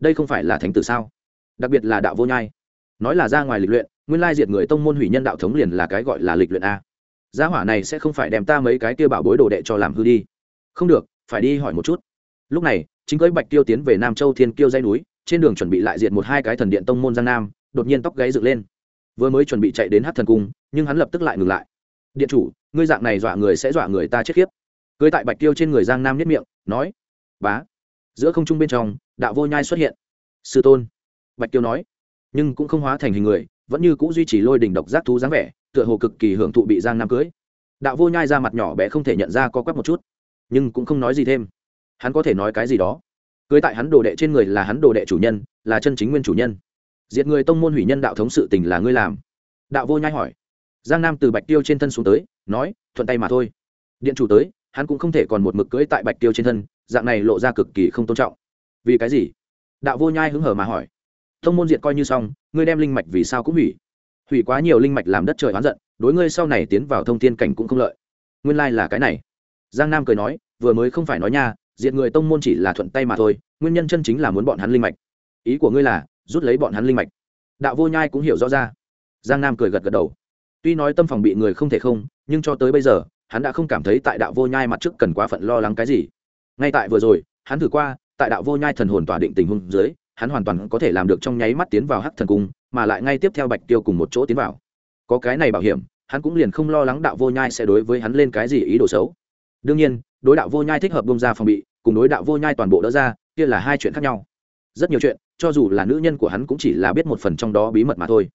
đây không phải là thánh tử sao? Đặc biệt là đạo vô nhai. Nói là ra ngoài lịch luyện, nguyên lai diệt người tông môn hủy nhân đạo thống liền là cái gọi là lịch luyện a. Gia hỏa này sẽ không phải đem ta mấy cái kia bảo bối đồ đệ cho làm hư đi. Không được, phải đi hỏi một chút. Lúc này, chính cưới bạch tiêu tiến về nam châu thiên kiêu dây núi, trên đường chuẩn bị lại diệt một hai cái thần điện tông môn giang nam, đột nhiên tóc gáy dựng lên. Vừa mới chuẩn bị chạy đến hát thần cung, nhưng hắn lập tức lại ngừng lại. Điện chủ, ngươi dạng này dọa người sẽ dọa người ta chết khiếp. Cưới tại bạch tiêu trên người giang nam nhất miệng, nói, bá giữa không trung bên trong, đạo vô nhai xuất hiện. Sư tôn, bạch tiêu nói, nhưng cũng không hóa thành hình người, vẫn như c ũ duy trì lôi đỉnh độc giác thú dáng vẻ, tựa hồ cực kỳ hưởng thụ bị giang nam cưới. Đạo vô nhai ra mặt nhỏ bé không thể nhận ra có quắp một chút, nhưng cũng không nói gì thêm. Hắn có thể nói cái gì đó? Cưới tại hắn đồ đệ trên người là hắn đồ đệ chủ nhân, là chân chính nguyên chủ nhân. Diệt người tông môn hủy nhân đạo thống sự tình là ngươi làm. Đạo vô nhai hỏi. Giang nam từ bạch tiêu trên thân xuống tới, nói, thuận tay mà thôi. Điện chủ tới, hắn cũng không thể còn một mực cưỡi tại bạch tiêu trên thân dạng này lộ ra cực kỳ không tôn trọng. Vì cái gì? Đạo vô nhai hứng hở mà hỏi. Thông môn diệt coi như xong, ngươi đem linh mạch vì sao cũng hủy? Hủy quá nhiều linh mạch làm đất trời oán giận, đối ngươi sau này tiến vào thông thiên cảnh cũng không lợi. Nguyên lai là cái này. Giang nam cười nói, vừa mới không phải nói nha, diệt người tông môn chỉ là thuận tay mà thôi, nguyên nhân chân chính là muốn bọn hắn linh mạch. Ý của ngươi là, rút lấy bọn hắn linh mạch. Đạo vô nhai cũng hiểu rõ ra. Giang nam cười gật gật đầu. Tuy nói tâm phòng bị người không thể không, nhưng cho tới bây giờ, hắn đã không cảm thấy tại đạo vô nhai mặt trước cần quá phận lo lắng cái gì ngay tại vừa rồi, hắn thử qua, tại đạo vô nhai thần hồn tỏa định tình huống dưới, hắn hoàn toàn có thể làm được trong nháy mắt tiến vào hắc thần cung, mà lại ngay tiếp theo bạch tiêu cùng một chỗ tiến vào. Có cái này bảo hiểm, hắn cũng liền không lo lắng đạo vô nhai sẽ đối với hắn lên cái gì ý đồ xấu. Đương nhiên, đối đạo vô nhai thích hợp bông ra phòng bị, cùng đối đạo vô nhai toàn bộ đỡ ra, kia là hai chuyện khác nhau. Rất nhiều chuyện, cho dù là nữ nhân của hắn cũng chỉ là biết một phần trong đó bí mật mà thôi.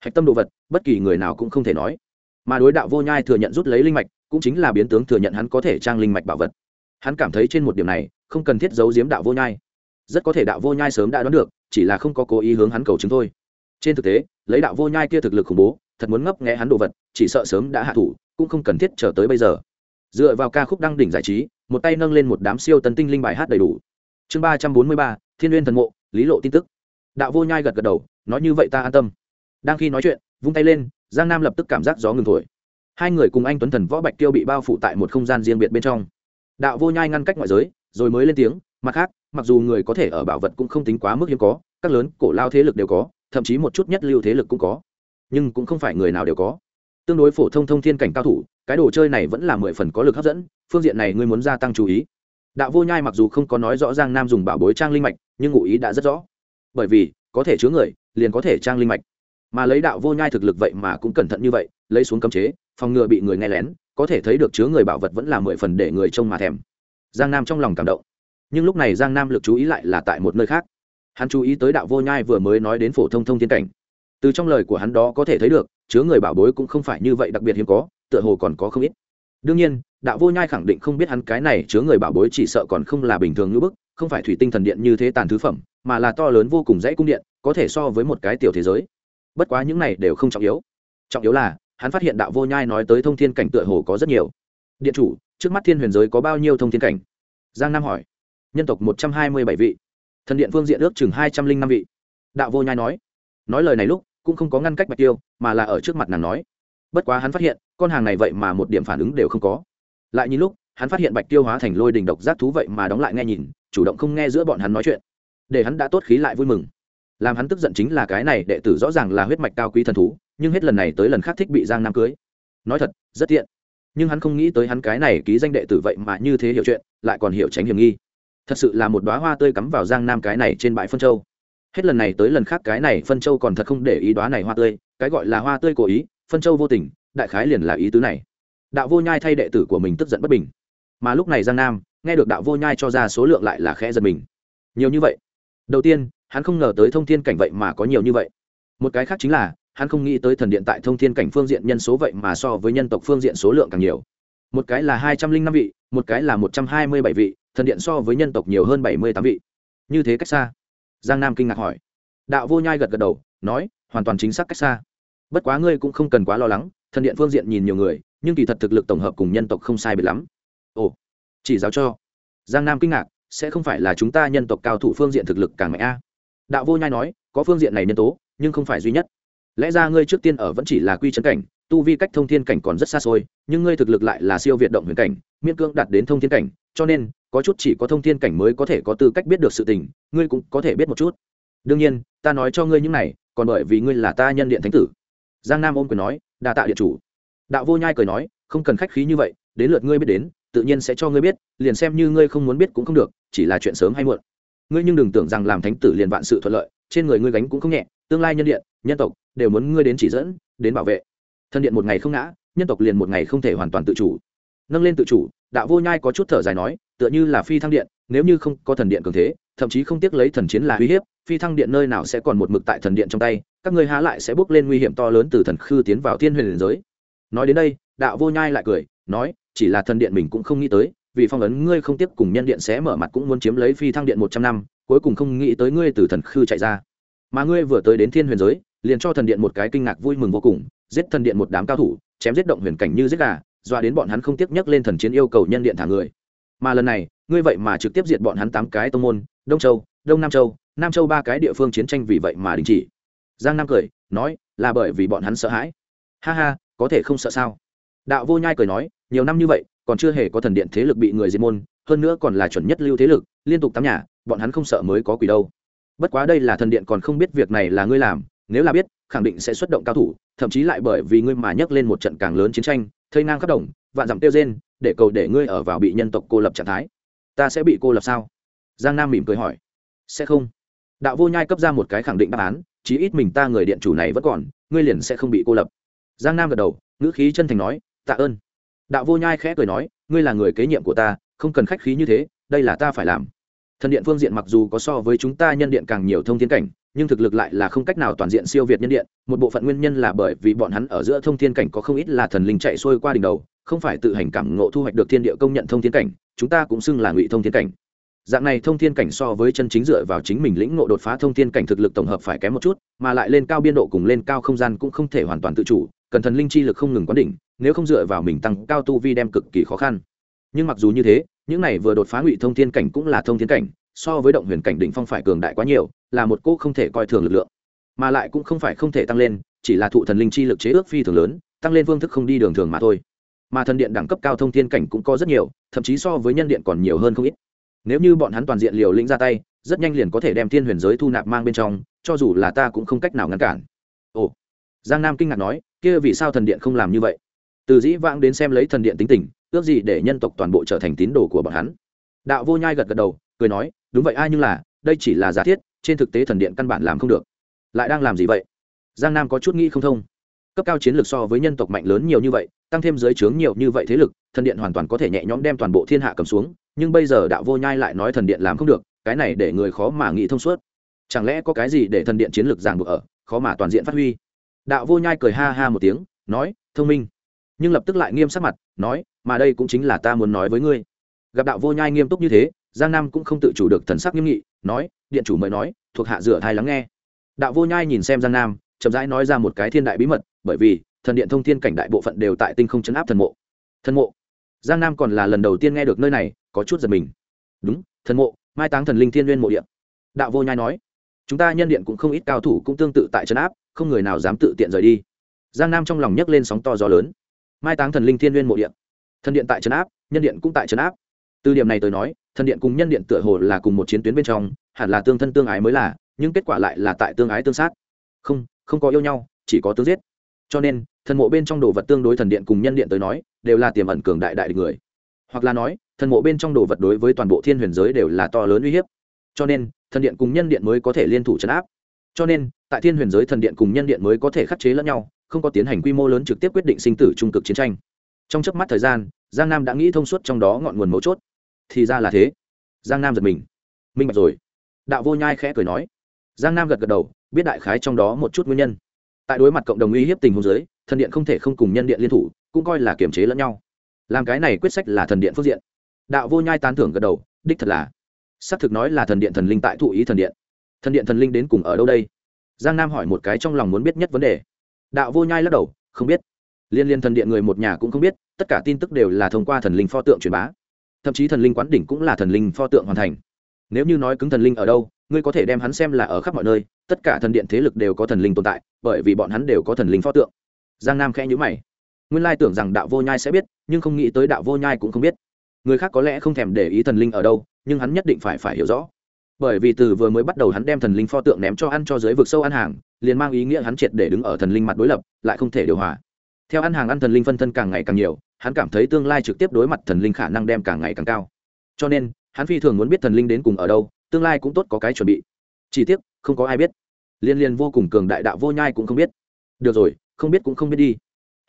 Hạch tâm đồ vật, bất kỳ người nào cũng không thể nói. Mà đối đạo vô nhai thừa nhận rút lấy linh mạch, cũng chính là biến tướng thừa nhận hắn có thể trang linh mạch bảo vật hắn cảm thấy trên một điểm này, không cần thiết giấu giếm đạo vô nhai. Rất có thể đạo vô nhai sớm đã đoán được, chỉ là không có cố ý hướng hắn cầu chứng thôi. Trên thực tế, lấy đạo vô nhai kia thực lực khủng bố, thật muốn ngấp nghe hắn đồ vật, chỉ sợ sớm đã hạ thủ, cũng không cần thiết chờ tới bây giờ. Dựa vào ca khúc đăng đỉnh giải trí, một tay nâng lên một đám siêu tấn tinh linh bài hát đầy đủ. Chương ba trăm bốn mươi ba, thiên n g u y ê n thần mộ, lý lộ tin tức. Đạo vô nhai gật gật đầu, nói như vậy ta an tâm. Đang khi nói chuyện, vung tay lên, giang nam lập tức cảm giác gió ngừng thổi. Hai người cùng anh tuấn thần, võ bạch tiêu bị bao phủ tại một không gian riêng biệt bên trong đạo vô nhai ngăn cách ngoại giới, rồi mới lên tiếng, mặt khác, mặc dù người có thể ở bảo vật cũng không tính quá mức hiếm có, các lớn, cổ lao thế lực đều có, thậm chí một chút nhất lưu thế lực cũng có. Nhưng cũng không phải người nào đều có. Tương đối phổ thông thông thiên cảnh cao thủ, cái đồ chơi này vẫn là mười phần có lực hấp dẫn, phương diện này ngươi muốn gia tăng chú ý. Đạo vô nhai mặc dù không có nói rõ ràng nam dùng bảo bối trang linh mạch, nhưng ngụ ý đã rất rõ. Bởi vì, có thể chứa người, liền có thể trang linh mạch. Mà lấy đạo vô nhai thực lực vậy mà cũng cẩn thận như vậy, lấy xuống cấm chế, phòng ngừa bị người nghe lén có thể thấy được chứa người bảo vật vẫn là mười phần để người trông mà thèm. Giang nam trong lòng cảm động. Nhưng lúc này giang nam lực chú ý lại là tại một nơi khác. Hắn chú ý tới đạo vô nhai vừa mới nói đến phổ thông thông thiên cảnh. Từ trong lời của hắn đó có thể thấy được, chứa người bảo bối cũng không phải như vậy đặc biệt hiếm có, tựa hồ còn có không ít. Đương nhiên, đạo vô nhai khẳng định không biết hắn cái này chứa người bảo bối chỉ sợ còn không là bình thường như bức, không phải thủy tinh thần điện như thế tàn thứ phẩm, mà là to lớn vô cùng dãy cung điện, có thể so với một cái tiểu thế giới. Bất quá những này đều không trọng yếu. Trọng yếu là hắn phát hiện đạo vô nhai nói tới thông thiên cảnh tựa hồ có rất nhiều. Điện chủ, trước mắt thiên huyền giới có bao nhiêu thông thiên cảnh? Giang nam hỏi. Nhân tộc một trăm hai mươi bảy vị. Thần điện phương diện ước chừng hai trăm linh năm vị. Đạo vô nhai nói. Nói lời này lúc, cũng không có ngăn cách bạch tiêu, mà là ở trước mặt nàng nói. Bất quá hắn phát hiện, con hàng này vậy mà một điểm phản ứng đều không có. Lại như lúc, hắn phát hiện bạch tiêu hóa thành lôi đình độc giác thú vậy mà đóng lại nghe nhìn, chủ động không nghe giữa bọn hắn nói chuyện. Để hắn đã tốt khí lại vui mừng. Làm hắn tức giận chính là cái này đệ tử rõ ràng là huyết mạch cao quý thần thú nhưng hết lần này tới lần khác thích bị giang nam cưới. Nói thật, rất tiện. Nhưng hắn không nghĩ tới hắn cái này ký danh đệ tử vậy mà như thế hiểu chuyện, lại còn hiểu tránh hiểm nghi. Thật sự là một đoá hoa tươi cắm vào giang nam cái này trên bãi phân châu. Hết lần này tới lần khác cái này phân châu còn thật không để ý đoá này hoa tươi, cái gọi là hoa tươi cố ý, phân châu vô tình, đại khái liền là ý tứ này. Đạo vô nhai thay đệ tử của mình tức giận bất bình. Mà lúc này giang nam, nghe được đạo vô nhai cho ra số lượng lại là khẽ giật mình. Nhiều như vậy. Đầu tiên, hắn không ngờ tới thông thiên cảnh vậy mà có nhiều như vậy. Một cái khác chính là hắn không nghĩ tới thần điện tại thông thiên cảnh phương diện nhân số vậy mà so với nhân tộc phương diện số lượng càng nhiều. Một cái là hai trăm linh năm vị, một cái là một trăm hai mươi bảy vị, thần điện so với nhân tộc nhiều hơn bảy mươi tám vị. Như thế cách xa? Giang nam kinh ngạc hỏi. Đạo vô nhai gật gật đầu, nói, hoàn toàn chính xác cách xa. Bất quá ngươi cũng không cần quá lo lắng, thần điện phương diện nhìn nhiều người, nhưng kỳ thật thực lực tổng hợp cùng nhân tộc không sai biệt lắm. Ồ, chỉ giáo cho. Giang nam kinh ngạc, sẽ không phải là chúng ta nhân tộc cao thủ phương diện thực lực càng mạnh a? Đạo vô nhai nói, có phương diện này nhân tố, nhưng không phải duy nhất lẽ ra ngươi trước tiên ở vẫn chỉ là quy chấn cảnh, tu vi cách thông thiên cảnh còn rất xa xôi, nhưng ngươi thực lực lại là siêu việt động huyền cảnh, miễn cưỡng đạt đến thông thiên cảnh, cho nên, có chút chỉ có thông thiên cảnh mới có thể có tư cách biết được sự tình, ngươi cũng có thể biết một chút. Đương nhiên, ta nói cho ngươi những này, còn bởi vì ngươi là ta nhân điện thánh tử. Giang nam ôm quyền nói, đa tạ điện chủ. Đạo vô nhai cười nói, không cần khách khí như vậy, đến lượt ngươi biết đến, tự nhiên sẽ cho ngươi biết, liền xem như ngươi không muốn biết cũng không được, chỉ là chuyện sớm hay muộn. Ngươi nhưng đừng tưởng rằng làm thánh tử liền vạn sự thuận lợi, trên người ngươi gánh cũng không nhẹ, tương lai nhân điện, nhân tộc đều muốn ngươi đến chỉ dẫn, đến bảo vệ. Thân điện một ngày không ngã, nhân tộc liền một ngày không thể hoàn toàn tự chủ. Nâng lên tự chủ, đạo vô nhai có chút thở dài nói, tựa như là phi thăng điện, nếu như không có thần điện cường thế, thậm chí không tiếc lấy thần chiến là uy hiếp, phi thăng điện nơi nào sẽ còn một mực tại thần điện trong tay, các ngươi há lại sẽ bước lên nguy hiểm to lớn từ thần khư tiến vào thiên huyền giới. Nói đến đây, đạo vô nhai lại cười, nói, chỉ là thần điện mình cũng không nghĩ tới, vì phong ấn ngươi không tiếp cùng nhân điện sẽ mở mặt cũng muốn chiếm lấy phi thăng điện một trăm năm, cuối cùng không nghĩ tới ngươi từ thần khư chạy ra. Mà ngươi vừa tới đến thiên huyền giới liền cho thần điện một cái kinh ngạc vui mừng vô cùng, giết thần điện một đám cao thủ, chém giết động huyền cảnh như giết gà, dọa đến bọn hắn không tiếc nhắc lên thần chiến yêu cầu nhân điện thả người. Mà lần này, ngươi vậy mà trực tiếp diệt bọn hắn tám cái tông môn, đông châu, đông nam châu nam châu ba cái địa phương chiến tranh vì vậy mà đình chỉ. Giang nam cười, nói, là bởi vì bọn hắn sợ hãi. Ha ha, có thể không sợ sao? Đạo vô nhai cười nói, nhiều năm như vậy, còn chưa hề có thần điện thế lực bị người diệt môn, hơn nữa còn là chuẩn nhất lưu thế lực, liên tục tám nhà, bọn hắn không sợ mới có quỷ đâu. Bất quá đây là thần điện còn không biết việc này là ngươi làm nếu là biết, khẳng định sẽ xuất động cao thủ, thậm chí lại bởi vì ngươi mà nhấc lên một trận càng lớn chiến tranh, thây ngang khắp đồng, vạn dặm tiêu rên, để cầu để ngươi ở vào bị nhân tộc cô lập trạng thái. Ta sẽ bị cô lập sao? Giang nam mỉm cười hỏi. Sẽ không. Đạo vô nhai cấp ra một cái khẳng định đáp án, chí ít mình ta người điện chủ này vẫn còn, ngươi liền sẽ không bị cô lập. Giang nam gật đầu, ngữ khí chân thành nói, tạ ơn. Đạo vô nhai khẽ cười nói, ngươi là người kế nhiệm của ta, không cần khách khí như thế, đây là ta phải làm thần điện phương diện mặc dù có so với chúng ta nhân điện càng nhiều thông thiên cảnh, nhưng thực lực lại là không cách nào toàn diện siêu việt nhân điện. Một bộ phận nguyên nhân là bởi vì bọn hắn ở giữa thông thiên cảnh có không ít là thần linh chạy xuôi qua đỉnh đầu, không phải tự hành cảm ngộ thu hoạch được thiên địa công nhận thông thiên cảnh, chúng ta cũng xưng là ngụy thông thiên cảnh. Dạng này thông thiên cảnh so với chân chính dựa vào chính mình lĩnh ngộ đột phá thông thiên cảnh thực lực tổng hợp phải kém một chút, mà lại lên cao biên độ cùng lên cao không gian cũng không thể hoàn toàn tự chủ, cần thần linh chi lực không ngừng quán đỉnh, nếu không dựa vào mình tăng cao tu vi đem cực kỳ khó khăn. Nhưng mặc dù như thế những này vừa đột phá ngụy thông thiên cảnh cũng là thông thiên cảnh, so với động huyền cảnh đỉnh phong phải cường đại quá nhiều, là một cô không thể coi thường lực lượng. Mà lại cũng không phải không thể tăng lên, chỉ là thụ thần linh chi lực chế ước phi thường lớn, tăng lên phương thức không đi đường thường mà thôi. Mà thần điện đẳng cấp cao thông thiên cảnh cũng có rất nhiều, thậm chí so với nhân điện còn nhiều hơn không ít. Nếu như bọn hắn toàn diện liều lĩnh ra tay, rất nhanh liền có thể đem thiên huyền giới thu nạp mang bên trong, cho dù là ta cũng không cách nào ngăn cản. Ồ. Giang nam kinh ngạc nói, kia vì sao thần điện không làm như vậy? Từ dĩ vãng đến xem lấy thần điện tính tình ước gì để nhân tộc toàn bộ trở thành tín đồ của bọn hắn. Đạo vô nhai gật gật đầu, cười nói, đúng vậy ai nhưng là, đây chỉ là giả thiết, trên thực tế thần điện căn bản làm không được. Lại đang làm gì vậy? Giang nam có chút nghĩ không thông. Cấp cao chiến lược so với nhân tộc mạnh lớn nhiều như vậy, tăng thêm giới trướng nhiều như vậy thế lực, thần điện hoàn toàn có thể nhẹ nhõm đem toàn bộ thiên hạ cầm xuống, nhưng bây giờ đạo vô nhai lại nói thần điện làm không được, cái này để người khó mà nghĩ thông suốt. Chẳng lẽ có cái gì để thần điện chiến lược ràng buộc ở, khó mà toàn diện phát huy? Đạo vô nhai cười ha ha một tiếng, nói, thông minh nhưng lập tức lại nghiêm sắc mặt, nói, mà đây cũng chính là ta muốn nói với ngươi. Gặp đạo vô nhai nghiêm túc như thế, giang nam cũng không tự chủ được thần sắc nghiêm nghị, nói, điện chủ mới nói, thuộc hạ rửa thai lắng nghe. Đạo vô nhai nhìn xem giang nam, chậm rãi nói ra một cái thiên đại bí mật, bởi vì, thần điện thông thiên cảnh đại bộ phận đều tại tinh không chấn áp thần mộ. Thần mộ? Giang nam còn là lần đầu tiên nghe được nơi này, có chút giật mình. Đúng, thần mộ, mai táng thần linh thiên n mộ điện đạo vô nhai nói, chúng ta nhân điện cũng không ít cao thủ cũng tương tự tại trấn áp, không người nào dám tự tiện rời đi. Giang nam trong lòng nhấc lên sóng to gió lớn mai táng thần linh thiên nguyên mộ điện. Thần điện tại trấn áp, nhân điện cũng tại trấn áp. Từ điểm này tôi nói, thần điện cùng nhân điện tựa hồ là cùng một chiến tuyến bên trong, hẳn là tương thân tương ái mới là, nhưng kết quả lại là tại tương ái tương sát. Không không có yêu nhau, chỉ có tương giết. Cho nên, thần mộ bên trong đồ vật tương đối thần điện cùng nhân điện tới nói, đều là tiềm ẩn cường đại đại địch người. Hoặc là nói, thần mộ bên trong đồ vật đối với toàn bộ thiên huyền giới đều là to lớn uy hiếp. Cho nên, thần điện cùng nhân điện mới có thể liên thủ chấn áp. Cho nên, tại thiên huyền giới thần điện cùng nhân điện mới có thể khắc chế lẫn nhau không có tiến hành quy mô lớn trực tiếp quyết định sinh tử trung cực chiến tranh. Trong chớp mắt thời gian, giang nam đã nghĩ thông suốt trong đó ngọn nguồn mấu chốt. Thì ra là thế. Giang nam giật mình. Minh bạch rồi. Đạo vô nhai khẽ cười nói. Giang nam gật gật đầu, biết đại khái trong đó một chút nguyên nhân. Tại đối mặt cộng đồng uy hiếp tình huống giới thần điện không thể không cùng nhân điện liên thủ, cũng coi là kiềm chế lẫn nhau. Làm cái này quyết sách là thần điện phương diện. Đạo vô nhai tán thưởng gật đầu, đích thật là. Xác thực nói là thần điện thần linh tại thụ ý thần điện. Thần điện thần linh đến cùng ở đâu đây? Giang nam hỏi một cái trong lòng muốn biết nhất vấn đề đạo vô nhai lắc đầu, không biết. Liên liên thần điện người một nhà cũng không biết, tất cả tin tức đều là thông qua thần linh pho tượng truyền bá. Thậm chí thần linh quán đỉnh cũng là thần linh pho tượng hoàn thành. Nếu như nói cứng thần linh ở đâu, ngươi có thể đem hắn xem là ở khắp mọi nơi, tất cả thần điện thế lực đều có thần linh tồn tại, bởi vì bọn hắn đều có thần linh pho tượng. Giang nam khẽ nhữ mày. Nguyên lai tưởng rằng đạo vô nhai sẽ biết, nhưng không nghĩ tới đạo vô nhai cũng không biết. Người khác có lẽ không thèm để ý thần linh ở đâu, nhưng hắn nhất định phải phải hiểu rõ bởi vì từ vừa mới bắt đầu hắn đem thần linh pho tượng ném cho ăn cho dưới vực sâu ăn hàng, liền mang ý nghĩa hắn triệt để đứng ở thần linh mặt đối lập, lại không thể điều hòa. Theo ăn hàng ăn thần linh phân thân càng ngày càng nhiều, hắn cảm thấy tương lai trực tiếp đối mặt thần linh khả năng đem càng ngày càng cao. Cho nên, hắn phi thường muốn biết thần linh đến cùng ở đâu, tương lai cũng tốt có cái chuẩn bị. Chỉ tiếc, không có ai biết. Liên liên vô cùng cường đại đạo vô nhai cũng không biết. Được rồi, không biết cũng không biết đi.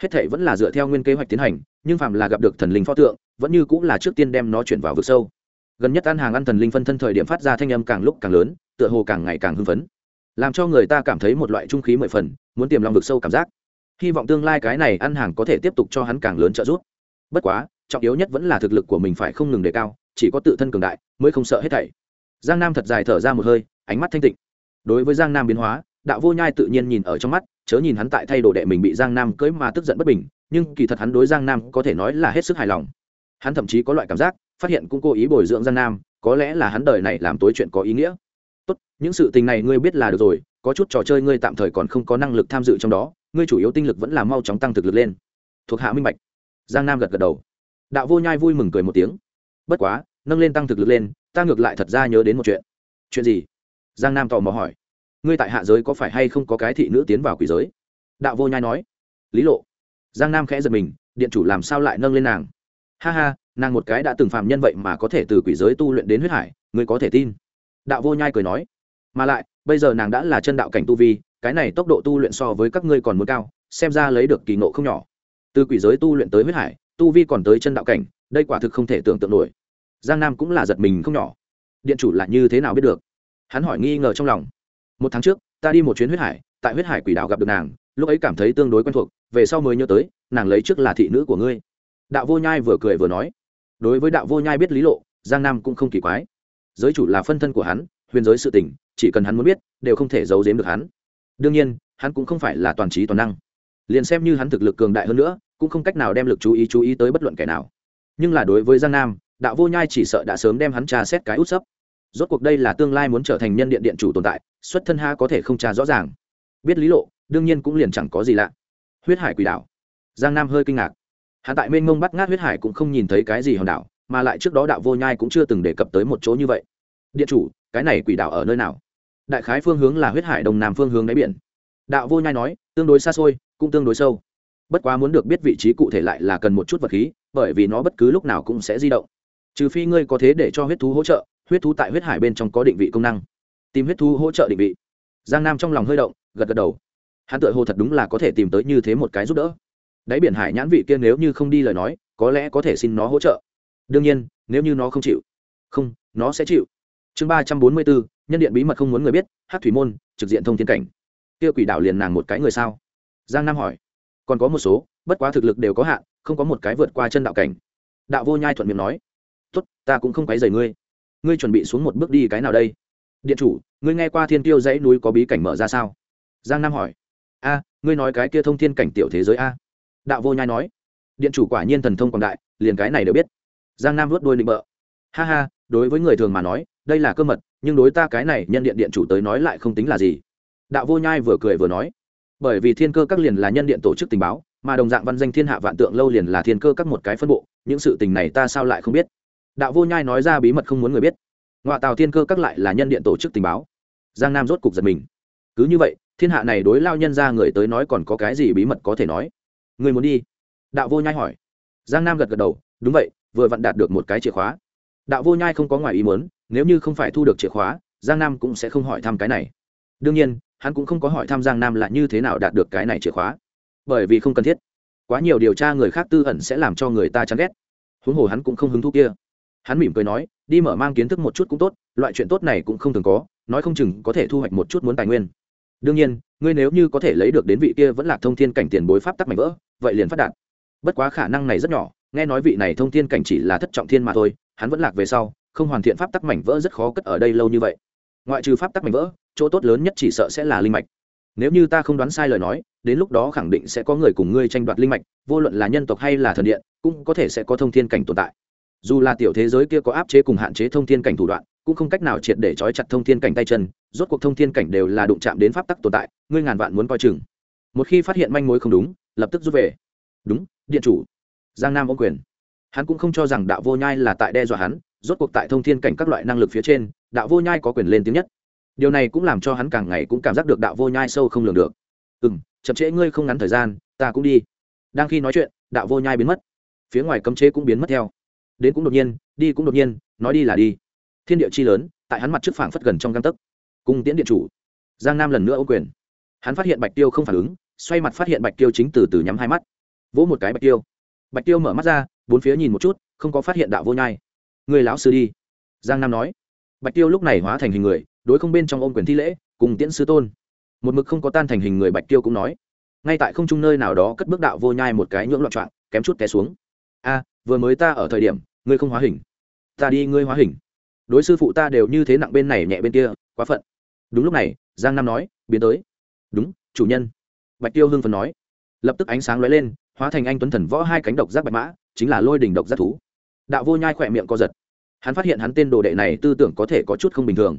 Hết thệ vẫn là dựa theo nguyên kế hoạch tiến hành, nhưng phạm là gặp được thần linh pho tượng, vẫn như cũng là trước tiên đem nó chuyển vào vực sâu gần nhất ăn hàng ăn thần linh phân thân thời điểm phát ra thanh âm càng lúc càng lớn, tựa hồ càng ngày càng hưng phấn. Làm cho người ta cảm thấy một loại trung khí mười phần, muốn tiềm lòng vực sâu cảm giác. Hy vọng tương lai cái này ăn hàng có thể tiếp tục cho hắn càng lớn trợ giúp. Bất quá, trọng yếu nhất vẫn là thực lực của mình phải không ngừng đề cao, chỉ có tự thân cường đại mới không sợ hết thảy. Giang nam thật dài thở ra một hơi, ánh mắt thanh tịnh. Đối với giang nam biến hóa, đạo vô nhai tự nhiên nhìn ở trong mắt, chớ nhìn hắn tại thay đồ đệ mình bị giang nam cưỡi mà tức giận bất bình, nhưng kỳ thật hắn đối giang nam có thể nói là hết sức hài lòng. Hắn thậm chí có loại cảm giác phát hiện cũng cố ý bồi dưỡng giang nam, có lẽ là hắn đời này làm tối chuyện có ý nghĩa. Tốt, những sự tình này ngươi biết là được rồi, có chút trò chơi ngươi tạm thời còn không có năng lực tham dự trong đó, ngươi chủ yếu tinh lực vẫn là mau chóng tăng thực lực lên. Thuộc hạ minh bạch. Giang nam gật gật đầu. Đạo vô nhai vui mừng cười một tiếng. Bất quá, nâng lên tăng thực lực lên, ta ngược lại thật ra nhớ đến một chuyện. Chuyện gì? Giang nam tò mò hỏi. Ngươi tại hạ giới có phải hay không có cái thị nữ tiến vào quỷ giới? Đạo vô nhai nói. Lý lộ. Giang nam khẽ giật mình, điện chủ làm sao lại nâng lên nàng? Ha ha, nàng một cái đã từng phạm nhân vậy mà có thể từ quỷ giới tu luyện đến huyết hải, ngươi có thể tin? Đạo vô nhai cười nói. Mà lại, bây giờ nàng đã là chân đạo cảnh tu vi, cái này tốc độ tu luyện so với các ngươi còn muốn cao, xem ra lấy được kỳ ngộ không nhỏ. Từ quỷ giới tu luyện tới huyết hải, tu vi còn tới chân đạo cảnh, đây quả thực không thể tưởng tượng nổi. Giang nam cũng là giật mình không nhỏ. Điện chủ là như thế nào biết được? Hắn hỏi nghi ngờ trong lòng. Một tháng trước, ta đi một chuyến huyết hải, tại huyết hải quỷ đạo gặp được nàng, lúc ấy cảm thấy tương đối quen thuộc, về sau mới nhớ tới, nàng lấy trước là thị nữ của ngươi đạo vô nhai vừa cười vừa nói, đối với đạo vô nhai biết lý lộ, giang nam cũng không kỳ quái. Giới chủ là phân thân của hắn, huyền giới sự tình, chỉ cần hắn muốn biết, đều không thể giấu giếm được hắn. Đương nhiên, hắn cũng không phải là toàn trí toàn năng. Liền xem như hắn thực lực cường đại hơn nữa, cũng không cách nào đem lực chú ý chú ý tới bất luận kẻ nào. Nhưng là đối với giang nam, đạo vô nhai chỉ sợ đã sớm đem hắn tra xét cái út sấp. Rốt cuộc đây là tương lai muốn trở thành nhân điện điện chủ tồn tại, xuất thân ha có thể không tra rõ ràng. Biết lý lộ, đương nhiên cũng liền chẳng có gì lạ. Huyết hải quỷ đảo giang nam hơi kinh ngạc hạ tại mênh mông bắt ngát huyết hải cũng không nhìn thấy cái gì hòn đảo, mà lại trước đó đạo vô nhai cũng chưa từng đề cập tới một chỗ như vậy. Điện chủ, cái này quỷ đảo ở nơi nào? Đại khái phương hướng là huyết hải đông nam phương hướng đáy biển. Đạo vô nhai nói, tương đối xa xôi, cũng tương đối sâu. Bất quá muốn được biết vị trí cụ thể lại là cần một chút vật khí, bởi vì nó bất cứ lúc nào cũng sẽ di động. Trừ phi ngươi có thế để cho huyết thú hỗ trợ, huyết thú tại huyết hải bên trong có định vị công năng. Tìm huyết thú hỗ trợ định vị. Giang nam trong lòng hơi động, gật gật đầu. Hắn tự hồ thật đúng là có thể tìm tới như thế một cái giúp đỡ đáy biển hải nhãn vị kia nếu như không đi lời nói, có lẽ có thể xin nó hỗ trợ. Đương nhiên, nếu như nó không chịu. Không, nó sẽ chịu. Chương ba trăm bốn mươi bốn, nhân điện bí mật không muốn người biết, hát thủy môn, trực diện thông thiên cảnh. Kia quỷ đảo liền nàng một cái người sao? Giang nam hỏi. Còn có một số, bất quá thực lực đều có hạn, không có một cái vượt qua chân đạo cảnh. Đạo vô nhai thuận miệng nói. Tốt, ta cũng không quấy dày ngươi. Ngươi chuẩn bị xuống một bước đi cái nào đây? Điện chủ, ngươi nghe qua thiên tiêu dãy núi có bí cảnh mở ra sao? Giang nam hỏi. A, ngươi nói cái kia thông thiên cảnh tiểu thế giới a đạo vô nhai nói, điện chủ quả nhiên thần thông quảng đại, liền cái này đều biết. Giang nam vớt đôi định bợ. Ha ha, đối với người thường mà nói, đây là cơ mật, nhưng đối ta cái này nhân điện điện chủ tới nói lại không tính là gì. Đạo vô nhai vừa cười vừa nói, bởi vì thiên cơ các liền là nhân điện tổ chức tình báo, mà đồng dạng văn danh thiên hạ vạn tượng lâu liền là thiên cơ các một cái phân bộ, những sự tình này ta sao lại không biết? Đạo vô nhai nói ra bí mật không muốn người biết. Ngoại tào thiên cơ các lại là nhân điện tổ chức tình báo. Giang nam rốt cục giật mình. Cứ như vậy, thiên hạ này đối lao nhân ra người tới nói còn có cái gì bí mật có thể nói? Người muốn đi? Đạo vô nhai hỏi. Giang nam gật gật đầu, đúng vậy, vừa vặn đạt được một cái chìa khóa. Đạo vô nhai không có ngoài ý muốn, nếu như không phải thu được chìa khóa, giang nam cũng sẽ không hỏi thăm cái này. Đương nhiên, hắn cũng không có hỏi thăm giang nam là như thế nào đạt được cái này chìa khóa. Bởi vì không cần thiết. Quá nhiều điều tra người khác tư ẩn sẽ làm cho người ta chán ghét. Huống hồ hắn cũng không hứng thú kia. Hắn mỉm cười nói, đi mở mang kiến thức một chút cũng tốt, loại chuyện tốt này cũng không thường có, nói không chừng có thể thu hoạch một chút muốn tài nguyên đương nhiên, ngươi nếu như có thể lấy được đến vị kia vẫn là thông thiên cảnh tiền bối pháp tắc mạnh vỡ, vậy liền phát đạt. Bất quá khả năng này rất nhỏ, nghe nói vị này thông thiên cảnh chỉ là thất trọng thiên mà thôi, hắn vẫn lạc về sau, không hoàn thiện pháp tắc mảnh vỡ rất khó cất ở đây lâu như vậy. Ngoại trừ pháp tắc mảnh vỡ, chỗ tốt lớn nhất chỉ sợ sẽ là linh mạch. Nếu như ta không đoán sai lời nói, đến lúc đó khẳng định sẽ có người cùng ngươi tranh đoạt linh mạch, vô luận là nhân tộc hay là thần điện, cũng có thể sẽ có thông thiên cảnh tồn tại. Dù là tiểu thế giới kia có áp chế cùng hạn chế thông thiên cảnh thủ đoạn cũng không cách nào triệt để trói chặt thông thiên cảnh tay chân, rốt cuộc thông thiên cảnh đều là đụng chạm đến pháp tắc tồn tại, ngươi ngàn vạn muốn coi chừng. Một khi phát hiện manh mối không đúng, lập tức rút về. Đúng, điện chủ. Giang nam ô quyền. Hắn cũng không cho rằng đạo vô nhai là tại đe dọa hắn, rốt cuộc tại thông thiên cảnh các loại năng lực phía trên, đạo vô nhai có quyền lên tiếng nhất. Điều này cũng làm cho hắn càng ngày cũng cảm giác được đạo vô nhai sâu không lường được. Ừ m chậm trễ ngươi không ngắn thời gian, ta cũng đi. Đang khi nói chuyện, đạo vô nhai biến mất. Phía ngoài cấm chế cũng biến mất theo. Đến cũng đột nhiên, đi cũng đột nhiên, nói đi là đi thiên địa chi lớn, tại hắn mặt trước phảng phất gần trong găng tấc. Cung tiễn điện chủ, giang nam lần nữa ô quyền. Hắn phát hiện bạch tiêu không phản ứng, xoay mặt phát hiện bạch tiêu chính từ từ nhắm hai mắt. Vỗ một cái bạch tiêu. Bạch tiêu mở mắt ra, bốn phía nhìn một chút, không có phát hiện đạo vô nhai. Người lão sư đi. Giang nam nói. Bạch tiêu lúc này hóa thành hình người, đối không bên trong ôm quyền thi lễ, cùng tiễn sư tôn. Một mực không có tan thành hình người bạch tiêu cũng nói. Ngay tại không trung nơi nào đó cất bước đạo vô nhai một cái nhưỡng loạn trọng kém chút té xuống. A, vừa mới ta ở thời điểm, ngươi không hóa hình. Ta đi ngươi hóa hình đối sư phụ ta đều như thế nặng bên này nhẹ bên kia, quá phận. Đúng lúc này, giang nam nói, biến tới. Đúng, chủ nhân. Bạch tiêu hưng phần nói. Lập tức ánh sáng lóe lên, hóa thành anh tuấn thần võ hai cánh độc giác bạch mã, chính là lôi đỉnh độc giác thú. Đạo vô nhai khỏe miệng co giật. Hắn phát hiện hắn tên đồ đệ này tư tưởng có thể có chút không bình thường.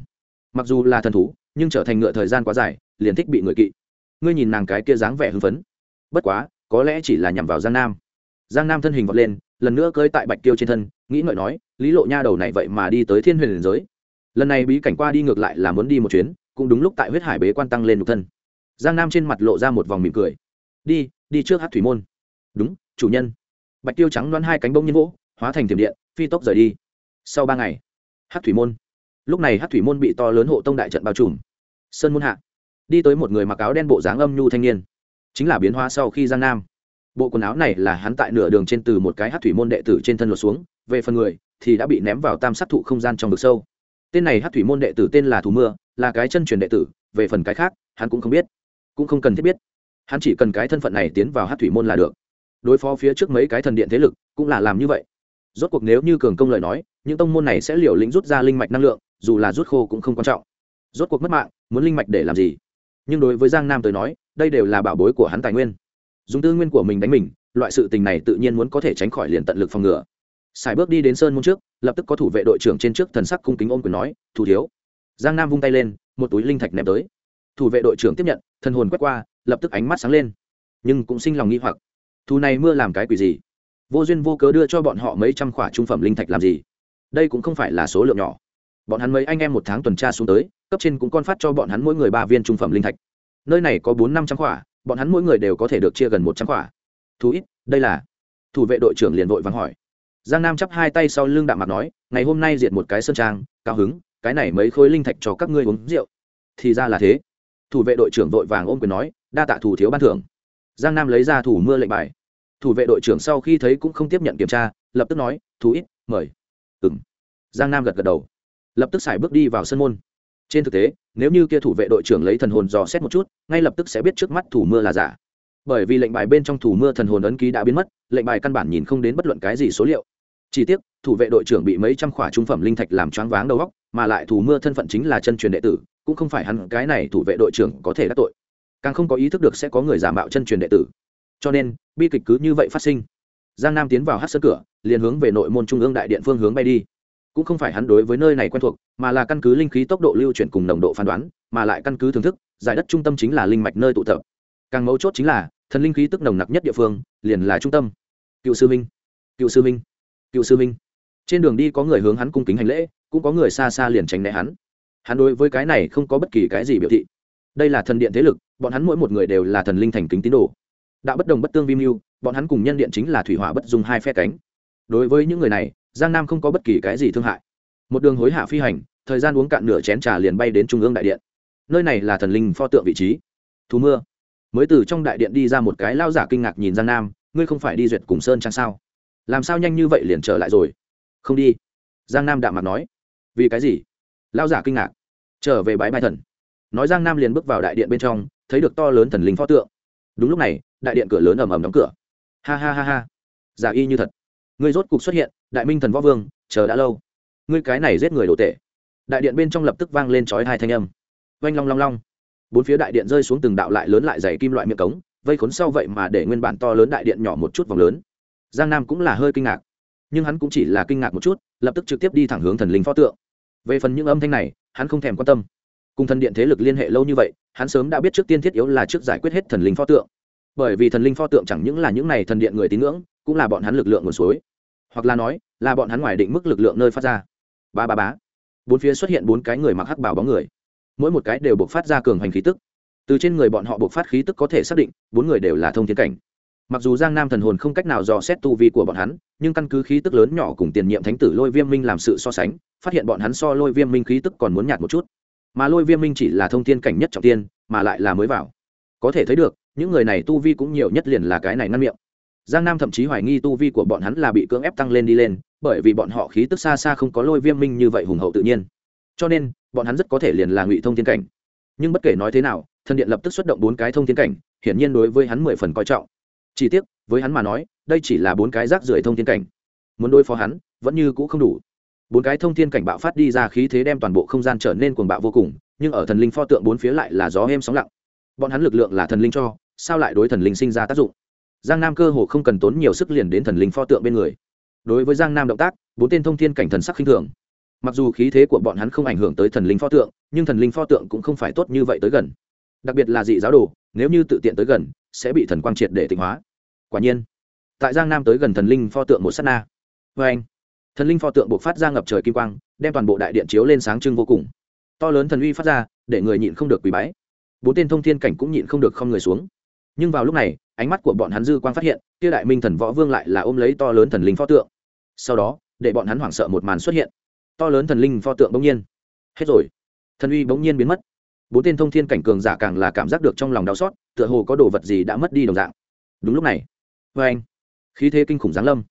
Mặc dù là thần thú, nhưng trở thành ngựa thời gian quá dài, liền thích bị người kỵ. Ngươi nhìn nàng cái kia dáng vẻ hưng phấn. Bất quá, có lẽ chỉ là nhằm vào giang nam. Giang nam thân hình vọt lên lần nữa cơi tại bạch tiêu trên thân, nghĩ ngợi nói, lý lộ nha đầu này vậy mà đi tới thiên huyền liền giới. Lần này bí cảnh qua đi ngược lại là muốn đi một chuyến, cũng đúng lúc tại huyết hải bế quan tăng lên nhục thân. Giang nam trên mặt lộ ra một vòng mỉm cười. Đi đi trước hát thủy môn. Đúng, chủ nhân. Bạch tiêu trắng đoán hai cánh bông nhân vỗ, hóa thành tiềm điện, phi tốc rời đi. Sau ba ngày hát thủy môn. Lúc này hát thủy môn bị to lớn hộ tông đại trận bao trùm. Sơn môn hạ, đi tới một người mặc áo đen bộ dáng âm nhu thanh niên, chính là biến hóa sau khi giang nam bộ quần áo này là hắn tại nửa đường trên từ một cái hát thủy môn đệ tử trên thân lột xuống, về phần người thì đã bị ném vào tam sát thụ không gian trong vực sâu. Tên này hát thủy môn đệ tử tên là thù mưa, là cái chân truyền đệ tử, về phần cái khác, hắn cũng không biết, cũng không cần thiết biết. Hắn chỉ cần cái thân phận này tiến vào hát thủy môn là được. Đối phó phía trước mấy cái thần điện thế lực cũng là làm như vậy. Rốt cuộc nếu như cường công lời nói, những tông môn này sẽ liều lĩnh rút ra linh mạch năng lượng, dù là rút khô cũng không quan trọng. Rốt cuộc mất mạng, muốn linh mạch để làm gì? Nhưng đối với giang nam tới nói, đây đều là bảo bối của hắn tài nguyên dùng tư nguyên của mình đánh mình, loại sự tình này tự nhiên muốn có thể tránh khỏi liền tận lực phòng ngừa. Sài bước đi đến sơn môn trước, lập tức có thủ vệ đội trưởng trên trước thần sắc cung kính ôm quyền nói, thủ thiếu. Giang nam vung tay lên, một túi linh thạch ném tới. Thủ vệ đội trưởng tiếp nhận, thần hồn quét qua, lập tức ánh mắt sáng lên. Nhưng cũng sinh lòng nghi hoặc, thù này mưa làm cái quỷ gì? Vô duyên vô cớ đưa cho bọn họ mấy trăm khỏa trung phẩm linh thạch làm gì? Đây cũng không phải là số lượng nhỏ. Bọn hắn mấy anh em một tháng tuần tra xuống tới, cấp trên cũng con phát cho bọn hắn mỗi người ba viên trung phẩm linh thạch. Nơi này có bốn năm trăm khỏa bọn hắn mỗi người đều có thể được chia gần một trăm quả. thú ít, đây là. Thủ vệ đội trưởng liền vội vắng hỏi. Giang nam chắp hai tay sau lưng đạm mặt nói, ngày hôm nay diệt một cái sơn trang, cao hứng, cái này mấy khối linh thạch cho các ngươi uống rượu. Thì ra là thế. Thủ vệ đội trưởng vội vàng ôm quyền nói, đa tạ thủ thiếu ban thưởng. Giang nam lấy ra thủ mưa lệnh bài. Thủ vệ đội trưởng sau khi thấy cũng không tiếp nhận kiểm tra, lập tức nói thú ít, mời. Ừng giang nam gật gật đầu. Lập tức xài bước đi vào sân môn trên thực tế, nếu như kia thủ vệ đội trưởng lấy thần hồn dò xét một chút, ngay lập tức sẽ biết trước mắt thủ mưa là giả. Bởi vì lệnh bài bên trong thủ mưa thần hồn ấn ký đã biến mất, lệnh bài căn bản nhìn không đến bất luận cái gì số liệu. Chỉ tiếc, thủ vệ đội trưởng bị mấy trăm khỏa trung phẩm linh thạch làm choáng váng đầu góc mà lại thủ mưa thân phận chính là chân truyền đệ tử, cũng không phải hắn, cái này thủ vệ đội trưởng có thể đắc tội. Càng không có ý thức được sẽ có người giả mạo chân truyền đệ tử. Cho nên, bi kịch cứ như vậy phát sinh. Giang nam tiến vào hát sơ cửa, liền hướng về nội môn trung ương đại điện phương hướng bay đi cũng không phải hắn đối với nơi này quen thuộc, mà là căn cứ linh khí tốc độ lưu chuyển cùng nồng độ phán đoán, mà lại căn cứ thưởng thức, giải đất trung tâm chính là linh mạch nơi tụ tập. Càng mấu chốt chính là, thần linh khí tức nồng nặc nhất địa phương, liền là trung tâm. Cựu sư minh cựu sư minh cựu sư minh trên đường đi có người hướng hắn cung kính hành lễ, cũng có người xa xa liền tránh né hắn. Hắn đối với cái này không có bất kỳ cái gì biểu thị. Đây là thần điện thế lực, bọn hắn mỗi một người đều là thần linh thành kính tín đồ. Đạo bất đồng bất tương vi mưu, bọn hắn cùng nhân điện chính là thủy hỏa bất dùng hai phe cánh. Đối với những người này giang nam không có bất kỳ cái gì thương hại. Một đường hối hạ phi hành, thời gian uống cạn nửa chén trà liền bay đến trung ương đại điện. Nơi này là thần linh pho tượng vị trí. Thú mưa, mới từ trong đại điện đi ra một cái lao giả kinh ngạc nhìn giang nam, ngươi không phải đi duyệt cùng sơn trang sao? Làm sao nhanh như vậy liền trở lại rồi? Không đi. Giang nam đạm mặt nói. Vì cái gì? Lao giả kinh ngạc. Trở về bãi bài thần. Nói giang nam liền bước vào đại điện bên trong, thấy được to lớn thần linh pho tượng. Đúng lúc này, đại điện cửa lớn ầm ầm đóng cửa. Ha ha ha ha. Giả y như thật. Ngươi rốt cục xuất hiện đại minh thần võ vương, chờ đã lâu. Ngươi cái này giết người đồ tệ. Đại điện bên trong lập tức vang lên chói hai thanh âm. Oanh long long long. Bốn phía đại điện rơi xuống từng đạo lại lớn lại dày kim loại miệng cống, vây khốn sau vậy mà để nguyên bản to lớn đại điện nhỏ một chút vòng lớn. Giang nam cũng là hơi kinh ngạc. Nhưng hắn cũng chỉ là kinh ngạc một chút, lập tức trực tiếp đi thẳng hướng thần linh pho tượng. Về phần những âm thanh này, hắn không thèm quan tâm. Cùng thần điện thế lực liên hệ lâu như vậy, hắn sớm đã biết trước tiên thiết yếu là trước giải quyết hết thần linh pho tượng. Bởi vì thần linh pho tượng chẳng những là những này thần điện người tín ngưỡng, cũng là bọn hắn lực lượng nguồn suối hoặc là nói, là bọn hắn ngoài định mức lực lượng nơi phát ra. Ba ba bá bốn phía xuất hiện bốn cái người mặc hắc bảo bóng người. Mỗi một cái đều buộc phát ra cường hành khí tức. Từ trên người bọn họ buộc phát khí tức có thể xác định, bốn người đều là thông thiên cảnh. Mặc dù giang nam thần hồn không cách nào dò xét tu vi của bọn hắn, nhưng căn cứ khí tức lớn nhỏ cùng tiền nhiệm thánh tử lôi viêm minh làm sự so sánh, phát hiện bọn hắn so lôi viêm minh khí tức còn muốn nhạt một chút. Mà lôi viêm minh chỉ là thông thiên cảnh nhất trọng tiên, mà lại là mới vào. Có thể thấy được, những người này tu vi cũng nhiều nhất liền là cái này ngăn miệng giang nam thậm chí hoài nghi tu vi của bọn hắn là bị cưỡng ép tăng lên đi lên, bởi vì bọn họ khí tức xa xa không có lôi viêm minh như vậy hùng hậu tự nhiên. Cho nên, bọn hắn rất có thể liền là ngụy thông thiên cảnh. Nhưng bất kể nói thế nào, thần điện lập tức xuất động bốn cái thông thiên cảnh, hiển nhiên đối với hắn mười phần coi trọng. Chỉ tiếc, với hắn mà nói, đây chỉ là bốn cái rác rưởi thông thiên cảnh. Muốn đối phó hắn, vẫn như cũ không đủ. Bốn cái thông thiên cảnh bạo phát đi ra khí thế đem toàn bộ không gian trở nên cuồng bạo vô cùng, nhưng ở thần linh pho tượng bốn phía lại là gió êm sóng lặng. Bọn hắn lực lượng là thần linh cho, sao lại đối thần linh sinh ra tác dụng? Giang nam cơ hồ không cần tốn nhiều sức liền đến thần linh pho tượng bên người. Đối với giang nam động tác, bốn tên thông thiên cảnh thần sắc khinh thường. Mặc dù khí thế của bọn hắn không ảnh hưởng tới thần linh pho tượng, nhưng thần linh pho tượng cũng không phải tốt như vậy tới gần. Đặc biệt là dị giáo đồ, nếu như tự tiện tới gần, sẽ bị thần quang triệt để tịnh hóa. Quả nhiên, tại giang nam tới gần thần linh pho tượng một s á t na. Vê anh, thần linh pho tượng buộc phát ra ngập trời kim quang, đem toàn bộ đại điện chiếu lên sáng trưng vô cùng. To lớn thần uy phát ra, để người nhịn không được quý bái. Bốn tên thông thiên cảnh cũng nhịn không được không người xuống. Nhưng vào lúc này ánh mắt của bọn hắn dư quang phát hiện, kia đại minh thần võ vương lại là ôm lấy to lớn thần linh pho tượng. Sau đó, để bọn hắn hoảng sợ một màn xuất hiện. To lớn thần linh pho tượng bỗng nhiên. Hết rồi. Thần uy bỗng nhiên biến mất. Bốn tên thông thiên cảnh cường giả càng là cảm giác được trong lòng đau xót, tựa hồ có đồ vật gì đã mất đi đồng dạng. Đúng lúc này vê anh. Khí thế kinh khủng giáng lâm.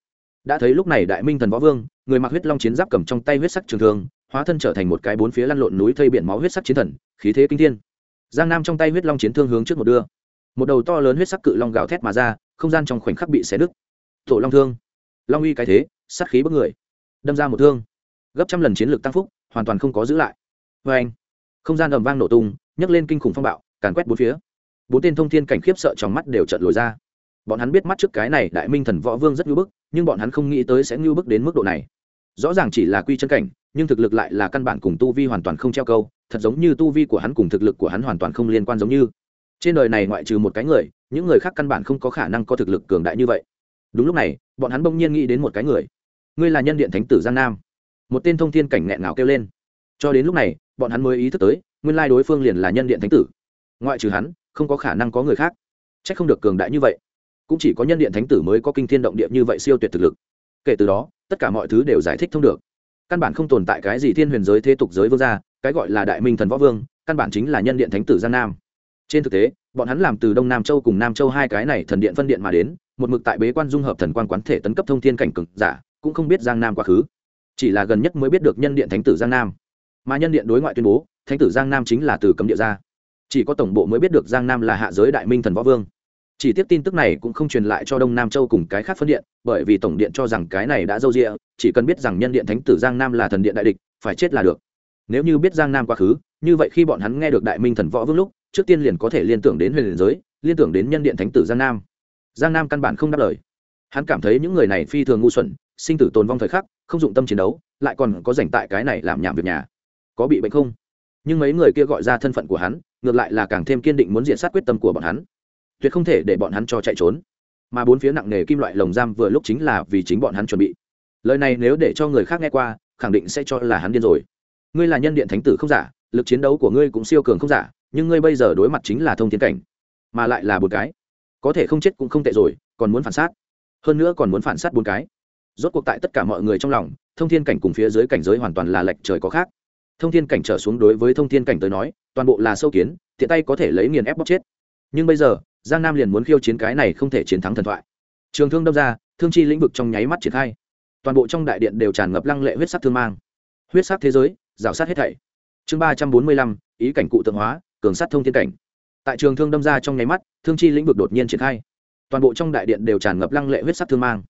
Đã thấy lúc này đại minh thần võ vương, người mặc huyết long chiến giáp cầm trong tay huyết sắc trường thương, hóa thân trở thành một cái bốn phía lăn lộn núi thây biển máu huyết sắc chiến thần, khí thế kinh thiên. Giang nam trong tay huyết long chiến thương hướng trước một đưa một đầu to lớn huyết sắc cự long gào thét mà ra, không gian trong khoảnh khắc bị xé đứt. Tổ long thương. Long uy cái thế, sát khí bức người. Đâm ra một thương. Gấp trăm lần chiến lược tăng phúc, hoàn toàn không có giữ lại. Vê anh, không gian ầm vang nổ tung, nhấc lên kinh khủng phong bạo, càn quét bốn phía. Bốn tên thông thiên cảnh khiếp sợ trong mắt đều trận lồi ra. Bọn hắn biết mắt trước cái này đại minh thần võ vương rất ngưu bức, nhưng bọn hắn không nghĩ tới sẽ ngưu bức đến mức độ này. Rõ ràng chỉ là quy chân cảnh, nhưng thực lực lại là căn bản cùng tu vi hoàn toàn không treo câu, thật giống như tu vi của hắn cùng thực lực của hắn hoàn toàn không liên quan giống như trên đời này ngoại trừ một cái người, những người khác căn bản không có khả năng có thực lực cường đại như vậy. Đúng lúc này, bọn hắn bỗng nhiên nghĩ đến một cái người. Ngươi là nhân điện thánh tử giang nam. Một tên thông thiên cảnh nghẹn ngào kêu lên. Cho đến lúc này, bọn hắn mới ý thức tới, nguyên lai đối phương liền là nhân điện thánh tử. Ngoại trừ hắn, không có khả năng có người khác. C h ắ c không được cường đại như vậy. Cũng chỉ có nhân điện thánh tử mới có kinh thiên động địa như vậy siêu tuyệt thực lực. Kể từ đó, tất cả mọi thứ đều giải thích thông được. Căn bản không tồn tại cái gì thiên huyền giới thế tục giới vương gia, cái gọi là đại minh thần võ vương, căn bản chính là nhân điện thánh tử giang nam trên thực tế, bọn hắn làm từ đông nam châu cùng nam châu hai cái này thần điện phân điện mà đến, một mực tại bế quan dung hợp thần quan quán thể tấn cấp thông thiên cảnh cực giả, cũng không biết giang nam quá khứ. Chỉ là gần nhất mới biết được nhân điện thánh tử giang nam. Mà nhân điện đối ngoại tuyên bố, thánh tử giang nam chính là từ cấm địa ra. Chỉ có tổng bộ mới biết được giang nam là hạ giới đại minh thần võ vương. Chỉ tiếp tin tức này cũng không truyền lại cho đông nam châu cùng cái khác phân điện, bởi vì tổng điện cho rằng cái này đã dâu rịa chỉ cần biết rằng nhân điện thánh tử giang nam là thần điện đại địch, phải chết là được nếu như biết giang nam quá khứ, như vậy khi bọn hắn nghe được đại minh thần võ vương lúc, trước tiên liền có thể liên tưởng đến huyền liền giới, liên tưởng đến nhân điện thánh tử giang nam. Giang nam căn bản không đáp lời. Hắn cảm thấy những người này phi thường ngu xuẩn, sinh tử tồn vong thời khắc, không dụng tâm chiến đấu, lại còn có dành tại cái này làm nhảm việc nhà. Có bị bệnh không? Nhưng mấy người kia gọi ra thân phận của hắn, ngược lại là càng thêm kiên định muốn diện sát quyết tâm của bọn hắn. Tuyệt không thể để bọn hắn cho chạy trốn. Mà bốn phía nặng nề kim loại lồng giam vừa lúc chính là vì chính bọn hắn chuẩn bị. Lời này nếu để cho người khác nghe qua, khẳng định sẽ cho là hắn điên rồi ngươi là nhân điện thánh tử không giả, lực chiến đấu của ngươi cũng siêu cường không giả, nhưng ngươi bây giờ đối mặt chính là thông thiên cảnh, mà lại là một cái. Có thể không chết cũng không tệ rồi, còn muốn phản sát. Hơn nữa còn muốn phản sát bốn cái. Rốt cuộc tại tất cả mọi người trong lòng, thông thiên cảnh cùng phía dưới cảnh giới hoàn toàn là lệch trời có khác. Thông thiên cảnh trở xuống đối với thông thiên cảnh tới nói, toàn bộ là sâu kiến thiện tay có thể lấy nghiền ép bóc chết. Nhưng bây giờ, giang nam liền muốn khiêu chiến cái này không thể chiến thắng thần thoại. Trường thương đâm ra, thương chi lĩnh vực trong nháy mắt triển khai. Toàn bộ trong đại điện đều tràn ngập lăng lệ huyết sắc thương mang. Huyết sắc thế giới rào sát hết thảy. Chương ba trăm bốn mươi lăm, ý cảnh cụ tượng hóa, cường sát thông thiên cảnh. Tại trường thương đâm ra trong nháy mắt, thương chi lĩnh vực đột nhiên triển khai. Toàn bộ trong đại điện đều tràn ngập lăng lệ huyết sắc thương mang.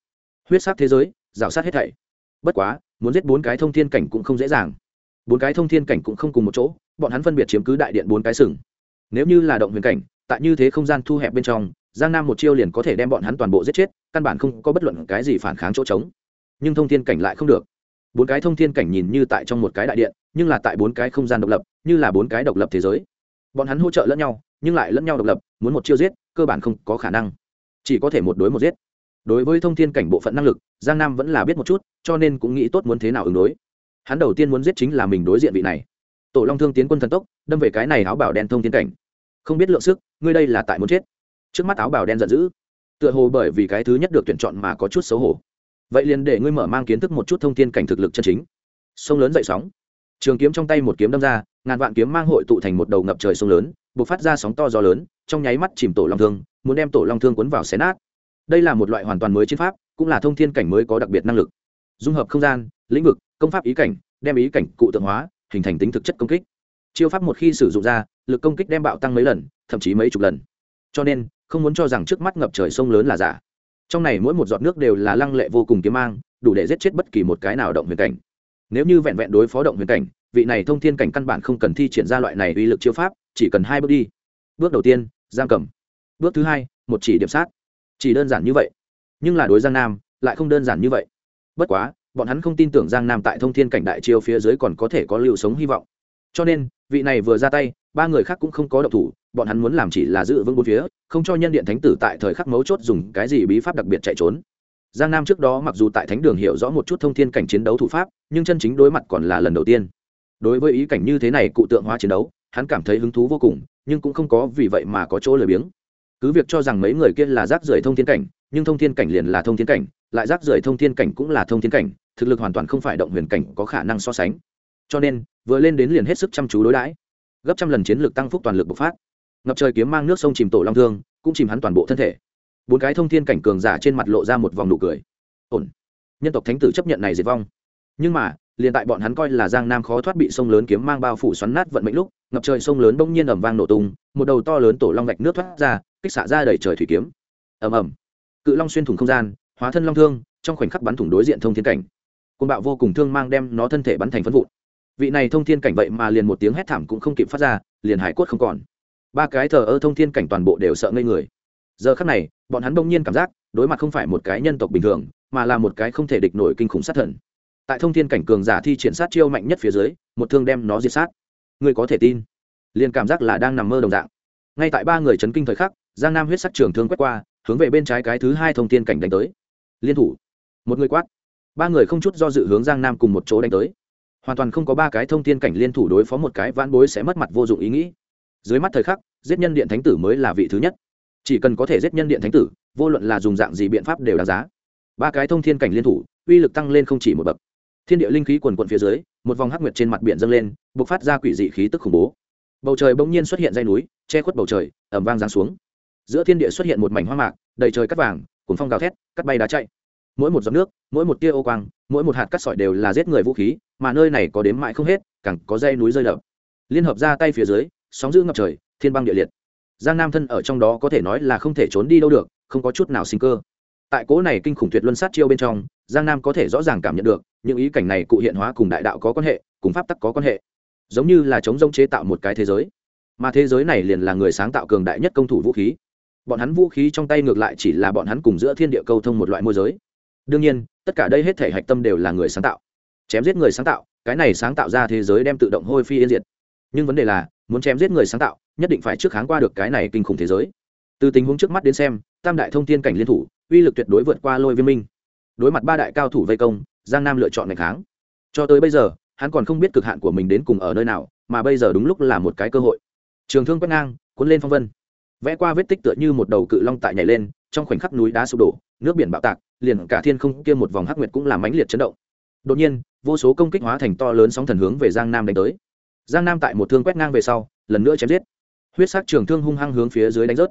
Huyết sắc thế giới, rào sát hết thảy. Bất quá, muốn giết bốn cái thông thiên cảnh cũng không dễ dàng. Bốn cái thông thiên cảnh cũng không cùng một chỗ, bọn hắn phân biệt chiếm cứ đại điện bốn cái sừng. Nếu như là động huyền cảnh, tại như thế không gian thu hẹp bên trong, giang nam một chiêu liền có thể đem bọn hắn toàn bộ giết chết, căn bản không có bất luận cái gì phản kháng chỗ trống. Nhưng thông thiên cảnh lại không được bốn cái thông thiên cảnh nhìn như tại trong một cái đại điện, nhưng là tại bốn cái không gian độc lập, như là bốn cái độc lập thế giới. Bọn hắn hỗ trợ lẫn nhau, nhưng lại lẫn nhau độc lập, muốn một chiêu giết, cơ bản không có khả năng. Chỉ có thể một đối một giết. Đối với thông thiên cảnh bộ phận năng lực, giang nam vẫn là biết một chút, cho nên cũng nghĩ tốt muốn thế nào ứng đối. Hắn đầu tiên muốn giết chính là mình đối diện vị này. Tổ long thương tiến quân thần tốc, đâm về cái này áo bảo đen thông thiên cảnh. Không biết lượng sức, ngươi đây là tại muốn chết. Trước mắt áo bảo đen giận dữ. Tựa hồ bởi vì cái thứ nhất được tuyển chọn mà có chút xấu hổ vậy liền để ngươi mở mang kiến thức một chút thông thiên cảnh thực lực chân chính. Sông lớn dậy sóng. Trường kiếm trong tay một kiếm đâm ra, ngàn vạn kiếm mang hội tụ thành một đầu ngập trời sông lớn buộc phát ra sóng to gió lớn, trong nháy mắt chìm tổ long thương, muốn đem tổ long thương cuốn vào xé nát. Đây là một loại hoàn toàn mới chiến pháp, cũng là thông thiên cảnh mới có đặc biệt năng lực. Dung hợp không gian, lĩnh vực, công pháp ý cảnh, đem ý cảnh cụ tượng hóa, hình thành tính thực chất công kích. Chiêu pháp một khi sử dụng ra, lực công kích đem bạo tăng mấy lần, thậm chí mấy chục lần. Cho nên, không muốn cho rằng trước mắt ngập trời sông lớn là giả trong này mỗi một giọt nước đều là lăng lệ vô cùng kiếm mang, đủ để giết chết bất kỳ một cái nào động huyền cảnh. Nếu như vẹn vẹn đối phó động huyền cảnh, vị này thông thiên cảnh căn bản không cần thi triển ra loại này uy lực chiêu pháp, chỉ cần hai bước đi. Bước đầu tiên giang cầm. Bước thứ hai, một chỉ điểm sát. Chỉ đơn giản như vậy. Nhưng là đối giang nam, lại không đơn giản như vậy. Bất quá, bọn hắn không tin tưởng giang nam tại thông thiên cảnh đại chiêu phía dưới còn có thể có lưu sống hy vọng. Cho nên, vị này vừa ra tay ba người khác cũng không có động thủ, bọn hắn muốn làm chỉ là giữ vững bốn phía, không cho nhân điện thánh tử tại thời khắc mấu chốt dùng cái gì bí pháp đặc biệt chạy trốn. Giang nam trước đó mặc dù tại thánh đường hiểu rõ một chút thông thiên cảnh chiến đấu thủ pháp, nhưng chân chính đối mặt còn là lần đầu tiên. Đối với ý cảnh như thế này, cụ tượng hóa chiến đấu, hắn cảm thấy hứng thú vô cùng, nhưng cũng không có vì vậy mà có chỗ lười biếng. Cứ việc cho rằng mấy người kia là rác rưởi thông thiên cảnh, nhưng thông thiên cảnh liền là thông thiên cảnh, lại rác rưởi thông thiên cảnh cũng là thông thiên cảnh, thực lực hoàn toàn không phải động huyền cảnh có khả năng so sánh. Cho nên, vừa lên đến liền hết sức chăm chú đối đãi gấp trăm lần chiến lược tăng phúc toàn lực bộc phát. Ngập trời kiếm mang nước sông chìm tổ long thương, cũng chìm hắn toàn bộ thân thể. Bốn cái thông thiên cảnh cường giả trên mặt lộ ra một vòng nụ cười. Ổn. Nhân tộc thánh tử chấp nhận này diệt vong. Nhưng mà, liền tại bọn hắn coi là giang nam khó thoát bị sông lớn kiếm mang bao phủ xoắn nát vận mệnh lúc, ngập trời sông lớn bỗng nhiên ầm vang nổ tung, một đầu to lớn tổ long gạch nước thoát ra, kích xạ ra đầy trời thủy kiếm. Ầm ầm. Cự long xuyên thủng không gian, hóa thân long thương, trong khoảnh khắc bắn thủng đối diện thông thiên cảnh. Côn bạo vô cùng thương mang đem nó thân thể bắn thành phân vụn vị này thông thiên cảnh vậy mà liền một tiếng hét thảm cũng không kịp phát ra, liền hải quất không còn. Ba cái thờ ơ thông thiên cảnh toàn bộ đều sợ ngây người. Giờ khắc này, bọn hắn đông nhiên cảm giác, đối mặt không phải một cái nhân tộc bình thường, mà là một cái không thể địch nổi kinh khủng sát thần. Tại thông thiên cảnh cường giả thi triển sát chiêu mạnh nhất phía dưới, một thương đem nó diệt sát. Người có thể tin? Liền cảm giác là đang nằm mơ đồng dạng. Ngay tại ba người chấn kinh thời khắc, giang nam huyết sắc trường thương quét qua, hướng về bên trái cái thứ hai thông thiên cảnh đánh tới. Liên thủ. Một người quát. Ba người không chút do dự hướng giang nam cùng một chỗ đánh tới hoàn toàn không có ba cái thông thiên cảnh liên thủ đối phó một cái vãn bối sẽ mất mặt vô dụng ý nghĩ. Dưới mắt thời khắc, giết nhân điện thánh tử mới là vị thứ nhất. Chỉ cần có thể giết nhân điện thánh tử, vô luận là dùng dạng gì biện pháp đều đáng giá. Ba cái thông thiên cảnh liên thủ, uy lực tăng lên không chỉ một bậc. Thiên địa linh khí quần quận phía dưới, một vòng hắc nguyệt trên mặt biển dâng lên b ộ c phát ra quỷ dị khí tức khủng bố. Bầu trời bỗng nhiên xuất hiện dây núi, che khuất bầu trời, ẩm vang giáng xuống. Giữa thiên địa xuất hiện một mảnh hoa mạc, đầy trời cắt vàng cuốn phong gào thét cắt bay đá chạy. Mỗi một giọt nước, mỗi một tia ô quang mỗi một hạt cắt sỏi đều là giết người vũ khí, mà nơi này có đếm mãi không hết, càng có dây núi rơi đập. Liên hợp ra tay phía dưới, sóng giữ ngập trời, thiên băng địa liệt. Giang nam thân ở trong đó có thể nói là không thể trốn đi đâu được, không có chút nào sinh cơ. Tại cố này kinh khủng tuyệt luân sát chiêu bên trong, giang nam có thể rõ ràng cảm nhận được, những ý cảnh này cụ hiện hóa cùng đại đạo có quan hệ, cùng pháp tắc có quan hệ. Giống như là chống rông chế tạo một cái thế giới. Mà thế giới này liền là người sáng tạo cường đại nhất công thủ vũ khí. Bọn hắn vũ khí trong tay ngược lại chỉ là bọn hắn cùng giữa thiên địa câu thông một loại môi giới. Đương nhiên tất cả đây hết thể hạch tâm đều là người sáng tạo. Chém giết người sáng tạo, cái này sáng tạo ra thế giới đem tự động hôi phi yên diệt. Nhưng vấn đề là, muốn chém giết người sáng tạo, nhất định phải trước kháng qua được cái này kinh khủng thế giới. Từ tình huống trước mắt đến xem, tam đại thông tiên cảnh liên thủ, uy lực tuyệt đối vượt qua lôi viêm minh. Đối mặt ba đại cao thủ vây công, giang nam lựa chọn ngày kháng. Cho tới bây giờ, hắn còn không biết cực hạn của mình đến cùng ở nơi nào, mà bây giờ đúng lúc là một cái cơ hội. Trường thương quét ngang, cuốn lên phong vân. Vẽ qua vết tích tựa như một đầu cự long tại nhảy lên, trong khoảnh khắc núi đá sụp đổ, nước biển bạo tạc liền cả thiên không kia một vòng hắc nguyệt cũng làm mãnh liệt chấn động. Đột nhiên, vô số công kích hóa thành to lớn sóng thần hướng về giang nam đánh tới. Giang nam tại một thương quét ngang về sau, lần nữa chém giết. Huyết sắc trường thương hung hăng hướng phía dưới đánh rớt.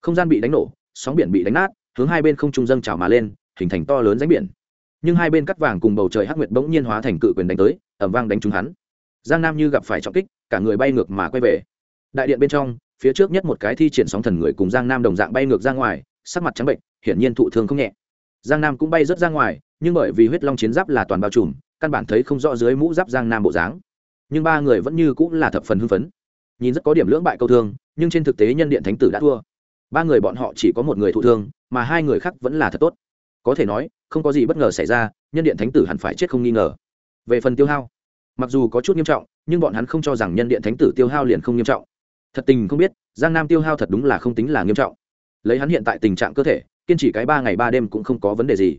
Không gian bị đánh nổ, sóng biển bị đánh nát, hướng hai bên không trung dâng trào mà lên, hình thành to lớn ránh biển. Nhưng hai bên cắt vàng cùng bầu trời hắc nguyệt bỗng nhiên hóa thành cự quyền đánh tới ẩm vang đánh trúng hắn. Giang nam như gặp phải trọng kích, cả người bay ngược mà quay về. Đại điện bên trong, phía trước nhất một cái thi triển sóng thần người cùng giang nam đồng dạng bay ngược ra ngoài, sắc mặt trắng bệnh hiển nhiên thụ thương không nhẹ giang nam cũng bay rớt ra ngoài, nhưng bởi vì huyết long chiến giáp là toàn bao trùm, căn bản thấy không rõ dưới mũ giáp giang nam bộ dáng. Nhưng ba người vẫn như cũng là thập phần hưng phấn. Nhìn rất có điểm lưỡng bại câu thương, nhưng trên thực tế nhân điện thánh tử đã thua. Ba người bọn họ chỉ có một người thụ thương, mà hai người khác vẫn là thật tốt. Có thể nói, không có gì bất ngờ xảy ra, nhân điện thánh tử hẳn phải chết không nghi ngờ. Về phần tiêu hao, mặc dù có chút nghiêm trọng, nhưng bọn hắn không cho rằng nhân điện thánh tử tiêu hao liền không nghiêm trọng. Thật tình không biết, giang nam tiêu hao thật đúng là không tính là nghiêm trọng. Lấy hắn hiện tại tình trạng cơ thể kiên trì cái ba ngày ba đêm cũng không có vấn đề gì.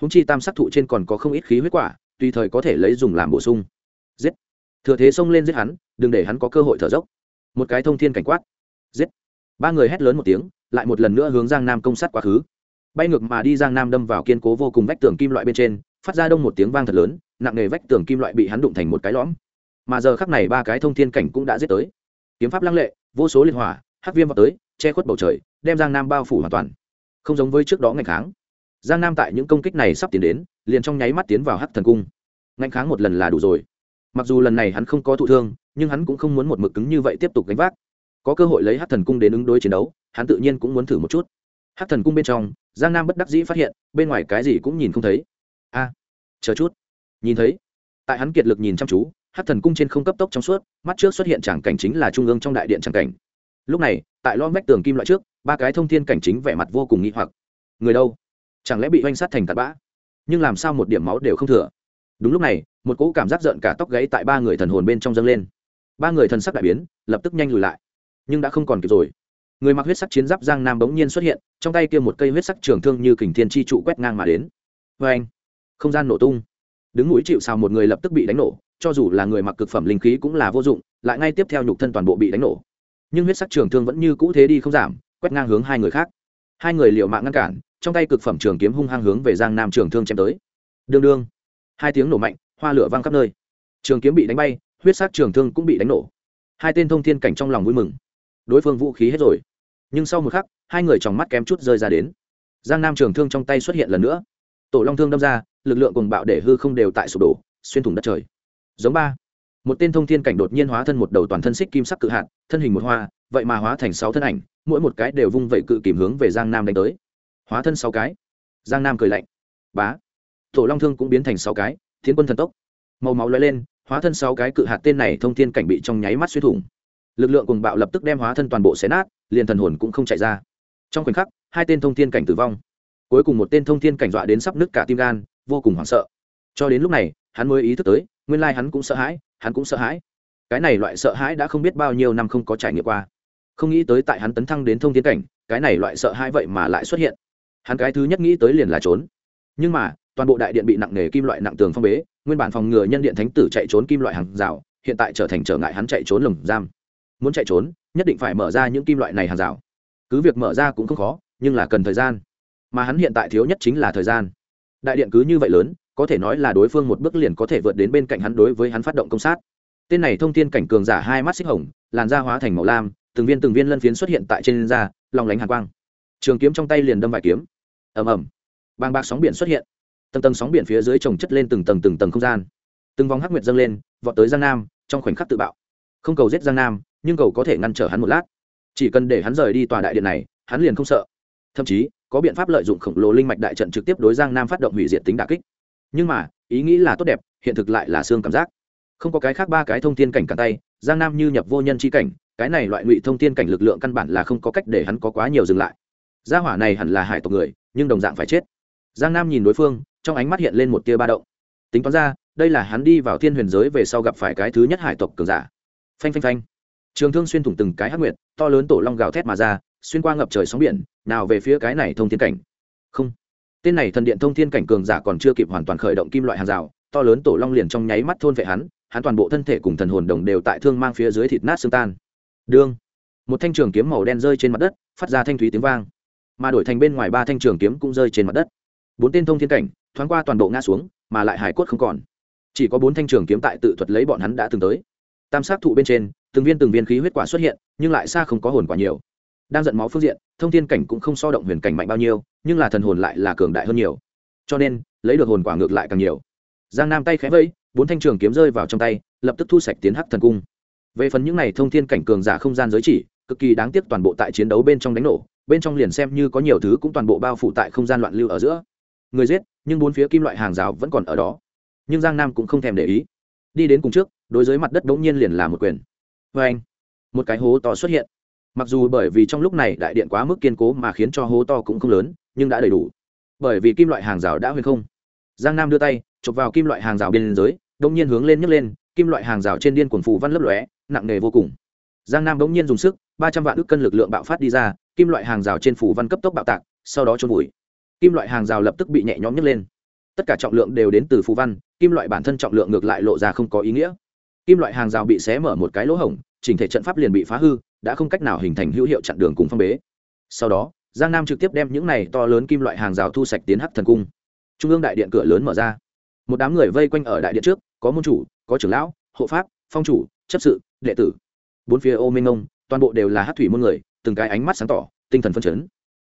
Húng chi tam sắc thụ trên còn có không ít khí huyết quả, tùy thời có thể lấy dùng làm bổ sung. Giết. Thừa thế xông lên giết hắn, đừng để hắn có cơ hội thở dốc. Một cái thông thiên cảnh quát. Giết. Ba người hét lớn một tiếng, lại một lần nữa hướng giang nam công sát quá khứ. Bay ngược mà đi giang nam đâm vào kiên cố vô cùng vách tường kim loại bên trên, phát ra đông một tiếng vang thật lớn, nặng nề vách tường kim loại bị hắn đụng thành một cái lõm. Mà giờ khắc này ba cái thông thiên cảnh cũng đã giết tới. Kiếm pháp lăng lệ, vô số liên hỏa, hắc viêm vào tới, che khuất bầu trời, đem giang nam bao phủ hoàn toàn không giống với trước đó ngày kháng. Giang nam tại những công kích này sắp tiến đến, liền trong nháy mắt tiến vào hắc thần cung. Ngạnh kháng một lần là đủ rồi. Mặc dù lần này hắn không có thụ thương, nhưng hắn cũng không muốn một mực cứng như vậy tiếp tục gánh vác. Có cơ hội lấy hắc thần cung đến ứng đối chiến đấu, hắn tự nhiên cũng muốn thử một chút. Hắc thần cung bên trong, giang nam bất đắc dĩ phát hiện, bên ngoài cái gì cũng nhìn không thấy. A, chờ chút. Nhìn thấy. Tại hắn kiệt lực nhìn chăm chú, hắc thần cung trên không cấp tốc trong suốt, mắt trước xuất hiện tràng cảnh chính là trung ương trong đại điện tràng cảnh. Lúc này, tại lo vách tường kim loại trước ba cái thông thiên cảnh chính vẻ mặt vô cùng nghi hoặc. Người đâu? Chẳng lẽ bị oanh sát thành tạt bã? Nhưng làm sao một điểm máu đều không thừa? Đúng lúc này, một cỗ cảm giác giận cả tóc gáy tại ba người thần hồn bên trong dâng lên. Ba người thần sắc đại biến, lập tức nhanh lùi lại. Nhưng đã không còn kịp rồi. Người mặc huyết sắc chiến giáp giang nam bỗng nhiên xuất hiện, trong tay kia một cây huyết sắc trường thương như kình thiên chi trụ quét ngang mà đến. Vê anh, không gian nổ tung. Đứng mũi chịu sao một người lập tức bị đánh nổ, cho dù là người mặc cực phẩm linh khí cũng là vô dụng, lại ngay tiếp theo nhục thân toàn bộ bị đánh nổ. Nhưng huyết sắc trường thương vẫn như cũ thế đi không giảm quét ngang hướng hai người khác. Hai người liệu mạng ngăn cản trong tay cực phẩm trường kiếm hung hăng hướng về giang nam trường thương chém tới. Đương đương. Hai tiếng nổ mạnh hoa lửa văng khắp nơi. Trường kiếm bị đánh bay huyết sắc trường thương cũng bị đánh nổ. Hai tên thông thiên cảnh trong lòng vui mừng. Đối phương vũ khí hết rồi. Nhưng sau một khắc hai người trong mắt kém chút rơi ra đến. Giang nam trường thương trong tay xuất hiện lần nữa. Tổ long thương đâm ra lực lượng cùng bạo để hư không đều tại sụp đổ xuyên thủng đất trời. Giống ba. Một tên thông thiên cảnh đột nhiên hóa thân một đầu toàn thân xích kim sắc cự hạn, thân hình một hoa vậy mà hóa thành sáu thân ảnh, mỗi một cái đều vung vẩy cự kìm hướng về giang nam đánh tới. Hóa thân sáu cái. Giang nam cười lạnh. Bá. Tổ long thương cũng biến thành sáu cái, thiên quân thần tốc. Màu máu lóe lên, hóa thân sáu cái cự hạt tên này thông thiên cảnh bị trong nháy mắt xuyên thủng. Lực lượng cùng bạo lập tức đem hóa thân toàn bộ xé nát, liền thần hồn cũng không chạy ra. Trong khoảnh khắc, hai tên thông thiên cảnh tử vong. Cuối cùng một tên thông thiên cảnh dọa đến sắp nứt cả tim gan, vô cùng hoảng sợ. Cho đến lúc này, hắn mới ý thức tới, nguyên lai hắn cũng sợ hãi, hắn cũng sợ hãi. Cái này loại sợ hãi đã không biết bao nhiêu năm không có trải nghiệm qua không nghĩ tới tại hắn tấn thăng đến thông thiên cảnh, cái này loại sợ hãi vậy mà lại xuất hiện. Hắn cái thứ nhất nghĩ tới liền là trốn. Nhưng mà, toàn bộ đại điện bị nặng nề kim loại nặng tường phong bế, nguyên bản phòng ngừa nhân điện thánh tử chạy trốn kim loại hàng rào, hiện tại trở thành trở ngại hắn chạy trốn lồng giam. Muốn chạy trốn, nhất định phải mở ra những kim loại này hàng rào. Cứ việc mở ra cũng không khó, nhưng là cần thời gian. Mà hắn hiện tại thiếu nhất chính là thời gian. Đại điện cứ như vậy lớn, có thể nói là đối phương một bước liền có thể vượt đến bên cạnh hắn đối với hắn phát động công sát. Tên này thông tin cảnh cường giả hai mắt xích hồng, làn da hóa thành màu lam từng viên từng viên lân phiến xuất hiện tại trên da lòng lánh hàn quang. Trường kiếm trong tay liền đâm vài kiếm. Ầm ầm. Bàng bạc sóng biển xuất hiện. Tầng tầng sóng biển phía dưới trồng chất lên từng tầng từng tầng không gian. Từng vòng hắc nguyệt dâng lên, vọt tới giang nam, trong khoảnh khắc tự bạo. Không cầu giết giang nam, nhưng cầu có thể ngăn trở hắn một lát. Chỉ cần để hắn rời đi tòa đại điện này, hắn liền không sợ. Thậm chí, có biện pháp lợi dụng khổng lồ linh mạch đại trận trực tiếp đối giang nam phát động hủy diệt tính đà kích. Nhưng mà, ý nghĩ là tốt đẹp, hiện thực lại là xương cảm giác không có cái khác ba cái thông tin cảnh cả tay, giang nam như nhập vô nhân chi cảnh, cái này loại ngụy thông tin cảnh lực lượng căn bản là không có cách để hắn có quá nhiều dừng lại. Gia hỏa này hẳn là hải tộc người, nhưng đồng dạng phải chết. Giang nam nhìn đối phương, trong ánh mắt hiện lên một tia ba động. Tính toán ra, đây là hắn đi vào thiên huyền giới về sau gặp phải cái thứ nhất hải tộc cường giả. Phanh phanh phanh. Trường thương xuyên thủng từng cái hắc nguyệt, to lớn tổ long gào thét mà ra, xuyên qua ngập trời sóng biển, nào về phía cái này thông thiên cảnh. Không. Tên này thần điện thông thiên cảnh cường giả còn chưa kịp hoàn toàn khởi động kim loại hàng rào, to lớn tổ long liền trong nháy mắt thôn vệ hắn hắn toàn bộ thân thể cùng thần hồn đồng đều tại thương mang phía dưới thịt nát xương tan. Đương, một thanh trường kiếm màu đen rơi trên mặt đất, phát ra thanh thúy tiếng vang. Mà đổi thành bên ngoài ba thanh trường kiếm cũng rơi trên mặt đất. Bốn tên thông thiên cảnh, thoáng qua toàn bộ ngã xuống, mà lại hải cốt không còn. Chỉ có bốn thanh trường kiếm tại tự thuật lấy bọn hắn đã từng tới. Tam sát thụ bên trên, từng viên từng viên khí huyết quả xuất hiện, nhưng lại xa không có hồn quả nhiều. Đang giận máu phương diện, thông thiên cảnh cũng không so động huyền cảnh mạnh bao nhiêu, nhưng là thần hồn lại là cường đại hơn nhiều. Cho nên, lấy được hồn quả ngược lại càng nhiều. Giang nam tay khẽ vẫy bốn thanh trường kiếm rơi vào trong tay, lập tức thu sạch tiến hắc thần cung. Về phần những n à y thông thiên cảnh cường giả không gian giới chỉ, cực kỳ đáng tiếc toàn bộ tại chiến đấu bên trong đánh nổ, bên trong liền xem như có nhiều thứ cũng toàn bộ bao phủ tại không gian loạn lưu ở giữa. Người giết, nhưng bốn phía kim loại hàng rào vẫn còn ở đó. Nhưng giang nam cũng không thèm để ý. Đi đến cùng trước, đối với mặt đất đ nhiên liền là một quyền. Vê anh, một cái hố to xuất hiện. Mặc dù bởi vì trong lúc này đại điện quá mức kiên cố mà khiến cho hố to cũng không lớn, nhưng đã đầy đủ. Bởi vì kim loại hàng rào đã huyền không. Giang nam đưa tay chụp vào kim loại hàng rào biên giới đông nhiên hướng lên nhấc lên, kim loại hàng rào trên điên cuồng phù văn lấp lóe, nặng nề vô cùng. Giang nam bỗng nhiên dùng sức, ba trăm vạn ức cân lực lượng bạo phát đi ra, kim loại hàng rào trên phủ văn cấp tốc bạo tạc, sau đó trôn vùi. Kim loại hàng rào lập tức bị nhẹ nhõm nhấc lên. Tất cả trọng lượng đều đến từ phù văn, kim loại bản thân trọng lượng ngược lại lộ ra không có ý nghĩa. Kim loại hàng rào bị xé mở một cái lỗ hổng, chỉnh thể trận pháp liền bị phá hư, đã không cách nào hình thành hữu hiệu chặn đường cùng phong bế. Sau đó, giang nam trực tiếp đem những này to lớn kim loại hàng rào thu sạch tiến hắc thần cung. Trung ương đại điện cửa lớn mở ra một đám người vây quanh ở đại điện trước, có môn chủ, có trưởng lão, hộ pháp, phong chủ, chấp sự, đệ tử. Bốn phía ô minh ông, toàn bộ đều là hát thủy môn người, từng cái ánh mắt sáng tỏ, tinh thần phân chấn.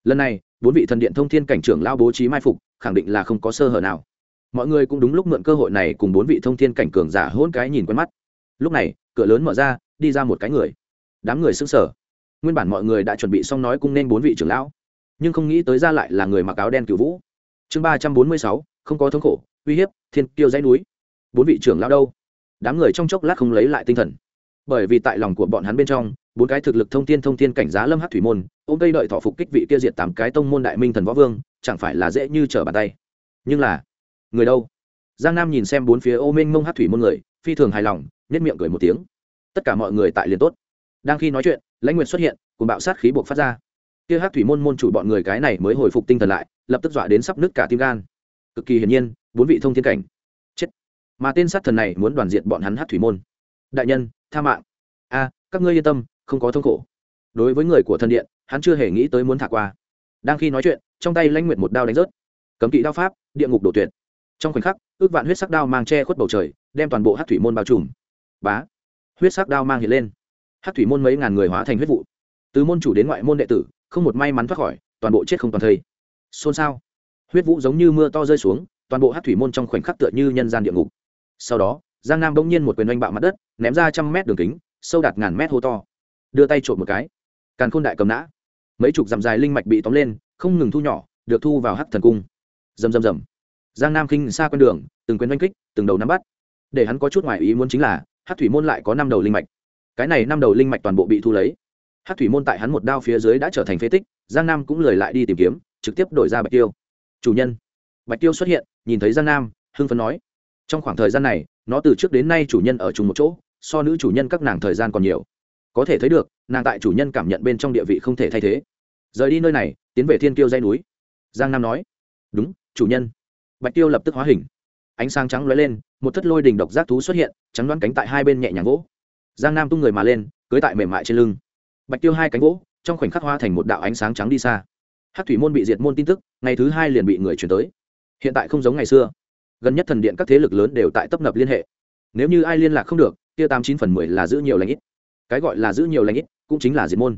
Lần này, bốn vị thần điện thông thiên cảnh trưởng lao bố trí mai phục, khẳng định là không có sơ hở nào. Mọi người cũng đúng lúc mượn cơ hội này cùng bốn vị thông thiên cảnh cường giả hôn cái nhìn quen mắt. Lúc này, cửa lớn mở ra, đi ra một cái người. Đám người xứng sở nguyên bản mọi người đã chuẩn bị xong nói cung nên bốn vị trưởng lão, nhưng không nghĩ tới ra lại là người mặc áo đen cựu vũ. Chương ba trăm bốn mươi sáu, không có thống khổ uy hiếp, thiên tiêu dãy núi. Bốn vị trưởng lão đâu? Đám người trong chốc lát không lấy lại tinh thần. Bởi vì tại lòng của bọn hắn bên trong, bốn cái thực lực thông tin thông tin cảnh giá lâm hát thủy môn, ôm cây đợi thọ phục kích vị kia diệt tám cái tông môn đại minh thần võ vương, chẳng phải là dễ như trở bàn tay. Nhưng là, người đâu? Giang nam nhìn xem bốn phía ô minh mông hát thủy môn người, phi thường hài lòng nết miệng cười một tiếng. Tất cả mọi người tại liền tốt. Đang khi nói chuyện, lãnh nguyện xuất hiện, cùng bạo sát khí buộc phát ra. Kia hát thủy môn môn chủ bọn người cái này mới hồi phục tinh thần lại, lập tức dọa đến sắp nứt cả tim gan. Cực kỳ hiển nhiên bốn vị thông thiên cảnh. Chết. Mà tên sát thần này muốn đoàn diệt bọn hắn hát thủy môn. Đại nhân, tha mạng. A, các ngươi yên tâm, không có thông khổ. Đối với người của thần điện, hắn chưa hề nghĩ tới muốn thả qua. Đang khi nói chuyện, trong tay lãnh nguyệt một đao đánh rớt. Cấm kỵ đao pháp, địa ngục đổ tuyệt. Trong khoảnh khắc, ước vạn huyết sắc đao mang che khuất bầu trời, đem toàn bộ hát thủy môn bao trùm. Bá. Huyết sắc đao mang hiện lên. Hát thủy môn mấy ngàn người hóa thành huyết vụ. Từ môn chủ đến ngoại môn đệ tử, không một may mắn thoát khỏi, toàn bộ chết không toàn thây. Xôn xao. Huyết vũ giống như mưa to rơi xuống toàn bộ hát thủy môn trong khoảnh khắc tựa như nhân gian địa ngục. Sau đó, giang nam bỗng nhiên một quyền oanh bạo mặt đất, ném ra trăm mét đường kính, sâu đạt ngàn mét hô to. Đưa tay trộm một cái. Càn khôn đại cầm nã. Mấy chục dặm dài linh mạch bị tóm lên, không ngừng thu nhỏ, được thu vào hắc thần cung. Rầm rầm rầm. Giang nam khinh xa con đường, từng quyền oanh kích, từng đầu nắm bắt. Để hắn có chút ngoài ý muốn chính là hát thủy môn lại có năm đầu linh mạch. Cái này năm đầu linh mạch toàn bộ bị thu lấy. Hát thủy môn tại hắn một đao phía dưới đã trở thành phế tích, giang nam cũng lời lại đi tìm kiếm, trực tiếp đổi ra bạch tiêu. Chủ nhân bạch tiêu xuất hiện, nhìn thấy giang nam, hưng phấn nói, trong khoảng thời gian này, nó từ trước đến nay chủ nhân ở chung một chỗ, so nữ chủ nhân các nàng thời gian còn nhiều. Có thể thấy được, nàng tại chủ nhân cảm nhận bên trong địa vị không thể thay thế. Rời đi nơi này, tiến về thiên kiêu dây núi. Giang nam nói, đúng, chủ nhân. Bạch tiêu lập tức hóa hình. Ánh sáng trắng lóe lên, một thất lôi đình độc giác thú xuất hiện, trắng đoán cánh tại hai bên nhẹ nhàng vỗ. Giang nam tung người mà lên, cưới tại mềm mại trên lưng. Bạch tiêu hai cánh vỗ, trong khoảnh khắc hoa thành một đạo ánh sáng trắng đi xa. Hát thủy môn bị diệt môn tin tức, ngày thứ hai liền bị người chuyển tới hiện tại không giống ngày xưa. Gần nhất thần điện các thế lực lớn đều tại tấp nập liên hệ. Nếu như ai liên lạc không được, kia tám chín phần mười là giữ nhiều lãnh ít. Cái gọi là giữ nhiều lãnh ít cũng chính là diệt môn.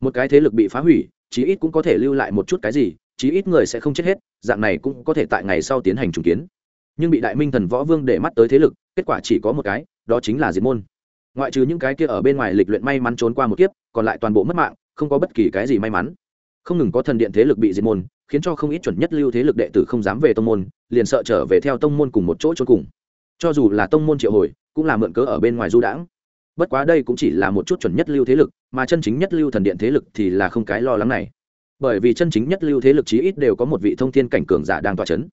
Một cái thế lực bị phá hủy, chí ít cũng có thể lưu lại một chút cái gì, chí ít người sẽ không chết hết, dạng này cũng có thể tại ngày sau tiến hành trùng kiến. Nhưng bị đại minh thần võ vương để mắt tới thế lực, kết quả chỉ có một cái, đó chính là diệt môn. Ngoại trừ những cái kia ở bên ngoài lịch luyện may mắn trốn qua một kiếp, còn lại toàn bộ mất mạng, không có bất kỳ cái gì may mắn. Không ngừng có thần điện thế lực bị diệt môn khiến cho không ít chuẩn nhất lưu thế lực đệ tử không dám về tông môn, liền sợ trở về theo tông môn cùng một chỗ trốn cùng. Cho dù là tông môn triệu hồi, cũng là mượn cớ ở bên ngoài du đãng. Bất quá đây cũng chỉ là một chút chuẩn nhất lưu thế lực, mà chân chính nhất lưu thần điện thế lực thì là không cái lo lắng này. Bởi vì chân chính nhất lưu thế lực chí ít đều có một vị thông thiên cảnh cường giả đang tọa chấn.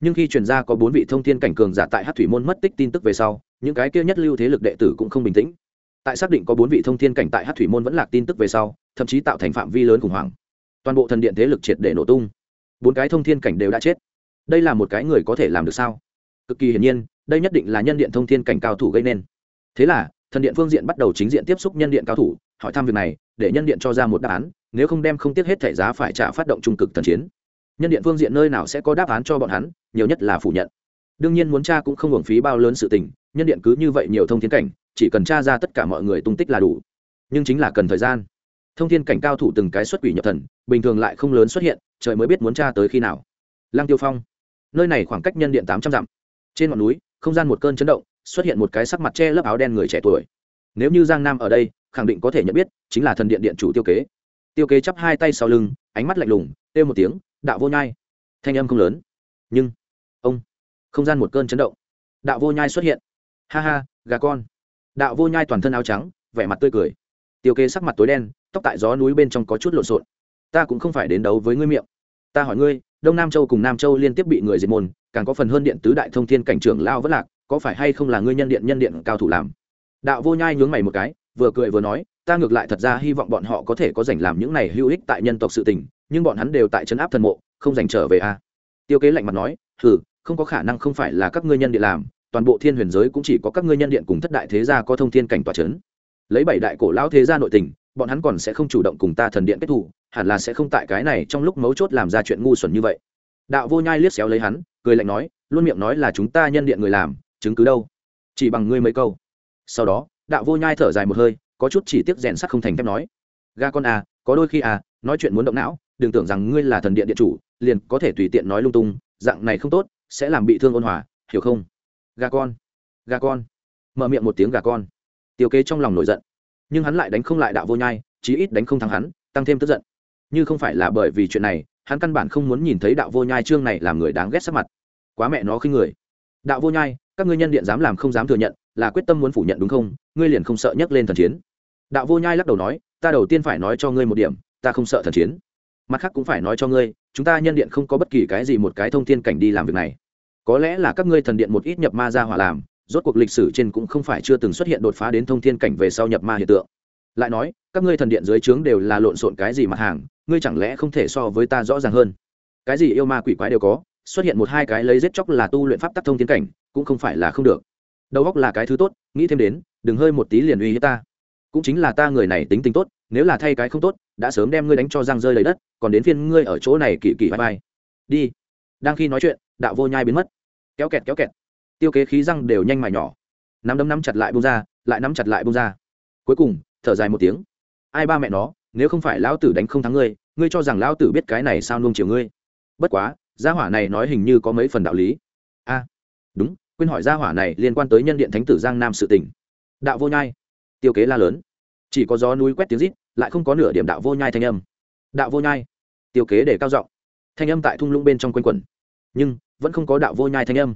nhưng khi truyền ra có bốn vị thông thiên cảnh cường giả tại hát thủy môn mất tích tin tức về sau, những cái kia nhất lưu thế lực đệ tử cũng không bình tĩnh. Tại xác định có bốn vị thông thiên cảnh tại hát thủy môn vẫn lạc tin tức về sau, thậm chí tạo thành phạm vi lớn khủng hoảng. Toàn bộ thần điện thế lực triệt để nổ tung bốn cái thông thiên cảnh đều đã chết. Đây là một cái người có thể làm được sao? Cực kỳ hiển nhiên, đây nhất định là nhân điện thông thiên cảnh cao thủ gây nên. Thế là, thần điện phương diện bắt đầu chính diện tiếp xúc nhân điện cao thủ, hỏi thăm việc này, để nhân điện cho ra một đáp án, nếu không đem không tiếc hết thẻ giá phải trả phát động trung cực thần chiến. Nhân điện phương diện nơi nào sẽ có đáp án cho bọn hắn, nhiều nhất là phủ nhận. Đương nhiên muốn tra cũng không hưởng phí bao lớn sự tình, nhân điện cứ như vậy nhiều thông thiên cảnh, chỉ cần tra ra tất cả mọi người tung tích là đủ. Nhưng chính là cần thời gian. Thông thiên cảnh cao thủ từng cái xuất quỷ nhập thần, bình thường lại không lớn xuất hiện trời mới biết muốn tra tới khi nào. Lăng tiêu phong, nơi này khoảng cách nhân điện tám trăm dặm. Trên ngọn núi, không gian một cơn chấn động, xuất hiện một cái sắc mặt che lớp áo đen người trẻ tuổi. Nếu như giang nam ở đây, khẳng định có thể nhận biết, chính là thần điện điện chủ tiêu kế. Tiêu kế chắp hai tay sau lưng, ánh mắt lạnh lùng têu một tiếng, đạo vô nhai. Thanh âm không lớn. Nhưng, ông, không gian một cơn chấn động. Đạo vô nhai xuất hiện. Ha ha, gà con. Đạo vô nhai toàn thân áo trắng, vẻ mặt tươi cười. Tiêu kế sắc mặt tối đen, tóc tại gió núi bên trong có chút lộn xộn. Ta cũng không phải đến đấu với ngươi miệng ta hỏi ngươi, đông nam châu cùng nam châu liên tiếp bị người diệt môn, càng có phần hơn điện tứ đại thông thiên cảnh trưởng lao vất lạc, có phải hay không là ngươi nhân điện nhân điện cao thủ làm? Đạo vô nhai nhướng mày một cái, vừa cười vừa nói, ta ngược lại thật ra hy vọng bọn họ có thể có dành làm những này hữu ích tại nhân tộc sự tình, nhưng bọn hắn đều tại trấn áp thần mộ, không dành trở về a tiêu kế lạnh mặt nói, hừ, không có khả năng không phải là các ngươi nhân điện làm, toàn bộ thiên huyền giới cũng chỉ có các ngươi nhân điện cùng thất đại thế gia có thông thiên cảnh tòa trấn. Lấy bảy đại cổ lão thế gia nội tình bọn hắn còn sẽ không chủ động cùng ta thần điện kết thủ hẳn là sẽ không tại cái này trong lúc mấu chốt làm ra chuyện ngu xuẩn như vậy. Đạo vô nhai liếc xéo lấy hắn, cười lạnh nói, luôn miệng nói là chúng ta nhân điện người làm, chứng cứ đâu? Chỉ bằng ngươi mấy câu. Sau đó, đạo vô nhai thở dài một hơi, có chút chỉ tiếc rèn sắt không thành thép nói, ga con à có đôi khi à nói chuyện muốn động não, đừng tưởng rằng ngươi là thần điện điện chủ, liền có thể tùy tiện nói lung tung, dạng này không tốt, sẽ làm bị thương ôn hòa, hiểu không? Gà con gà con. Mở miệng một tiếng gà con. Tiêu kế trong lòng nổi giận nhưng hắn lại đánh không lại đạo vô nhai, chí ít đánh không thắng hắn, tăng thêm tức giận. Như không phải là bởi vì chuyện này, hắn căn bản không muốn nhìn thấy đạo vô nhai trương này làm người đáng ghét sắc mặt. Quá mẹ nó khi người. Đạo vô nhai, các ngươi nhân điện dám làm không dám thừa nhận, là quyết tâm muốn phủ nhận đúng không? Ngươi liền không sợ nhấc lên thần chiến. Đạo vô nhai lắc đầu nói, ta đầu tiên phải nói cho ngươi một điểm, ta không sợ thần chiến. Mặt khác cũng phải nói cho ngươi, chúng ta nhân điện không có bất kỳ cái gì một cái thông tin cảnh đi làm việc này. Có lẽ là các ngươi thần điện một ít nhập ma ra hỏa làm rốt cuộc lịch sử trên cũng không phải chưa từng xuất hiện đột phá đến thông thiên cảnh về sau nhập ma hiện tượng. Lại nói, các ngươi thần điện dưới trướng đều là lộn xộn cái gì mặt hàng, ngươi chẳng lẽ không thể so với ta rõ ràng hơn? Cái gì yêu ma quỷ quái đều có, xuất hiện một hai cái lấy giết chóc là tu luyện pháp tắc thông thiên cảnh, cũng không phải là không được. Đầu óc là cái thứ tốt, nghĩ thêm đến, đừng hơi một tí liền uy hiếp ta. Cũng chính là ta người này tính tình tốt, nếu là thay cái không tốt, đã sớm đem ngươi đánh cho răng rơi lấy đất, còn đến phiên ngươi ở chỗ này kỳ kỳ vai vai. Đi. Đang khi nói chuyện, đạo vô nhai biến mất. Kéo kẹt kéo kẹt tiêu kế khí răng đều nhanh mài nhỏ. Nắm đấm nắm chặt lại bông ra, lại nắm chặt lại bông ra. Cuối cùng, thở dài một tiếng. Ai ba mẹ nó, nếu không phải lão tử đánh không thắng ngươi ngươi cho rằng lão tử biết cái này sao nuông chiều ngươi. Bất quá, gia hỏa này nói hình như có mấy phần đạo lý. A, đúng, quên hỏi gia hỏa này liên quan tới nhân điện thánh tử giang nam sự tình. Đạo vô nhai. Tiêu kế la lớn. Chỉ có gió núi quét tiếng rít, lại không có nửa điểm đạo vô nhai thanh âm. Đạo vô nhai. Tiêu kế để cao giọng. Thanh âm tại thung lũng bên trong quanh quẩn. Nhưng, vẫn không có đạo vô nhai thanh âm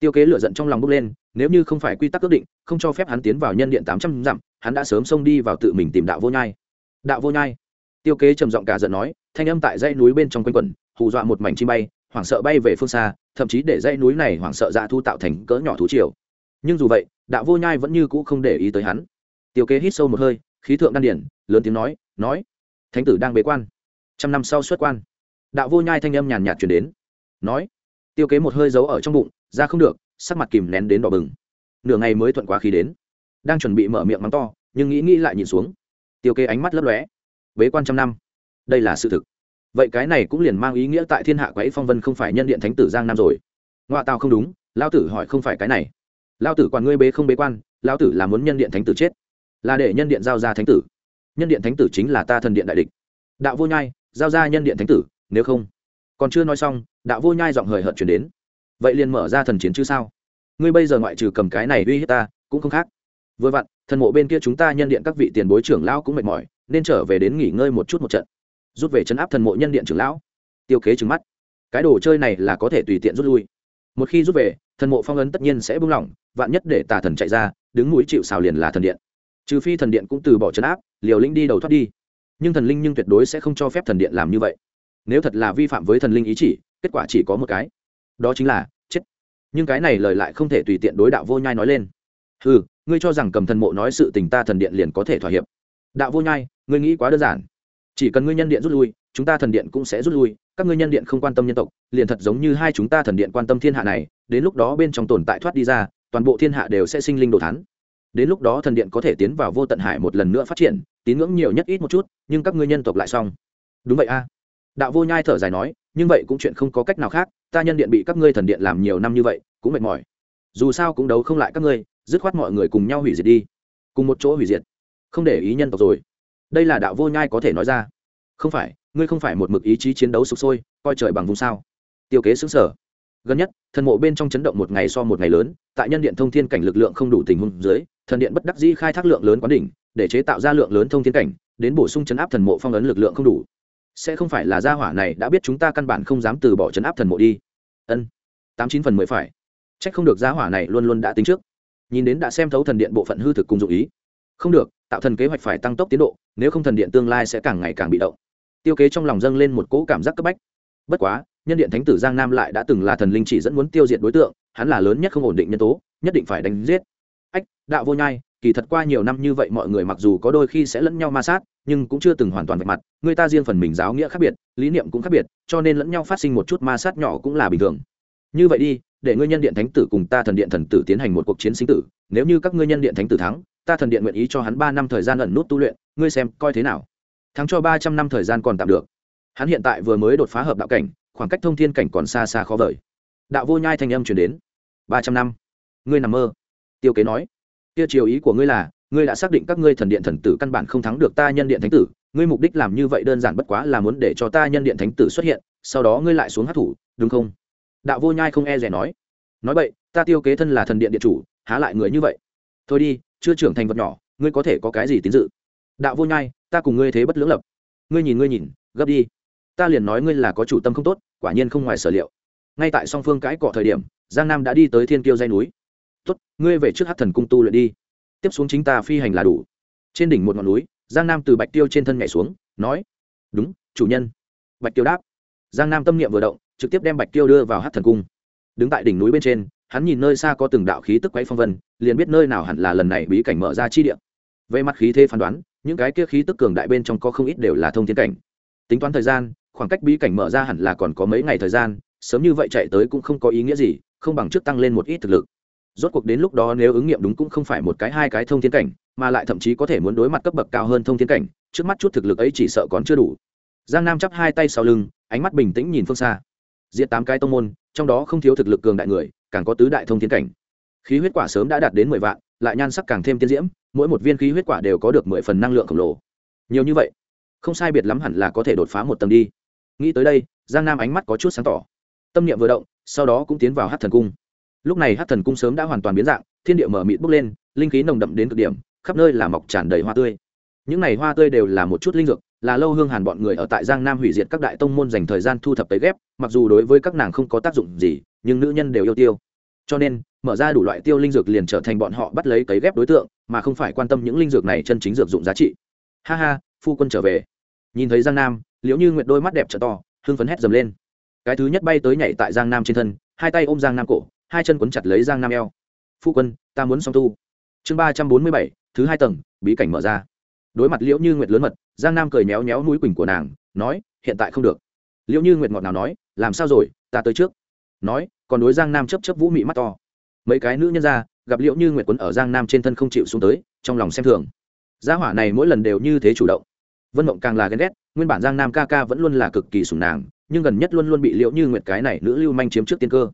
tiêu kế lửa giận trong lòng bốc lên, nếu như không phải quy tắc ước định, không cho phép hắn tiến vào nhân điện tám trăm dặm, hắn đã sớm xông đi vào tự mình tìm đạo vô nhai. Đạo vô nhai? Tiêu kế trầm giọng cả giận nói, thanh âm tại dãy núi bên trong quanh quẩn, hù dọa một mảnh chim bay, hoảng sợ bay về phương xa, thậm chí để dãy núi này hoảng sợ dạ thu tạo thành cỡ nhỏ thú triều. Nhưng dù vậy, đạo vô nhai vẫn như cũ không để ý tới hắn. Tiêu kế hít sâu một hơi, khí thượng đan điển, lớn tiếng nói nói, thánh tử đang bế quan. Trăm năm sau xuất quan. Đạo vô nhai thanh âm nhàn nhạt chuyển đến. Nói tiêu kế một hơi giấu ở trong bụng, ra không được, sắc mặt kìm nén đến đỏ bừng. Nửa ngày mới thuận quá khí đến. Đang chuẩn bị mở miệng mắng to, nhưng nghĩ nghĩ lại nhìn xuống. Tiêu kế ánh mắt lấp lóe. Bế quan trăm năm. Đây là sự thực. Vậy cái này cũng liền mang ý nghĩa tại thiên hạ quái phong vân không phải nhân điện thánh tử giang nam rồi. Ngoại Tào không đúng lao tử hỏi không phải cái này. Lao tử quản ngươi bế không bế quan lao tử là muốn nhân điện thánh tử chết. Là để nhân điện giao ra thánh tử. Nhân điện thánh tử chính là ta thần điện đại địch. Đạo vô nhai, giao ra nhân điện thánh tử, nếu không. Còn chưa nói xong đạo vô nhai giọng hời hợt chuyển đến. Vậy liền mở ra thần chiến chứ sao? Ngươi bây giờ ngoại trừ cầm cái này uy hiếp ta, cũng không khác. Vừa vặn, thần mộ bên kia chúng ta nhân điện các vị tiền bối trưởng lão cũng mệt mỏi, nên trở về đến nghỉ ngơi một chút một trận. Rút về chấn áp thần mộ nhân điện trưởng lão. Tiêu kế trừng mắt. Cái đồ chơi này là có thể tùy tiện rút lui. Một khi rút về, thần mộ phong ấn tất nhiên sẽ buông lỏng, vạn nhất để tà thần chạy ra, đứng mũi chịu xào liền là thần điện. Trừ phi thần điện cũng từ bỏ chấn áp, liều linh đi đầu thoát đi. Nhưng thần linh nhưng tuyệt đối sẽ không cho phép thần điện làm như vậy. Nếu thật là vi phạm với thần linh ý chỉ kết quả chỉ có một cái. Đó chính là, chết. Nhưng cái này lời lại không thể tùy tiện đối đạo vô nhai nói lên. Ừ ngươi cho rằng cầm thần mộ nói sự tình ta thần điện liền có thể thỏa hiệp. Đạo vô nhai, ngươi nghĩ quá đơn giản. Chỉ cần ngươi nhân điện rút lui, chúng ta thần điện cũng sẽ rút lui, các ngươi nhân điện không quan tâm nhân tộc, liền thật giống như hai chúng ta thần điện quan tâm thiên hạ này, đến lúc đó bên trong tồn tại thoát đi ra, toàn bộ thiên hạ đều sẽ sinh linh đồ thắn đến lúc đó thần điện có thể tiến vào vô tận hải một lần nữa phát triển, tín ngưỡng nhiều nhất ít một chút, nhưng các ngươi nhân tộc lại xong. Đúng vậy a đạo vô nhai thở dài nói, nhưng vậy cũng chuyện không có cách nào khác, ta nhân điện bị các ngươi thần điện làm nhiều năm như vậy, cũng mệt mỏi. Dù sao cũng đấu không lại các ngươi, dứt khoát mọi người cùng nhau hủy diệt đi. Cùng một chỗ hủy diệt. Không để ý nhân tộc rồi. Đây là đạo vô nhai có thể nói ra. Không phải, ngươi không phải một mực ý chí chiến đấu sụp sôi, coi trời bằng vùng sao. Tiêu kế xứng sở gần nhất, thần mộ bên trong chấn động một ngày so một ngày lớn, tại nhân điện thông thiên cảnh lực lượng không đủ tình huống dưới, thần điện bất đắc dĩ khai thác lượng lớn quán đỉnh, để chế tạo ra lượng lớn thông thiên cảnh, đến bổ sung chấn áp thần mộ phong ấn lực lượng không đủ sẽ không phải là gia hỏa này đã biết chúng ta căn bản không dám từ bỏ chấn áp thần mộ đi. Ân, tám chín phần mười phải. C h ắ c không được gia hỏa này luôn luôn đã tính trước. Nhìn đến đã xem thấu thần điện bộ phận hư thực cùng dụ ý. Không được, tạo thần kế hoạch phải tăng tốc tiến độ, nếu không thần điện tương lai sẽ càng ngày càng bị động. Tiêu kế trong lòng dâng lên một cỗ cảm giác cấp bách. Bất quá, nhân điện thánh tử giang nam lại đã từng là thần linh chỉ dẫn muốn tiêu diệt đối tượng, hắn là lớn nhất không ổn định nhân tố, nhất định phải đánh giết. Ách, đạo vô nhai kỳ thật qua nhiều năm như vậy mọi người mặc dù có đôi khi sẽ lẫn nhau ma sát, nhưng cũng chưa từng hoàn toàn vạch mặt, người ta riêng phần mình giáo nghĩa khác biệt, lý niệm cũng khác biệt, cho nên lẫn nhau phát sinh một chút ma sát nhỏ cũng là bình thường. Như vậy đi, để ngươi nhân điện thánh tử cùng ta thần điện thần tử tiến hành một cuộc chiến sinh tử, nếu như các ngươi nhân điện thánh tử thắng, ta thần điện nguyện ý cho hắn ba năm thời gian ẩn nút tu luyện, ngươi xem coi thế nào? Thắng cho ba trăm năm thời gian còn tạm được. Hắn hiện tại vừa mới đột phá hợp đạo cảnh, khoảng cách thông thiên cảnh còn xa xa khó vời. Đạo vô nhai thanh âm chuyển đến. Ba trăm năm. Ngươi nằm mơ. Tiêu kế nói kia chiều ý của ngươi là, ngươi đã xác định các ngươi thần điện thần tử căn bản không thắng được ta nhân điện thánh tử. Ngươi mục đích làm như vậy đơn giản bất quá là muốn để cho ta nhân điện thánh tử xuất hiện, sau đó ngươi lại xuống hát thủ, đúng không? Đạo vô nhai không e rẻ nói. Nói vậy, ta tiêu kế thân là thần điện điện chủ, há lại người như vậy? Thôi đi, chưa trưởng thành vật nhỏ, ngươi có thể có cái gì tín dự? Đạo vô nhai, ta cùng ngươi thế bất lưỡng lập. Ngươi nhìn ngươi nhìn, gấp đi. Ta liền nói ngươi là có chủ tâm không tốt, quả nhiên không ngoài sở liệu. Ngay tại song phương cãi cọ thời điểm, giang nam đã đi tới thiên kiêu dây núi tốt, ngươi về trước hát thần cung tu luyện đi. Tiếp xuống chính ta phi hành là đủ. Trên đỉnh một ngọn núi, giang nam từ bạch tiêu trên thân nhảy xuống, nói, đúng, chủ nhân. Bạch tiêu đáp. Giang nam tâm niệm vừa động, trực tiếp đem bạch tiêu đưa vào hát thần cung. Đứng tại đỉnh núi bên trên, hắn nhìn nơi xa có từng đạo khí tức quấy phong vân, liền biết nơi nào hẳn là lần này bí cảnh mở ra chi địa. Về mặt khí thế phán đoán, những cái kia khí tức cường đại bên trong có không ít đều là thông thiên cảnh. Tính toán thời gian, khoảng cách bí cảnh mở ra hẳn là còn có mấy ngày thời gian, sớm như vậy chạy tới cũng không có ý nghĩa gì, không bằng trước tăng lên một ít thực lực rốt cuộc đến lúc đó nếu ứng nghiệm đúng cũng không phải một cái hai cái thông thiên cảnh, mà lại thậm chí có thể muốn đối mặt cấp bậc cao hơn thông thiên cảnh, trước mắt chút thực lực ấy chỉ sợ còn chưa đủ. Giang nam chắp hai tay sau lưng, ánh mắt bình tĩnh nhìn phương xa. Diệt tám cái tông môn, trong đó không thiếu thực lực cường đại người, càng có tứ đại thông thiên cảnh. Khí huyết quả sớm đã đạt đến mười vạn, lại nhan sắc càng thêm tiên diễm, mỗi một viên khí huyết quả đều có được mười phần năng lượng khổng lồ. Nhiều như vậy, không sai biệt lắm hẳn là có thể đột phá một tầng đi. Nghĩ tới đây, giang nam ánh mắt có chút sáng tỏ. Tâm niệm vừa động, sau đó cũng tiến vào hát thần cung lúc này hát thần cung sớm đã hoàn toàn biến dạng, thiên địa mở mịt bốc lên, linh khí nồng đậm đến cực điểm, khắp nơi là mọc tràn đầy hoa tươi. Những này hoa tươi đều là một chút linh dược, là lâu hương hàn bọn người ở tại giang nam hủy diệt các đại tông môn dành thời gian thu thập tới ghép, mặc dù đối với các nàng không có tác dụng gì, nhưng nữ nhân đều yêu tiêu. Cho nên, mở ra đủ loại tiêu linh dược liền trở thành bọn họ bắt lấy cấy ghép đối tượng, mà không phải quan tâm những linh dược này chân chính dược dụng giá trị. Ha ha, phu quân trở về. Nhìn thấy giang nam, liễu như nguyệt đôi mắt đẹp trở to, hưng phấn hét dầm lên. Cái thứ nhất bay tới nhảy tại giang nam trên thân, hai tay ôm giang nam cổ hai chân quấn chặt lấy giang nam eo. Phu quân, ta muốn song tu. Chương ba trăm bốn mươi bảy, thứ hai tầng, bí cảnh mở ra. Đối mặt liễu như nguyệt lớn mật, giang nam cười méo méo núi quỳnh của nàng, nói, hiện tại không được. Liễu như nguyệt ngọt nào nói, làm sao rồi, ta tới trước. Nói, còn đối giang nam chấp chấp vũ mị mắt to. Mấy cái nữ nhân ra, gặp liễu như nguyệt quấn ở giang nam trên thân không chịu xuống tới, trong lòng xem thường. Gia hỏa này mỗi lần đều như thế chủ động. Vân mộng càng là ghen ghét, nguyên bản giang nam ca ca vẫn luôn là cực kỳ sủng nàng, nhưng gần nhất luôn luôn bị liễu như nguyệt cái này nữ lưu manh chiếm trước tiên cơ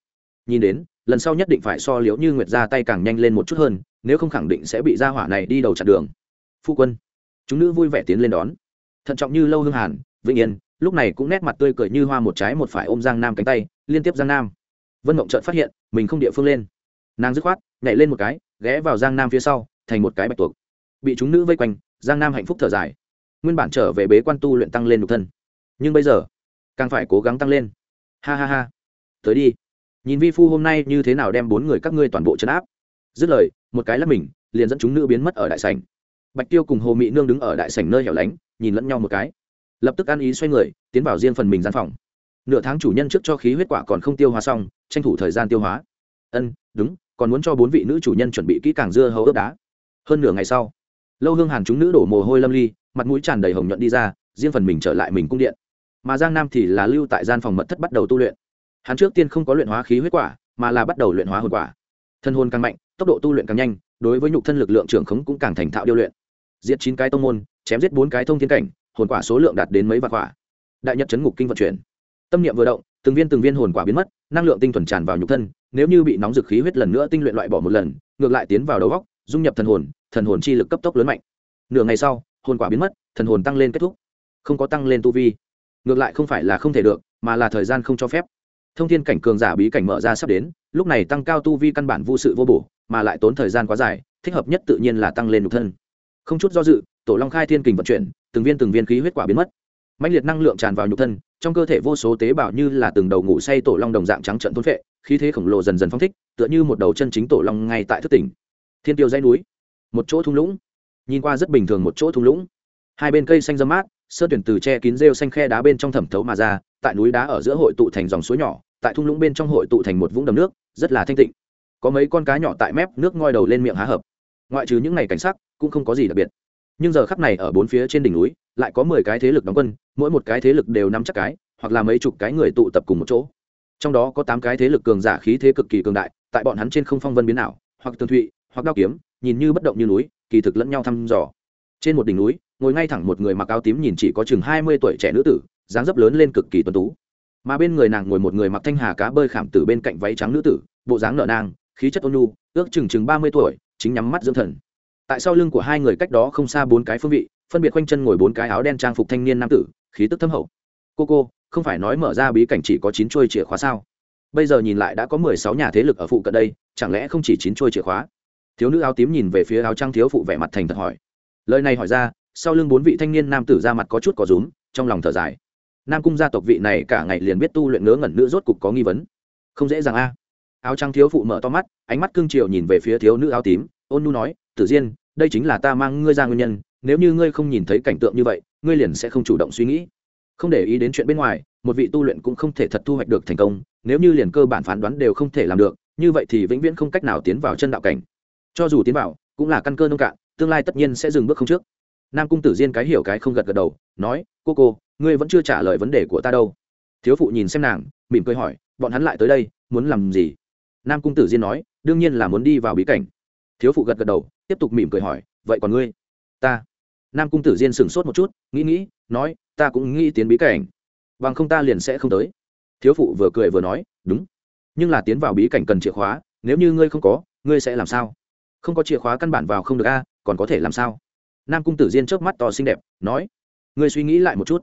nhìn đến, lần sau nhất định phải so liễu như nguyệt ra tay càng nhanh lên một chút hơn, nếu không khẳng định sẽ bị gia hỏa này đi đầu chặn đường. Phu quân, chúng nữ vui vẻ tiến lên đón. Thận trọng như lâu hương hàn, vĩnh yên, lúc này cũng nét mặt tươi cười như hoa một trái một phải ôm giang nam cánh tay, liên tiếp giang nam. Vân mộng trợt phát hiện, mình không địa phương lên. Nàng dứt khoát, nhảy lên một cái, ghé vào giang nam phía sau, thành một cái bạch tuộc. Bị chúng nữ vây quanh, giang nam hạnh phúc thở dài. Nguyên bản trở về bế quan tu luyện tăng lên nhục thân. Nhưng bây giờ, càng phải cố gắng tăng lên. Ha ha ha. Tới đi nhìn vi phu hôm nay như thế nào đem bốn người các ngươi toàn bộ chấn áp. Dứt lời, một cái lắp mình, liền dẫn chúng nữ biến mất ở đại sảnh. Bạch tiêu cùng hồ mỹ nương đứng ở đại sảnh nơi hẻo lánh, nhìn lẫn nhau một cái. Lập tức ăn ý xoay người, tiến vào riêng phần mình gian phòng. Nửa tháng chủ nhân trước cho khí huyết quả còn không tiêu hóa xong, tranh thủ thời gian tiêu hóa. Ân, đúng, còn muốn cho bốn vị nữ chủ nhân chuẩn bị kỹ càng dưa hấu ướp đá. Hơn nửa ngày sau, lâu hương hàn chúng nữ đổ mồ hôi lâm ly, mặt mũi tràn đầy hồng nhuận đi ra, riêng phần mình trở lại mình cung điện. Mà giang nam thì là lưu tại gian phòng mật thất bắt đầu tu luyện hắn trước tiên không có luyện hóa khí huyết quả, mà là bắt đầu luyện hóa hồn quả. Thân hồn càng mạnh, tốc độ tu luyện càng nhanh, đối với nhục thân lực lượng trưởng khống cũng càng thành thạo điêu luyện. Giết chín cái tông môn, chém giết bốn cái thông thiên cảnh, hồn quả số lượng đạt đến mấy vạn quả. Đại nhật chấn ngục kinh vận chuyển. Tâm niệm vừa động, từng viên từng viên hồn quả biến mất, năng lượng tinh thuần tràn vào nhục thân, nếu như bị nóng dực khí huyết lần nữa tinh luyện loại bỏ một lần, ngược lại tiến vào đầu góc, dung nhập thần hồn thần hồn chi lực cấp tốc lớn mạnh. Nửa ngày sau, hồn quả biến mất, thần hồn tăng lên kết thúc. Không có tăng lên tu vi. Ngược lại không phải là không thể được, mà là thời gian không cho phép thông thiên cảnh cường giả bí cảnh mở ra sắp đến, lúc này tăng cao tu vi căn bản vô sự vô bổ, mà lại tốn thời gian quá dài, thích hợp nhất tự nhiên là tăng lên nhục thân. Không chút do dự, tổ long khai thiên kình vận chuyển, từng viên từng viên khí huyết quả biến mất. Mạnh liệt năng lượng tràn vào nhục thân, trong cơ thể vô số tế bào như là từng đầu ngủ say tổ long đồng dạng trắng trận thôn phệ, khí thế khổng lồ dần dần phong thích, tựa như một đầu chân chính tổ long ngay tại thức tỉnh. Thiên tiêu dây núi, một chỗ thung lũng. Nhìn qua rất bình thường một chỗ thung lũng. Hai bên cây xanh dâm mát, sơn tuyển từ che kín rêu xanh khe đá bên trong thẩm thấu mà ra tại núi đá ở giữa hội tụ thành dòng suối nhỏ, tại thung lũng bên trong hội tụ thành một vũng đầm nước, rất là thanh tịnh. Có mấy con cá nhỏ tại mép nước ngoi đầu lên miệng há hợp ngoại trừ những ngày cảnh sắc, cũng không có gì đặc biệt. Nhưng giờ khắp này ở bốn phía trên đỉnh núi, lại có mười cái thế lực đóng quân, mỗi một cái thế lực đều nắm chắc cái, hoặc là mấy chục cái người tụ tập cùng một chỗ. Trong đó có tám cái thế lực cường giả khí thế cực kỳ cường đại, tại bọn hắn trên không phong vân biến ảo, hoặc tường thụy, hoặc đao kiếm, nhìn như bất động như núi, kỳ thực lẫn nhau thăm dò. Trên một đỉnh núi, ngồi ngay thẳng một người mặc áo tím nhìn chỉ có chừng hai mươi tuổi trẻ nữ tử dáng dấp lớn lên cực kỳ tuấn tú. Mà bên người nàng ngồi một người mặc thanh hà cá bơi khảm tử bên cạnh váy trắng nữ tử, bộ dáng nợ nang, khí chất ôn nhu, ước chừng chừng ba mươi tuổi, chính nhắm mắt dưỡng thần. Tại sau lưng của hai người cách đó không xa bốn cái phương vị, phân biệt quanh chân ngồi bốn cái áo đen trang phục thanh niên nam tử, khí tức thâm hậu. Cô cô, không phải nói mở ra bí cảnh chỉ có chín chuôi chìa khóa sao? Bây giờ nhìn lại đã có mười sáu nhà thế lực ở phụ cận đây, chẳng lẽ không chỉ chín chuôi chìa khóa? Thiếu nữ áo tím nhìn về phía áo trang thiếu phụ vẻ mặt thành thật hỏi. Lời này hỏi ra, sau lưng bốn vị thanh niên nam tử ra mặt có chút có rúm, trong lòng thở dài nam cung gia tộc vị này cả ngày liền biết tu luyện ngớ ngẩn nữ rốt cục có nghi vấn. Không dễ dàng a. Áo trắng thiếu phụ mở to mắt, ánh mắt cương triều nhìn về phía thiếu nữ áo tím. Ôn nu nói, tử diên, đây chính là ta mang ngươi ra nguyên nhân. Nếu như ngươi không nhìn thấy cảnh tượng như vậy, ngươi liền sẽ không chủ động suy nghĩ. Không để ý đến chuyện bên ngoài, một vị tu luyện cũng không thể thật thu hoạch được thành công. Nếu như liền cơ bản phán đoán đều không thể làm được, như vậy thì vĩnh viễn không cách nào tiến vào chân đạo cảnh. Cho dù tiến vào, cũng là căn cơ nông cạn, tương lai tất nhiên sẽ dừng bước không trước. Nam cung tử diên cái hiểu cái không gật gật đầu, nói, cô cô ngươi vẫn chưa trả lời vấn đề của ta đâu. Thiếu phụ nhìn xem nàng, mỉm cười hỏi, bọn hắn lại tới đây, muốn làm gì? Nam cung tử diên nói, đương nhiên là muốn đi vào bí cảnh. Thiếu phụ gật gật đầu, tiếp tục mỉm cười hỏi, vậy còn ngươi? Ta. Nam cung tử diên sửng sốt một chút, nghĩ nghĩ, nói, ta cũng nghĩ tiến bí cảnh. Bằng không ta liền sẽ không tới. Thiếu phụ vừa cười vừa nói, đúng. Nhưng là tiến vào bí cảnh cần chìa khóa, nếu như ngươi không có, ngươi sẽ làm sao? Không có chìa khóa căn bản vào không được a, còn có thể làm sao? Nam cung tử diên trước mắt to xinh đẹp, nói, ngươi suy nghĩ lại một chút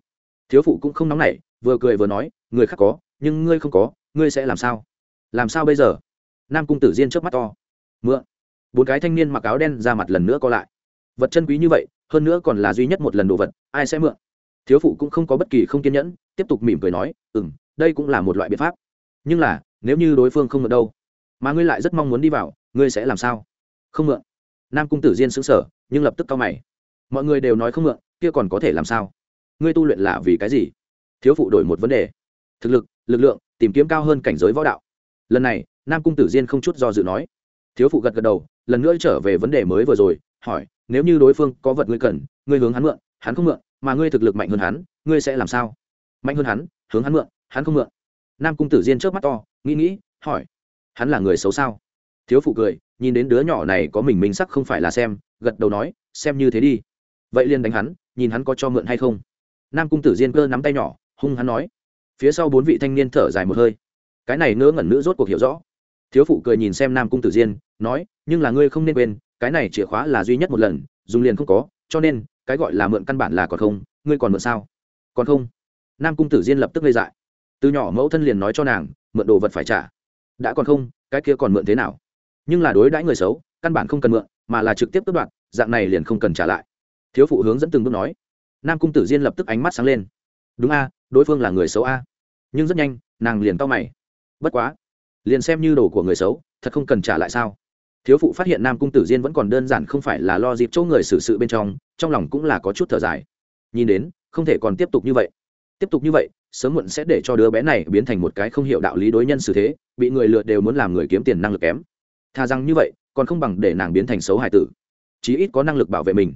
thiếu phụ cũng không nóng nảy, vừa cười vừa nói, người khác có, nhưng ngươi không có, ngươi sẽ làm sao? Làm sao bây giờ? Nam cung tử diên trước mắt to. Mượn. Bốn cái thanh niên mặc áo đen ra mặt lần nữa co lại. Vật chân quý như vậy, hơn nữa còn là duy nhất một lần đồ vật, ai sẽ mượn? Thiếu phụ cũng không có bất kỳ không kiên nhẫn, tiếp tục mỉm cười nói ừ m đây cũng là một loại biện pháp. Nhưng là, nếu như đối phương không mượn đâu, mà ngươi lại rất mong muốn đi vào, ngươi sẽ làm sao? Không mượn. Nam cung tử diên xứng sở nhưng lập tức cao mày. Mọi người đều nói không mượn, kia còn có thể làm sao? Ngươi tu luyện là vì cái gì? Thiếu phụ đổi một vấn đề. Thực lực lực lượng, tìm kiếm cao hơn cảnh giới võ đạo. Lần này, nam cung tử diên không chút do dự nói. Thiếu phụ gật gật đầu, lần nữa trở về vấn đề mới vừa rồi, hỏi, nếu như đối phương có vật ngươi cần, ngươi hướng hắn mượn, hắn không mượn, mà ngươi thực lực mạnh hơn hắn, ngươi sẽ làm sao? Mạnh hơn hắn, hướng hắn mượn, hắn không mượn. Nam cung tử diên trước mắt to, nghĩ nghĩ, hỏi, hắn là người xấu sao? Thiếu phụ cười, nhìn đến đứa nhỏ này có mình mình sắc không phải là xem, gật đầu nói, xem như thế đi. Vậy liền đánh hắn, nhìn hắn có cho mượn hay không nam cung tử diên cơ nắm tay nhỏ, hung hắn nói. Phía sau bốn vị thanh niên thở dài một hơi. Cái này ngớ ngẩn nữ rốt cuộc hiểu rõ. Thiếu phụ cười nhìn xem nam cung tử diên, nói, nhưng là ngươi không nên quên, cái này chìa khóa là duy nhất một lần, dùng liền không có, cho nên, cái gọi là mượn căn bản là còn không, ngươi còn mượn sao? Còn không. Nam cung tử diên lập tức gây dại. Từ nhỏ mẫu thân liền nói cho nàng, mượn đồ vật phải trả. Đã còn không, cái kia còn mượn thế nào? Nhưng là đối đãi người xấu, căn bản không cần mượn, mà là trực tiếp tước đoạt, dạng này liền không cần trả lại. Thiếu phụ hướng dẫn từng bước nói nam cung tử diên lập tức ánh mắt sáng lên. Đúng a, đối phương là người xấu a. Nhưng rất nhanh, nàng liền to mày. Bất quá, liền xem như đồ của người xấu, thật không cần trả lại sao? Thiếu phụ phát hiện nam cung tử diên vẫn còn đơn giản không phải là lo dịp chỗ người xử sự bên trong trong lòng cũng là có chút thở dài. Nhìn đến, không thể còn tiếp tục như vậy. Tiếp tục như vậy, sớm muộn sẽ để cho đứa bé này biến thành một cái không hiểu đạo lý đối nhân xử thế, bị người lừa đều muốn làm người kiếm tiền năng lực kém. Thà rằng như vậy, còn không bằng để nàng biến thành xấu hài tử. Chí ít có năng lực bảo vệ mình.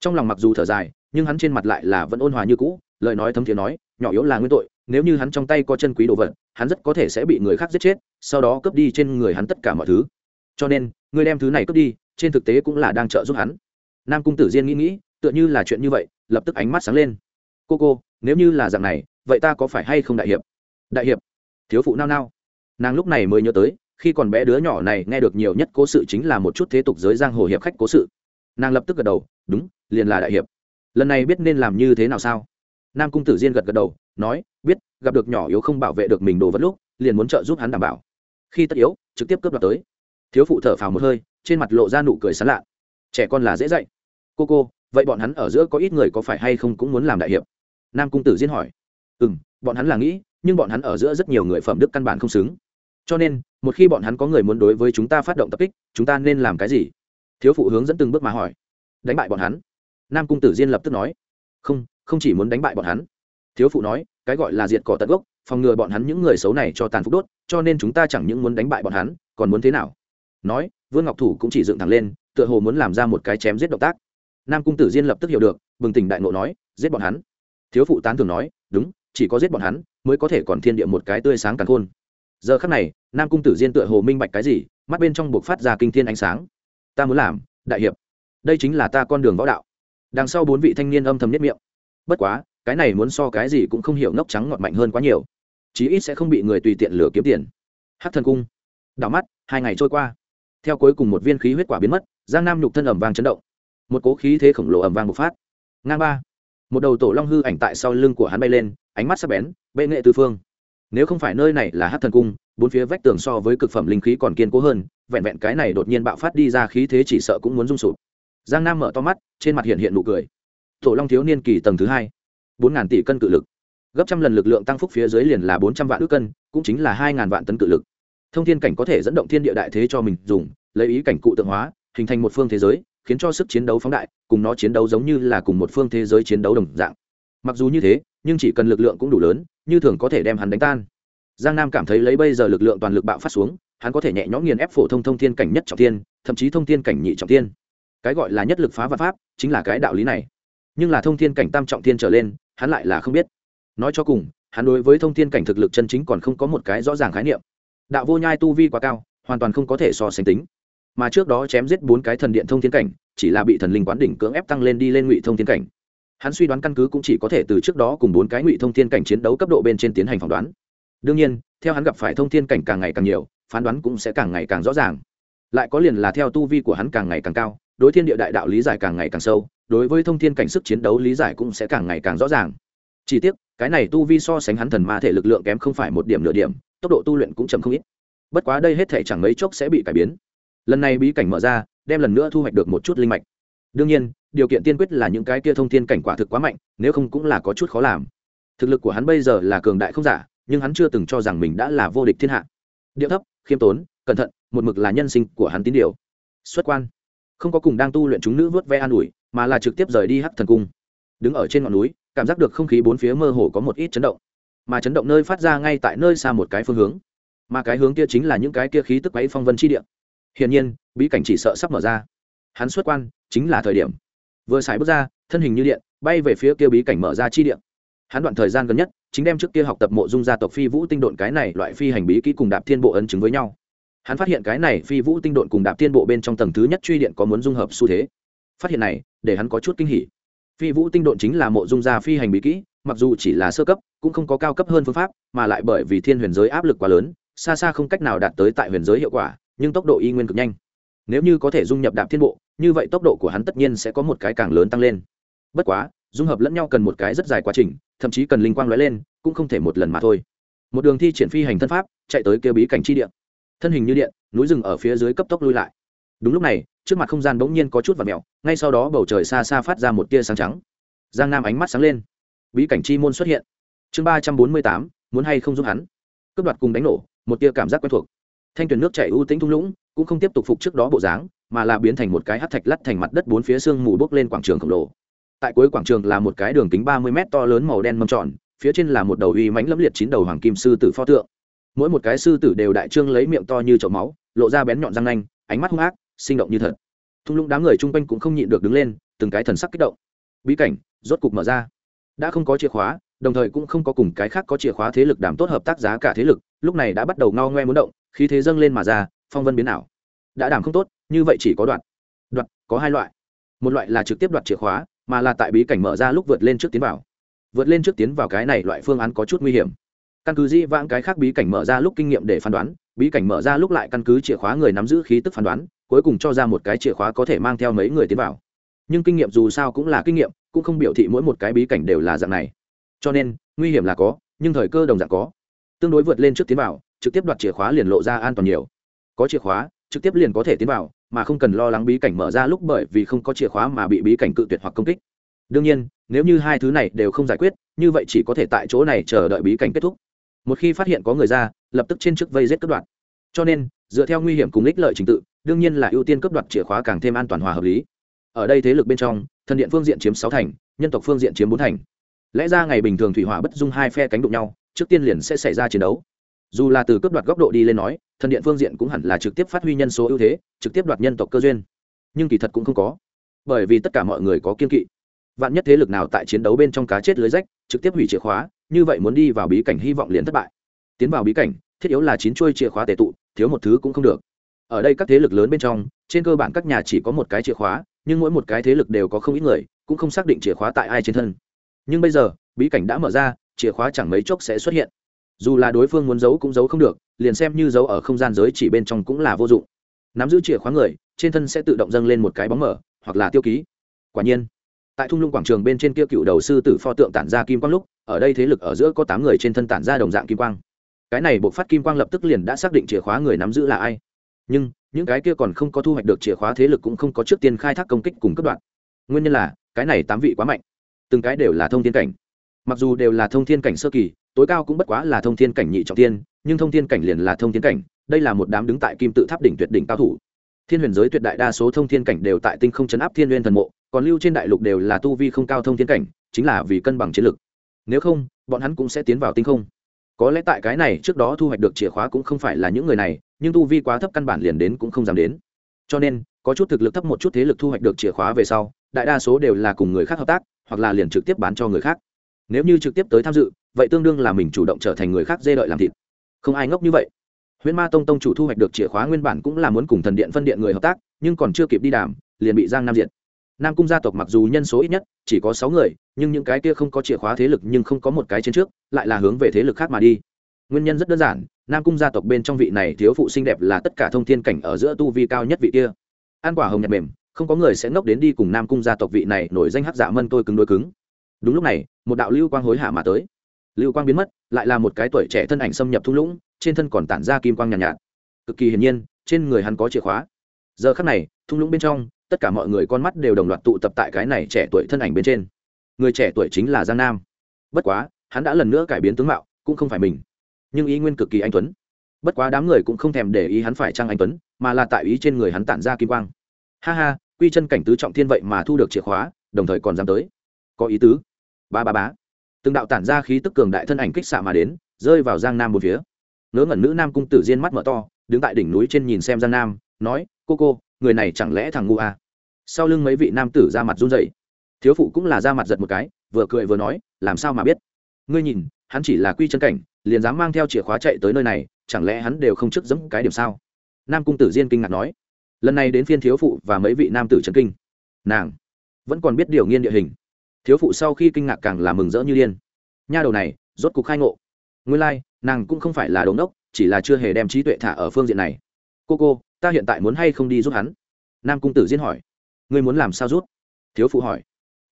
Trong lòng mặc dù thở dài nhưng hắn trên mặt lại là vẫn ôn hòa như cũ, lời nói thấm thiế nói, nhỏ yếu là nguyên tội, nếu như hắn trong tay có chân quý đồ vật, hắn rất có thể sẽ bị người khác giết chết, sau đó cướp đi trên người hắn tất cả mọi thứ. Cho nên, người đem thứ này cướp đi, trên thực tế cũng là đang trợ giúp hắn. Nam cung tử diên nghĩ nghĩ, tựa như là chuyện như vậy, lập tức ánh mắt sáng lên. Cô cô, nếu như là dạng này, vậy ta có phải hay không đại hiệp? Đại hiệp? Thiếu phụ nao nao. Nàng lúc này mới nhớ tới, khi còn bé đứa nhỏ này nghe được nhiều nhất cố sự chính là một chút thế tục giới giang hồ hiệp khách cố sự. Nàng lập tức gật đầu, đúng, liền là đại hiệp lần này biết nên làm như thế nào sao? Nam cung tử diên gật gật đầu, nói, biết, gặp được nhỏ yếu không bảo vệ được mình đồ vật lúc, liền muốn trợ giúp hắn đảm bảo. Khi tất yếu, trực tiếp cướp đoạt tới. Thiếu phụ thở phào một hơi, trên mặt lộ ra nụ cười sán lạ. Trẻ con là dễ dạy. Cô cô, vậy bọn hắn ở giữa có ít người có phải hay không cũng muốn làm đại hiệp? Nam cung tử diên hỏi. Ừ m bọn hắn là nghĩ, nhưng bọn hắn ở giữa rất nhiều người phẩm đức căn bản không xứng. Cho nên, một khi bọn hắn có người muốn đối với chúng ta phát động tập kích, chúng ta nên làm cái gì? Thiếu phụ hướng dẫn từng bước mà hỏi. Đánh bại bọn hắn nam cung tử diên lập tức nói, không không chỉ muốn đánh bại bọn hắn. Thiếu phụ nói, cái gọi là diệt cỏ tận gốc, phòng ngừa bọn hắn những người xấu này cho tàn phúc đốt, cho nên chúng ta chẳng những muốn đánh bại bọn hắn, còn muốn thế nào? Nói, vương ngọc thủ cũng chỉ dựng thẳng lên, tựa hồ muốn làm ra một cái chém giết động tác. Nam cung tử diên lập tức hiểu được, bừng tỉnh đại ngộ nói, giết bọn hắn. Thiếu phụ tán thường nói, đúng, chỉ có giết bọn hắn, mới có thể còn thiên địa một cái tươi sáng càng khôn. Giờ khắc này, nam cung tử diên tựa hồ minh bạch cái gì, mắt bên trong buộc phát ra kinh thiên ánh sáng. Ta muốn làm, đại hiệp, đây chính là ta con đường võ đạo đằng sau bốn vị thanh niên âm thầm nhất miệng. Bất quá, cái này muốn so cái gì cũng không hiểu, ngốc trắng ngọt mạnh hơn quá nhiều. Chí ít sẽ không bị người tùy tiện lừa kiếm tiền. Hát thần cung. Đảo mắt, hai ngày trôi qua. Theo cuối cùng một viên khí huyết quả biến mất, giang nam nhục thân ẩm vang chấn động. Một cố khí thế khổng lồ ẩm vang bộc phát. Ngang ba. Một đầu tổ long hư ảnh tại sau lưng của hắn bay lên, ánh mắt sắc bén, bệ nghệ tư phương. Nếu không phải nơi này là hát thần cung, bốn phía vách tường so với cực phẩm linh khí còn kiên cố hơn, vẹn vẹn cái này đột nhiên bạo phát đi ra khí thế chỉ sợ cũng muốn rung sụp giang nam mở to mắt, trên mặt hiện hiện nụ cười. Tổ long thiếu niên kỳ tầng thứ hai, bốn ngàn tỷ cân cự lực. Gấp trăm lần lực lượng tăng phúc phía dưới liền là bốn trăm vạn ước cân, cũng chính là hai ngàn vạn tấn cự lực. Thông thiên cảnh có thể dẫn động thiên địa đại thế cho mình dùng, lấy ý cảnh cụ tượng hóa, hình thành một phương thế giới, khiến cho sức chiến đấu phóng đại, cùng nó chiến đấu giống như là cùng một phương thế giới chiến đấu đồng dạng. Mặc dù như thế, nhưng chỉ cần lực lượng cũng đủ lớn, như thường có thể đem hắn đánh tan. Giang nam cảm thấy lấy bây giờ lực lượng toàn lực bạo phát xuống, hắn có thể nhẹ nhõm nghiền ép phổ thông thông thiên cảnh nhất trọng thiên, thậm chí thông thiên cảnh nhị trọng thiên cái gọi là nhất lực phá vật pháp, chính là cái đạo lý này. Nhưng là thông thiên cảnh tam trọng thiên trở lên, hắn lại là không biết. Nói cho cùng, hắn đối với thông thiên cảnh thực lực chân chính còn không có một cái rõ ràng khái niệm. Đạo vô nhai tu vi quá cao, hoàn toàn không có thể so sánh tính. Mà trước đó chém giết bốn cái thần điện thông thiên cảnh, chỉ là bị thần linh quán đỉnh cưỡng ép tăng lên đi lên ngụy thông thiên cảnh. Hắn suy đoán căn cứ cũng chỉ có thể từ trước đó cùng bốn cái ngụy thông thiên cảnh chiến đấu cấp độ bên trên tiến hành phỏng đoán. Đương nhiên, theo hắn gặp phải thông thiên cảnh càng ngày càng nhiều, phán đoán cũng sẽ càng ngày càng rõ ràng. Lại có liền là theo tu vi của hắn càng ngày càng cao đối thiên địa đại đạo lý giải càng ngày càng sâu, đối với thông thiên cảnh sức chiến đấu lý giải cũng sẽ càng ngày càng rõ ràng. Chỉ tiếc, cái này tu vi so sánh hắn thần ma thể lực lượng kém không phải một điểm nửa điểm, tốc độ tu luyện cũng chậm không ít. Bất quá đây hết thể chẳng mấy chốc sẽ bị cải biến. Lần này bí cảnh mở ra, đem lần nữa thu hoạch được một chút linh mạch. Đương nhiên, điều kiện tiên quyết là những cái kia thông thiên cảnh quả thực quá mạnh, nếu không cũng là có chút khó làm. Thực lực của hắn bây giờ là cường đại không giả, nhưng hắn chưa từng cho rằng mình đã là vô địch thiên hạ. Điệu thấp, khiêm tốn, cẩn thận, một mực là nhân sinh của hắn tín điều. Xuất quan không có cùng đang tu luyện chúng nữ vớt ve an ủi, mà là trực tiếp rời đi hắc thần cung. Đứng ở trên ngọn núi, cảm giác được không khí bốn phía mơ hồ có một ít chấn động. Mà chấn động nơi phát ra ngay tại nơi xa một cái phương hướng. Mà cái hướng kia chính là những cái kia khí tức quấy phong vân chi địa. Hiển nhiên, bí cảnh chỉ sợ sắp mở ra. Hắn xuất quan, chính là thời điểm. Vừa xài bước ra, thân hình như điện, bay về phía kia bí cảnh mở ra chi địa. Hắn đoạn thời gian gần nhất, chính đem trước kia học tập mộ dung gia tộc phi vũ tinh độn cái này loại phi hành bí kỹ cùng đạp thiên bộ ấn chứng với nhau hắn phát hiện cái này phi vũ tinh độn cùng đạp thiên bộ bên trong tầng thứ nhất truy điện có muốn dung hợp xu thế. Phát hiện này, để hắn có chút kinh hỉ. Phi vũ tinh độn chính là mộ dung gia phi hành bí kỹ, mặc dù chỉ là sơ cấp, cũng không có cao cấp hơn phương pháp, mà lại bởi vì thiên huyền giới áp lực quá lớn, xa xa không cách nào đạt tới tại huyền giới hiệu quả, nhưng tốc độ y nguyên cực nhanh. Nếu như có thể dung nhập đạp thiên bộ, như vậy tốc độ của hắn tất nhiên sẽ có một cái càng lớn tăng lên. Bất quá, dung hợp lẫn nhau cần một cái rất dài quá trình, thậm chí cần linh quang lóe lên, cũng không thể một lần mà thôi. Một đường thi triển phi hành thân pháp, chạy tới kêu bí cảnh chi điện thân hình như điện, núi rừng ở phía dưới cấp tốc lui lại. Đúng lúc này, trước mặt không gian bỗng nhiên có chút và mèo. ngay sau đó bầu trời xa xa phát ra một tia sáng trắng. Giang nam ánh mắt sáng lên. Bí cảnh chi môn xuất hiện. Chương ba trăm bốn mươi tám, muốn hay không giúp hắn? Cướp đoạt cùng đánh nổ, một tia cảm giác quen thuộc. Thanh tuyển nước chảy ưu tĩnh thung lũng, cũng không tiếp tục phục trước đó bộ dáng, mà là biến thành một cái hát thạch lắt thành mặt đất bốn phía sương mù bốc lên quảng trường khổng lồ. Tại cuối quảng trường là một cái đường kính ba mươi mét to lớn màu đen mâm tròn, phía trên là một đầu uy mãnh lẫm liệt chín đầu hoàng kim sư tử pho tượng mỗi một cái sư tử đều đại trương lấy miệng to như chậu máu, lộ ra bén nhọn răng nanh, ánh mắt hung ác, sinh động như thật. Thung lũng đám người chung quanh cũng không nhịn được đứng lên, từng cái thần sắc kích động. Bí cảnh rốt cục mở ra. Đã không có chìa khóa, đồng thời cũng không có cùng cái khác có chìa khóa thế lực đảm tốt hợp tác giá cả thế lực, lúc này đã bắt đầu ngao ngoe muốn động, khí thế dâng lên mà ra, phong vân biến ảo. Đã đảm không tốt, như vậy chỉ có đoạn. Đoạn, có hai loại. Một loại là trực tiếp đoạt chìa khóa, mà là tại bí cảnh mở ra lúc vượt lên trước tiến vào. Vượt lên trước tiến vào cái này loại phương án có chút nguy hiểm căn cứ di vãng cái khác bí cảnh mở ra lúc kinh nghiệm để phán đoán, bí cảnh mở ra lúc lại căn cứ chìa khóa người nắm giữ khí tức phán đoán, cuối cùng cho ra một cái chìa khóa có thể mang theo mấy người tiến vào. Nhưng kinh nghiệm dù sao cũng là kinh nghiệm, cũng không biểu thị mỗi một cái bí cảnh đều là dạng này. Cho nên, nguy hiểm là có, nhưng thời cơ đồng dạng có. Tương đối vượt lên trước tiến vào, trực tiếp đoạt chìa khóa liền lộ ra an toàn nhiều. Có chìa khóa, trực tiếp liền có thể tiến vào, mà không cần lo lắng bí cảnh mở ra lúc bởi vì không có chìa khóa mà bị bí cảnh cự tuyệt hoặc công kích. Đương nhiên, nếu như hai thứ này đều không giải quyết, như vậy chỉ có thể tại chỗ này chờ đợi bí cảnh kết thúc một khi phát hiện có người ra, lập tức trên chức vây giết cướp đoạt. Cho nên, dựa theo nguy hiểm cùng ích lợi trình tự, đương nhiên là ưu tiên cướp đoạt chìa khóa càng thêm an toàn hòa hợp lý. Ở đây thế lực bên trong, thần điện phương diện chiếm sáu thành, nhân tộc phương diện chiếm bốn thành. Lẽ ra ngày bình thường thủy hỏa bất dung hai phe cánh đụng nhau, trước tiên liền sẽ xảy ra chiến đấu. Dù là từ cướp đoạt góc độ đi lên nói, thần điện phương diện cũng hẳn là trực tiếp phát huy nhân số ưu thế, trực tiếp đoạt nhân tộc cơ duyên. Nhưng kỳ thật cũng không có. Bởi vì tất cả mọi người có kiên kỵ. Vạn nhất thế lực nào tại chiến đấu bên trong cá chết lưới rách, trực tiếp hủy chìa khóa như vậy muốn đi vào bí cảnh hy vọng liền thất bại. Tiến vào bí cảnh, thiết yếu là chín chuôi chìa khóa tệ tụ, thiếu một thứ cũng không được. Ở đây các thế lực lớn bên trong, trên cơ bản các nhà chỉ có một cái chìa khóa, nhưng mỗi một cái thế lực đều có không ít người, cũng không xác định chìa khóa tại ai trên thân. Nhưng bây giờ, bí cảnh đã mở ra, chìa khóa chẳng mấy chốc sẽ xuất hiện. Dù là đối phương muốn giấu cũng giấu không được, liền xem như giấu ở không gian giới chỉ bên trong cũng là vô dụng. Nắm giữ chìa khóa người, trên thân sẽ tự động dâng lên một cái bóng mở, hoặc là tiêu ký. Quả nhiên, tại thung lũng quảng trường bên trên kia cựu đầu sư tử pho tượng tản ra kim quang lúc ở đây thế lực ở giữa có tám người trên thân tản ra đồng dạng kim quang. Cái này buộc phát kim quang lập tức liền đã xác định chìa khóa người nắm giữ là ai. Nhưng, những cái kia còn không có thu hoạch được chìa khóa thế lực cũng không có trước tiên khai thác công kích cùng cấp đoạn. Nguyên nhân là, cái này tám vị quá mạnh. Từng cái đều là thông thiên cảnh. Mặc dù đều là thông thiên cảnh sơ kỳ, tối cao cũng bất quá là thông thiên cảnh nhị trọng tiên nhưng thông thiên cảnh liền là thông thiên cảnh, đây là một đám đứng tại kim tự tháp đỉnh tuyệt đỉnh cao thủ. Thiên huyền giới tuyệt đại đa số thông thiên cảnh đều tại tinh không chấn áp thiên nguyên thần mộ, còn lưu trên đại lục đều là tu vi không cao thông thiên cảnh, chính là vì cân bằng chiến lực nếu không, bọn hắn cũng sẽ tiến vào tinh không. Có lẽ tại cái này trước đó thu hoạch được chìa khóa cũng không phải là những người này, nhưng tu vi quá thấp căn bản liền đến cũng không dám đến. Cho nên, có chút thực lực thấp một chút thế lực thu hoạch được chìa khóa về sau, đại đa số đều là cùng người khác hợp tác, hoặc là liền trực tiếp bán cho người khác. Nếu như trực tiếp tới tham dự, vậy tương đương là mình chủ động trở thành người khác dê đợi làm thịt. Không ai ngốc như vậy. Huyễn ma tông tông chủ thu hoạch được chìa khóa nguyên bản cũng là muốn cùng thần điện phân điện người hợp tác, nhưng còn chưa kịp đi đàm, liền bị giang nam diệt nam cung gia tộc mặc dù nhân số ít nhất chỉ có sáu người nhưng những cái kia không có chìa khóa thế lực nhưng không có một cái trên trước lại là hướng về thế lực khác mà đi. Nguyên nhân rất đơn giản nam cung gia tộc bên trong vị này thiếu phụ xinh đẹp là tất cả thông thiên cảnh ở giữa tu vi cao nhất vị kia. An quả hồng nhạt mềm không có người sẽ ngốc đến đi cùng nam cung gia tộc vị này nổi danh hắc dạ mân tôi cứng đôi cứng. Đúng lúc này một đạo lưu quang hối hả mà tới. Lưu quang biến mất lại là một cái tuổi trẻ thân ảnh xâm nhập thung lũng trên thân còn tản ra kim quang nhàn nhạt, nhạt. Cực kỳ hiển nhiên trên người hắn có chìa khóa. Giờ khắc này thung lũng bên trong tất cả mọi người con mắt đều đồng loạt tụ tập tại cái này trẻ tuổi thân ảnh bên trên. Người trẻ tuổi chính là giang nam. Bất quá, hắn đã lần nữa cải biến tướng mạo, cũng không phải mình. Nhưng ý nguyên cực kỳ anh tuấn. Bất quá đám người cũng không thèm để ý hắn phải trang anh tuấn, mà là tại ý trên người hắn tản ra kim quang. Ha ha, quy chân cảnh tứ trọng thiên vậy mà thu được chìa khóa, đồng thời còn dám tới. Có ý tứ. Ba ba bá từng đạo tản ra khí tức cường đại thân ảnh kích xạ mà đến, rơi vào giang nam một phía. Ngớ ngẩn nữ nam cung tử diên mắt mở to, đứng tại đỉnh núi trên nhìn xem giang nam, nói, cô cô, người này chẳng lẽ thằng ngu à? Sau lưng mấy vị nam tử ra mặt run rẩy. Thiếu phụ cũng là ra mặt giật một cái vừa cười vừa nói làm sao mà biết? Ngươi nhìn hắn chỉ là quy chân cảnh liền dám mang theo chìa khóa chạy tới nơi này chẳng lẽ hắn đều không trước dẫm cái điểm sao? Nam cung tử diên kinh ngạc nói. Lần này đến phiên thiếu phụ và mấy vị nam tử trần kinh. Nàng vẫn còn biết điều nghiên địa hình. Thiếu phụ sau khi kinh ngạc càng là mừng rỡ như điên. Nha đầu này rốt cục khai ngộ. Nguyên lai、like, nàng cũng không phải là đống đốc chỉ là chưa hề đem trí tuệ thả ở phương diện này. Cô cô ta hiện tại muốn hay không đi giúp hắn? Nam cung tử diên hỏi ngươi muốn làm sao rút? Thiếu phụ hỏi.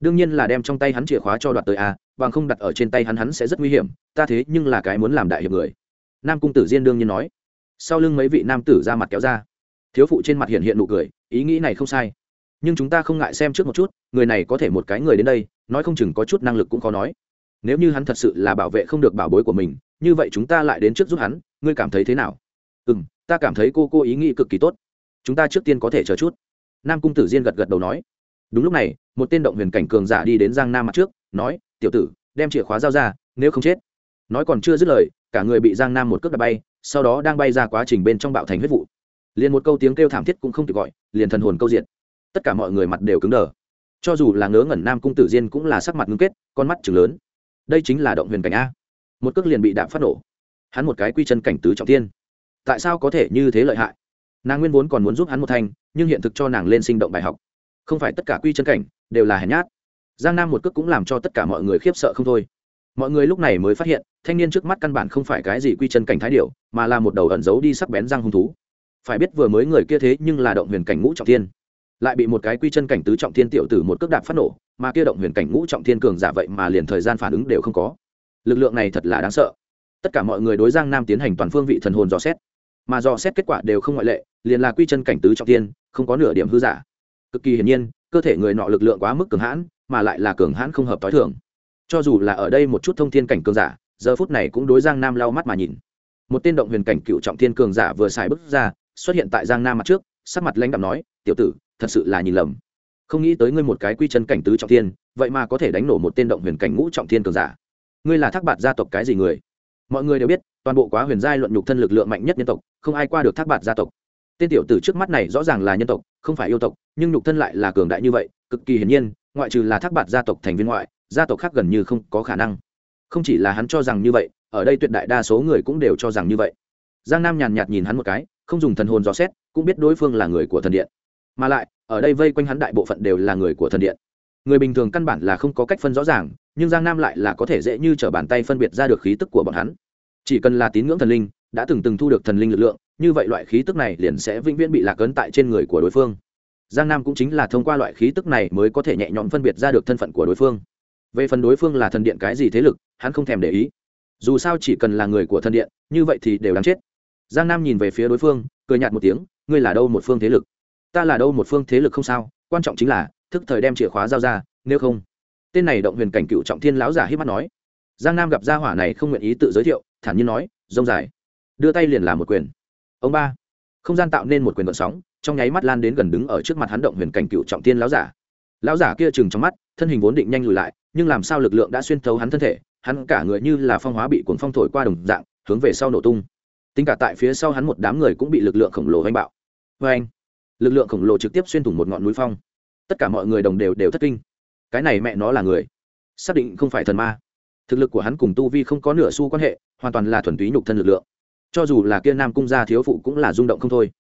Đương nhiên là đem trong tay hắn chìa khóa cho đoạt tới a bằng không đặt ở trên tay hắn hắn sẽ rất nguy hiểm, ta thế nhưng là cái muốn làm đại hiệp người. Nam cung tử diên đương nhiên nói. Sau lưng mấy vị nam tử ra mặt kéo ra. Thiếu phụ trên mặt hiện hiện nụ cười, ý nghĩ này không sai. Nhưng chúng ta không ngại xem trước một chút, người này có thể một cái người đến đây, nói không chừng có chút năng lực cũng khó nói. Nếu như hắn thật sự là bảo vệ không được bảo bối của mình, như vậy chúng ta lại đến trước giúp hắn, ngươi cảm thấy thế nào? Ừ m ta cảm thấy cô cô ý nghĩ cực kỳ tốt. Chúng ta trước tiên có thể chờ chút nam cung tử diên gật gật đầu nói, đúng lúc này, một tên động huyền cảnh cường giả đi đến giang nam mặt trước, nói, tiểu tử, đem chìa khóa giao ra, nếu không chết. Nói còn chưa dứt lời, cả người bị giang nam một cước đạp bay, sau đó đang bay ra quá trình bên trong bạo thành huyết vụ. Liền một câu tiếng kêu thảm thiết cũng không kịp gọi, liền thần hồn câu diện tất cả mọi người mặt đều cứng đờ. Cho dù là ngớ ngẩn nam cung tử diên cũng là sắc mặt ngưng kết, con mắt chừng lớn. Đây chính là động huyền cảnh a. Một cước liền bị đạm phát nổ. Hắn một cái quy chân cảnh tứ trọng thiên. Tại sao có thể như thế lợi hại? Nàng nguyên vốn còn muốn giúp hắn một thanh nhưng hiện thực cho nàng lên sinh động bài học. Không phải tất cả quy chân cảnh đều là hèn nhát. Giang nam một cước cũng làm cho tất cả mọi người khiếp sợ không thôi. Mọi người lúc này mới phát hiện, thanh niên trước mắt căn bản không phải cái gì quy chân cảnh thái điệu mà là một đầu ẩn giấu đi sắc bén răng hung thú. Phải biết vừa mới người kia thế nhưng là động huyền cảnh ngũ trọng thiên. Lại bị một cái quy chân cảnh tứ trọng thiên tiểu tử một cước đạp phát nổ, mà kia động huyền cảnh ngũ trọng thiên cường giả vậy mà liền thời gian phản ứng đều không có. Lực lượng này thật là đáng sợ. Tất cả mọi người đối giang nam tiến hành toàn phương vị thần hồn dò xét mà dò xét kết quả đều không ngoại lệ, liền là quy chân cảnh tứ trọng thiên, không có nửa điểm hư giả. Cực kỳ hiển nhiên, cơ thể người nọ lực lượng quá mức cường hãn, mà lại là cường hãn không hợp t h i thường. Cho dù là ở đây một chút thông thiên cảnh cường giả, giờ phút này cũng đối giang nam lau mắt mà nhìn. Một tên động huyền cảnh cựu trọng thiên cường giả vừa xài bước ra, xuất hiện tại giang nam mặt trước, sắc mặt lãnh đạm nói, tiểu tử, thật sự là nhìn lầm. Không nghĩ tới ngươi một cái quy chân cảnh tứ trọng thiên, vậy mà có thể đánh nổ một tên động huyền cảnh ngũ trọng thiên cường giả. Ngươi là thác bạt gia tộc cái gì người? Mọi người đều biết, toàn bộ quá huyền giai luận nhục thân lực lượng mạnh nhất nhân tộc, không ai qua được thác bạt gia tộc. Tên tiểu tử trước mắt này rõ ràng là nhân tộc, không phải yêu tộc, nhưng nhục thân lại là cường đại như vậy, cực kỳ hiển nhiên, ngoại trừ là thác bạt gia tộc thành viên ngoại, gia tộc khác gần như không có khả năng. Không chỉ là hắn cho rằng như vậy, ở đây tuyệt đại đa số người cũng đều cho rằng như vậy. Giang nam nhàn nhạt nhìn hắn một cái, không dùng thần hồn dò xét, cũng biết đối phương là người của thần điện. Mà lại, ở đây vây quanh hắn đại bộ phận đều là người của thần điện người bình thường căn bản là không có cách phân rõ ràng, nhưng giang nam lại là có thể dễ như t r ở bàn tay phân biệt ra được khí tức của bọn hắn. Chỉ cần là tín ngưỡng thần linh, đã từng từng thu được thần linh lực lượng, như vậy loại khí tức này liền sẽ vĩnh viễn bị lạc ấn tại trên người của đối phương. Giang nam cũng chính là thông qua loại khí tức này mới có thể nhẹ nhõm phân biệt ra được thân phận của đối phương. Về phần đối phương là thần điện cái gì thế lực, hắn không thèm để ý. Dù sao chỉ cần là người của thần điện, như vậy thì đều đáng chết. Giang nam nhìn về phía đối phương, cười nhạt một tiếng, ngươi là đâu một phương thế lực? Ta là đâu một phương thế lực không sao, quan trọng chính là thức thời đem chìa khóa giao ra, nếu không, tên này động huyền cảnh cựu trọng thiên lão giả hít mắt nói. Giang nam gặp gia hỏa này không nguyện ý tự giới thiệu, thản nhiên nói, rông dài, đưa tay liền làm một quyền. Ông ba, không gian tạo nên một quyền vận sóng, trong nháy mắt lan đến gần đứng ở trước mặt hắn động huyền cảnh cựu trọng thiên lão giả. Lão giả kia chừng trong mắt, thân hình vốn định nhanh lùi lại, nhưng làm sao lực lượng đã xuyên thấu hắn thân thể, hắn cả người như là phong hóa bị cuốn phong thổi qua đồng dạng, hướng về sau nổ tung. Tính cả tại phía sau hắn một đám người cũng bị lực lượng khổng lồ oanh bạo. Vê anh lực lượng khổng lồ trực tiếp xuyên thủng một ngọn núi phong tất cả mọi người đồng đều đều thất kinh. Cái này mẹ nó là người. Xác định không phải thần ma. Thực lực của hắn cùng tu vi không có nửa xu quan hệ, hoàn toàn là thuần túy nhục thân lực lượng. Cho dù là kia nam cung gia thiếu phụ cũng là rung động không thôi.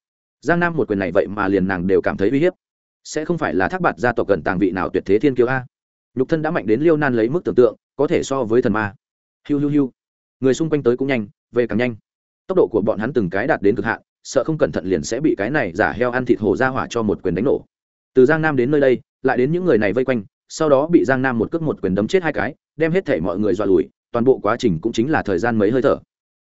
Giang nam một quyền này vậy mà liền nàng đều cảm thấy uy hiếp. Sẽ không phải là thác bạt gia tộc gần tàng vị nào tuyệt thế thiên kiêu a? Nhục thân đã mạnh đến liêu nan lấy mức tưởng tượng, có thể so với thần ma. Hiu hiu hiu. Người xung quanh tới cũng nhanh, về càng nhanh. Tốc độ của bọn hắn từng cái đạt đến cực hạn, sợ không cẩn thận liền sẽ bị cái này giả heo ăn thịt hổ ra hỏa cho một quyền đánh nổ từ giang nam đến nơi đây, lại đến những người này vây quanh, sau đó bị giang nam một cước một quyền đấm chết hai cái, đem hết thể mọi người dọa lùi, toàn bộ quá trình cũng chính là thời gian mấy hơi thở.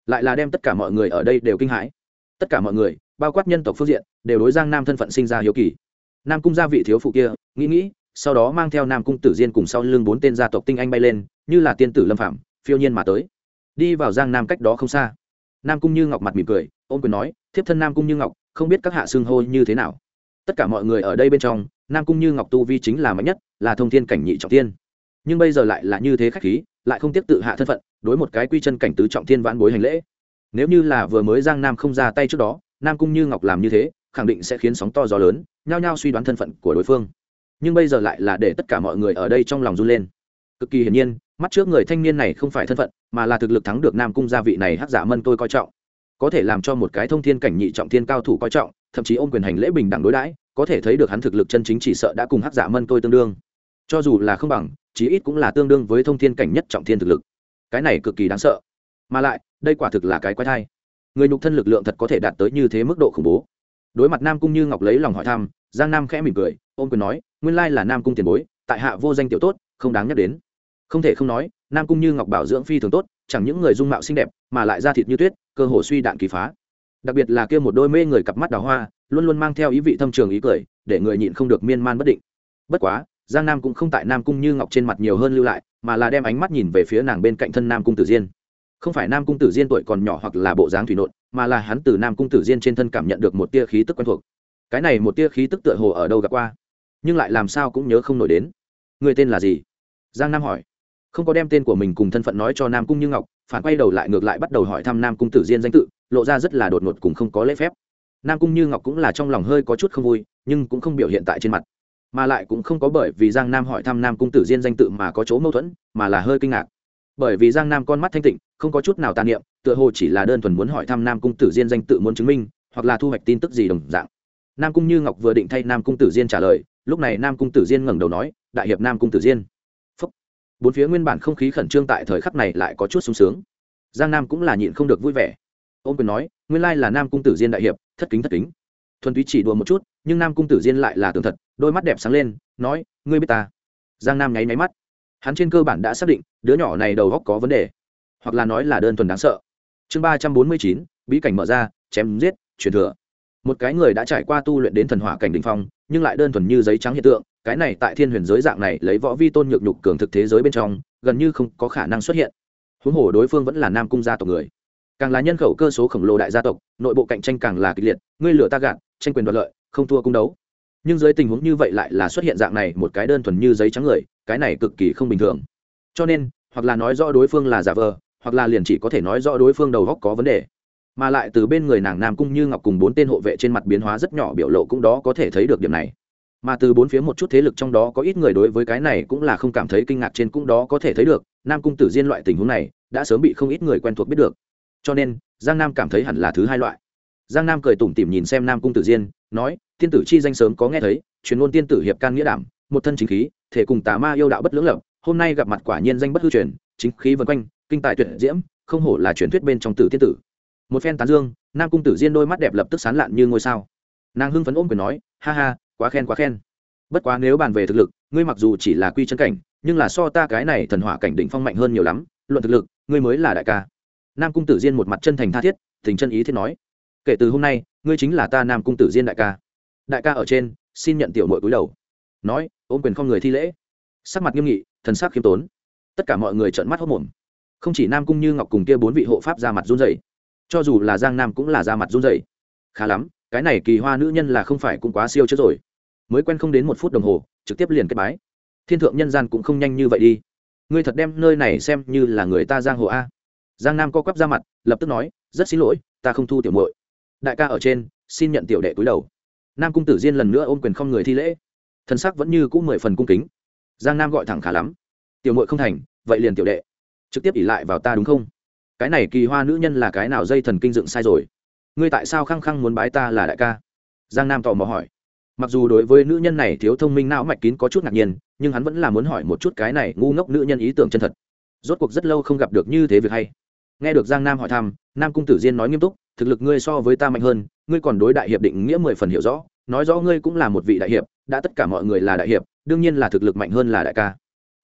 Lại là đem tất cả mọi người ở đây đều kinh hãi. Tất cả mọi người, bao quát nhân tộc phương diện, đều đối giang nam thân phận sinh ra hiếu kỳ. Nam cung gia vị thiếu phụ kia, nghĩ nghĩ, sau đó mang theo nam cung tử diên cùng sau lưng bốn tên gia tộc tinh anh bay lên, như là tiên tử lâm phạm phiêu nhiên mà tới. Đi vào giang nam cách đó không xa. Nam cung như ngọc mặt mỉm cười, ôm quyền nói, thiếp thân nam cung như ngọc, không biết các hạ xưng hô như thế nào tất cả mọi người ở đây bên trong, nam cung như ngọc tu vi chính là mạnh nhất, là thông thiên cảnh nhị trọng Thiên. nhưng bây giờ lại là như thế khách khí, lại không tiếp tự hạ thân phận, đối một cái quy chân cảnh tứ trọng thiên vãn bối hành lễ. Nếu như là vừa mới giang nam không ra tay trước đó, nam cung như ngọc làm như thế, khẳng định sẽ khiến sóng to gió lớn, nhao nhao suy đoán thân phận của đối phương. Nhưng bây giờ lại là để tất cả mọi người ở đây trong lòng run lên. Cực kỳ hiển nhiên, mắt trước người thanh niên này không phải thân phận, mà là thực lực thắng được nam cung gia vị này hắc giả mân tôi coi trọng. Có thể làm cho một cái thông thiên cảnh nhị trọng thiên cao thủ coi trọng thậm chí ôm quyền hành lễ bình đẳng đối đãi, có thể thấy được hắn thực lực chân chính chỉ sợ đã cùng hắc giả mân tôi tương đương. Cho dù là không bằng, chí ít cũng là tương đương với thông thiên cảnh nhất trọng thiên thực lực. Cái này cực kỳ đáng sợ. Mà lại, đây quả thực là cái quái thai. Người nhục thân lực lượng thật có thể đạt tới như thế mức độ khủng bố. Đối mặt nam cung như ngọc lấy lòng hỏi thăm, giang nam khẽ mỉm cười, ôm quyền nói, nguyên lai là nam cung tiền bối, tại hạ vô danh tiểu tốt, không đáng nhắc đến. Không thể không nói, nam cung như ngọc bảo dưỡng phi thường tốt, chẳng những người dung mạo xinh đẹp, mà lại da thịt như tuyết, cơ hồ suy đạn kỳ phá đặc biệt là kia một đôi mê người cặp mắt đào hoa, luôn luôn mang theo ý vị thâm trường ý cười, để người nhịn không được miên man bất định. Bất quá, giang nam cũng không tại nam cung như ngọc trên mặt nhiều hơn lưu lại, mà là đem ánh mắt nhìn về phía nàng bên cạnh thân nam cung tử diên. Không phải nam cung tử diên tuổi còn nhỏ hoặc là bộ dáng thủy nộn, mà là hắn từ nam cung tử diên trên thân cảm nhận được một tia khí tức quen thuộc. Cái này một tia khí tức tựa hồ ở đâu gặp qua, nhưng lại làm sao cũng nhớ không nổi đến. Người tên là gì? Giang nam hỏi không có đem tên của mình cùng thân phận nói cho nam cung như ngọc, phản quay đầu lại ngược lại bắt đầu hỏi thăm nam cung tử diên danh tự, lộ ra rất là đột ngột cùng không có lễ phép. Nam cung như ngọc cũng là trong lòng hơi có chút không vui, nhưng cũng không biểu hiện tại trên mặt. Mà lại cũng không có bởi vì giang nam hỏi thăm nam cung tử diên danh tự mà có chỗ mâu thuẫn, mà là hơi kinh ngạc. Bởi vì giang nam con mắt thanh tịnh, không có chút nào tàn niệm, tựa hồ chỉ là đơn thuần muốn hỏi thăm nam cung tử diên danh tự muốn chứng minh, hoặc là thu hoạch tin tức gì đồng dạng. Nam cung như ngọc vừa định thay nam cung tử diên trả lời, lúc này nam cung tử diên ngẩng đầu nói, đại hiệp nam cung tử diên bốn phía nguyên bản không khí khẩn trương tại thời khắc này lại có chút sung sướng. Giang nam cũng là nhịn không được vui vẻ. Ông quyền nói, nguyên lai là nam cung tử diên đại hiệp, thất kính thất kính. Thuần túy chỉ đùa một chút, nhưng nam cung tử diên lại là tường thật, đôi mắt đẹp sáng lên, nói, ngươi biết ta? Giang nam nháy máy mắt. Hắn trên cơ bản đã xác định, đứa nhỏ này đầu góc có vấn đề, hoặc là nói là đơn thuần đáng sợ. Chương ba trăm bốn mươi chín, bí cảnh mở ra, chém giết, truyền thừa. Một cái người đã trải qua tu luyện đến thần hỏa cảnh đ ỉ n h phong, nhưng lại đơn thuần như giấy trắng hiện tượng cái này tại thiên huyền giới dạng này lấy võ vi tôn nhược nhục cường thực thế giới bên trong, gần như không có khả năng xuất hiện. Huống hồ đối phương vẫn là nam cung gia tộc người. Càng là nhân khẩu cơ số khổng lồ đại gia tộc, nội bộ cạnh tranh càng là kịch liệt, ngươi lửa ta gạt, tranh quyền đoạt lợi, không thua cung đấu. Nhưng dưới tình huống như vậy lại là xuất hiện dạng này một cái đơn thuần như giấy trắng người, cái này cực kỳ không bình thường. Cho nên, hoặc là nói rõ đối phương là giả vờ, hoặc là liền chỉ có thể nói rõ đối phương đầu góc có vấn đề. Mà lại từ bên người nàng nam cung như ngọc cùng bốn tên hộ vệ trên mặt biến hóa rất nhỏ biểu lộ cũng đó có thể thấy được điểm này mà từ bốn phía một chút thế lực trong đó có ít người đối với cái này cũng là không cảm thấy kinh ngạc trên cũng đó có thể thấy được, nam cung tử diên loại tình huống này, đã sớm bị không ít người quen thuộc biết được. Cho nên, giang nam cảm thấy hẳn là thứ hai loại. Giang nam cười tủm tỉm nhìn xem nam cung tử diên, nói, tiên tử chi danh sớm có nghe thấy, truyền ngôn tiên tử hiệp can nghĩa đảm, một thân chính khí, thể cùng tà ma yêu đạo bất lưỡng lập, hôm nay gặp mặt quả nhiên danh bất hư truyền, chính khí vân quanh, kinh tài tuyệt diễm, không hổ là truyền thuyết bên trong tử tiên tử. Một phen tán dương, nam cung tử diên đôi mắt đẹp lập tức sán lạn như ngôi sao. Nàng hưng phấn ôm quyền nói, ha ha quá khen quá khen. Bất quá nếu bàn về thực lực, ngươi mặc dù chỉ là quy chân cảnh, nhưng là so ta cái này thần hỏa cảnh đỉnh phong mạnh hơn nhiều lắm, luận thực lực, ngươi mới là đại ca. Nam cung tử diên một mặt chân thành tha thiết tình chân ý thiết nói, kể từ hôm nay, ngươi chính là ta nam cung tử diên đại ca. Đại ca ở trên, xin nhận tiểu mội cúi đầu. Nói, ôm quyền không người thi lễ. Sắc mặt nghiêm nghị, thần sắc khiêm tốn. Tất cả mọi người trợn mắt hốc mồm không chỉ nam cung như ngọc cùng kia bốn vị hộ pháp ra mặt run rẩy, cho dù là giang nam cũng là ra mặt run rẩy. Khá lắm cái này kỳ hoa nữ nhân là không phải cũng quá siêu chứ rồi. Mới quen không đến một phút đồng hồ, trực tiếp liền kết bái. Thiên thượng nhân gian cũng không nhanh như vậy đi. Ngươi thật đem nơi này xem như là người ta giang hồ a. Giang nam co quắp ra mặt, lập tức nói, rất xin lỗi, ta không thu tiểu muội. Đại ca ở trên, xin nhận tiểu đệ cúi đầu. Nam cung tử diên lần nữa ôm quyền không người thi lễ. Thân sắc vẫn như cũ mười phần cung kính. Giang nam gọi thẳng khá lắm. Tiểu muội không thành, vậy liền tiểu đệ. Trực tiếp ỉ lại vào ta đúng không? Cái này kỳ hoa nữ nhân là cái nào dây thần kinh dựng sai rồi? Ngươi tại sao khăng khăng muốn bái ta là đại ca? Giang nam tò mò hỏi. Mặc dù đối với nữ nhân này thiếu thông minh não mạch kín có chút ngạc nhiên, nhưng hắn vẫn là muốn hỏi một chút cái này ngu ngốc nữ nhân ý tưởng chân thật. Rốt cuộc rất lâu không gặp được như thế việc hay. Nghe được giang nam hỏi thăm, nam cung tử diên nói nghiêm túc, thực lực ngươi so với ta mạnh hơn, ngươi còn đối đại hiệp định nghĩa mười phần hiểu rõ, nói rõ ngươi cũng là một vị đại hiệp, đã tất cả mọi người là đại hiệp, đương nhiên là thực lực mạnh hơn là đại ca.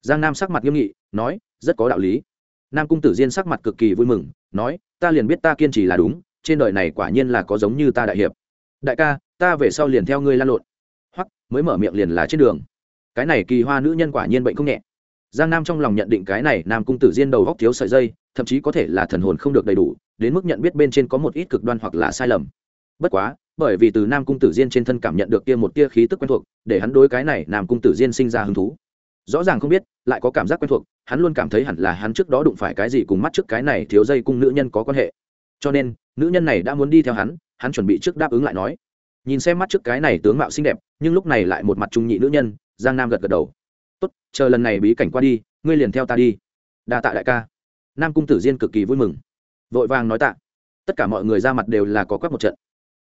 Giang nam sắc mặt nghiêm nghị, nói, rất có đạo lý. Nam cung tử diên sắc mặt cực kỳ vui mừng, nói, ta liền biết ta kiên trì là đúng trên đời này quả nhiên là có giống như ta đại hiệp. Đại ca, ta về sau liền theo ngươi lan lộn. Hoặc mới mở miệng liền là trên đường. Cái này kỳ hoa nữ nhân quả nhiên bệnh không nhẹ. Giang nam trong lòng nhận định cái này nam cung tử diên đầu góc thiếu sợi dây, thậm chí có thể là thần hồn không được đầy đủ, đến mức nhận biết bên trên có một ít cực đoan hoặc là sai lầm. Bất quá, bởi vì từ nam cung tử diên trên thân cảm nhận được kia một tia khí tức quen thuộc, để hắn đối cái này nam cung tử diên sinh ra hứng thú. Rõ ràng không biết, lại có cảm giác quen thuộc, hắn luôn cảm thấy hẳn là hắn trước đó đụng phải cái gì cùng mắt trước cái này thiếu dây cung nữ nhân có quan hệ cho nên, nữ nhân này đã muốn đi theo hắn hắn chuẩn bị trước đáp ứng lại nói. Nhìn xem mắt trước cái này tướng mạo xinh đẹp, nhưng lúc này lại một mặt trung nhị nữ nhân, giang nam gật gật đầu. Tốt, chờ lần này bí cảnh qua đi, ngươi liền theo ta đi. Đa tạ đại ca. Nam cung tử diên cực kỳ vui mừng. Vội vàng nói tạ. Tất cả mọi người ra mặt đều là có quắc một trận.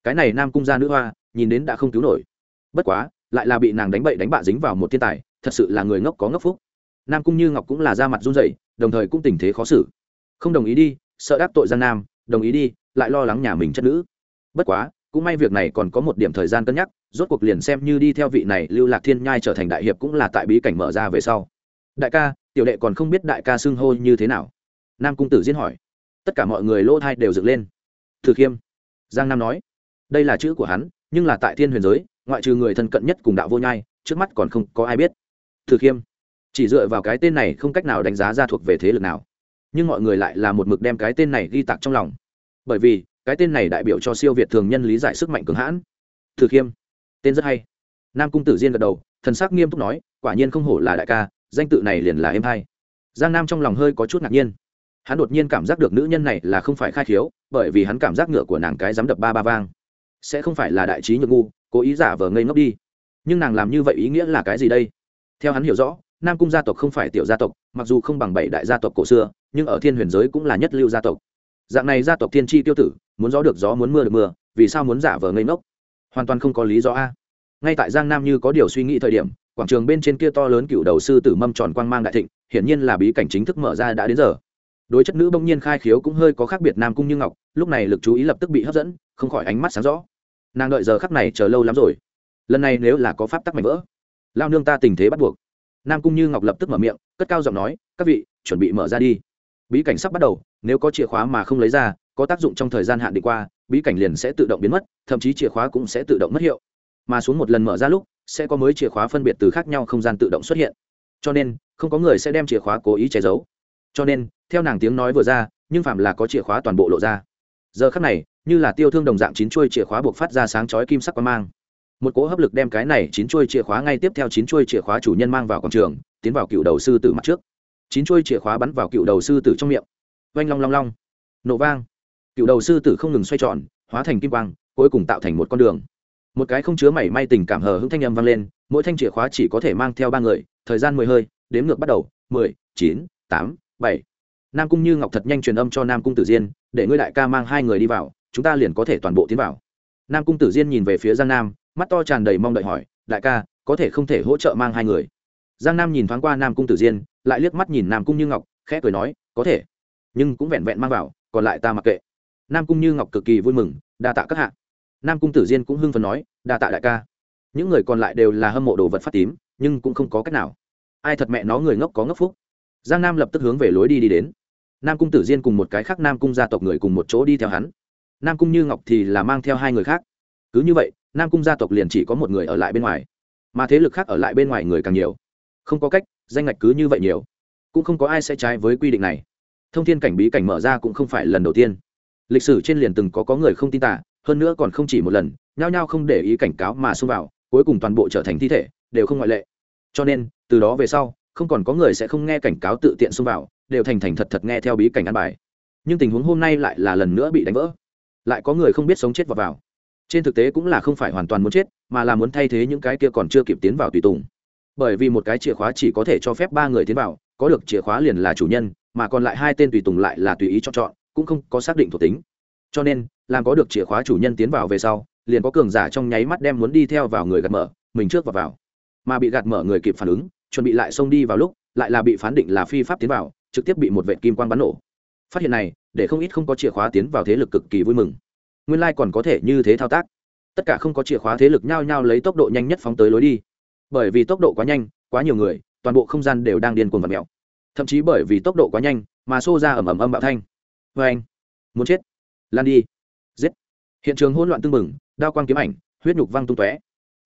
Cái này nam cung gia nữ hoa, nhìn đến đã không cứu nổi. Bất quá, lại là bị nàng đánh bậy đánh bạ dính vào một thiên tài, thật sự là người ngốc có ngốc phúc. Nam cung như ngọc cũng là ra mặt run rẩy, đồng thời cũng tình thế khó xử. Không đồng ý đi, sợ đáp tội giang nam đồng ý đi, lại lo lắng nhà mình chất nữ. Bất quá, cũng may việc này còn có một điểm thời gian cân nhắc, rốt cuộc liền xem như đi theo vị này lưu lạc thiên nhai trở thành đại hiệp cũng là tại bí cảnh mở ra về sau. Đại ca, tiểu đệ còn không biết đại ca xưng hô như thế nào. Nam cung tử diễn hỏi. Tất cả mọi người lỗ thai đều dựng lên. Thử khiêm. Giang nam nói. Đây là chữ của hắn, nhưng là tại thiên huyền giới, ngoại trừ người thân cận nhất cùng đạo vô nhai, trước mắt còn không có ai biết. Thử khiêm. Chỉ dựa vào cái tên này không cách nào đánh giá ra thuộc về thế lực nào nhưng mọi người lại là một mực đem cái tên này ghi tạc trong lòng. Bởi vì, cái tên này đại biểu cho siêu việt thường nhân lý giải sức mạnh cường hãn. Thử khiêm, tên rất hay. Nam cung tử diên gật đầu, thần sắc nghiêm túc nói, quả nhiên không hổ là đại ca, danh tự này liền là em hai. giang nam trong lòng hơi có chút ngạc nhiên. Hắn đột nhiên cảm giác được nữ nhân này là không phải khai khiếu, bởi vì hắn cảm giác ngựa của nàng cái dám đập ba ba vang. Sẽ không phải là đại trí nhược ngu, cố ý giả vờ ngây ngốc đi. Nhưng nàng làm như vậy ý nghĩa là cái gì đây? Theo hắn hiểu rõ nam cung gia tộc không phải tiểu gia tộc, mặc dù không bằng bảy đại gia tộc cổ xưa, nhưng ở thiên huyền giới cũng là nhất lưu gia tộc. Dạng này gia tộc thiên tri tiêu tử, muốn gió được gió muốn mưa được mưa, vì sao muốn giả vờ ngây ngốc? Hoàn toàn không có lý do a. Ngay tại giang nam như có điều suy nghĩ thời điểm, quảng trường bên trên kia to lớn cựu đầu sư tử mâm tròn quang mang đại thịnh, hiển nhiên là bí cảnh chính thức mở ra đã đến giờ. Đối chất nữ bỗng nhiên khai khiếu cũng hơi có khác biệt nam cung như ngọc, lúc này lực chú ý lập tức bị hấp dẫn, không khỏi ánh mắt sáng rõ. Nàng đợi giờ khắc này chờ lâu lắm rồi. Lần này nếu là có pháp tắc mạnh vỡ, lao nương ta tình thế bắt buộc nam cung như ngọc lập tức mở miệng, cất cao giọng nói, các vị, chuẩn bị mở ra đi. Bí cảnh sắp bắt đầu, nếu có chìa khóa mà không lấy ra, có tác dụng trong thời gian hạn định qua, bí cảnh liền sẽ tự động biến mất, thậm chí chìa khóa cũng sẽ tự động mất hiệu. Mà xuống một lần mở ra lúc, sẽ có mới chìa khóa phân biệt từ khác nhau không gian tự động xuất hiện. Cho nên, không có người sẽ đem chìa khóa cố ý che giấu. Cho nên, theo nàng tiếng nói vừa ra, nhưng phạm là có chìa khóa toàn bộ lộ ra. Giờ khắc này, như là tiêu thương đồng dạng chín chuôi chìa khóa buộc phát ra sáng chói kim sắc quang mang một cỗ hấp lực đem cái này chín chuôi chìa khóa ngay tiếp theo chín chuôi chìa khóa chủ nhân mang vào quảng trường, tiến vào cựu đầu sư tử mặt trước. Chín chuôi chìa khóa bắn vào cựu đầu sư tử trong miệng. Oanh long long long. Nổ vang. Cựu đầu sư tử không ngừng xoay tròn, hóa thành kim quang, cuối cùng tạo thành một con đường. Một cái không chứa mảy may tình cảm hờ hững thanh âm vang lên, mỗi thanh chìa khóa chỉ có thể mang theo ba người, thời gian mười hơi, đếm ngược bắt đầu, mười, chín, tám, bảy. Nam cung như ngọc thật nhanh truyền âm cho nam cung tử diên, để ngươi đại ca mang hai người đi vào, chúng ta liền có thể toàn bộ tiến vào. Nam cung tử diên nhìn về phía giang nam mắt to tràn đầy mong đợi hỏi, đại ca, có thể không thể hỗ trợ mang hai người? Giang nam nhìn thoáng qua nam cung tử diên, lại liếc mắt nhìn nam cung như ngọc, khẽ cười nói, có thể, nhưng cũng vẹn vẹn mang vào, còn lại ta mặc kệ. Nam cung như ngọc cực kỳ vui mừng, đa tạ các hạ. Nam cung tử diên cũng hưng phần nói, đa tạ đại ca. Những người còn lại đều là hâm mộ đồ vật phát tím, nhưng cũng không có cách nào. Ai thật mẹ nó người ngốc có ngốc phúc. Giang nam lập tức hướng về lối đi đi đến. Nam cung tử diên cùng một cái khác nam cung gia tộc người cùng một chỗ đi theo hắn. Nam cung như ngọc thì là mang theo hai người khác. Cứ như vậy nam cung gia tộc liền chỉ có một người ở lại bên ngoài, mà thế lực khác ở lại bên ngoài người càng nhiều. Không có cách, danh ngạch cứ như vậy nhiều. Cũng không có ai sẽ trái với quy định này. Thông thiên cảnh bí cảnh mở ra cũng không phải lần đầu tiên. Lịch sử trên liền từng có có người không tin tả hơn nữa còn không chỉ một lần, nhao nhao không để ý cảnh cáo mà xông vào, cuối cùng toàn bộ trở thành thi thể, đều không ngoại lệ. Cho nên, từ đó về sau, không còn có người sẽ không nghe cảnh cáo tự tiện xông vào, đều thành thành thật thật nghe theo bí cảnh ăn bài. Nhưng tình huống hôm nay lại là lần nữa bị đánh vỡ. Lại có người không biết sống chết vào vào trên thực tế cũng là không phải hoàn toàn muốn chết, mà là muốn thay thế những cái kia còn chưa kịp tiến vào tùy tùng. Bởi vì một cái chìa khóa chỉ có thể cho phép ba người tiến vào, có được chìa khóa liền là chủ nhân, mà còn lại hai tên tùy tùng lại là tùy ý cho chọn, cũng không có xác định thuộc tính. Cho nên, làm có được chìa khóa chủ nhân tiến vào về sau, liền có cường giả trong nháy mắt đem muốn đi theo vào người gạt mở, mình trước vào vào. Mà bị gạt mở người kịp phản ứng, chuẩn bị lại xông đi vào lúc, lại là bị phán định là phi pháp tiến vào, trực tiếp bị một vệ kim quan bắn nổ. Phát hiện này, để không ít không có chìa khóa tiến vào thế lực cực kỳ vui mừng nguyên lai、like、còn có thể như thế thao tác. Tất cả không có chìa khóa thế lực nhao nhao lấy tốc độ nhanh nhất phóng tới lối đi. Bởi vì tốc độ quá nhanh, quá nhiều người, toàn bộ không gian đều đang điên cuồng và mẹo thậm chí bởi vì tốc độ quá nhanh mà xô ra ẩm ẩm âm bạo thanh. Vê anh, muốn chết. Lan đi. Giết. Hiện trường hỗn loạn tưng bừng, đao quang kiếm ảnh, huyết nhục văng tung tóe.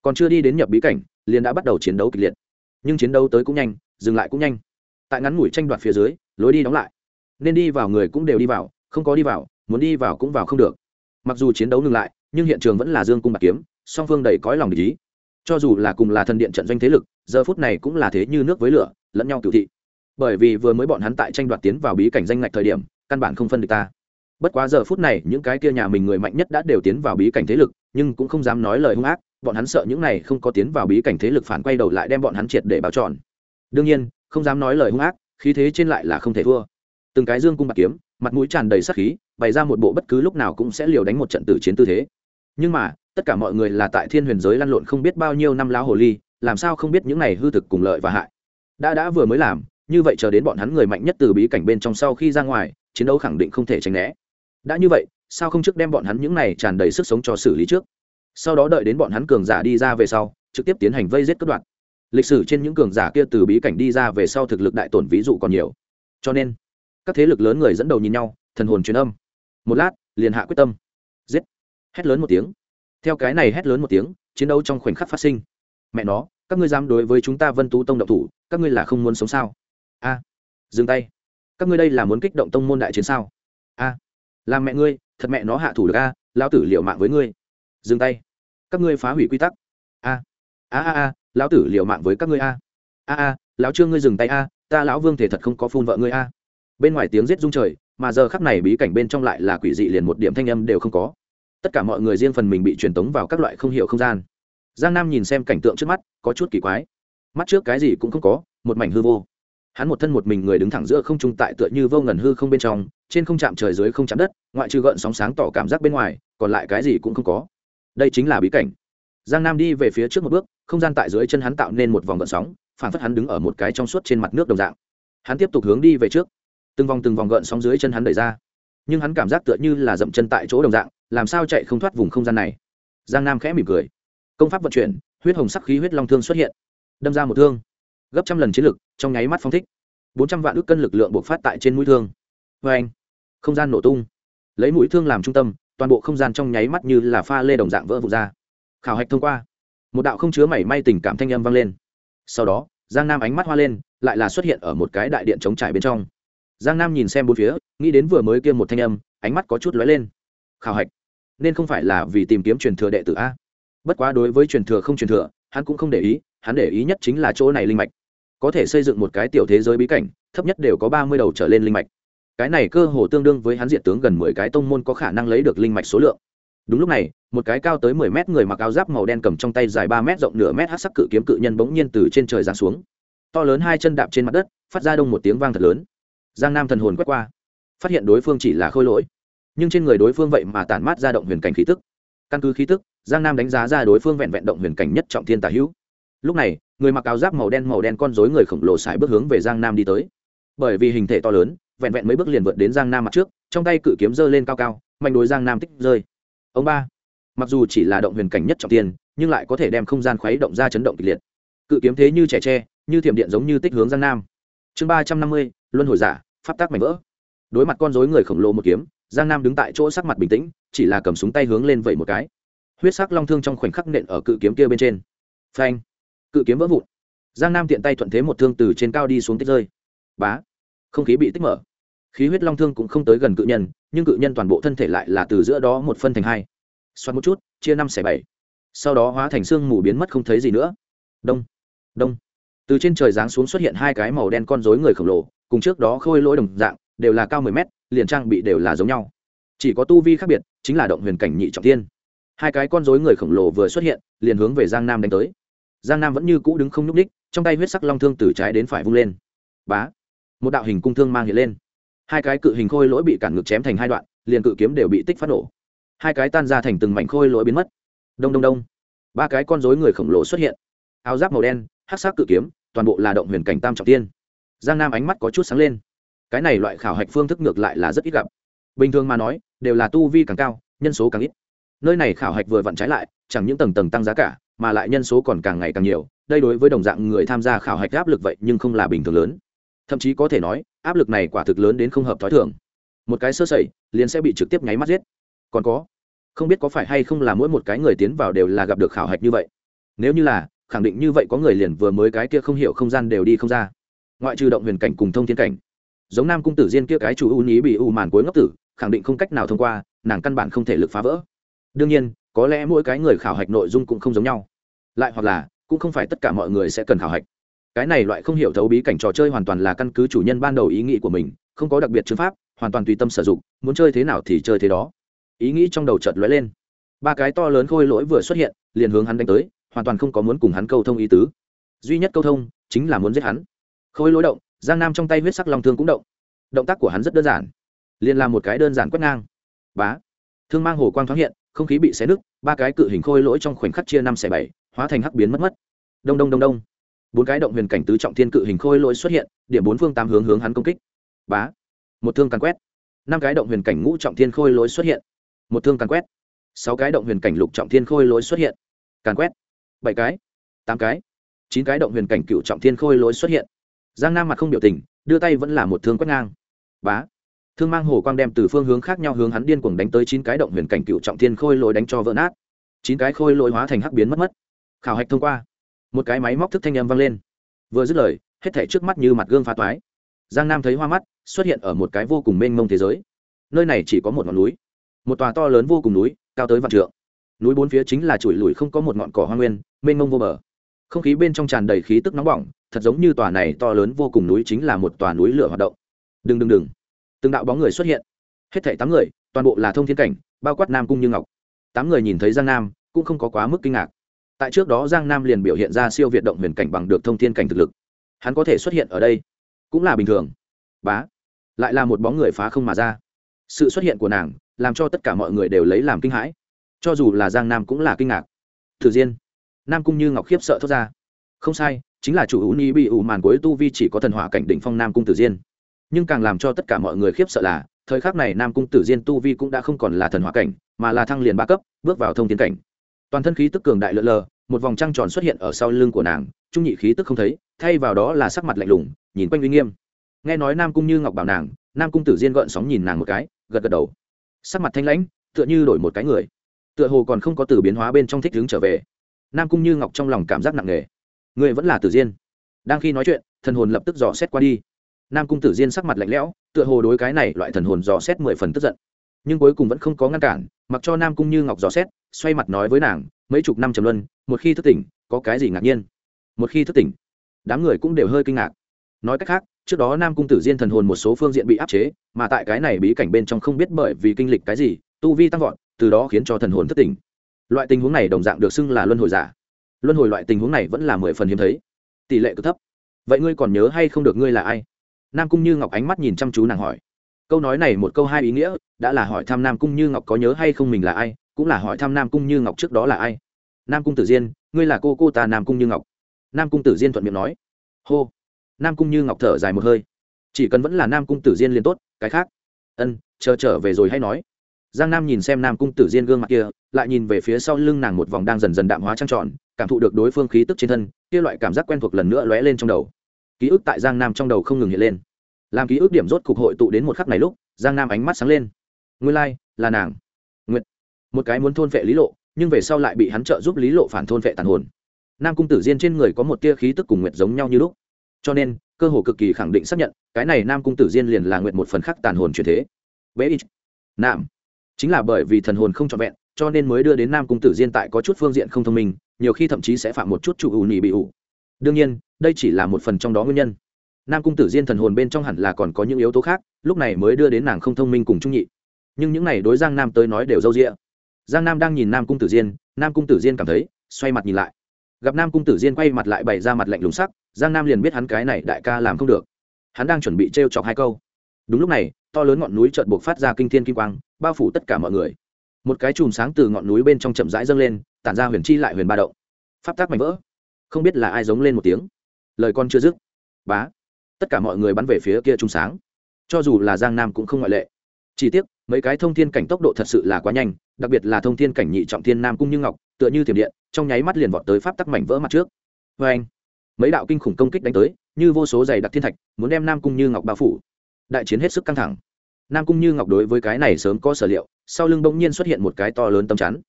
Còn chưa đi đến nhập bí cảnh, liền đã bắt đầu chiến đấu kịch liệt. Nhưng chiến đấu tới cũng nhanh, dừng lại cũng nhanh. Tại ngắn ngủi tranh đoạt phía dưới, lối đi đóng lại. Nên đi vào người cũng đều đi vào, không có đi vào, muốn đi vào cũng vào không được mặc dù chiến đấu ngừng lại, nhưng hiện trường vẫn là dương cung bạc kiếm, song phương đầy cõi lòng để ý. Cho dù là cùng là thần điện trận doanh thế lực, giờ phút này cũng là thế như nước với lửa, lẫn nhau cựu thị. Bởi vì vừa mới bọn hắn tại tranh đoạt tiến vào bí cảnh danh ngạch thời điểm, căn bản không phân được ta. Bất quá giờ phút này, những cái kia nhà mình người mạnh nhất đã đều tiến vào bí cảnh thế lực, nhưng cũng không dám nói lời hung ác, bọn hắn sợ những này không có tiến vào bí cảnh thế lực phản quay đầu lại đem bọn hắn triệt để báo tròn đương nhiên, không dám nói lời hung ác, khí thế trên lại là không thể thua. Từng cái dương cung bạc kiếm mặt mũi tràn đầy sắc khí, bày ra một bộ bất cứ lúc nào cũng sẽ liều đánh một trận tử chiến tư thế. Nhưng mà, tất cả mọi người là tại thiên huyền giới lăn lộn không biết bao nhiêu năm lão hồ ly, làm sao không biết những này hư thực cùng lợi và hại. Đã đã vừa mới làm, như vậy chờ đến bọn hắn người mạnh nhất từ bí cảnh bên trong sau khi ra ngoài, chiến đấu khẳng định không thể tránh né. Đã như vậy, sao không trước đem bọn hắn những này tràn đầy sức sống cho xử lý trước? Sau đó đợi đến bọn hắn cường giả đi ra về sau, trực tiếp tiến hành vây giết cất đoạn lịch sử trên những cường giả kia từ bí cảnh đi ra về sau thực lực đại tổn ví dụ còn nhiều. Cho nên các thế lực lớn người dẫn đầu nhìn nhau, thần hồn truyền âm. Một lát, liền hạ quyết tâm. Giết. Hét lớn một tiếng. Theo cái này hét lớn một tiếng, chiến đấu trong khoảnh khắc phát sinh. Mẹ nó, các ngươi dám đối với chúng ta vân tú tông độc thủ, các ngươi là không muốn sống sao? A. Dừng tay. Các ngươi đây là muốn kích động tông môn đại chiến sao? A. Làm mẹ ngươi, thật mẹ nó hạ thủ được a, lão tử liệu mạng với ngươi. Dừng tay. Các ngươi phá hủy quy tắc. A. A a a, lão tử liệu mạng với các ngươi a. A a, lão trương ngươi dừng tay a, ta lão vương thể thật không có phun vợ ngươi a bên ngoài tiếng giết rung trời, mà giờ khắc này bí cảnh bên trong lại là quỷ dị liền một điểm thanh âm đều không có. Tất cả mọi người riêng phần mình bị truyền tống vào các loại không hiểu không gian. Giang nam nhìn xem cảnh tượng trước mắt, có chút kỳ quái. Mắt trước cái gì cũng không có, một mảnh hư vô. Hắn một thân một mình người đứng thẳng giữa không trung tại tựa như vô ngần hư không bên trong, trên không chạm trời dưới không chạm đất, ngoại trừ gợn sóng sáng tỏ cảm giác bên ngoài, còn lại cái gì cũng không có. Đây chính là bí cảnh. Giang nam đi về phía trước một bước, không gian tại dưới chân hắn tạo nên một vòng gợn sóng, phản phất hắn đứng ở một cái trong suốt trên mặt nước đồng dạng. Hắn tiếp tục hướng đi về trước từng vòng từng vòng gợn sóng dưới chân hắn đẩy ra. Nhưng hắn cảm giác tựa như là dậm chân tại chỗ đồng dạng, làm sao chạy không thoát vùng không gian này. Giang nam khẽ mỉm cười. Công pháp vận chuyển, huyết hồng sắc khí huyết long thương xuất hiện. Đâm ra một thương. Gấp trăm lần chiến lực, trong nháy mắt phong thích. Bốn trăm vạn ước cân lực lượng buộc phát tại trên mũi thương. Vê anh, không gian nổ tung. Lấy mũi thương làm trung tâm, toàn bộ không gian trong nháy mắt như là pha lê đồng dạng vỡ vụt ra. Khảo hạch thông qua. Một đạo không chứa mảy may tình cảm thanh âm vang lên. Sau đó, giang nam ánh mắt hoa lên, lại là xuất hiện ở một cái đại điện chống trải bên trong giang nam nhìn xem bốn phía, nghĩ đến vừa mới kia một thanh âm, ánh mắt có chút lóe lên. Khảo hạch. Nên không phải là vì tìm kiếm truyền thừa đệ tử a. Bất quá đối với truyền thừa không truyền thừa, hắn cũng không để ý, hắn để ý nhất chính là chỗ này linh mạch. Có thể xây dựng một cái tiểu thế giới bí cảnh, thấp nhất đều có ba mươi đầu trở lên linh mạch. Cái này cơ hồ tương đương với hắn diện tướng gần mười cái tông môn có khả năng lấy được linh mạch số lượng. Đúng lúc này, một cái cao tới mười mét người mặc áo giáp màu đen cầm trong tay dài ba mét rộng nửa mét hát sắc cự kiếm cự nhân bỗng nhiên từ trên trời giáng xuống. To lớn hai chân đạp trên mặt đất, phát ra đông một tiếng vang thật lớn giang nam thần hồn quét qua, phát hiện đối phương chỉ là khôi lỗi. Nhưng trên người đối phương vậy mà tản mát ra động huyền cảnh khí tức. Căn cứ khí tức, giang nam đánh giá ra đối phương vẹn vẹn động huyền cảnh nhất trọng thiên tả hữu. Lúc này, người mặc áo giáp màu đen màu đen con dối người khổng lồ xài bước hướng về giang nam đi tới. Bởi vì hình thể to lớn, vẹn vẹn mấy bước liền vượt đến giang nam mặt trước, trong tay cự kiếm giơ lên cao cao, mạnh đối giang nam tích rơi. Ông ba, mặc dù chỉ là động huyền cảnh nhất trọng tiên nhưng lại có thể đem không gian khuấy động ra chấn động kịch liệt. Cự kiếm thế như trẻ tre, như thiểm điện giống như tích hướng giang nam chương ba trăm năm mươi, luân hồi giả, pháp tác mảnh vỡ. Đối mặt con dối người khổng lồ một kiếm, giang nam đứng tại chỗ sắc mặt bình tĩnh, chỉ là cầm súng tay hướng lên vẩy một cái. Huyết sắc long thương trong khoảnh khắc nện ở cự kiếm kia bên trên. Phanh! Cự kiếm vỡ vụn. Giang nam tiện tay thuận thế một thương từ trên cao đi xuống tích rơi. Bá! Không khí bị tích mở. Khí huyết long thương cũng không tới gần cự nhân, nhưng cự nhân toàn bộ thân thể lại là từ giữa đó một phân thành hai. Xoắn một chút, chia năm xẻ bảy. Sau đó hóa thành xương mù biến mất không thấy gì nữa. Đông! Đông! Từ trên trời giáng xuống xuất hiện hai cái màu đen con rối người khổng lồ, cùng trước đó khôi lỗi đồng dạng, đều là cao mười mét, liền trang bị đều là giống nhau. Chỉ có tu vi khác biệt, chính là động huyền cảnh nhị trọng tiên hai cái con rối người khổng lồ vừa xuất hiện, liền hướng về giang nam đánh tới. Giang nam vẫn như cũ đứng không nhúc ních trong tay huyết sắc long thương từ trái đến phải vung lên. Bá! Một đạo hình cung thương mang hiện lên. Hai cái cự hình khôi lỗi bị cản ngực chém thành hai đoạn, liền cự kiếm đều bị tích phát nổ. Hai cái tan ra thành từng mảnh khôi lỗi biến mất. Đông đông đông. Ba cái con rối người khổng lồ xuất hiện. Áo giáp màu đen hát sắc cự kiếm, toàn bộ là động huyền cảnh tam trọng tiên. Giang nam ánh mắt có chút sáng lên. Cái này loại khảo hạch phương thức ngược lại là rất ít gặp. Bình thường mà nói, đều là tu vi càng cao, nhân số càng ít. Nơi này khảo hạch vừa vặn trái lại, chẳng những tầng tầng tăng giá cả, mà lại nhân số còn càng ngày càng nhiều. Đây đối với đồng dạng người tham gia khảo hạch áp lực vậy nhưng không là bình thường lớn. Thậm chí có thể nói, áp lực này quả thực lớn đến không hợp t h ó i thường. Một cái sơ sẩy, liền sẽ bị trực tiếp nháy mắt giết. Còn có, không biết có phải hay không là mỗi một cái người tiến vào đều là gặp được khảo hạch như vậy. Nếu như là khẳng định như vậy có người liền vừa mới cái kia không hiểu không gian đều đi không ra. Ngoại trừ động huyền cảnh cùng thông thiên cảnh. Giống nam cung tử diên kia cái chủ ưu nhí bị u màn cuối ngốc tử, khẳng định không cách nào thông qua, nàng căn bản không thể lực phá vỡ. Đương nhiên, có lẽ mỗi cái người khảo hạch nội dung cũng không giống nhau. Lại hoặc là, cũng không phải tất cả mọi người sẽ cần khảo hạch. Cái này loại không hiểu thấu bí cảnh trò chơi hoàn toàn là căn cứ chủ nhân ban đầu ý nghĩ của mình, không có đặc biệt chứng pháp, hoàn toàn tùy tâm sử dụng, muốn chơi thế nào thì chơi thế đó. Ý nghĩ trong đầu chợt lóe lên. Ba cái to lớn khôi lỗi vừa xuất hiện, liền hướng hắn đánh tới hoàn toàn không có muốn cùng hắn câu thông ý tứ. Duy nhất câu thông chính là muốn giết hắn. Khôi lối động, giang nam trong tay huyết sắc long thương cũng động. Động tác của hắn rất đơn giản, liền làm một cái đơn giản quét ngang. Bá. Thương mang hồ quang thoáng hiện, không khí bị xé nứt, ba cái cự hình khôi lỗi trong khoảnh khắc chia năm xẻ bảy, hóa thành hắc biến mất mất. Đông đông đông đông. Bốn cái động huyền cảnh tứ trọng thiên cự hình khôi lỗi xuất hiện, điểm bốn phương tám hướng hướng hắn công kích. Bá. Một thương càn quét. Năm cái động huyền cảnh ngũ trọng thiên khôi lỗi xuất hiện. Một thương càn quét. Sáu cái động huyền cảnh lục trọng thiên khôi lỗi xuất hiện. Càn quét bảy cái, tám cái, chín cái động huyền cảnh cựu trọng thiên khôi lối xuất hiện. Giang nam mặt không biểu tình, đưa tay vẫn là một thương quét ngang. Bá. Thương mang hồ quang đem từ phương hướng khác nhau hướng hắn điên cuồng đánh tới chín cái động huyền cảnh cựu trọng thiên khôi lối đánh cho vỡ nát. Chín cái khôi lối hóa thành hắc biến mất mất. Khảo hạch thông qua. Một cái máy móc thức thanh âm vang lên. Vừa dứt lời, hết thảy trước mắt như mặt gương phá toái. Giang nam thấy hoa mắt, xuất hiện ở một cái vô cùng mênh mông thế giới. Nơi này chỉ có một ngọn núi. Một tòa to lớn vô cùng núi, cao tới vạn trượng núi bốn phía chính là chuỗi lùi không có một ngọn cỏ hoa nguyên, mênh mông vô bờ. Không khí bên trong tràn đầy khí tức nóng bỏng, thật giống như tòa này to lớn vô cùng núi chính là một tòa núi lửa hoạt động. Đừng đừng đừng. Từng đạo bóng người xuất hiện. Hết thảy tám người, toàn bộ là thông thiên cảnh, bao quát nam cung như ngọc. Tám người nhìn thấy giang nam, cũng không có quá mức kinh ngạc. Tại trước đó giang nam liền biểu hiện ra siêu việt động huyền cảnh bằng được thông thiên cảnh thực lực. Hắn có thể xuất hiện ở đây, cũng là bình thường. Bá. Lại là một bóng người phá không mà ra. Sự xuất hiện của nàng, làm cho tất cả mọi người đều lấy làm kinh hãi cho dù là giang nam cũng là kinh ngạc thử diên nam cung như ngọc khiếp sợ thốt ra không sai chính là chủ hữu ni bị ủ màn cuối tu vi chỉ có thần hỏa cảnh đỉnh phong nam cung tử diên nhưng càng làm cho tất cả mọi người khiếp sợ là thời khắc này nam cung tử diên tu vi cũng đã không còn là thần hỏa cảnh mà là thăng liền ba cấp bước vào thông tiến cảnh toàn thân khí tức cường đại lượn lờ một vòng trăng tròn xuất hiện ở sau lưng của nàng trung nhị khí tức không thấy thay vào đó là sắc mặt lạnh lùng nhìn quanh uy nghiêm nghe nói nam cung như ngọc bảo nàng nam cung tử diên gợn sóng nhìn nàng một cái gật gật đầu sắc mặt thanh lãnh tựa như đổi một cái người tựa hồ còn không có từ biến hóa bên trong thích hướng trở về. Nam cung như ngọc trong lòng cảm giác nặng nề. Người vẫn là tử diên. Đang khi nói chuyện, thần hồn lập tức dò xét qua đi. Nam cung tử diên sắc mặt lạnh lẽo, tựa hồ đối cái này loại thần hồn dò xét mười phần tức giận. Nhưng cuối cùng vẫn không có ngăn cản, mặc cho nam cung như ngọc dò xét, xoay mặt nói với nàng, mấy chục năm trầm luân, một khi thức tỉnh, có cái gì ngạc nhiên? Một khi thức tỉnh, đám người cũng đều hơi kinh ngạc. Nói cách khác, trước đó nam cung tử diên thần hồn một số phương diện bị áp chế, mà tại cái này bí cảnh bên trong không biết bởi vì kinh lịch cái gì, tu vi tăng vọt từ đó khiến cho thần hồn thất tỉnh loại tình huống này đồng dạng được xưng là luân hồi giả. Luân hồi loại tình huống này vẫn là mười phần hiếm thấy. Tỷ lệ cực thấp. Vậy ngươi còn nhớ hay không được ngươi là ai? Nam cung như ngọc ánh mắt nhìn chăm chú nàng hỏi. Câu nói này một câu hai ý nghĩa, đã là hỏi thăm nam cung như ngọc có nhớ hay không mình là ai, cũng là hỏi thăm nam cung như ngọc trước đó là ai. Nam cung tử diên, ngươi là cô cô ta nam cung như ngọc. Nam cung tử diên thuận miệng nói. Hô. Nam cung như ngọc thở dài một hơi. Chỉ cần vẫn là nam cung tử diên liền tốt, cái khác. Ân, chờ trở về rồi hay nói giang nam nhìn xem nam cung tử diên gương mặt kia lại nhìn về phía sau lưng nàng một vòng đang dần dần đạm hóa trăng trọn cảm thụ được đối phương khí tức trên thân kia loại cảm giác quen thuộc lần nữa lóe lên trong đầu. Ký ức tại giang nam trong đầu không ngừng hiện lên. Làm ký ức điểm rốt cục hội tụ đến một khắc này lúc giang nam ánh mắt sáng lên. Nguyên lai、like, là nàng. Nguyệt. Một cái muốn thôn vệ lý lộ nhưng về sau lại bị hắn trợ giúp lý lộ phản thôn vệ tàn hồn. Nam cung tử diên trên người có một tia khí tức cùng nguyệt giống nhau như lúc. Cho nên cơ hồ cực kỳ khẳng định xác nhận cái này nam cung tử diên liền là nguyệt một phần khắc tàn hồn truyền thế. Bế ít nam chính là bởi vì thần hồn không trọn vẹn, cho nên mới đưa đến nam cung tử diên tại có chút phương diện không thông minh, nhiều khi thậm chí sẽ phạm một chút chủ ủ nhị bị ủ. Đương nhiên, đây chỉ là một phần trong đó nguyên nhân. Nam cung tử diên thần hồn bên trong hẳn là còn có những yếu tố khác, lúc này mới đưa đến nàng không thông minh cùng trung nhị. Nhưng những này đối giang nam tới nói đều râu rĩa giang nam đang nhìn nam cung tử diên, nam cung tử diên cảm thấy, xoay mặt nhìn lại. Gặp nam cung tử diên quay mặt lại bày ra mặt lạnh lùng sắc, giang nam liền biết hắn cái này đại ca làm không được. Hắn đang chuẩn bị t chọc hai câu. Đúng lúc này to lớn ngọn núi chợt buộc phát ra kinh thiên kim quang, bao phủ tất cả mọi người. Một cái chùm sáng từ ngọn núi bên trong chậm rãi dâng lên, tản ra huyền chi lại huyền ba động. Pháp tác mạnh vỡ. Không biết là ai giống lên một tiếng. Lời con chưa dứt. Bá. Tất cả mọi người bắn về phía kia chùm sáng. Cho dù là giang nam cũng không ngoại lệ. Chỉ tiếc, mấy cái thông thiên cảnh tốc độ thật sự là quá nhanh, đặc biệt là thông thiên cảnh nhị trọng thiên nam cung như ngọc, tựa như thiểm điện, trong nháy mắt liền vọt tới pháp tắc mảnh vỡ mặt trước. Vê anh mấy đạo kinh khủng công kích đánh tới, như vô số giày đặc thiên thạch, muốn đem nam cung như ngọc bao phủ đại chiến hết sức căng thẳng. Nam cung như ngọc đối với cái này sớm có sở liệu, sau lưng bỗng nhiên xuất hiện một cái to lớn tâm chắn.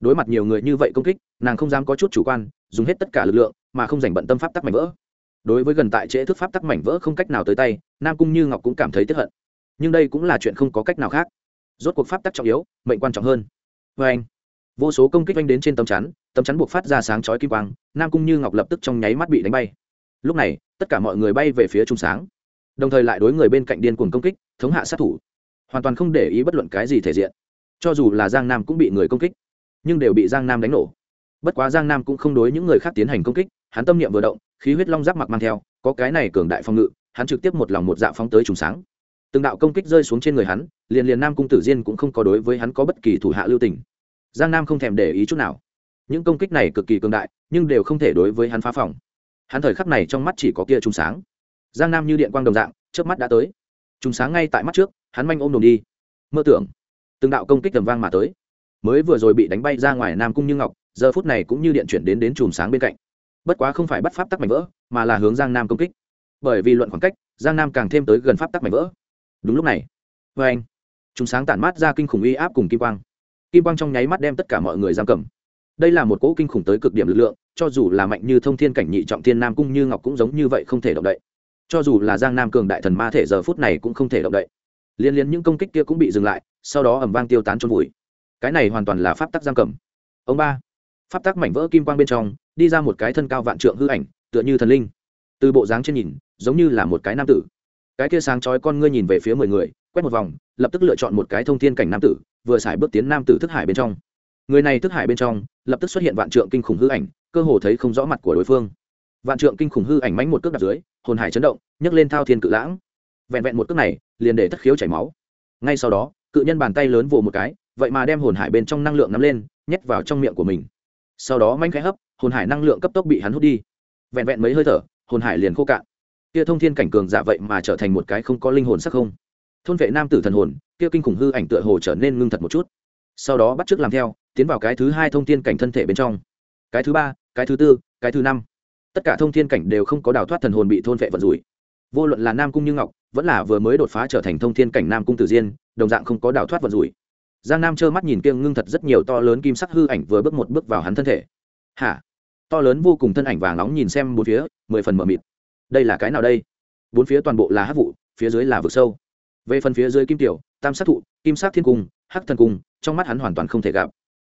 Đối mặt nhiều người như vậy công kích, nàng không dám có chút chủ quan, dùng hết tất cả lực lượng, mà không dành bận tâm pháp tắc mảnh vỡ. Đối với gần tại trễ thức pháp tắc mảnh vỡ không cách nào tới tay, nam cung như ngọc cũng cảm thấy tiếp hận. Nhưng đây cũng là chuyện không có cách nào khác. Rốt cuộc pháp tắc trọng yếu, mệnh quan trọng hơn. Vê anh, vô số công kích oanh đến trên tấm chắn tấm chắn buộc phát ra sáng chói kim quang, nam cung như ngọc lập tức trong nháy mắt bị đánh bay. Lúc này, tất cả mọi người bay về phía trung sáng đồng thời lại đối người bên cạnh điên cuồng công kích, thống hạ sát thủ. Hoàn toàn không để ý bất luận cái gì thể diện. Cho dù là giang nam cũng bị người công kích, nhưng đều bị giang nam đánh nổ. Bất quá giang nam cũng không đối những người khác tiến hành công kích, hắn tâm niệm vừa động, khí huyết long giáp mặc mang theo, có cái này cường đại phòng ngự, hắn trực tiếp một lòng một dạ phóng tới trùng sáng. Từng đạo công kích rơi xuống trên người hắn, liền liền nam cung tử diên cũng không có đối với hắn có bất kỳ thủ hạ lưu tình. Giang nam không thèm để ý chút nào. Những công kích này cực kỳ cường đại, nhưng đều không thể đối với hắn phá phòng. Hắn thời khắc này trong mắt chỉ có kia trùng sáng giang nam như điện quang đồng dạng trước mắt đã tới. Chúng sáng ngay tại mắt trước, hắn manh ôm đồn đi. Mơ tưởng, từng đạo công kích tầm vang mà tới. Mới vừa rồi bị đánh bay ra ngoài nam cung như ngọc, giờ phút này cũng như điện chuyển đến đến chùm sáng bên cạnh. Bất quá không phải bắt pháp tắc mảnh vỡ, mà là hướng giang nam công kích. Bởi vì luận khoảng cách, giang nam càng thêm tới gần pháp tắc mảnh vỡ. Đúng lúc này vê anh chúng sáng tản mát ra kinh khủng uy áp cùng kim quang. Kim quang trong nháy mắt đem tất cả mọi người giam cầm. Đây là một cỗ kinh khủng tới cực điểm lực lượng, cho dù là mạnh như thông thiên cảnh nhị trọng thiên nam cung như ngọc cũng giống như vậy không thể động đậy cho dù là giang nam cường đại thần ma thể giờ phút này cũng không thể động đậy. Liên liên những công kích kia cũng bị dừng lại, sau đó ẩm vang tiêu tán trôn vùi. Cái này hoàn toàn là pháp tắc giam cầm. Ông ba, pháp tắc mảnh vỡ kim quang bên trong, đi ra một cái thân cao vạn trượng hư ảnh, tựa như thần linh. Từ bộ dáng trên nhìn, giống như là một cái nam tử. Cái kia sáng chói con ngươi nhìn về phía mười người, quét một vòng, lập tức lựa chọn một cái thông thiên cảnh nam tử, vừa xài bước tiến nam tử thức hải bên trong. Người này thức hải bên trong, lập tức xuất hiện vạn trượng kinh khủng hư ảnh, cơ hồ thấy không rõ mặt của đối phương. Vạn trượng kinh khủng hư ảnh mánh một cước đặt dưới hồn hải chấn động, nhấc lên thao thiên cự lãng. Vẹn vẹn một cước này, liền để thất khiếu chảy máu. Ngay sau đó, cự nhân bàn tay lớn vồ một cái, vậy mà đem hồn hải bên trong năng lượng nắm lên, nhét vào trong miệng của mình. Sau đó manh khẽ hấp, hồn hải năng lượng cấp tốc bị hắn hút đi. Vẹn vẹn mấy hơi thở, hồn hải liền khô cạn. Kia thông thiên cảnh cường giả vậy mà trở thành một cái không có linh hồn sắc không. Thôn vệ nam tử thần hồn, kia kinh khủng hư ảnh tựa hồ trở nên ngưng thật một chút. Sau đó bắt t làm theo, tiến vào cái thứ hai thông thiên cảnh thân thể bên trong. Cái thứ ba, cái thứ tư, cái thứ năm tất cả thông thiên cảnh đều không có đào thoát thần hồn bị thôn vệ vận rủi. Vô luận là nam cung như ngọc, vẫn là vừa mới đột phá trở thành thông thiên cảnh nam cung tử diên, đồng dạng không có đào thoát vận rủi. Giang nam trơ mắt nhìn kiêng ngưng thật rất nhiều to lớn kim sắc hư ảnh vừa bước một bước vào hắn thân thể. Hả? To lớn vô cùng thân ảnh vàng nóng nhìn xem bốn phía, mười phần mờ mịt. Đây là cái nào đây? Bốn phía toàn bộ là hát vụ, phía dưới là vực sâu. Về phần phía dưới kim tiểu, tam sát thụ, kim sát thiên cung, hắc thần cung, trong mắt hắn hoàn toàn không thể gặp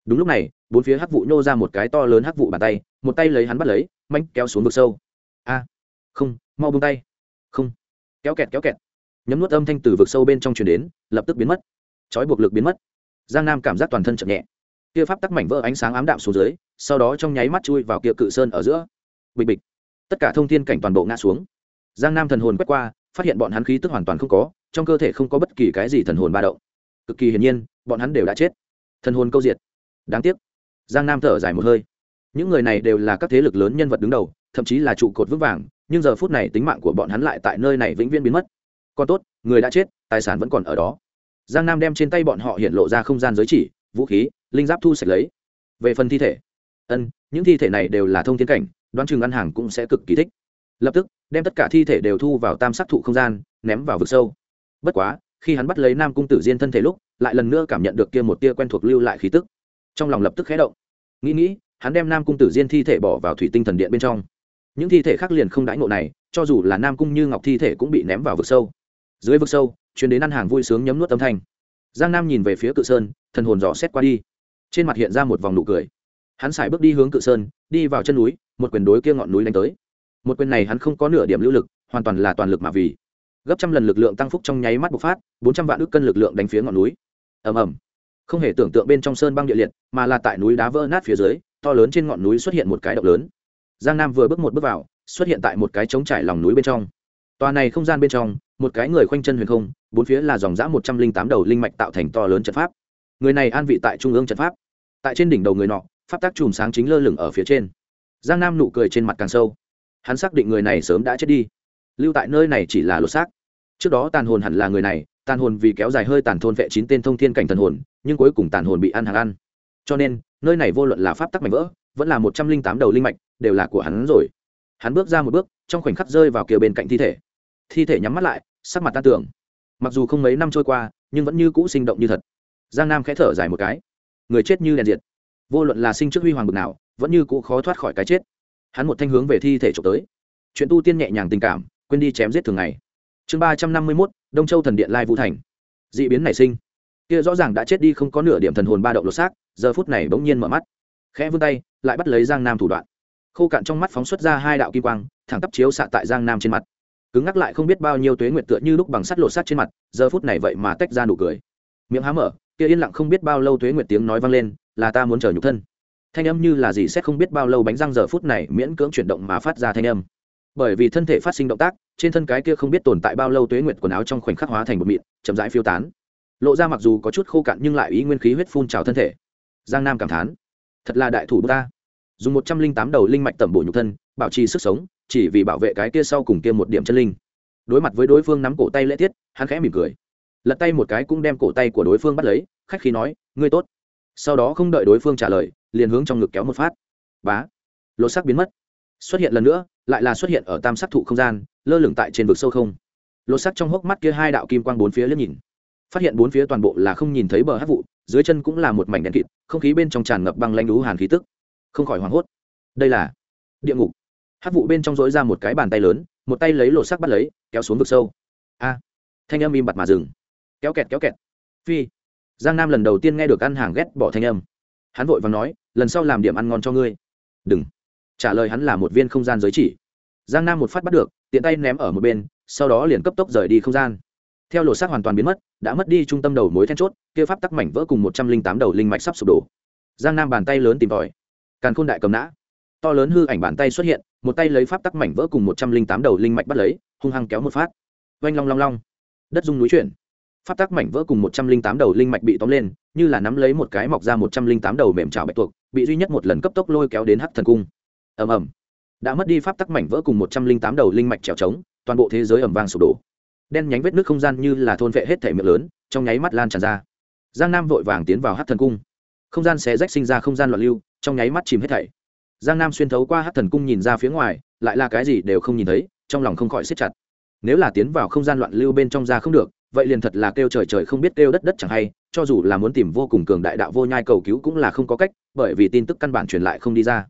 đúng lúc này, bốn phía hắc vụ nhô ra một cái to lớn hắc vụ bàn tay, một tay lấy hắn bắt lấy mạnh kéo xuống vực sâu. A, không, mau bông tay. Không. Kéo kẹt kéo kẹt. Nhấm nuốt âm thanh từ vực sâu bên trong truyền đến, lập tức biến mất. Trói buộc lực biến mất. Giang nam cảm giác toàn thân chậm nhẹ. Kia pháp tắc mảnh vỡ ánh sáng ám đạm xuống dưới, sau đó trong nháy mắt chui vào kia cự sơn ở giữa. Bịch bịch. Tất cả thông thiên cảnh toàn bộ ngã xuống. Giang nam thần hồn quét qua, phát hiện bọn hắn khí tức hoàn toàn không có, trong cơ thể không có bất kỳ cái gì thần hồn ba động. Cực kỳ hiển nhiên, bọn hắn đều đã chết. Thần hồn câu diệt đáng tiếc. Giang nam thở dài một hơi. Những người này đều là các thế lực lớn nhân vật đứng đầu, thậm chí là trụ cột vững vàng, nhưng giờ phút này tính mạng của bọn hắn lại tại nơi này vĩnh viễn biến mất. Còn tốt, người đã chết, tài sản vẫn còn ở đó. Giang nam đem trên tay bọn họ hiện lộ ra không gian giới chỉ, vũ khí, linh giáp thu sạch lấy. Về phần thi thể. Ân, những thi thể này đều là thông tiến cảnh, đoán chừng ăn hàng cũng sẽ cực kỳ thích. Lập tức, đem tất cả thi thể đều thu vào tam sắc thụ không gian, ném vào vực sâu. Bất quá, khi hắn bắt lấy nam cung tử diên thân thể lúc, lại lần nữa cảm nhận được kia một tia quen thuộc lưu lại khí tức trong lòng lập tức khé động. Nghĩ nghĩ, hắn đem nam cung tử diên thi thể bỏ vào thủy tinh thần điện bên trong. Những thi thể khác liền không đãi ngộ này, cho dù là nam cung như ngọc thi thể cũng bị ném vào vực sâu. Dưới vực sâu chuyến đến ăn hàng vui sướng nhấm nuốt âm thanh. Giang nam nhìn về phía cự sơn, thần hồn dò xét qua đi. Trên mặt hiện ra một vòng nụ cười. Hắn xài bước đi hướng cự sơn, đi vào chân núi, một quyền đối kia ngọn núi đánh tới. Một quyền này hắn không có nửa điểm lưu lực, hoàn toàn là toàn lực mà vì. Gấp trăm lần lực lượng tăng phúc trong nháy mắt bộc phát, bốn trăm vạn ước cân lực lượng đánh phía ngọn núi. Ầm ầm không hề tưởng tượng bên trong sơn băng địa liệt, mà là tại núi đá vỡ nát phía dưới, to lớn trên ngọn núi xuất hiện một cái động lớn. Giang nam vừa bước một bước vào, xuất hiện tại một cái trống trải lòng núi bên trong. Tòa này không gian bên trong, một cái người khoanh chân huyền không, bốn phía là dòng dã một trăm linh tám đầu linh mạch tạo thành to lớn trận pháp. Người này an vị tại trung ương trận pháp. Tại trên đỉnh đầu người nọ, pháp tác chùm sáng chính lơ lửng ở phía trên. Giang nam nụ cười trên mặt càng sâu. Hắn xác định người này sớm đã chết đi. Lưu tại nơi này chỉ là lột xác. Trước đó tàn hồn hẳn là người này, tàn hồn vì kéo dài hơi tàn thôn vệ chín tên thông thiên cảnh thần hồn nhưng cuối cùng tàn hồn bị ăn hàng ăn. Cho nên, nơi này vô luận là pháp tắc mạnh vỡ, vẫn là một trăm linh tám đầu linh mạch, đều là của hắn rồi. Hắn bước ra một bước, trong khoảnh khắc rơi vào kia bên cạnh thi thể. Thi thể nhắm mắt lại, sắc mặt tan tưởng mặc dù không mấy năm trôi qua, nhưng vẫn như cũ sinh động như thật. Giang nam khẽ thở dài một cái. Người chết như đèn diệt. Vô luận là sinh trước huy hoàng bực nào, vẫn như cũ khó thoát khỏi cái chết. Hắn một thanh hướng về thi thể trộm tới. Chuyện tu tiên nhẹ nhàng tình cảm, quên đi chém giết thường ngày. Chương ba trăm năm mươi mốt, đông châu thần điện lai vũ thành. D ị biến nảy sinh kia rõ ràng đã chết đi không có nửa điểm thần hồn ba động lột xác, giờ phút này bỗng nhiên mở mắt. Khẽ vươn tay, lại bắt lấy giang nam thủ đoạn. Khô cạn trong mắt phóng xuất ra hai đạo kim quang, thẳng tắp chiếu xạ tại giang nam trên mặt. Cứng ngắc lại không biết bao nhiêu tuế nguyện tựa như lúc bằng sắt lột sắt trên mặt, giờ phút này vậy mà tách ra nụ cười. Miệng há mở, kia yên lặng không biết bao lâu tuế nguyện tiếng nói vang lên, là ta muốn chờ nhục thân. Thanh âm như là gì xét không biết bao lâu bánh răng giờ phút này miễn cưỡng chuyển động mà phát ra thanh âm. Bởi vì thân thể phát sinh động tác, trên thân cái kia không biết tồn tại bao lâu tuế nguyệt quần áo trong khoảnh khắc hóa thành một mịn, chậm rãi phiêu tán lộ ra mặc dù có chút khô cạn nhưng lại ý nguyên khí huyết phun trào thân thể. Giang nam cảm thán, thật là đại thủ ta. Dùng một trăm linh tám đầu linh mạch tẩm bổ nhục thân, bảo trì sức sống, chỉ vì bảo vệ cái kia sau cùng kia một điểm chân linh. Đối mặt với đối phương nắm cổ tay lễ tiết, hắn khẽ mỉm cười. Lật tay một cái cũng đem cổ tay của đối phương bắt lấy, khách khí nói, ngươi tốt. Sau đó không đợi đối phương trả lời, liền hướng trong ngực kéo một phát. Bá! Lột sắc biến mất. Xuất hiện lần nữa, lại là xuất hiện ở tam sắc thụ không gian, lơ lửng tại trên vực sâu không. Lột sắc trong hốc mắt kia hai đạo kim quang bốn phía liếc nhìn phát hiện bốn phía toàn bộ là không nhìn thấy bờ hát vụ, dưới chân cũng là một mảnh đèn kịt, không khí bên trong tràn ngập băng lanh đú hàn khí tức. Không khỏi hoảng hốt. Đây là địa ngục. Hát vụ bên trong dối ra một cái bàn tay lớn, một tay lấy lột sắc bắt lấy, kéo xuống vực sâu. A. Thanh âm im bặt mà dừng. Kéo kẹt kéo kẹt. Phi. Giang nam lần đầu tiên nghe được ăn hàng ghét bỏ thanh âm. Hắn vội và nói, lần sau làm điểm ăn ngon cho ngươi. Đừng. Trả lời hắn là một viên không gian giới chỉ. Giang nam một phát bắt được, tiện tay ném ở một bên, sau đó liền cấp tốc rời đi không gian theo lột xác hoàn toàn biến mất, đã mất đi trung tâm đầu mối then chốt, kia pháp tắc mảnh vỡ cùng một trăm linh tám đầu linh mạch sắp sụp đổ. Giang nam bàn tay lớn tìm tòi. Càn khôn đại cầm nã. To lớn hư ảnh bàn tay xuất hiện, một tay lấy pháp tắc mảnh vỡ cùng một trăm linh tám đầu linh mạch bắt lấy, hung hăng kéo một phát. Oanh long long long. Đất dung núi chuyển. Pháp tắc mảnh vỡ cùng một trăm linh tám đầu linh mạch bị tóm lên, như là nắm lấy một cái mọc ra một trăm linh tám đầu mềm trào bạch tuộc, bị duy nhất một lần cấp tốc lôi kéo đến hắc thần cung. Ầm ầm. Đã mất đi pháp tắc mảnh vỡ cùng một trăm linh tám đầu linh mạch trèo trống, toàn bộ thế giới ầm vang sụp đổ đen nhánh vết nước không gian như là thôn vệ hết thể miệng lớn, trong nháy mắt lan tràn ra. Giang nam vội vàng tiến vào hắc thần cung. Không gian xé rách sinh ra không gian loạn lưu, trong nháy mắt chìm hết thảy. Giang nam xuyên thấu qua hắc thần cung nhìn ra phía ngoài, lại là cái gì đều không nhìn thấy, trong lòng không khỏi siết chặt. Nếu là tiến vào không gian loạn lưu bên trong ra không được, vậy liền thật là kêu trời trời không biết kêu đất đất chẳng hay, cho dù là muốn tìm vô cùng cường đại đạo vô nhai cầu cứu cũng là không có cách, bởi vì tin tức căn bản truyền lại không đi ra.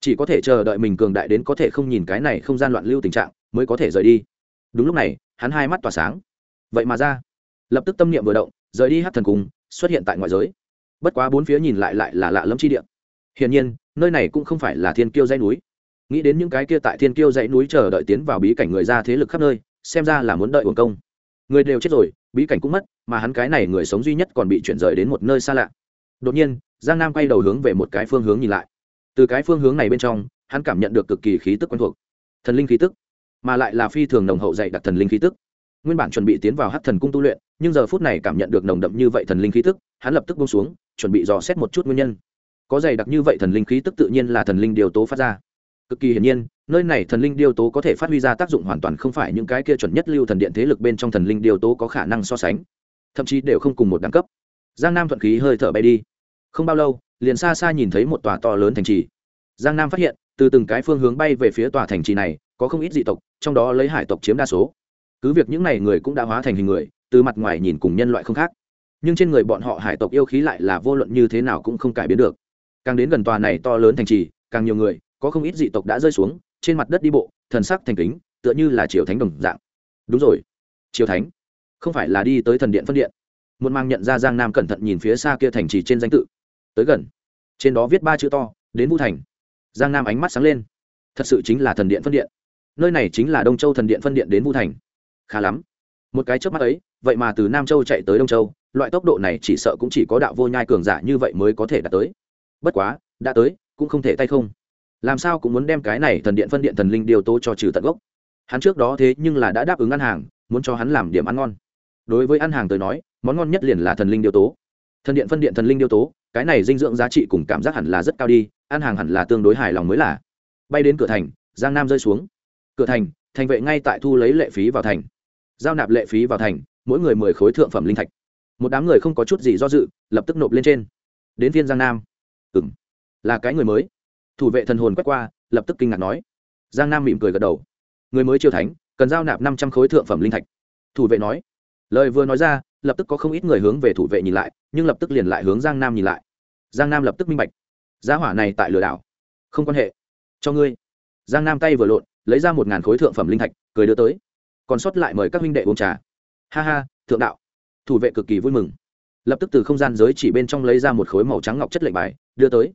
Chỉ có thể chờ đợi mình cường đại đến có thể không nhìn cái này không gian loạn lưu tình trạng, mới có thể rời đi. Đúng lúc này hắn hai mắt tỏa sáng. Vậy mà ra. Lập tức tâm niệm vừa động, rời đi hát thần cung, xuất hiện tại ngoại giới. Bất quá bốn phía nhìn lại lại là lạ lẫm chi địa. Hiển nhiên, nơi này cũng không phải là thiên kiêu dãy núi. Nghĩ đến những cái kia tại thiên kiêu dãy núi chờ đợi tiến vào bí cảnh người ra thế lực khắp nơi, xem ra là muốn đợi uổng công. Người đều chết rồi, bí cảnh cũng mất, mà hắn cái này người sống duy nhất còn bị chuyển rời đến một nơi xa lạ. Đột nhiên, giang nam quay đầu hướng về một cái phương hướng nhìn lại. Từ cái phương hướng này bên trong, hắn cảm nhận được cực kỳ khí tức quen thuộc. Thần linh khí tức mà lại là phi thường nồng hậu dày đặc thần linh khí tức. Nguyên bản chuẩn bị tiến vào hắc thần cung tu luyện, nhưng giờ phút này cảm nhận được nồng đậm như vậy thần linh khí tức, hắn lập tức bông xuống, chuẩn bị dò xét một chút nguyên nhân. Có dày đặc như vậy thần linh khí tức tự nhiên là thần linh điều tố phát ra. Cực kỳ hiển nhiên, nơi này thần linh điều tố có thể phát huy ra tác dụng hoàn toàn không phải những cái kia chuẩn nhất lưu thần điện thế lực bên trong thần linh điều tố có khả năng so sánh. Thậm chí đều không cùng một đẳng cấp. Giang nam thuận khí hơi thở bay đi. Không bao lâu, liền xa xa nhìn thấy một tòa to lớn thành trì. Giang nam phát hiện, từ từng cái phương hướng bay về phía tòa thành trì này có không ít dị tộc, trong đó lấy hải tộc chiếm đa số. Cứ việc những n à y người cũng đã hóa thành hình người, từ mặt ngoài nhìn cùng nhân loại không khác. Nhưng trên người bọn họ hải tộc yêu khí lại là vô luận như thế nào cũng không cải biến được. Càng đến gần tòa này to lớn thành trì, càng nhiều người, có không ít dị tộc đã rơi xuống, trên mặt đất đi bộ, thần sắc thành kính, tựa như là triều thánh đồng dạng. Đúng rồi, triều thánh, không phải là đi tới thần điện phân điện. Muốn mang nhận ra giang nam cẩn thận nhìn phía xa kia thành trì trên danh tự. Tới gần, trên đó viết ba chữ to, đến vũ thành. Giang nam ánh mắt sáng lên. Thật sự chính là thần điện phân điện nơi này chính là đông châu thần điện phân điện đến Vu thành. Khá lắm. Một cái trước mắt ấy, vậy mà từ nam châu chạy tới đông châu, loại tốc độ này chỉ sợ cũng chỉ có đạo vô nhai cường giả như vậy mới có thể đạt tới. Bất quá, đã tới, cũng không thể tay không. Làm sao cũng muốn đem cái này thần điện phân điện thần linh điều tố cho trừ tận gốc. Hắn trước đó thế nhưng là đã đáp ứng ăn hàng, muốn cho hắn làm điểm ăn ngon. Đối với ăn hàng tới nói, món ngon nhất liền là thần linh điều tố. Thần điện phân điện thần linh điều tố, cái này dinh dưỡng giá trị cùng cảm giác hẳn là rất cao đi, ăn hàng hẳn là tương đối hài lòng mới là. Bay đến cửa thành, giang nam rơi xuống cửa thành thành vệ ngay tại thu lấy lệ phí vào thành. Giao nạp lệ phí vào thành, mỗi người mười khối thượng phẩm linh thạch. Một đám người không có chút gì do dự, lập tức nộp lên trên. Đến viên giang nam. Ừng là cái người mới. Thủ vệ thần hồn quét qua, lập tức kinh ngạc nói. Giang nam mỉm cười gật đầu. Người mới triều thánh, cần giao nạp năm trăm khối thượng phẩm linh thạch. Thủ vệ nói. Lời vừa nói ra, lập tức có không ít người hướng về thủ vệ nhìn lại, nhưng lập tức liền lại hướng giang nam nhìn lại. Giang nam lập tức minh bạch. Giá hỏa này tại lừa đảo. Không quan hệ. Cho ngươi. Giang nam tay vừa lộn lấy ra một ngàn khối thượng phẩm linh thạch, cười đưa tới. Còn sót lại mời các huynh đệ uống trà. Ha ha, thượng đạo. Thủ vệ cực kỳ vui mừng. Lập tức từ không gian giới chỉ bên trong lấy ra một khối màu trắng ngọc chất lệnh bài, đưa tới.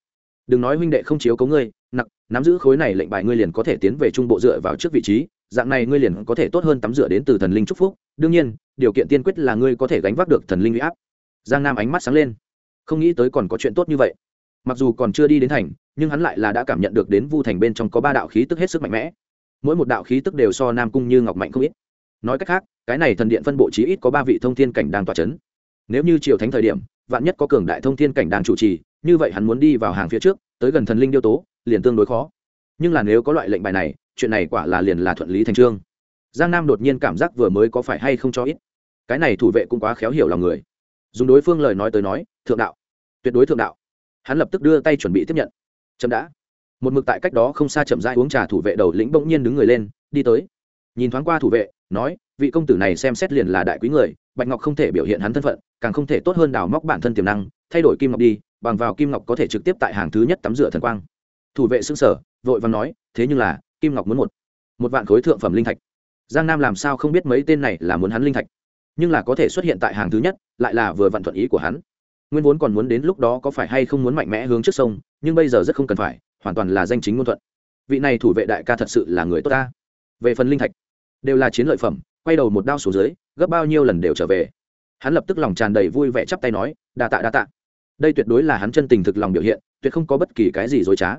Đừng nói huynh đệ không chiếu cấu ngươi, nặc, nắm giữ khối này lệnh bài ngươi liền có thể tiến về trung bộ dựa vào trước vị trí, dạng này ngươi liền có thể tốt hơn tắm rửa đến từ thần linh trúc phúc. Đương nhiên, điều kiện tiên quyết là ngươi có thể gánh vác được thần linh huy áp. Giang nam ánh mắt sáng lên. Không nghĩ tới còn có chuyện tốt như vậy. Mặc dù còn chưa đi đến thành, nhưng hắn lại là đã cảm nhận được đến vu thành bên trong có ba đạo khí tức hết sức mạnh mẽ mỗi một đạo khí tức đều so nam cung như ngọc mạnh không ít. Nói cách khác, cái này thần điện phân bộ chí ít có ba vị thông thiên cảnh đang tỏa c h ấ n nếu như triều thánh thời điểm, vạn nhất có cường đại thông thiên cảnh đang chủ trì, như vậy hắn muốn đi vào hàng phía trước, tới gần thần linh điêu tố, liền tương đối khó. Nhưng là nếu có loại lệnh bài này, chuyện này quả là liền là thuận lý thành trương. Giang nam đột nhiên cảm giác vừa mới có phải hay không cho ít. Cái này thủ vệ cũng quá khéo hiểu lòng người. Dùng đối phương lời nói tới nói, thượng đạo, tuyệt đối thượng đạo. Hắn lập tức đưa tay chuẩn bị tiếp nhận. Chậm đã một mực tại cách đó không xa chậm rãi uống trà thủ vệ đầu lĩnh bỗng nhiên đứng người lên, đi tới. Nhìn thoáng qua thủ vệ, nói, vị công tử này xem xét liền là đại quý người, bạch ngọc không thể biểu hiện hắn thân phận, càng không thể tốt hơn đào móc bản thân tiềm năng, thay đổi kim ngọc đi, bằng vào kim ngọc có thể trực tiếp tại hàng thứ nhất tắm rửa thần quang. Thủ vệ xưng sở vội vàng nói, thế nhưng là, kim ngọc muốn một một vạn khối thượng phẩm linh thạch. Giang nam làm sao không biết mấy tên này là muốn hắn linh thạch? Nhưng là có thể xuất hiện tại hàng thứ nhất, lại là vừa vặn thuận ý của hắn. Nguyên vốn còn muốn đến lúc đó có phải hay không muốn mạnh mẽ hướng trước sông, nhưng bây giờ rất không cần phải hoàn toàn là danh chính ngôn thuận. Vị này thủ vệ đại ca thật sự là người tốt ta. Về phần linh thạch, đều là chiến lợi phẩm, quay đầu một đao xuống dưới, gấp bao nhiêu lần đều trở về. Hắn lập tức lòng tràn đầy vui vẻ chắp tay nói, đa tạ đa tạ. Đây tuyệt đối là hắn chân tình thực lòng biểu hiện, tuyệt không có bất kỳ cái gì dối trá.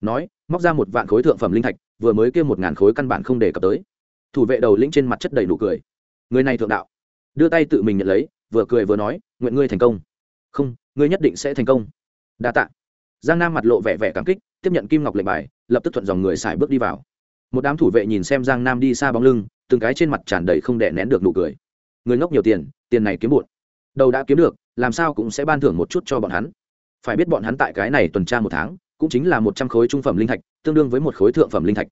Nói, móc ra một vạn khối thượng phẩm linh thạch, vừa mới kêu một ngàn khối căn bản không đề cập tới. Thủ vệ đầu lĩnh trên mặt chất đầy nụ cười. Người này thượng đạo. Đưa tay tự mình nhận lấy, vừa cười vừa nói, nguyện ngươi thành công. Không, ngươi nhất định sẽ thành công. Đa tạ. Giang nam mặt lộ vẻ vẻ cảm kích tiếp nhận kim ngọc lệnh bài, lập tức thuận dòng người xài bước đi vào. Một đám thủ vệ nhìn xem giang nam đi xa bóng lưng, từng cái trên mặt tràn đầy không đè nén được nụ cười. Người ngốc nhiều tiền tiền này kiếm bụn đầu đã kiếm được, làm sao cũng sẽ ban thưởng một chút cho bọn hắn. Phải biết bọn hắn tại cái này tuần tra một tháng, cũng chính là một trăm khối trung phẩm linh thạch, tương đương với một khối thượng phẩm linh thạch.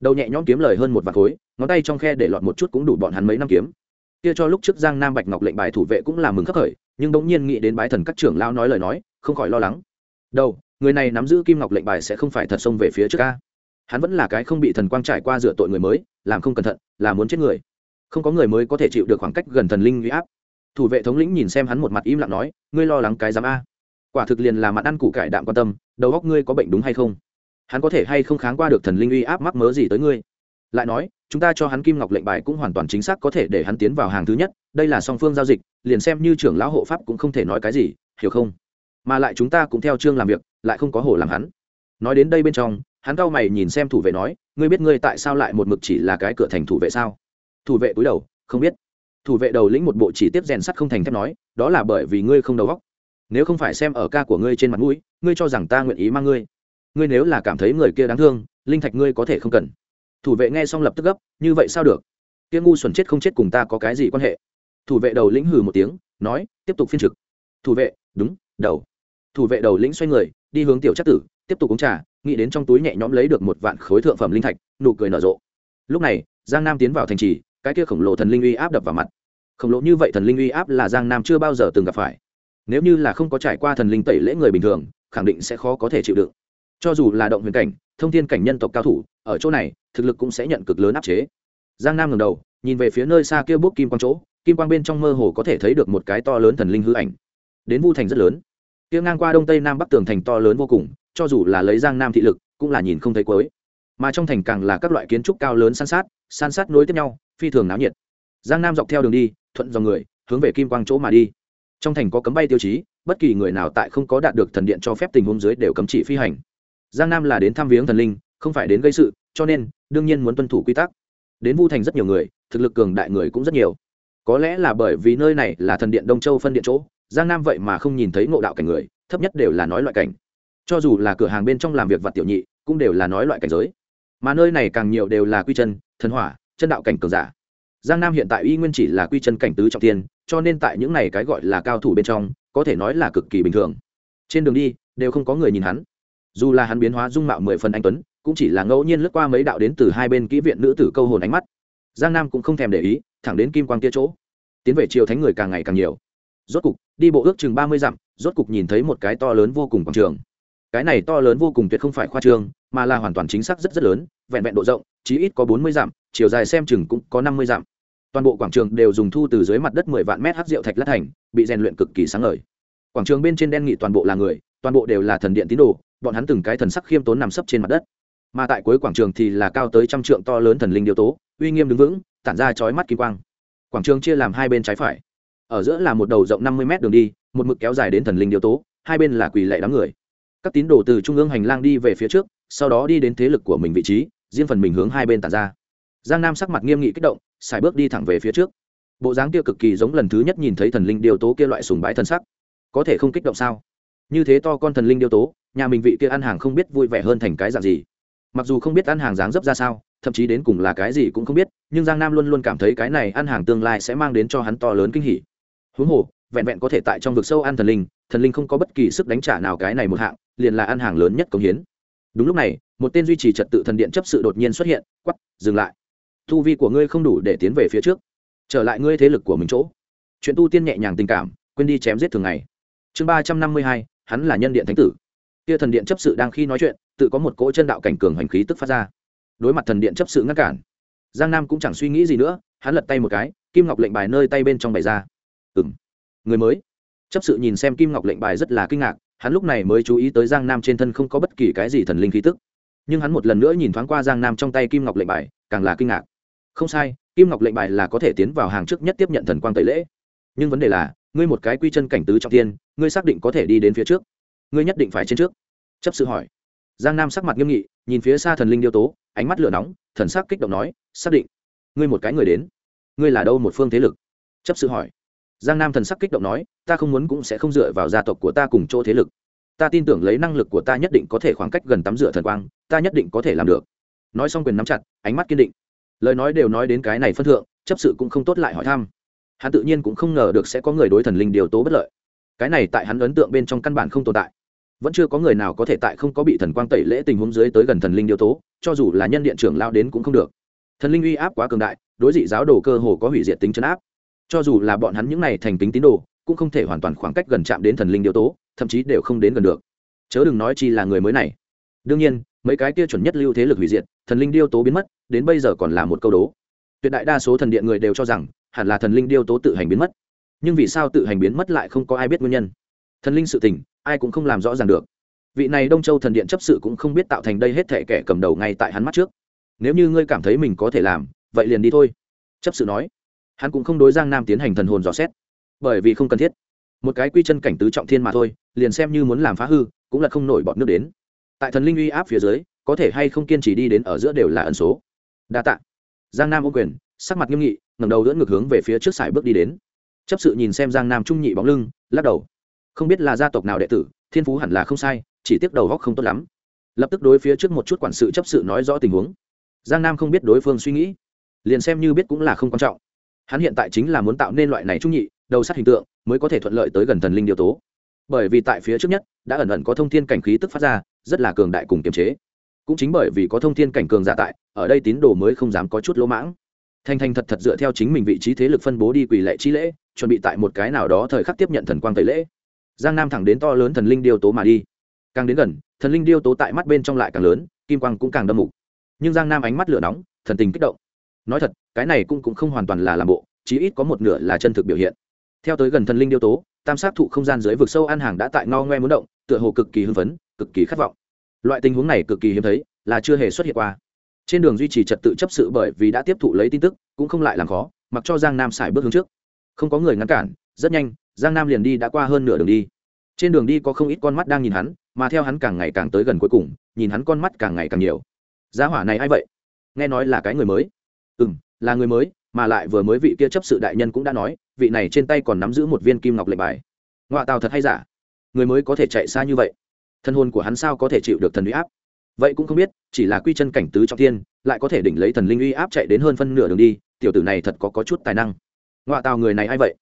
Đầu nhẹ nhõm kiếm lời hơn một vạn khối, ngón tay trong khe để lọt một chút cũng đủ bọn hắn mấy năm kiếm. Kia cho lúc trước giang nam bạch ngọc lệnh bài thủ vệ cũng là mừng khắc khởi, nhưng bỗng nhiên nghĩ đến bái thần các trưởng lao nói lời nói, không khỏi lo lắng. Đâu người này nắm giữ kim ngọc lệnh bài sẽ không phải thật xông về phía trước ca hắn vẫn là cái không bị thần quang trải qua dựa tội người mới, làm không cẩn thận, là muốn chết người. Không có người mới có thể chịu được khoảng cách gần thần linh huy áp. Thủ vệ thống lĩnh nhìn xem hắn một mặt im lặng nói, ngươi lo lắng cái dám a? Quả thực liền là mặt ăn củ cải đạm quan tâm, đầu góc ngươi có bệnh đúng hay không? Hắn có thể hay không kháng qua được thần linh uy áp mắc mớ gì tới ngươi? Lại nói, chúng ta cho hắn kim ngọc lệnh bài cũng hoàn toàn chính xác có thể để hắn tiến vào hàng thứ nhất, đây là song phương giao dịch, liền xem như trưởng lão hộ pháp cũng không thể nói cái gì, hiểu không? Mà lại chúng ta cũng theo chương làm việc, lại không có hổ làm hắn. Nói đến đây bên trong, hắn cau mày nhìn xem thủ vệ nói, ngươi biết ngươi tại sao lại một mực chỉ là cái cửa thành thủ vệ sao? Thủ vệ cúi đầu, không biết. Thủ vệ đầu lĩnh một bộ chỉ tiếp rèn sắt không thành thép nói, đó là bởi vì ngươi không đầu góc nếu không phải xem ở ca của ngươi trên mặt mũi, ngươi cho rằng ta nguyện ý mang ngươi. Ngươi nếu là cảm thấy người kia đáng thương, linh thạch ngươi có thể không cần. Thủ vệ nghe xong lập tức gấp, như vậy sao được? Kia ngu xuẩn chết không chết cùng ta có cái gì quan hệ? Thủ vệ đầu lĩnh hừ một tiếng, nói, tiếp tục phiên trực. Thủ vệ, đúng, đầu thủ vệ đầu lĩnh xoay người, đi hướng tiểu chất tử, tiếp tục uống trà, nghĩ đến trong túi nhẹ nhõm lấy được một vạn khối thượng phẩm linh thạch, nụ cười nở rộ. Lúc này, giang nam tiến vào thành trì, cái kia khổng lồ thần linh uy áp đập vào mặt. Khổng lồ như vậy thần linh uy áp là giang nam chưa bao giờ từng gặp phải. Nếu như là không có trải qua thần linh tẩy lễ người bình thường, khẳng định sẽ khó có thể chịu đựng. Cho dù là động huyền cảnh, thông thiên cảnh nhân tộc cao thủ, ở chỗ này, thực lực cũng sẽ nhận cực lớn áp chế. Giang nam ngầm đầu, nhìn về phía nơi xa kia bốc kim quang chỗ, kim quang bên trong mơ hồ có thể thấy được một cái to lớn thần linh hư ảnh. Đến vu thành rất lớn kia ngang qua đông tây nam bắc tường thành to lớn vô cùng, cho dù là lấy giang nam thị lực, cũng là nhìn không thấy cuối. Mà trong thành càng là các loại kiến trúc cao lớn san sát san sát nối tiếp nhau, phi thường náo nhiệt. Giang nam dọc theo đường đi, thuận dòng người, hướng về kim quang chỗ mà đi. Trong thành có cấm bay tiêu chí, bất kỳ người nào tại không có đạt được thần điện cho phép tình huống dưới đều cấm chỉ phi hành. Giang nam là đến thăm viếng thần linh, không phải đến gây sự, cho nên, đương nhiên muốn tuân thủ quy tắc. Đến vu thành rất nhiều người, thực lực cường đại người cũng rất nhiều có lẽ là bởi vì nơi này là thần điện đông châu phân điện chỗ, giang nam vậy mà không nhìn thấy ngộ đạo cảnh người, thấp nhất đều là nói loại cảnh. Cho dù là cửa hàng bên trong làm việc vật tiểu nhị, cũng đều là nói loại cảnh giới. Mà nơi này càng nhiều đều là quy chân, thần hỏa, chân đạo cảnh cường giả. Giang nam hiện tại y nguyên chỉ là quy chân cảnh tứ trọng tiên cho nên tại những này cái gọi là cao thủ bên trong, có thể nói là cực kỳ bình thường. Trên đường đi, đều không có người nhìn hắn. Dù là hắn biến hóa dung mạo mười phần anh tuấn, cũng chỉ là ngẫu nhiên lướt qua mấy đạo đến từ hai bên kỹ viện nữ tử câu hồn ánh mắt. Giang nam cũng không thèm để ý thẳng đến kim quang kia chỗ. Tiến về chiều thánh người càng ngày càng nhiều. Rốt cục, đi bộ ước chừng ba mươi dặm, rốt cục nhìn thấy một cái to lớn vô cùng quảng trường. Cái này to lớn vô cùng tuyệt không phải khoa trường, mà là hoàn toàn chính xác rất rất lớn, vẹn vẹn độ rộng, chí ít có bốn mươi dặm, chiều dài xem chừng cũng có năm mươi dặm. Toàn bộ quảng trường đều dùng thu từ dưới mặt đất mười vạn mét hát rượu thạch lát thành, bị rèn luyện cực kỳ sáng ngời. Quảng trường bên trên đen nghị toàn bộ là người, toàn bộ đều là thần điện tín đồ, bọn hắn từng cái thần sắc khiêm tốn nằm sấp trên mặt đất. Mà tại cuối quảng trường thì là cao tới trăm trượng to lớn thần linh điều tố, uy nghiêm đứng vững tản ra chói mắt kỳ quang. Quảng trường chia làm hai bên trái phải. Ở giữa là một đầu rộng năm mươi mét đường đi, một mực kéo dài đến thần linh điều tố, hai bên là quỳ lệ đám người. Các tín đồ từ trung ương hành lang đi về phía trước, sau đó đi đến thế lực của mình vị trí, riêng phần mình hướng hai bên tản ra. Giang nam sắc mặt nghiêm nghị kích động xài bước đi thẳng về phía trước. Bộ dáng kia cực kỳ giống lần thứ nhất nhìn thấy thần linh điều tố kia loại sùng bái thần sắc. Có thể không kích động sao? Như thế to con thần linh điều tố, nhà mình vị kia ăn hàng không biết vui vẻ hơn thành cái dạng gì. Mặc dù không biết ăn hàng dáng dấp ra sao thậm chí đến cùng là cái gì cũng không biết, nhưng giang nam luôn luôn cảm thấy cái này ăn hàng tương lai sẽ mang đến cho hắn to lớn kinh hỉ. Huống hồ, vẹn vẹn có thể tại trong vực sâu ăn thần linh thần linh không có bất kỳ sức đánh trả nào cái này một hạng, liền là ăn hàng lớn nhất công hiến. Đúng lúc này, một tên duy trì trật tự thần điện chấp sự đột nhiên xuất hiện quắp dừng lại. Tu vi của ngươi không đủ để tiến về phía trước. Trở lại ngươi thế lực của mình chỗ. Chuyện tu tiên nhẹ nhàng tình cảm, quên đi chém giết thường ngày. Chương ba trăm năm mươi hai, hắn là nhân điện thánh tử. Kia thần điện chấp sự đang khi nói chuyện, tự có một cỗ chân đạo cảnh cường hành khí tức phát ra đối mặt thần điện chấp sự ngăn cản. Giang nam cũng chẳng suy nghĩ gì nữa, hắn lật tay một cái, kim ngọc lệnh bài nơi tay bên trong bày ra. Ừ m người mới. Chấp sự nhìn xem kim ngọc lệnh bài rất là kinh ngạc, hắn lúc này mới chú ý tới giang nam trên thân không có bất kỳ cái gì thần linh khí tức. Nhưng hắn một lần nữa nhìn thoáng qua giang nam trong tay kim ngọc lệnh bài, càng là kinh ngạc. Không sai, kim ngọc lệnh bài là có thể tiến vào hàng trước nhất tiếp nhận thần quang tẩy lễ. Nhưng vấn đề là, ngươi một cái quy chân cảnh tứ trọng tiên, ngươi xác định có thể đi đến phía trước. Ngươi nhất định phải trên trước. Chấp sự hỏi. Giang nam sắc mặt nghiêm nghị, nhìn phía xa thần linh điêu tố ánh mắt lửa nóng, thần sắc kích động nói, xác định. Ngươi một cái người đến. Ngươi là đâu một phương thế lực? Chấp sự hỏi. Giang nam thần sắc kích động nói, ta không muốn cũng sẽ không dựa vào gia tộc của ta cùng chỗ thế lực. Ta tin tưởng lấy năng lực của ta nhất định có thể khoảng cách gần tắm rửa thần quang, ta nhất định có thể làm được. Nói xong quyền nắm chặt, ánh mắt kiên định. Lời nói đều nói đến cái này phân thượng, chấp sự cũng không tốt lại hỏi thăm. Hắn tự nhiên cũng không ngờ được sẽ có người đối thần linh điều tố bất lợi. Cái này tại hắn ấn tượng bên trong căn bản không tồn tại vẫn chưa có người nào có thể tại không có bị thần quang tẩy lễ tình huống dưới tới gần thần linh điều tố, cho dù là nhân điện trưởng lao đến cũng không được. Thần linh uy áp quá cường đại, đối dị giáo đồ cơ hồ có hủy diệt tính chấn áp. Cho dù là bọn hắn những này thành tính tín đồ, cũng không thể hoàn toàn khoảng cách gần chạm đến thần linh điều tố, thậm chí đều không đến gần được. Chớ đừng nói chi là người mới này. Đương nhiên, mấy cái kia chuẩn nhất lưu thế lực hủy diệt, thần linh điêu tố biến mất, đến bây giờ còn là một câu đố. Tuyệt đại đa số thần điện người đều cho rằng, hẳn là thần linh điêu tố tự hành biến mất. Nhưng vì sao tự hành biến mất lại không có ai biết nguyên nhân? Thần linh sự tình ai cũng không làm rõ ràng được. Vị này đông châu thần điện chấp sự cũng không biết tạo thành đây hết thể kẻ cầm đầu ngay tại hắn mắt trước. Nếu như ngươi cảm thấy mình có thể làm, vậy liền đi thôi. Chấp sự nói. Hắn cũng không đối giang nam tiến hành thần hồn dò xét, bởi vì không cần thiết. Một cái quy chân cảnh tứ trọng thiên mà thôi, liền xem như muốn làm phá hư, cũng là không nổi bọn nước đến. Tại thần linh uy áp phía dưới, có thể hay không kiên trì đi đến ở giữa đều là ẩn số. Đa tạ. Giang nam ô quyền, sắc mặt nghiêm nghị, ngẩng đầu đỡ ngược hướng về phía trước sải bước đi đến. Chấp sự nhìn xem giang nam trung nhị bóng lưng, lắc đầu không biết là gia tộc nào đệ tử, thiên phú hẳn là không sai, chỉ tiếc đầu góc không tốt lắm. Lập tức đối phía trước một chút quản sự chấp sự nói rõ tình huống. Giang nam không biết đối phương suy nghĩ, liền xem như biết cũng là không quan trọng. Hắn hiện tại chính là muốn tạo nên loại này trung nhị, đầu sát hình tượng, mới có thể thuận lợi tới gần thần linh điều tố. Bởi vì tại phía trước nhất, đã ẩn ẩn có thông thiên cảnh khí tức phát ra, rất là cường đại cùng kiềm chế. Cũng chính bởi vì có thông thiên cảnh cường giả tại, ở đây tín đồ mới không dám có chút lỗ mãng. Thành thành thật thật dựa theo chính mình vị trí thế lực phân bố đi quỳ lệ chi lễ, chuẩn bị tại một cái nào đó thời khắc tiếp nhận thần quang tẩy lễ giang nam thẳng đến to lớn thần linh điêu tố mà đi. Càng đến gần thần linh điêu tố tại mắt bên trong lại càng lớn kim quang cũng càng đâm mục. Nhưng giang nam ánh mắt lửa nóng thần tình kích động. Nói thật cái này cũng, cũng không hoàn toàn là làm bộ chí ít có một nửa là chân thực biểu hiện. Theo tới gần thần linh điêu tố tam sát thụ không gian dưới vực sâu ăn hàng đã tại ngao ngoe muốn động tựa hồ cực kỳ hưng phấn cực kỳ khát vọng. Loại tình huống này cực kỳ hiếm thấy là chưa hề xuất hiện qua. Trên đường duy trì trật tự chấp sự bởi vì đã tiếp thụ lấy tin tức cũng không lại làm khó mặc cho giang nam xài bước hướng trước. Không có người ngăn cản rất nhanh giang nam liền đi đã qua hơn nửa đường đi. Trên đường đi có không ít con mắt đang nhìn hắn mà theo hắn càng ngày càng tới gần cuối cùng nhìn hắn con mắt càng ngày càng nhiều. Giá hỏa này a i vậy? Nghe nói là cái người mới. Ừ m là người mới mà lại vừa mới vị kia chấp sự đại nhân cũng đã nói vị này trên tay còn nắm giữ một viên kim ngọc lệnh bài. Ngoại tàu thật hay giả? Người mới có thể chạy xa như vậy? Thân hồn của hắn sao có thể chịu được thần uy áp? Vậy cũng không biết chỉ là quy chân cảnh tứ trọng thiên lại có thể đỉnh lấy thần linh uy áp chạy đến hơn phân nửa đường đi tiểu tử này thật có, có chút tài năng. Ngoại tàu người này a i vậy?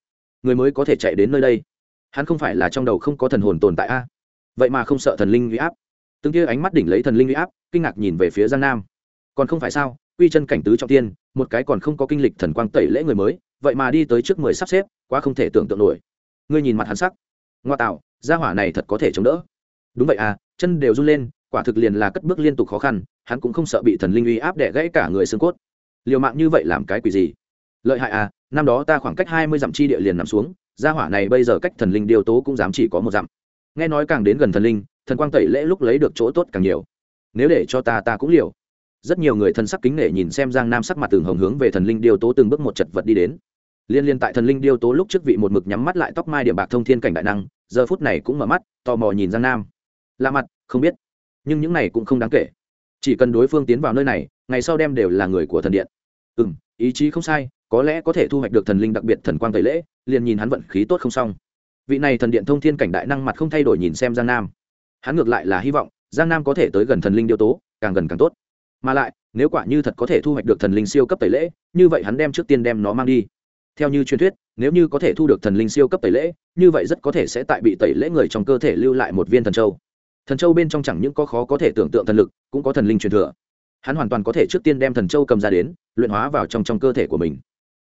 Người mới có thể chạy đến nơi đây. Hắn không phải là trong đầu không có thần hồn tồn tại a. Vậy mà không sợ thần linh uy áp. Từng kia ánh mắt đỉnh lấy thần linh uy áp, kinh ngạc nhìn về phía giang nam. Còn không phải sao, quy chân cảnh tứ trọng tiên, một cái còn không có kinh lịch thần quang tẩy lễ người mới, vậy mà đi tới trước mười sắp xếp, quá không thể tưởng tượng nổi. Ngươi nhìn mặt hắn sắc. Ngoa tạo, gia hỏa này thật có thể chống đỡ. Đúng vậy à chân đều run lên, quả thực liền là cất bước liên tục khó khăn, hắn cũng không sợ bị thần linh uy áp đẻ gãy cả người xương cốt. Liều mạng như vậy làm cái quỷ gì? Lợi hại à năm đó ta khoảng cách hai mươi dặm chi địa liền nằm xuống, gia hỏa này bây giờ cách thần linh điều tố cũng dám chỉ có một dặm. Nghe nói càng đến gần thần linh, thần quang tẩy lễ lúc lấy được chỗ tốt càng nhiều. Nếu để cho ta ta cũng liều. Rất nhiều người thân sắc kính nể nhìn xem giang nam sắc mặt tường hồng hướng về thần linh điêu tố từng bước một chật vật đi đến. Liên liên tại thần linh điêu tố lúc trước vị một mực nhắm mắt lại tóc mai điểm bạc thông thiên cảnh đại năng, giờ phút này cũng mở mắt, tò mò nhìn giang nam. Lạ mặt, không biết. Nhưng những này cũng không đáng kể. Chỉ cần đối phương tiến vào nơi này, ngày sau đem đều là người của thần điện. Ừ m ý chí không sai, có lẽ có thể thu hoạch được thần linh đặc biệt thần quang tẩy lễ, liền nhìn hắn vận khí tốt không xong. Vị này thần điện thông thiên cảnh đại năng mặt không thay đổi nhìn xem giang nam. Hắn ngược lại là hy vọng, giang nam có thể tới gần thần linh điêu tố, càng gần càng tốt. Mà lại, nếu quả như thật có thể thu hoạch được thần linh siêu cấp tẩy lễ, như vậy hắn đem trước tiên đem nó mang đi. Theo như truyền thuyết, nếu như có thể thu được thần linh siêu cấp tẩy lễ, như vậy rất có thể sẽ tại bị tẩy lễ người trong cơ thể lưu lại một viên thần châu. Thần châu bên trong chẳng những có khó có thể tưởng tượng thần lực, cũng có thần linh truyền thừa hắn hoàn toàn có thể trước tiên đem thần châu cầm ra đến, luyện hóa vào trong trong cơ thể của mình.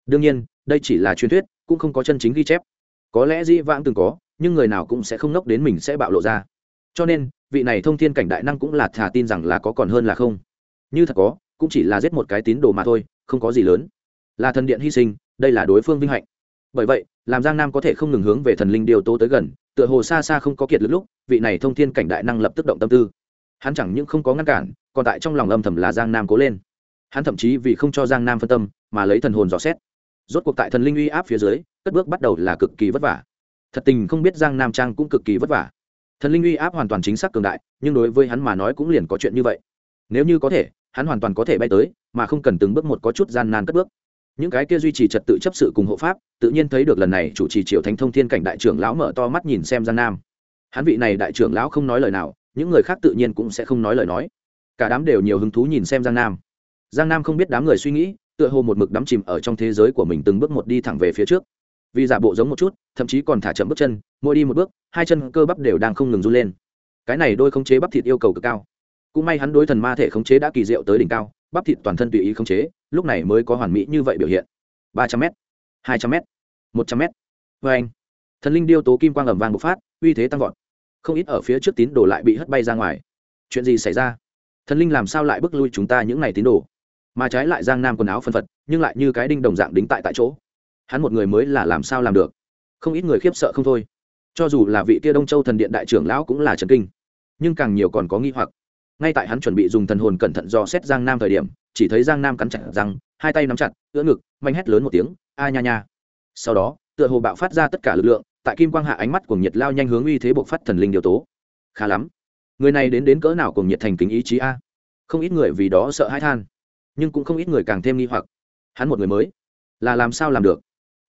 Đương nhiên, đây chỉ là truyền thuyết, cũng không có chân chính ghi chép. Có lẽ dĩ vãng từng có, nhưng người nào cũng sẽ không nốc đến mình sẽ bạo lộ ra. Cho nên, vị này thông thiên cảnh đại năng cũng là thà tin rằng là có còn hơn là không. Như thật có, cũng chỉ là giết một cái tín đồ mà thôi, không có gì lớn. Là thần điện hy sinh, đây là đối phương vinh hạnh. Bởi vậy, làm giang nam có thể không ngừng hướng về thần linh điều tố tới gần, tựa hồ xa xa không có kiệt lực lúc, vị này thông thiên cảnh đại năng lập tức động tâm tư. Hắn chẳng những không có ngăn cản còn tại trong lòng âm thầm là giang nam cố lên. Hắn thậm chí vì không cho giang nam phân tâm, mà lấy thần hồn dò xét. Rốt cuộc tại thần linh uy áp phía dưới, cất bước bắt đầu là cực kỳ vất vả. Thật tình không biết giang nam trang cũng cực kỳ vất vả. Thần linh uy áp hoàn toàn chính xác cường đại, nhưng đối với hắn mà nói cũng liền có chuyện như vậy. Nếu như có thể, hắn hoàn toàn có thể bay tới, mà không cần từng bước một có chút gian nan cất bước. Những cái kia duy trì trật tự chấp sự cùng hộ pháp, tự nhiên thấy được lần này chủ trì triệu thánh thông thiên cảnh đại trưởng lão mở to mắt nhìn xem Giang nam. Hắn vị này đại trưởng lão không nói lời nào, những người khác tự nhiên cũng sẽ không nói lời nói cả đám đều nhiều hứng thú nhìn xem giang nam. Giang nam không biết đám người suy nghĩ, tựa hồ một mực đắm chìm ở trong thế giới của mình từng bước một đi thẳng về phía trước. Vì giả bộ giống một chút, thậm chí còn thả chậm bước chân, mỗi đi một bước, hai chân cơ bắp đều đang không ngừng run lên. Cái này đôi không chế bắp thịt yêu cầu cực cao. Cũng may hắn đối thần ma thể khống chế đã kỳ diệu tới đỉnh cao, bắp thịt toàn thân tùy ý khống chế, lúc này mới có hoàn mỹ như vậy biểu hiện. Ba trăm m hai trăm m một trăm m vê anh, thần linh điêu tố kim quang ẩm vàng bộc phát, uy thế tăng vọt. Không ít ở phía trước tín đồ lại bị hất bay ra ngoài. Chuyện gì xảy ra? Thần linh làm sao lại bước lui chúng ta những n à y tín đồ? Mà trái lại giang nam quần áo phân phật, nhưng lại như cái đinh đồng dạng đính tại tại chỗ. Hắn một người mới là làm sao làm được? Không ít người khiếp sợ không thôi. Cho dù là vị tia đông châu thần điện đại trưởng lão cũng là trần kinh. Nhưng càng nhiều còn có nghi hoặc. Ngay tại hắn chuẩn bị dùng thần hồn cẩn thận do xét giang nam thời điểm, chỉ thấy giang nam cắn chặt răng, hai tay nắm chặt, ưỡn ngực, manh hét lớn một tiếng, a nha nha! Sau đó, tựa hồ bạo phát ra tất cả lực lượng, tại kim quang hạ ánh mắt của nhiệt lao nhanh hướng uy thế bộc phát thần linh điều tố. Khá lắm người này đến đến cỡ nào cùng nhiệt thành kính ý chí a? Không ít người vì đó sợ hãi than, nhưng cũng không ít người càng thêm nghi hoặc. Hắn một người mới, là làm sao làm được?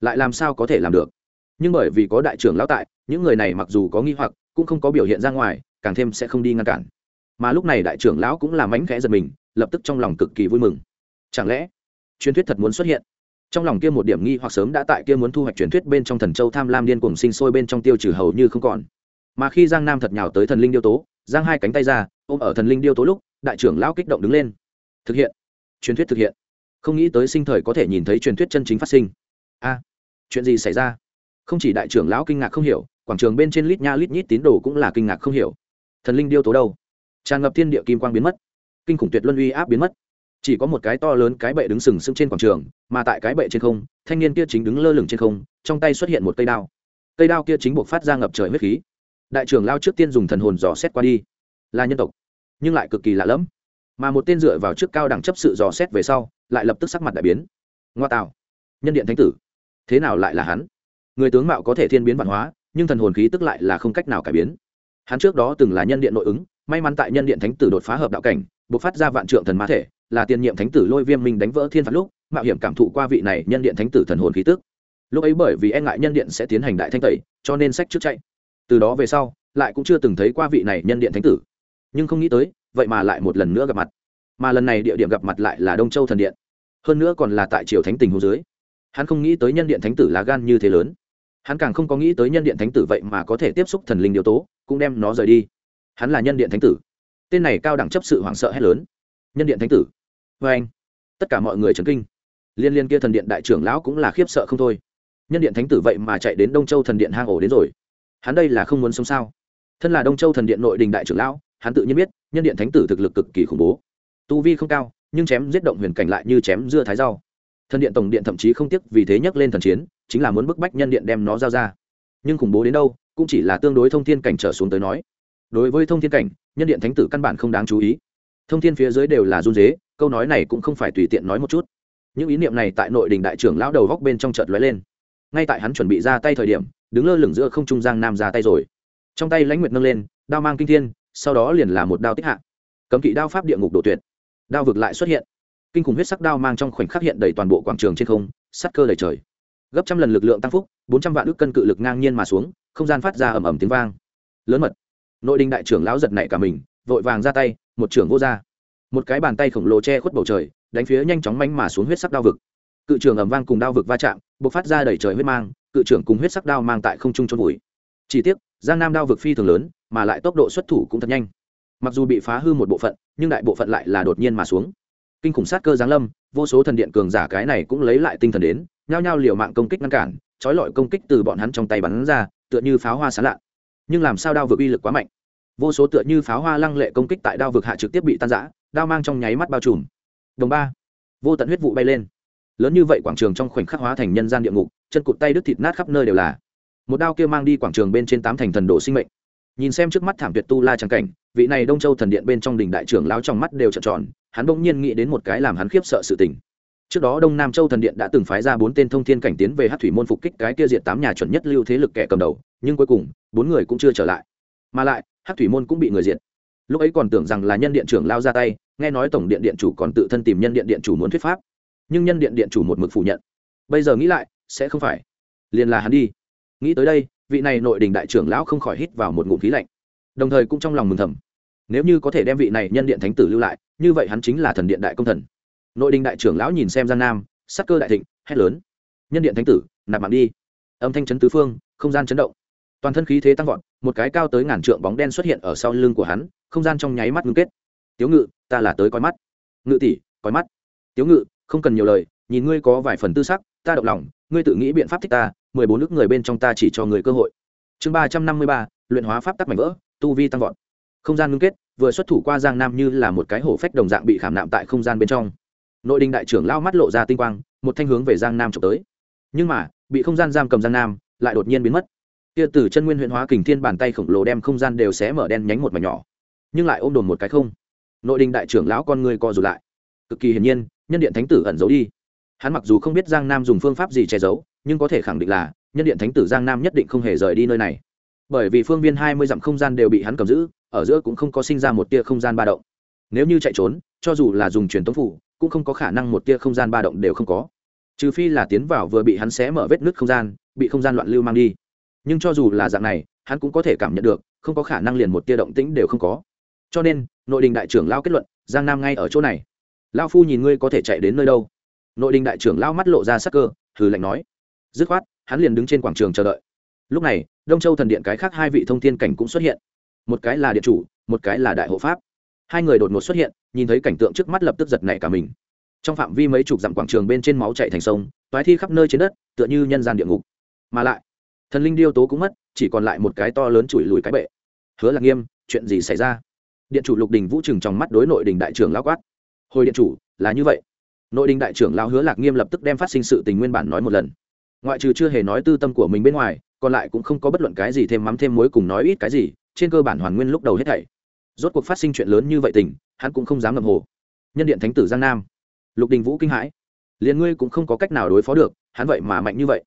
Lại làm sao có thể làm được? Nhưng bởi vì có đại trưởng lão tại, những người này mặc dù có nghi hoặc, cũng không có biểu hiện ra ngoài, càng thêm sẽ không đi ngăn cản. Mà lúc này đại trưởng lão cũng làm mánh khẽ giật mình, lập tức trong lòng cực kỳ vui mừng. Chẳng lẽ, truyền thuyết thật muốn xuất hiện? Trong lòng kia một điểm nghi hoặc sớm đã tại kia muốn thu hoạch truyền thuyết bên trong thần châu tham lam điên cùng sinh sôi bên trong tiêu trừ hầu như không còn. Mà khi giang nam thật nhào tới thần linh điêu tố giang hai cánh tay ra, ôm ở thần linh điêu tố lúc, đại trưởng lão kích động đứng lên. Thực hiện. Truyền thuyết thực hiện. Không nghĩ tới sinh thời có thể nhìn thấy truyền thuyết chân chính phát sinh. A, chuyện gì xảy ra? Không chỉ đại trưởng lão kinh ngạc không hiểu, quảng trường bên trên lít nha lít nhít tín đồ cũng là kinh ngạc không hiểu. Thần linh điêu tố đâu? Tràn ngập thiên địa kim quang biến mất. Kinh khủng tuyệt luân uy áp biến mất. Chỉ có một cái to lớn cái bệ đứng sừng sững trên quảng trường, mà tại cái bệ trên không, thanh niên kia chính đứng lơ lửng trên không, trong tay xuất hiện một cây đao. Cây đao kia chính buộc phát ra ngập trời huyết khí đại trưởng lao trước tiên dùng thần hồn dò xét qua đi. Là nhân tộc, nhưng lại cực kỳ lạ lẫm. Mà một tên dựa vào trước cao đẳng chấp sự dò xét về sau, lại lập tức sắc mặt đại biến. Ngoa tạo, nhân điện thánh tử, thế nào lại là hắn? Người tướng mạo có thể thiên biến văn hóa, nhưng thần hồn khí tức lại là không cách nào cải biến. Hắn trước đó từng là nhân điện nội ứng, may mắn tại nhân điện thánh tử đột phá hợp đạo cảnh buộc phát ra vạn trượng thần ma thể, là tiền nhiệm thánh tử lôi viêm minh đánh vỡ thiên phạt lúc, mạo hiểm cảm thụ qua vị này nhân điện thánh tử thần hồn khí tức. Lúc ấy bởi vì e ngại nhân điện sẽ tiến hành đại thanh tẩy, cho nên sách trước chạy từ đó về sau, lại cũng chưa từng thấy qua vị này nhân điện thánh tử. Nhưng không nghĩ tới, vậy mà lại một lần nữa gặp mặt. Mà lần này địa điểm gặp mặt lại là đông châu thần điện. Hơn nữa còn là tại triều thánh tình hồ dưới. Hắn không nghĩ tới nhân điện thánh tử là gan như thế lớn. Hắn càng không có nghĩ tới nhân điện thánh tử vậy mà có thể tiếp xúc thần linh điều tố, cũng đem nó rời đi. Hắn là nhân điện thánh tử. Tên này cao đẳng chấp sự hoảng sợ hét lớn. Nhân điện thánh tử. Vê anh, tất cả mọi người trấn kinh. Liên liên kia thần điện đại trưởng lão cũng là khiếp sợ không thôi. Nhân điện thánh tử vậy mà chạy đến đông châu thần điện hang ổ đến rồi hắn đây là không muốn sống sao? Thân là đông châu thần điện nội đình đại trưởng lão, hắn tự nhiên biết, nhân điện thánh tử thực lực cực kỳ khủng bố. Tu vi không cao, nhưng chém giết động huyền cảnh lại như chém dưa thái rau. Thần điện tổng điện thậm chí không tiếc vì thế nhắc lên thần chiến, chính là muốn bức bách nhân điện đem nó giao ra. Nhưng khủng bố đến đâu, cũng chỉ là tương đối thông thiên cảnh trở xuống tới nói. Đối với thông thiên cảnh, nhân điện thánh tử căn bản không đáng chú ý. Thông thiên phía dưới đều là run dế câu nói này cũng không phải tùy tiện nói một chút. Những ý niệm này tại nội đình đại trưởng lão đầu góc bên trong chợt lóe lên. Ngay tại hắn chuẩn bị ra tay thời điểm đứng lơ lửng giữa không trung giang nam ra tay rồi. Trong tay lãnh nguyệt nâng lên, đao mang kinh thiên, sau đó liền là một đao tích hạ. Cấm kỵ đao pháp địa ngục đổ tuyệt. Đao vực lại xuất hiện. Kinh khủng huyết sắc đao mang trong khoảnh khắc hiện đầy toàn bộ quảng trường trên không, sắt cơ đầy trời. Gấp trăm lần lực lượng tăng phúc, bốn trăm vạn ước cân cự lực ngang nhiên mà xuống, không gian phát ra ầm ầm tiếng vang. Lớn mật. Nội đình đại trưởng lão giật nảy cả mình, vội vàng ra tay, một trưởng vô ra. Một cái bàn tay khổng lồ che khuất bầu trời, đánh phía nhanh chóng manh mà xuống huyết sắc đao vực. Cự trường ầm vang cùng đao vực va chạm b ộ c phát ra đầy trời huyết mang, cự trưởng cùng huyết sắc đao mang tại không trung trôn vùi. Chỉ tiếc, giang nam đao vực phi thường lớn, mà lại tốc độ xuất thủ cũng thật nhanh. Mặc dù bị phá hư một bộ phận, nhưng đại bộ phận lại là đột nhiên mà xuống. Kinh khủng sát cơ giáng lâm, vô số thần điện cường giả cái này cũng lấy lại tinh thần đến, nhao nhao liều mạng công kích ngăn cản, trói lọi công kích từ bọn hắn trong tay bắn ra, tựa như pháo hoa sán lạ. Nhưng làm sao đao vực uy lực quá mạnh? Vô số tựa như pháo hoa lăng lệ công kích tại đao vực hạ trực tiếp bị tan giã đao mang trong nháy mắt bao trùm. Đồng ba, vô tận huyết vụ bay lên lớn như vậy quảng trường trong khoảnh khắc hóa thành nhân gian địa ngục, chân cụt tay đứt thịt nát khắp nơi đều là. Một đao kia mang đi quảng trường bên trên tám thành thần đồ sinh mệnh. Nhìn xem trước mắt thảm tuyệt tu la trắng cảnh, vị này đông châu thần điện bên trong đỉnh đại trưởng láo trong mắt đều trợn tròn, hắn bỗng nhiên nghĩ đến một cái làm hắn khiếp sợ sự tình. Trước đó đông nam châu thần điện đã từng phái ra bốn tên thông thiên cảnh tiến về hát thủy môn phục kích cái kia diệt tám nhà chuẩn nhất lưu thế lực kẻ cầm đầu, nhưng cuối cùng, bốn người cũng chưa trở lại. Mà lại hát thủy môn cũng bị người diệt. Lúc ấy còn tưởng rằng là nhân điện trưởng lao ra tay, nghe nói tổng điện điện chủ còn tự thân tìm nhân điện điện chủ muốn thuyết pháp nhưng nhân điện điện chủ một mực phủ nhận. Bây giờ nghĩ lại, sẽ không phải. Liền là hắn đi. Nghĩ tới đây, vị này nội đình đại trưởng lão không khỏi hít vào một ngụm khí lạnh. Đồng thời cũng trong lòng mừng thầm. Nếu như có thể đem vị này nhân điện thánh tử lưu lại, như vậy hắn chính là thần điện đại công thần. Nội đình đại trưởng lão nhìn xem gian nam, sắc cơ đại thịnh, hét lớn. Nhân điện thánh tử, nạp mạng đi. Âm thanh chấn tứ phương, không gian chấn động. Toàn thân khí thế tăng vọt, một cái cao tới ngàn trượng bóng đen xuất hiện ở sau lưng của hắn, không gian trong nháy mắt ngưng kết. Tiếu ngự, ta là tới coi mắt. Ngự tỷ, coi mắt. Tiếu ngự không cần nhiều lời, nhìn ngươi có vài phần tư sắc, ta động lòng, ngươi tự nghĩ biện pháp thích ta, mười bốn nước người bên trong ta chỉ cho người cơ hội. Chương ba trăm năm mươi ba, luyện hóa pháp tắc mảnh vỡ, tu vi tăng vọt. Không gian ngưng kết, vừa xuất thủ qua giang nam như là một cái hổ phách đồng dạng bị khảm nạm tại không gian bên trong. Nội đình đại trưởng lao mắt lộ ra tinh quang, một thanh hướng về giang nam trộm tới. Nhưng mà, bị không gian giam cầm giang nam, lại đột nhiên biến mất. Kia từ chân nguyên huyện hóa kình thiên bàn tay khổng lồ đem không gian đều xé mở đen nhánh một mảnh nhỏ, nhưng lại ôm đồn một cái không. Nội đình đại trưởng lão con người co rụt lại. Cực kỳ hiển nhiên nhân điện thánh tử ẩn giấu đi. Hắn mặc dù không biết giang nam dùng phương pháp gì che giấu, nhưng có thể khẳng định là, nhân điện thánh tử giang nam nhất định không hề rời đi nơi này. Bởi vì phương viên hai mươi dặm không gian đều bị hắn cầm giữ, ở giữa cũng không có sinh ra một tia không gian ba động. Nếu như chạy trốn, cho dù là dùng truyền tống phủ, cũng không có khả năng một tia không gian ba động đều không có. Trừ phi là tiến vào vừa bị hắn xé mở vết nứt không gian, bị không gian loạn lưu mang đi. Nhưng cho dù là dạng này, hắn cũng có thể cảm nhận được, không có khả năng liền một tia động tĩnh đều không có. Cho nên, nội đình đại trưởng lao kết luận, giang nam ngay ở chỗ này lao phu nhìn ngươi có thể chạy đến nơi đâu? Nội đình đại trưởng lao mắt lộ ra sắc cơ, hừ lạnh nói. Dứt khoát, hắn liền đứng trên quảng trường chờ đợi. Lúc này, đông châu thần điện cái khác hai vị thông thiên cảnh cũng xuất hiện. Một cái là điện chủ, một cái là đại hộ pháp. Hai người đột ngột xuất hiện, nhìn thấy cảnh tượng trước mắt lập tức giật nảy cả mình. Trong phạm vi mấy chục dặm quảng trường bên trên máu chạy thành sông, toái thi khắp nơi trên đất, tựa như nhân gian địa ngục. Mà lại, thần linh điêu tố cũng mất, chỉ còn lại một cái to lớn chùi lùi cái bệ. Hứa là nghiêm, chuyện gì xảy ra? Điện chủ lục đình vũ trừng trong mắt đối nội đình đại trưởng lao quát hồi điện chủ, là như vậy. Nội đình đại trưởng lao hứa lạc nghiêm lập tức đem phát sinh sự tình nguyên bản nói một lần. Ngoại trừ chưa hề nói tư tâm của mình bên ngoài, còn lại cũng không có bất luận cái gì thêm mắm thêm muối cùng nói ít cái gì, trên cơ bản hoàn nguyên lúc đầu hết thảy. Rốt cuộc phát sinh chuyện lớn như vậy tình, hắn cũng không dám ngầm hồ. Nhân điện thánh tử giang nam. Lục đình vũ kinh hãi. Liền ngươi cũng không có cách nào đối phó được, hắn vậy mà mạnh như vậy.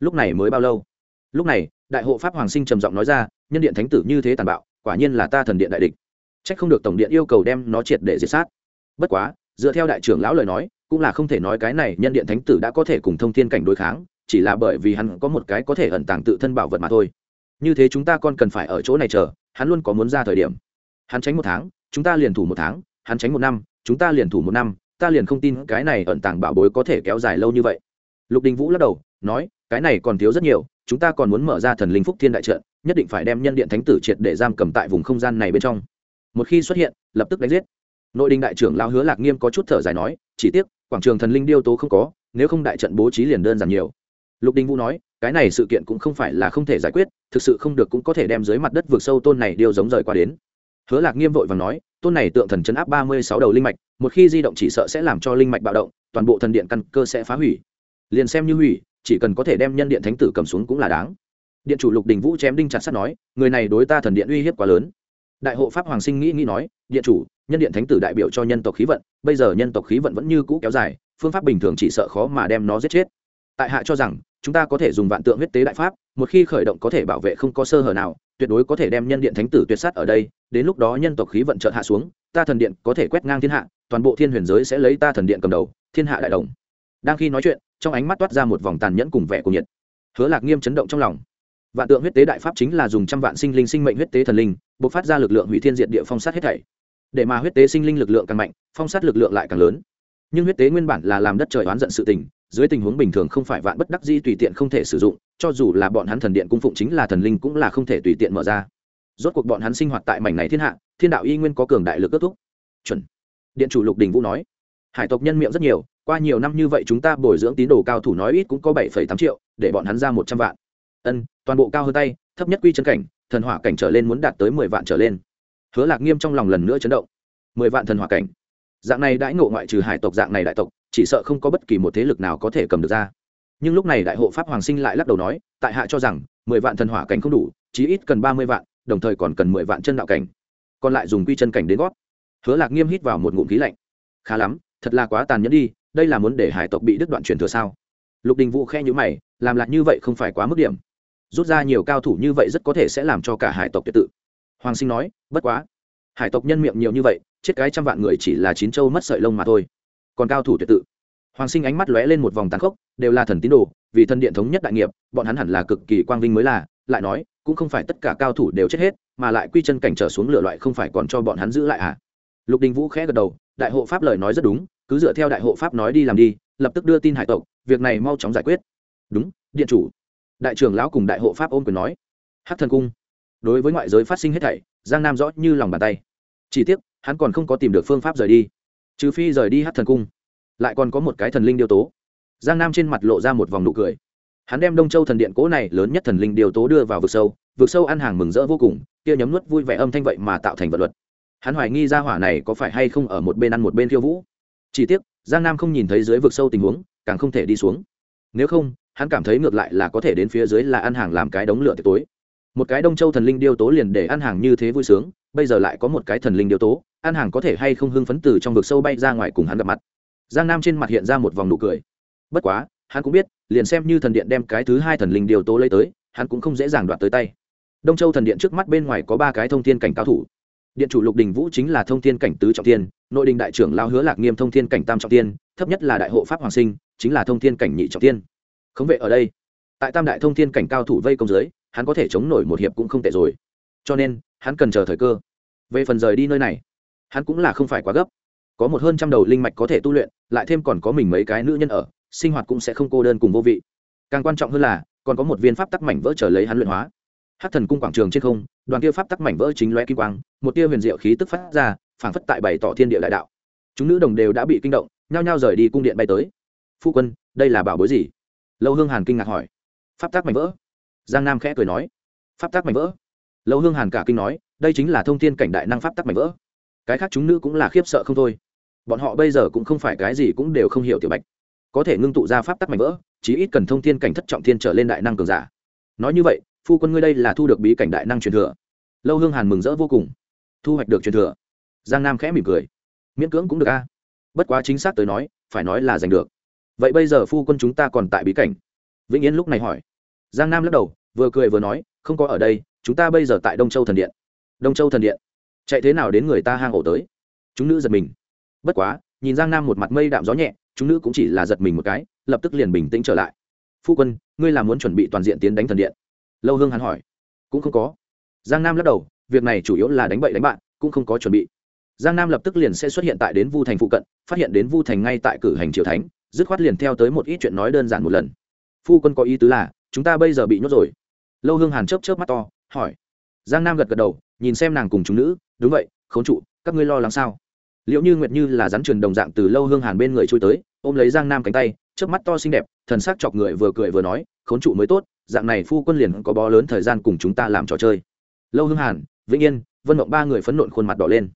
Lúc này mới bao lâu? Lúc này, đại hộ pháp hoàng sinh trầm giọng nói ra, nhân điện thánh tử như thế tàn bạo, quả nhiên là ta thần điện đại địch. Trách không được tổng điện yêu cầu đem nó triệt để diệt sát bất quá, dựa theo đại trưởng lão lời nói, cũng là không thể nói cái này nhân điện thánh tử đã có thể cùng thông thiên cảnh đối kháng, chỉ là bởi vì hắn có một cái có thể ẩn tàng tự thân bảo vật mà thôi. Như thế chúng ta còn cần phải ở chỗ này chờ, hắn luôn có muốn ra thời điểm. Hắn tránh một tháng, chúng ta liền thủ một tháng, hắn tránh một năm, chúng ta liền thủ một năm, ta liền không tin cái này ẩn tàng bảo bối có thể kéo dài lâu như vậy. Lục đình vũ lắc đầu, nói, cái này còn thiếu rất nhiều, chúng ta còn muốn mở ra thần linh phúc thiên đại trận, nhất định phải đem nhân điện thánh tử triệt để giam cầm tại vùng không gian này bên trong. Một khi xuất hiện, lập tức đánh giết nội đình đại trưởng lao hứa lạc nghiêm có chút thở dài nói, chỉ tiếc, quảng trường thần linh điêu tố không có, nếu không đại trận bố trí liền đơn giản nhiều. Lục đình vũ nói, cái này sự kiện cũng không phải là không thể giải quyết, thực sự không được cũng có thể đem dưới mặt đất vượt sâu tôn này điêu giống rời qua đến. Hứa lạc nghiêm vội và nói, tôn này tượng thần chấn áp ba mươi sáu đầu linh mạch, một khi di động chỉ sợ sẽ làm cho linh mạch bạo động, toàn bộ thần điện căn cơ sẽ phá hủy. Liền xem như hủy, chỉ cần có thể đem nhân điện thánh tử cầm xuống cũng là đáng. Điện chủ lục đình vũ chém đinh chặt sắt nói, người này đối ta thần điện uy hiếp quá lớn đại hộ pháp hoàng sinh nghĩ nghĩ nói, điện chủ, nhân điện thánh tử đại biểu cho nhân tộc khí vận, bây giờ nhân tộc khí vận vẫn như cũ kéo dài, phương pháp bình thường chỉ sợ khó mà đem nó giết chết. Tại hạ cho rằng, chúng ta có thể dùng vạn tượng huyết tế đại pháp, một khi khởi động có thể bảo vệ không có sơ hở nào, tuyệt đối có thể đem nhân điện thánh tử tuyệt sát ở đây, đến lúc đó nhân tộc khí vận chợt hạ xuống, ta thần điện có thể quét ngang thiên hạ, toàn bộ thiên huyền giới sẽ lấy ta thần điện cầm đầu, thiên hạ đại đồng. Đang khi nói chuyện, trong ánh mắt toát ra một vòng tàn nhẫn cùng vẻ của nhiệt. Hứa lạc nghiêm chấn động trong lòng vạn tượng huyết tế đại pháp chính là dùng trăm vạn sinh linh sinh mệnh huyết tế thần linh, bộc phát ra lực lượng hủy thiên diệt địa phong sát hết thảy. Để mà huyết tế sinh linh lực lượng càng mạnh, phong sát lực lượng lại càng lớn. Nhưng huyết tế nguyên bản là làm đất trời oán giận sự tình, dưới tình huống bình thường không phải vạn bất đắc dĩ tùy tiện không thể sử dụng, cho dù là bọn hắn thần điện cung phụng chính là thần linh cũng là không thể tùy tiện mở ra. Rốt cuộc bọn hắn sinh hoạt tại mảnh này thiên hạ, thiên đạo y nguyên có cường đại lực kết thúc. Chuẩn. Điện chủ lục đình vũ nói. Hải tộc nhân miệng rất nhiều, qua nhiều năm như vậy chúng ta bồi dưỡng tín đồ cao thủ nói ít cũng có bảy tám triệu, để bọn hắn ra một trăm vạn ân, toàn bộ cao hơn tay, thấp nhất quy chân cảnh, thần hỏa cảnh trở lên muốn đạt tới mười vạn trở lên. Hứa lạc nghiêm trong lòng lần nữa chấn động. Mười vạn thần hỏa cảnh. Dạng này đãi ngộ ngoại trừ hải tộc, dạng này đại tộc, chỉ sợ không có bất kỳ một thế lực nào có thể cầm được ra. Nhưng lúc này đại hộ pháp hoàng sinh lại lắc đầu nói, tại hạ cho rằng, mười vạn thần hỏa cảnh không đủ, chí ít cần ba mươi vạn, đồng thời còn cần mười vạn chân đạo cảnh. Còn lại dùng quy chân cảnh đến gót hứa lạc nghiêm hít vào một ngụm khí lạnh. Khá lắm, thật là quá tàn nhẫn đi, đây là muốn để hải tộc bị đứt đoạn truyền thừa sao? Lục đình vũ khe nhữ mày, làm lạc như vậy không phải quá mức điểm rút ra nhiều cao thủ như vậy rất có thể sẽ làm cho cả hải tộc tuyệt tự. Hoàng sinh nói, bất quá, hải tộc nhân miệng nhiều như vậy, chết cái trăm vạn người chỉ là chín châu mất sợi lông mà thôi. Còn cao thủ tuyệt tự. Hoàng sinh ánh mắt lóe lên một vòng tàn khốc, đều là thần tín đồ, vì thân điện thống nhất đại nghiệp, bọn hắn hẳn là cực kỳ quang vinh mới là, lại nói, cũng không phải tất cả cao thủ đều chết hết, mà lại quy chân cảnh trở xuống lửa loại không phải còn cho bọn hắn giữ lại à lục đình vũ khẽ gật đầu, đại hộ pháp lời nói rất đúng, cứ dựa theo đại hộ pháp nói đi làm đi, lập tức đưa tin hải tộc, việc này mau chóng giải quyết. Đúng, điện chủ đại trưởng lão cùng đại hộ pháp ôm quyền nói hát thần cung, đối với ngoại giới phát sinh hết thảy, giang nam rõ như lòng bàn tay. Chỉ tiếc, hắn còn không có tìm được phương pháp rời đi. Trừ phi rời đi hát thần cung, lại còn có một cái thần linh điều tố. Giang nam trên mặt lộ ra một vòng nụ cười. Hắn đem đông châu thần điện cố này lớn nhất thần linh điều tố đưa vào vực sâu vực sâu ăn hàng mừng rỡ vô cùng, kia nhấm nuốt vui vẻ âm thanh vậy mà tạo thành vật luật. Hắn hoài nghi ra hỏa này có phải hay không ở một bên ăn một bên khiêu vũ. Chỉ tiếc, giang nam không nhìn thấy dưới vực sâu tình huống, càng không thể đi xuống. Nếu không hắn cảm thấy ngược lại là có thể đến phía dưới là ăn hàng làm cái đống lửa tiệc tối. Một cái đông châu thần linh điêu tố liền để ăn hàng như thế vui sướng, bây giờ lại có một cái thần linh điêu tố, ăn hàng có thể hay không hưng phấn từ trong vực sâu bay ra ngoài cùng hắn gặp mặt. Giang nam trên mặt hiện ra một vòng nụ cười. Bất quá, hắn cũng biết, liền xem như thần điện đem cái thứ hai thần linh điêu tố lấy tới, hắn cũng không dễ dàng đoạt tới tay. Đông châu thần điện trước mắt bên ngoài có ba cái thông thiên cảnh cao thủ. Điện chủ lục đình vũ chính là thông thiên cảnh tứ trọng tiên nội đình đại trưởng lao hứa lạc nghiêm thông thiên cảnh tam trọng tiên thấp nhất là đại hộ pháp hoàng sinh, chính là thông thiên cảnh nhị trọng tiên khống vệ ở đây. Tại tam đại thông thiên cảnh cao thủ vây công giới hắn có thể chống nổi một hiệp cũng không tệ rồi. Cho nên, hắn cần chờ thời cơ. Về phần rời đi nơi này, hắn cũng là không phải quá gấp. Có một hơn trăm đầu linh mạch có thể tu luyện, lại thêm còn có mình mấy cái nữ nhân ở, sinh hoạt cũng sẽ không cô đơn cùng vô vị. Càng quan trọng hơn là, còn có một viên pháp tắc mảnh vỡ trở lấy hắn luyện hóa. Hát thần cung quảng trường trên không, đoàn kia pháp tắc mảnh vỡ chính loe kim quang, một tia huyền diệu khí tức phát ra, phảng phất tại bày tỏ thiên địa đại đạo. Chúng nữ đồng đều đã bị kinh động, nhao nhao rời đi cung điện bay tới. Phu quân, đây là bảo bối gì? Lâu hương hàn kinh ngạc hỏi. Pháp tác mảnh vỡ. Giang nam khẽ cười nói. Pháp tác mảnh vỡ. Lâu hương hàn cả kinh nói, đây chính là thông tin cảnh đại năng pháp tác mảnh vỡ. Cái khác chúng nữ cũng là khiếp sợ không thôi. Bọn họ bây giờ cũng không phải cái gì cũng đều không hiểu tiểu bạch. Có thể ngưng tụ ra pháp tắc mảnh vỡ, chí ít cần thông thiên cảnh thất trọng thiên trở lên đại năng cường giả. Nói như vậy, phu quân ngươi đây là thu được bí cảnh đại năng truyền thừa. Lâu hương hàn mừng rỡ vô cùng. Thu hoạch được truyền thừa. Giang nam khẽ mỉm cười. Miễn cưỡng cũng được a. Bất quá chính xác tới nói, phải nói là giành được vậy bây giờ phu quân chúng ta còn tại bí cảnh? Vĩnh yên lúc này hỏi. Giang nam lắc đầu, vừa cười vừa nói, không có ở đây, chúng ta bây giờ tại đông châu thần điện. Đông châu thần điện. Chạy thế nào đến người ta hang ổ tới? Chúng nữ giật mình. Bất quá, nhìn giang nam một mặt mây đạm gió nhẹ, chúng nữ cũng chỉ là giật mình một cái, lập tức liền bình tĩnh trở lại. Phu quân, ngươi là muốn chuẩn bị toàn diện tiến đánh thần điện? Lâu hương hắn hỏi. Cũng không có. Giang nam lắc đầu, việc này chủ yếu là đánh bậy đánh bạn, cũng không có chuẩn bị. Giang nam lập tức liền sẽ xuất hiện tại đến vu thành phụ cận, phát hiện đến vu thành ngay tại cử hành triều thánh dứt khoát liền theo tới một ít chuyện nói đơn giản một lần. Phu quân có ý tứ là, chúng ta bây giờ bị nhốt rồi. Lâu hương hàn chớp chớp mắt to, hỏi. Giang nam gật gật đầu, nhìn xem nàng cùng chúng nữ, đúng vậy, khốn trụ, các ngươi lo lắng sao? Liệu như nguyệt như là rắn truyền đồng dạng từ lâu hương hàn bên người trôi tới, ôm lấy giang nam cánh tay, chớp mắt to xinh đẹp, thần sắc chọc người vừa cười vừa nói, khốn trụ mới tốt, dạng này phu quân liền có bó lớn thời gian cùng chúng ta làm trò chơi. Lâu hương hàn, vĩnh yên, vân mộng ba người phấn nộn khuôn mặt đỏ lên.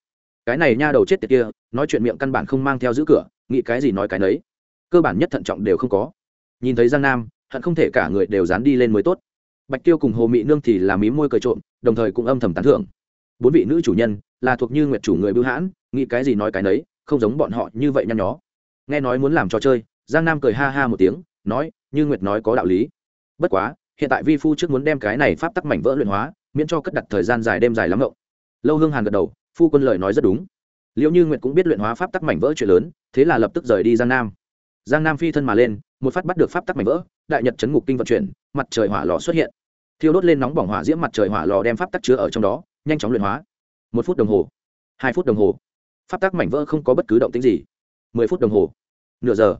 Cái này nha đầu chết tiệt kia, nói chuyện miệng căn bản không mang theo giữ cửa, nghĩ cái gì nói cái nấy cơ bản nhất thận trọng đều không có. Nhìn thấy giang nam, hận không thể cả người đều dán đi lên mới tốt. Bạch tiêu cùng hồ mị nương thì là mí môi cười trộm, đồng thời cũng âm thầm tán thưởng. Bốn vị nữ chủ nhân là thuộc như nguyệt chủ người bưu hãn, nghĩ cái gì nói cái nấy, không giống bọn họ như vậy nhăn nhó. Nghe nói muốn làm trò chơi, giang nam cười ha ha một tiếng, nói, như nguyệt nói có đạo lý. Bất quá, hiện tại vi phu trước muốn đem cái này pháp tắc mảnh vỡ luyện hóa, miễn cho cất đặt thời gian dài đêm dài lắm ngộng. Lâu hương hàn gật đầu, phu quân lời nói rất đúng. Liệu như nguyệt cũng biết luyện hóa pháp tắc mảnh vỡ chuyện lớn, thế là lập tức rời đi giang nam giang nam phi thân mà lên, một phát bắt được pháp tắc mảnh vỡ, đại nhật chấn ngục kinh vận chuyển, mặt trời hỏa lò xuất hiện. Thiêu đốt lên nóng bỏng hỏa diễm mặt trời hỏa lò đem pháp tắc chứa ở trong đó, nhanh chóng luyện hóa. Một phút đồng hồ, hai phút đồng hồ. Pháp tắc mảnh vỡ không có bất cứ động tính gì. Mười phút đồng hồ, nửa giờ.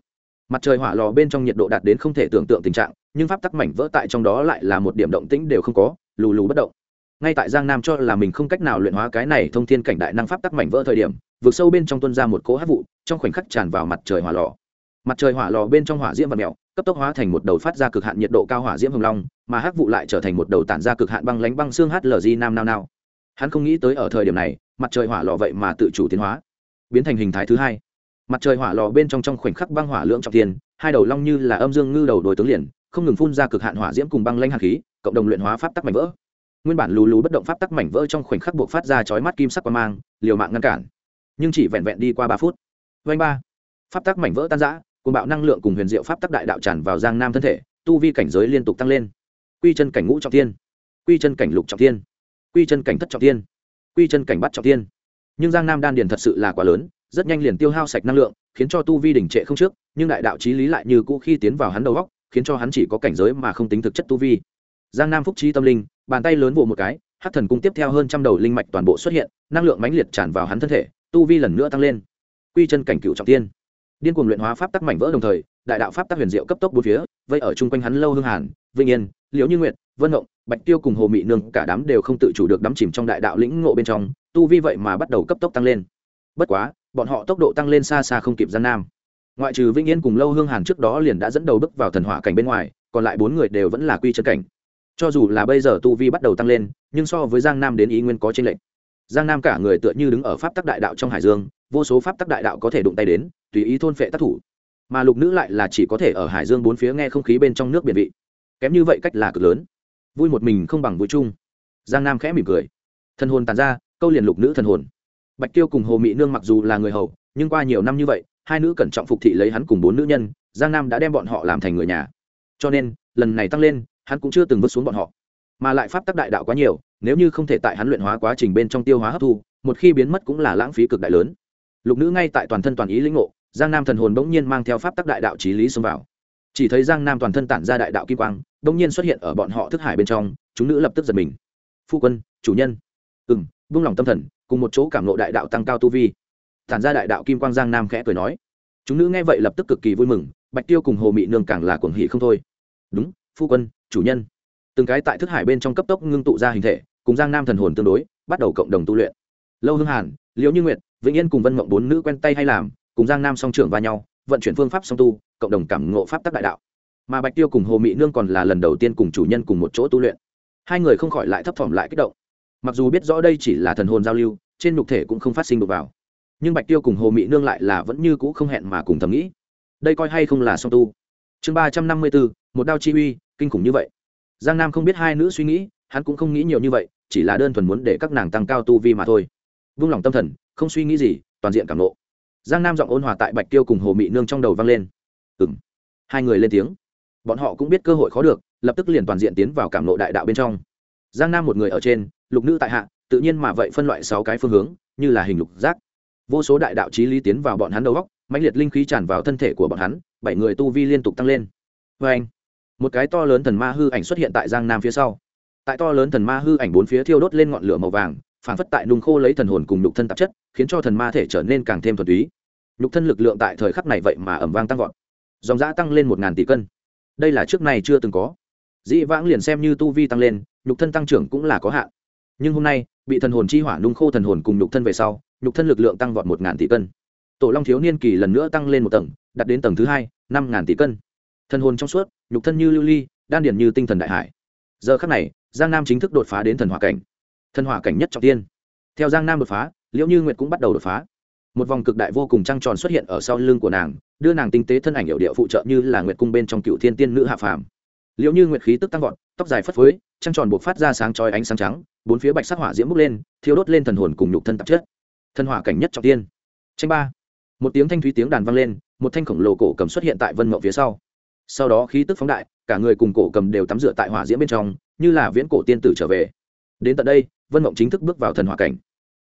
Mặt trời hỏa lò bên trong nhiệt độ đạt đến không thể tưởng tượng tình trạng, nhưng pháp tắc mảnh vỡ tại trong đó lại là một điểm động tĩnh đều không có, lù lù bất động. Ngay tại giang nam cho là mình không cách nào luyện hóa cái này thông thiên cảnh đại năng pháp tắc mảnh vỡ thời điểm vượt sâu bên trong tuân ra một cỗ hát vụ, trong khoảnh khắc tràn vào mặt trời hỏa lò mặt trời hỏa lò bên trong hỏa diễm và mèo, cấp tốc hóa thành một đầu phát ra cực hạn nhiệt độ cao hỏa diễm hồng long, mà hắc vụ lại trở thành một đầu tản ra cực hạn băng lánh băng xương hlg nam nao nao. Hắn không nghĩ tới ở thời điểm này, mặt trời hỏa lò vậy mà tự chủ tiến hóa, biến thành hình thái thứ hai. Mặt trời hỏa lò bên trong trong khoảnh khắc băng hỏa lưỡng trọng tiền hai đầu long như là âm dương ngư đầu đồi tướng liền, không ngừng phun ra cực hạn hỏa diễm cùng băng lanh hạt khí, cộng đồng luyện hóa pháp tắc mảnh vỡ. Nguyên bản lù lù bất động pháp tắc mảnh vỡ trong khoảnh khắc buộc phát ra chói mắt kim sắc qua mang, liều mạng ngăn cản. Nhưng chỉ vẹn vẹn đi qua ba phút. Vanh ba. Pháp tắc mảnh vỡ tan rã cùng bạo năng lượng cùng huyền diệu pháp tắc đại đạo tràn vào giang nam thân thể, tu vi cảnh giới liên tục tăng lên. Quy chân cảnh ngũ trọng thiên, quy chân cảnh lục trọng thiên, quy chân cảnh thất trọng thiên, quy chân cảnh bắt trọng thiên. Nhưng giang nam đan điền thật sự là quá lớn, rất nhanh liền tiêu hao sạch năng lượng, khiến cho tu vi đỉnh trệ không trước, nhưng đại đạo trí lý lại như cũ khi tiến vào hắn đầu góc khiến cho hắn chỉ có cảnh giới mà không tính thực chất tu vi. Giang nam phúc trí tâm linh, bàn tay lớn vụ một cái hát thần cung tiếp theo hơn trăm đầu linh mạch toàn bộ xuất hiện, năng lượng mãnh liệt tràn vào hắn thân thể, tu vi lần nữa tăng lên. Quy chân cảnh cựu trọng tiên điên cuồng luyện hóa pháp tắc mảnh vỡ đồng thời, đại đạo pháp tắc huyền diệu cấp tốc bốn phía, vây ở chung quanh hắn lâu hương hàn vinh yên, liễu như nguyệt, vân ngộng, bạch tiêu cùng hồ mị nương cả đám đều không tự chủ được đắm chìm trong đại đạo lĩnh ngộ bên trong, tu vi vậy mà bắt đầu cấp tốc tăng lên. Bất quá, bọn họ tốc độ tăng lên xa xa không kịp gian nam. Ngoại trừ vinh yên cùng lâu hương hàn trước đó liền đã dẫn đầu bước vào thần hỏa cảnh bên ngoài, còn lại bốn người đều vẫn là quy chân cảnh. Cho dù là bây giờ tu vi bắt đầu tăng lên, nhưng so với giang nam đến ý nguyên có trên lệch. Giang nam cả người tựa như đứng ở pháp tắc đại đạo trong hải dương vô số pháp tắc đại đạo có thể đụng tay đến, tùy ý thôn phệ tác thủ. Mà lục nữ lại là chỉ có thể ở hải dương bốn phía nghe không khí bên trong nước biển vị. Kém như vậy cách là cực lớn. Vui một mình không bằng vui chung. Giang nam khẽ mỉm cười. Thần hồn tàn ra, câu liền lục nữ thần hồn. Bạch tiêu cùng hồ mỹ nương mặc dù là người hầu, nhưng qua nhiều năm như vậy, hai nữ cẩn trọng phục thị lấy hắn cùng bốn nữ nhân, giang nam đã đem bọn họ làm thành người nhà. Cho nên, lần này tăng lên, hắn cũng chưa từng vứt xuống bọn họ. Mà lại pháp tắc đại đạo quá nhiều, nếu như không thể tại hắn luyện hóa quá trình bên trong tiêu hóa hấp thu, một khi biến mất cũng là lãng phí cực đại lớn lục nữ ngay tại toàn thân toàn ý lĩnh ngộ, giang nam thần hồn bỗng nhiên mang theo pháp tắc đại đạo trí lý xông vào. Chỉ thấy giang nam toàn thân tản ra đại đạo kim quang, bỗng nhiên xuất hiện ở bọn họ thức hải bên trong, chúng nữ lập tức giật mình. Phu quân, chủ nhân. Ừ m vung lòng tâm thần, cùng một chỗ cảm nộ đại đạo tăng cao tu vi. Tản ra đại đạo kim quang giang nam khẽ cười nói. Chúng nữ nghe vậy lập tức cực kỳ vui mừng, bạch tiêu cùng hồ mị nương càng là cuồng hỉ không thôi. Đúng, phu quân, chủ nhân. Từng cái tại thức hải bên trong cấp tốc ngưng tụ ra hình thể, cùng giang nam thần hồn tương đối, bắt đầu cộng đồng tu luyện. Lâu hương hàn, liễu như nguyệt vĩnh yên cùng vân mộng bốn nữ quen tay hay làm, cùng giang nam song trưởng va nhau, vận chuyển phương pháp song tu, cộng đồng cảm ngộ pháp tắc đại đạo. Mà bạch tiêu cùng hồ mị nương còn là lần đầu tiên cùng chủ nhân cùng một chỗ tu luyện. Hai người không khỏi lại thấp thỏm lại kích động. Mặc dù biết rõ đây chỉ là thần hồn giao lưu, trên nhục thể cũng không phát sinh được vào. Nhưng bạch tiêu cùng hồ mị nương lại là vẫn như cũ không hẹn mà cùng thầm nghĩ. Đây coi hay không là song tu. Chương ba trăm năm mươi bốn, một đao chi uy, kinh khủng như vậy. Giang nam không biết hai nữ suy nghĩ, hắn cũng không nghĩ nhiều như vậy, chỉ là đơn thuần muốn để các nàng tăng cao tu vi mà thôi. Vung lòng tâm thần không suy nghĩ gì, toàn diện cảm nộ. Giang nam giọng ôn hòa tại bạch tiêu cùng hồ mị nương trong đầu vang lên. Ừ m hai người lên tiếng. Bọn họ cũng biết cơ hội khó được, lập tức liền toàn diện tiến vào cảm nộ đại đạo bên trong. Giang nam một người ở trên, lục nữ tại hạ, tự nhiên mà vậy phân loại sáu cái phương hướng, như là hình lục giác. Vô số đại đạo trí lý tiến vào bọn hắn đầu góc mãnh liệt linh khí tràn vào thân thể của bọn hắn, bảy người tu vi liên tục tăng lên. Vê anh, một cái to lớn thần ma hư ảnh xuất hiện tại giang nam phía sau. Tại to lớn thần ma hư ảnh bốn phía thiêu đốt lên ngọn lửa màu vàng phản phất tại nung khô lấy thần hồn cùng nhục thân tạp chất, khiến cho thần ma thể trở nên càng thêm thuần túy. Nhục thân lực lượng tại thời khắc này vậy mà ẩm vang tăng vọt. Dòng giã tăng lên một ngàn tỷ cân. Đây là trước này chưa từng có. Dĩ vãng liền xem như tu vi tăng lên, nhục thân tăng trưởng cũng là có hạn. Nhưng hôm nay, bị thần hồn chi hỏa nung khô thần hồn cùng nhục thân về sau, nhục thân lực lượng tăng vọt một ngàn tỷ cân. Tổ long thiếu niên kỳ lần nữa tăng lên một tầng đặt đến tầng thứ hai, năm ngàn tỷ cân. Thần hồn trong suốt, nhục thân như lưu ly, đan điển như tinh thần đại hải. Giờ khắc này, giang nam chính thức đột phá đến thần hỏa cảnh thần hỏa cảnh nhất trọng tiên. Theo giang nam đột phá, liễu như nguyệt cũng bắt đầu đột phá. Một vòng cực đại vô cùng trăng tròn xuất hiện ở sau lưng của nàng, đưa nàng tinh tế thân ảnh hiệu điệu phụ trợ như là nguyệt cung bên trong cựu thiên tiên nữ hạ phàm. Liễu như nguyệt khí tức tăng vọt, tóc dài phất phới, trăng tròn buộc phát ra sáng chói ánh sáng trắng, bốn phía bạch sắc hỏa diễm bốc lên, thiêu đốt lên thần hồn cùng nhục thân tạp chất. Thần hỏa cảnh nhất trọng tiên. Tranh ba. Một tiếng thanh thúy tiếng đàn vang lên, một thanh khổng lồ cổ cầm xuất hiện tại vân mậu phía sau. Sau đó khí tức phóng đại, cả người cùng cổ cầm đều tắm rửa tại hỏa diễm bên trong, như là viễn cổ tiên tử trở về. Đến tận đây vân mộng chính thức bước vào thần hỏa cảnh.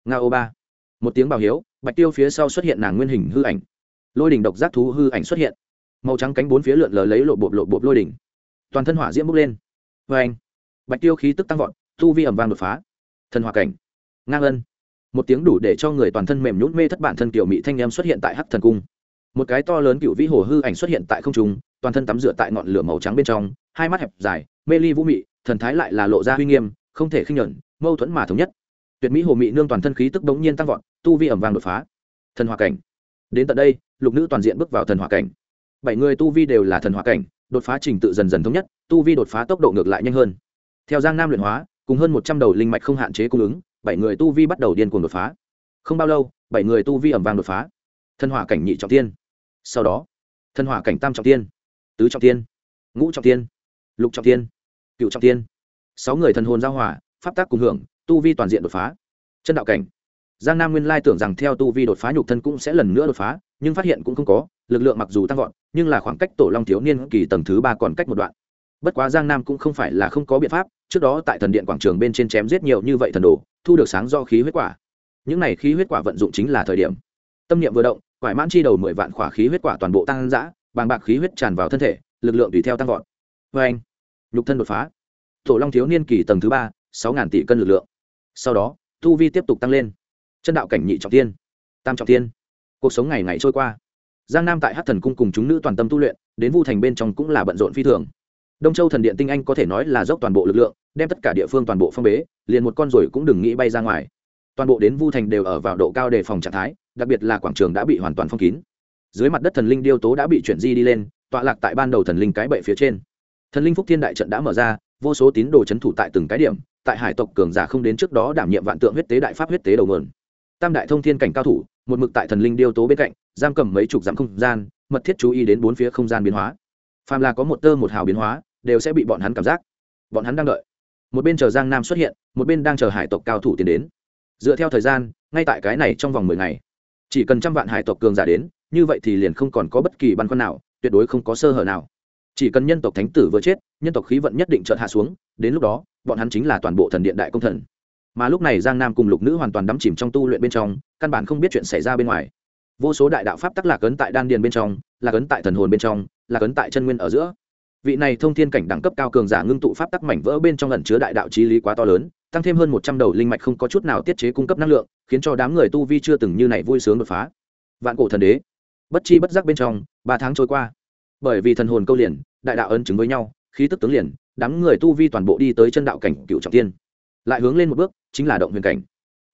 Nga ô ba. Một tiếng bào hiếu, bạch tiêu phía sau xuất hiện nàng nguyên hình hư ảnh. Lôi đỉnh độc giác thú hư ảnh xuất hiện. Màu trắng cánh bốn phía lượn lờ lấy lộ bộp lộ bộp lôi đỉnh. Toàn thân hỏa diễm bốc lên. Vê anh bạch tiêu khí tức tăng vọt thu vi ẩm vang đột phá. Thần hỏa cảnh. Ngang ân. Một tiếng đủ để cho người toàn thân mềm nhún mê thất bản thân kiểu mỹ thanh em xuất hiện tại hắc thần cung. Một cái to lớn cựu vĩ hồ hư ảnh xuất hiện tại không trung, toàn thân tắm rửa tại ngọn lửa màu trắng bên trong, hai mắt hẹp dài, mê ly vũ mị, thần thái lại là lộ ra uy nghiêm, không thể khinh nhẫn mâu thuẫn mà thống nhất. Tuyệt mỹ hồ mị nương toàn thân khí tức đống nhiên tăng vọt, tu vi ẩm vàng đột phá. Thần hòa cảnh. Đến tận đây, lục nữ toàn diện bước vào thần hòa cảnh. Bảy người tu vi đều là thần hòa cảnh, đột phá trình tự dần dần thống nhất, tu vi đột phá tốc độ ngược lại nhanh hơn. Theo giang nam luyện hóa, cùng hơn một trăm đầu linh mạch không hạn chế cung ứng, bảy người tu vi bắt đầu điên cuồng đột phá. Không bao lâu, bảy người tu vi ẩm vàng đột phá. Thần hỏa cảnh nhị trọng tiên. Sau đó, thần hỏa cảnh tam trọng tiên, tứ trọng tiên, ngũ trọng tiên, lục trọng tiên, cựu trọng tiên. Sáu người thần hồn giao hỏa pháp tác cùng hưởng, tu vi toàn diện đột phá. Chân đạo cảnh. Giang nam nguyên lai tưởng rằng theo tu vi đột phá nhục thân cũng sẽ lần nữa đột phá, nhưng phát hiện cũng không có, lực lượng mặc dù tăng vọt, nhưng là khoảng cách tổ long thiếu niên kỳ tầng thứ ba còn cách một đoạn. Bất quá giang nam cũng không phải là không có biện pháp, trước đó tại thần điện quảng trường bên trên chém giết nhiều như vậy thần đồ, thu được sáng do khí huyết quả. Những này khí huyết quả vận dụng chính là thời điểm. Tâm niệm vừa động, quải mãn chi đầu mười vạn khỏa khí huyết quả toàn bộ tăng giã bàng bạc khí huyết tràn vào thân thể, lực lượng tùy theo tăng vọt. Vê anh nhục thân đột phá. Tổ long thiếu niên kỳ tầng thứ ba sáu ngàn tỷ cân lực lượng. Sau đó, tu vi tiếp tục tăng lên. Chân đạo cảnh nhị trọng tiên tam trọng tiên cuộc sống ngày ngày trôi qua. Giang nam tại hát thần cung cùng chúng nữ toàn tâm tu luyện, đến vu thành bên trong cũng là bận rộn phi thường. Đông châu thần điện tinh anh có thể nói là dốc toàn bộ lực lượng, đem tất cả địa phương toàn bộ phong bế, liền một con rồi cũng đừng nghĩ bay ra ngoài. Toàn bộ đến vu thành đều ở vào độ cao đề phòng trạng thái, đặc biệt là quảng trường đã bị hoàn toàn phong kín. Dưới mặt đất thần linh điêu tố đã bị chuyển di đi lên, tọa lạc tại ban đầu thần linh cái bệ phía trên. Thần linh phúc thiên đại trận đã mở ra, vô số tín đồ c h ấ n thủ tại từng cái điểm tại hải tộc cường giả không đến trước đó đảm nhiệm vạn tượng huyết tế đại pháp huyết tế đầu nguồn. Tam đại thông thiên cảnh cao thủ, một mực tại thần linh điêu tố bên cạnh, giam cầm mấy chục dặm không gian, mật thiết chú ý đến bốn phía không gian biến hóa. Phàm là có một tơ một hào biến hóa, đều sẽ bị bọn hắn cảm giác. Bọn hắn đang đợi. Một bên chờ giang nam xuất hiện, một bên đang chờ hải tộc cao thủ tiến đến. Dựa theo thời gian, ngay tại cái này trong vòng mười ngày, chỉ cần trăm vạn hải tộc cường giả đến, như vậy thì liền không còn có bất kỳ băn khoăn nào, tuyệt đối không có sơ hở nào. Chỉ cần nhân tộc thánh tử vừa chết, nhân tộc khí vận nhất định chợt hạ xuống, đến lúc đó bọn hắn chính là toàn bộ thần điện đại công thần. Mà lúc này giang nam cùng lục nữ hoàn toàn đắm chìm trong tu luyện bên trong, căn bản không biết chuyện xảy ra bên ngoài. Vô số đại đạo pháp tắc lạc ấn tại đan điền bên trong, lạc ấn tại thần hồn bên trong, lạc ấn tại chân nguyên ở giữa. Vị này thông thiên cảnh đẳng cấp cao cường giả ngưng tụ pháp tắc mảnh vỡ bên trong lần chứa đại đạo trí lý quá to lớn, tăng thêm hơn một trăm đầu linh mạch không có chút nào tiết chế cung cấp năng lượng, khiến cho đám người tu vi chưa từng như này vui sướng đột phá. Vạn cổ thần đế, bất chi bất giác bên trong, ba tháng trôi qua. Bởi vì thần hồn câu liền, đại đạo ấn chứng với nhau, khí tức tướng liền đám người tu vi toàn bộ đi tới chân đạo cảnh cựu trọng tiên, lại hướng lên một bước, chính là động huyền cảnh.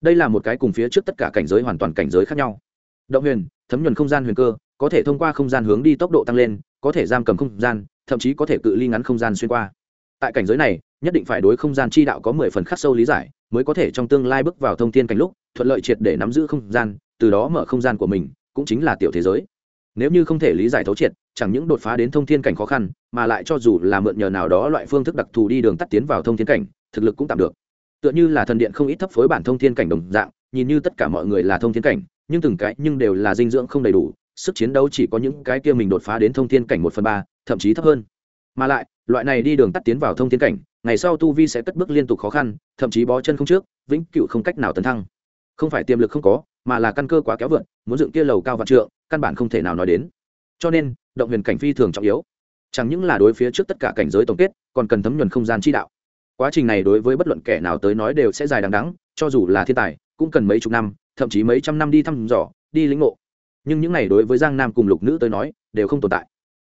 Đây là một cái cùng phía trước tất cả cảnh giới hoàn toàn cảnh giới khác nhau. Động huyền, thấm nhuần không gian huyền cơ, có thể thông qua không gian hướng đi tốc độ tăng lên, có thể giam cầm không gian, thậm chí có thể cự ly ngắn không gian xuyên qua. Tại cảnh giới này, nhất định phải đối không gian chi đạo có mười phần khắc sâu lý giải, mới có thể trong tương lai bước vào thông thiên cảnh lúc, thuận lợi triệt để nắm giữ không gian, từ đó mở không gian của mình, cũng chính là tiểu thế giới nếu như không thể lý giải thấu triệt chẳng những đột phá đến thông thiên cảnh khó khăn mà lại cho dù là mượn nhờ nào đó loại phương thức đặc thù đi đường tắt tiến vào thông thiên cảnh thực lực cũng tạm được. Tựa như là thần điện không ít thấp phối bản thông thiên cảnh đồng dạng nhìn như tất cả mọi người là thông thiên cảnh nhưng từng cái nhưng đều là dinh dưỡng không đầy đủ sức chiến đấu chỉ có những cái kia mình đột phá đến thông thiên cảnh một phần ba thậm chí thấp hơn. Mà lại loại này đi đường tắt tiến vào thông thiên cảnh ngày sau tu vi sẽ cất bước liên tục khó khăn thậm chí bó chân không trước vĩnh cựu không cách nào tấn thăng. Không phải tiềm lực không có mà là căn cơ quá kéo vượn, muốn dựng kia lầu cao vạn trượng căn bản không thể nào nói đến. Cho nên, động huyền cảnh phi thường trọng yếu. Chẳng những là đối phía trước tất cả cảnh giới tổng kết, còn cần thấm nhuần không gian chi đạo. Quá trình này đối với bất luận kẻ nào tới nói đều sẽ dài đằng đắng cho dù là thiên tài, cũng cần mấy chục năm, thậm chí mấy trăm năm đi thăm dò, đi lĩnh ngộ. Nhưng những này đối với giang nam cùng lục nữ tới nói, đều không tồn tại.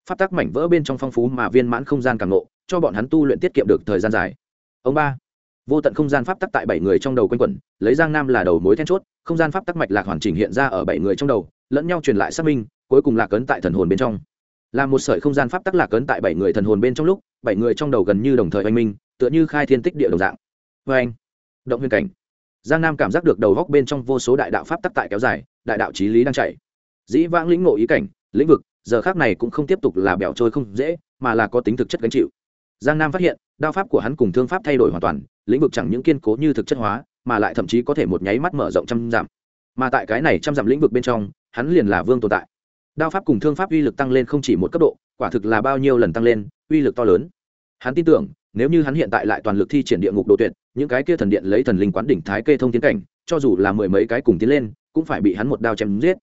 Phát tác mảnh vỡ bên trong phong phú mà viên mãn không gian càng ngộ, cho bọn hắn tu luyện tiết kiệm được thời gian dài. Ông ba vô tận không gian pháp tắc tại bảy người trong đầu quanh quẩn, lấy giang nam là đầu mối then chốt, không gian pháp tắc mạch lạc hoàn chỉnh hiện ra ở bảy người trong đầu, lẫn nhau truyền lại xác minh, cuối cùng lạc ấn tại thần hồn bên trong. Là một sợi không gian pháp tắc lạc ấn tại bảy người thần hồn bên trong lúc, bảy người trong đầu gần như đồng thời oanh minh, tựa như khai thiên tích địa đồng dạng. Vê anh, động huyền cảnh. Giang nam cảm giác được đầu góc bên trong vô số đại đạo pháp tắc tại kéo dài, đại đạo trí lý đang chạy. Dĩ vãng lĩnh ngộ ý cảnh, lĩnh vực, giờ khác này cũng không tiếp tục là bẻo trôi không dễ, mà là có tính thực chất gánh chịu giang nam phát hiện, đao pháp của hắn cùng thương pháp thay đổi hoàn toàn, lĩnh vực chẳng những kiên cố như thực chất hóa, mà lại thậm chí có thể một nháy mắt mở rộng trăm dặm. Mà tại cái này trăm dặm lĩnh vực bên trong, hắn liền là vương tồn tại. Đao pháp cùng thương pháp uy lực tăng lên không chỉ một cấp độ, quả thực là bao nhiêu lần tăng lên, uy lực to lớn. Hắn tin tưởng, nếu như hắn hiện tại lại toàn lực thi triển địa ngục Đồ tuyệt, những cái kia thần điện lấy thần linh quán đỉnh thái kê thông tiến cảnh, cho dù là mười mấy cái cùng tiến lên, cũng phải bị hắn một đao chém giết.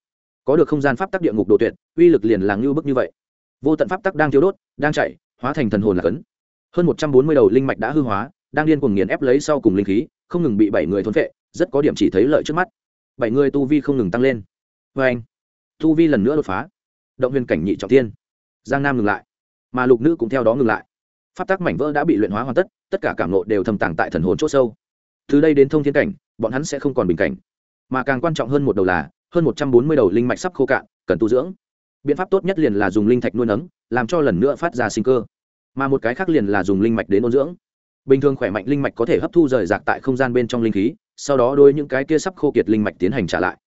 Có được không gian pháp tắc địa ngục Đồ tuyệt, uy lực liền là ngưu bức như vậy. Vô tận pháp tắc đang thiếu đốt, đang chạy, hóa thành thần hồn là cấn hơn một trăm bốn mươi đầu linh mạch đã hư hóa, đang điên cuồng nghiền ép lấy sau cùng linh khí, không ngừng bị bảy người thốn vệ rất có điểm chỉ thấy lợi trước mắt. Bảy người tu vi không ngừng tăng lên. Vê anh, tu vi lần nữa đột phá. Động viên cảnh nhị trọng thiên. Giang nam ngừng lại, mà lục nữ cũng theo đó ngừng lại. Pháp tắc mảnh vỡ đã bị luyện hóa hoàn tất tất cả cảm nộ đều thầm tàng tại thần hồn c h ỗ sâu. Từ đây đến thông thiên cảnh, bọn hắn sẽ không còn bình cảnh. Mà càng quan trọng hơn một đầu là, hơn một trăm bốn mươi đầu linh mạch sắp khô cạn, cần tu dưỡng. Biện pháp tốt nhất liền là dùng linh thạch nuôi nấng, làm cho lần nữa phát ra sinh cơ mà một cái khác liền là dùng linh mạch đến ôn dưỡng. Bình thường khỏe mạnh linh mạch có thể hấp thu rời rạc tại không gian bên trong linh khí, sau đó đôi những cái kia sắp khô kiệt linh mạch tiến hành trả lại.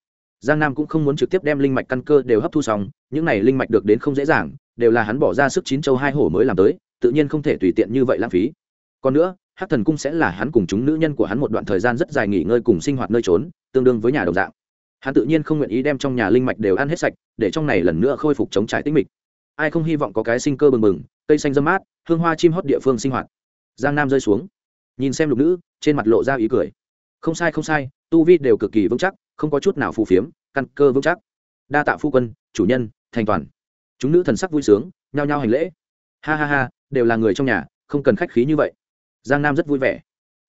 Giang nam cũng không muốn trực tiếp đem linh mạch căn cơ đều hấp thu xong, những này linh mạch được đến không dễ dàng, đều là hắn bỏ ra sức chín châu hai hổ mới làm tới, tự nhiên không thể tùy tiện như vậy lãng phí. Còn nữa hát thần cung sẽ là hắn cùng chúng nữ nhân của hắn một đoạn thời gian rất dài nghỉ ngơi cùng sinh hoạt nơi trốn, tương đương với nhà đồng dạng. Hắn tự nhiên không nguyện ý đem trong nhà linh mạch đều ăn hết sạch, để trong này lần nữa khôi phục chống trải tích mịch. Ai không hy vọng có cái sinh cơ bừng bừng cây xanh dâm mát, hương hoa chim hót địa phương sinh hoạt. Giang nam rơi xuống. Nhìn xem lục nữ, trên mặt lộ ra ý cười. Không sai không sai, tu vi đều cực kỳ vững chắc, không có chút nào phù phiếm, căn cơ vững chắc. Đa tạ phu quân, chủ nhân, thành toàn. Chúng nữ thần sắc vui sướng, nhao nhao hành lễ. Ha ha ha, đều là người trong nhà, không cần khách khí như vậy. Giang nam rất vui vẻ.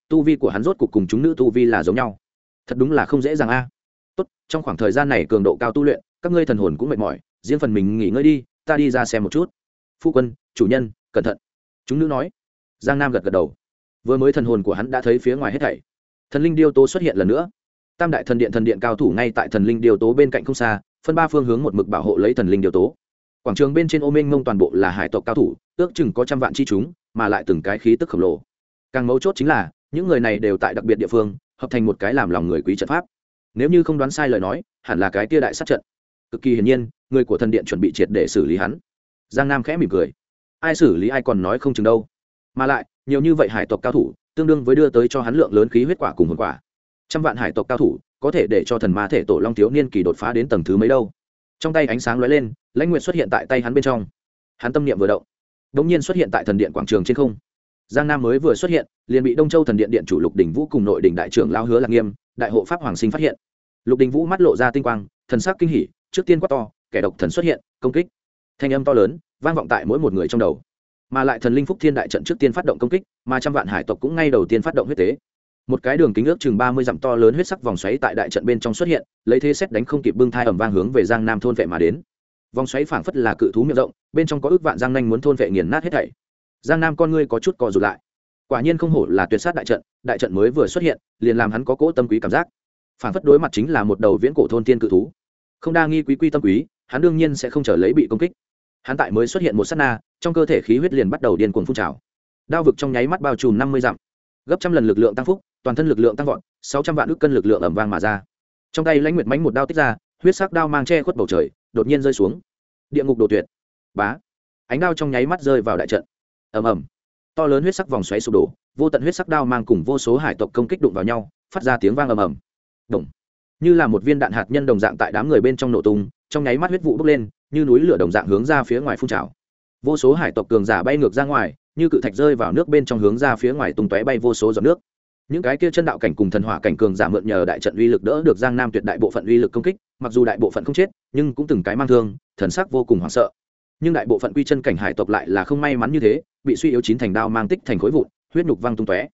Tu vi của hắn rốt cuộc cùng chúng nữ tu vi là giống nhau. Thật đúng là không dễ dàng a. Tốt, trong khoảng thời gian này cường độ cao tu luyện, các ngươi thần hồn cũng mệt mỏi, riêng phần mình nghỉ ngơi đi, ta đi ra xem một chút. Phu quân chủ nhân, cẩn thận. Chúng nữ nói. Giang nam gật gật đầu. Vừa mới thần hồn của hắn đã thấy phía ngoài hết thảy. Thần linh điêu tố xuất hiện lần nữa. Tam đại thần điện thần điện cao thủ ngay tại thần linh điêu tố bên cạnh không xa, phân ba phương hướng một mực bảo hộ lấy thần linh điêu tố. Quảng trường bên trên ô minh ngông toàn bộ là hải tộc cao thủ, ước chừng có trăm vạn chi chúng, mà lại từng cái khí tức khổng lồ. Càng mấu chốt chính là, những người này đều tại đặc biệt địa phương, hợp thành một cái làm lòng người quý trận pháp. Nếu như không đoán sai lời nói, hẳn là cái tia đại sát trận. Cực kỳ hiển nhiên, người của thần điện chuẩn bị triệt để xử lý hắn. Giang nam khẽ mỉm cười ai xử lý ai còn nói không chừng đâu. Mà lại, nhiều như vậy hải tộc cao thủ, tương đương với đưa tới cho hắn lượng lớn khí huyết quả cùng hồn quả. Trăm vạn hải tộc cao thủ, có thể để cho thần ma thể tổ long thiếu niên kỳ đột phá đến tầng thứ mấy đâu. Trong tay ánh sáng lóe lên, lãnh nguyện xuất hiện tại tay hắn bên trong. Hắn tâm niệm vừa động. Đ ỗ n g nhiên xuất hiện tại thần điện quảng trường trên không. Giang nam mới vừa xuất hiện, liền bị đông châu thần điện điện chủ lục đình vũ cùng nội đình đại trưởng lao hứa lạc nghiêm, đại hộ pháp hoàng sinh phát hiện. Lục đình vũ mắt lộ ra tinh quang, thần sắc kinh hỉ, trước tiên quát to, kẻ độc thần xuất hiện, công kích. Thanh âm to lớn vang vọng tại mỗi một người trong đầu. Mà lại thần linh phúc thiên đại trận trước tiên phát động công kích, mà trăm vạn hải tộc cũng ngay đầu tiên phát động huyết tế. Một cái đường kính ước chừng ba mươi dặm to lớn huyết sắc vòng xoáy tại đại trận bên trong xuất hiện, lấy thế xét đánh không kịp bưng thai ẩm vang hướng về giang nam thôn vệ mà đến. Vòng xoáy phảng phất là cự thú miệng rộng, bên trong có ước vạn giang nanh muốn thôn vệ nghiền nát hết thảy. Giang nam con ngươi có chút cò rụt lại. Quả nhiên không hổ là tuyệt sát đại trận đại trận mới vừa xuất hiện, liền làm hắn có cỗ tâm quý cảm giác. Phảng phất đối mặt chính là một đầu viễn cổ thôn tiên cự thú. Không đa nghi quý quy tâm quý, hắn đương nhiên sẽ không trở lấy bị công kích hắn tại mới xuất hiện một s á t na, trong cơ thể khí huyết liền bắt đầu điên cuồng phun trào. Đao vực trong nháy mắt bao trùm năm mươi dặm. Gấp trăm lần lực lượng tăng phúc, toàn thân lực lượng tăng vọt, sáu trăm vạn ước cân lực lượng ẩm vang mà ra. Trong tay lãnh nguyệt mánh một đao tích ra, huyết sắc đao mang che khuất bầu trời, đột nhiên rơi xuống. Địa ngục đồ tuyệt. Bá. Ánh đao trong nháy mắt rơi vào đại trận. Ầm ầm. To lớn huyết sắc vòng xoáy sụp đổ, vô tận huyết sắc đao mang cùng vô số hải tộc công kích đụng vào nhau, phát ra tiếng vang ầm ầm. Đồng như là một viên đạn hạt nhân đồng dạng tại đám người bên trong nổ tung, trong nháy mắt huyết vụ bốc lên như núi lửa đồng dạng hướng ra phía ngoài phun trào. Vô số hải tộc cường giả bay ngược ra ngoài, như cự thạch rơi vào nước bên trong hướng ra phía ngoài tung tóe bay vô số giọt nước. Những cái kia chân đạo cảnh cùng thần hỏa cảnh cường giả mượn nhờ đại trận uy lực đỡ được giang nam tuyệt đại bộ phận uy lực công kích, mặc dù đại bộ phận không chết, nhưng cũng từng cái mang thương, thần sắc vô cùng hoảng sợ. Nhưng đại bộ phận quy chân cảnh hải tộc lại là không may mắn như thế, bị suy yếu chín thành đao mang tích thành khối vụn, huyết nhục văng tung tóe.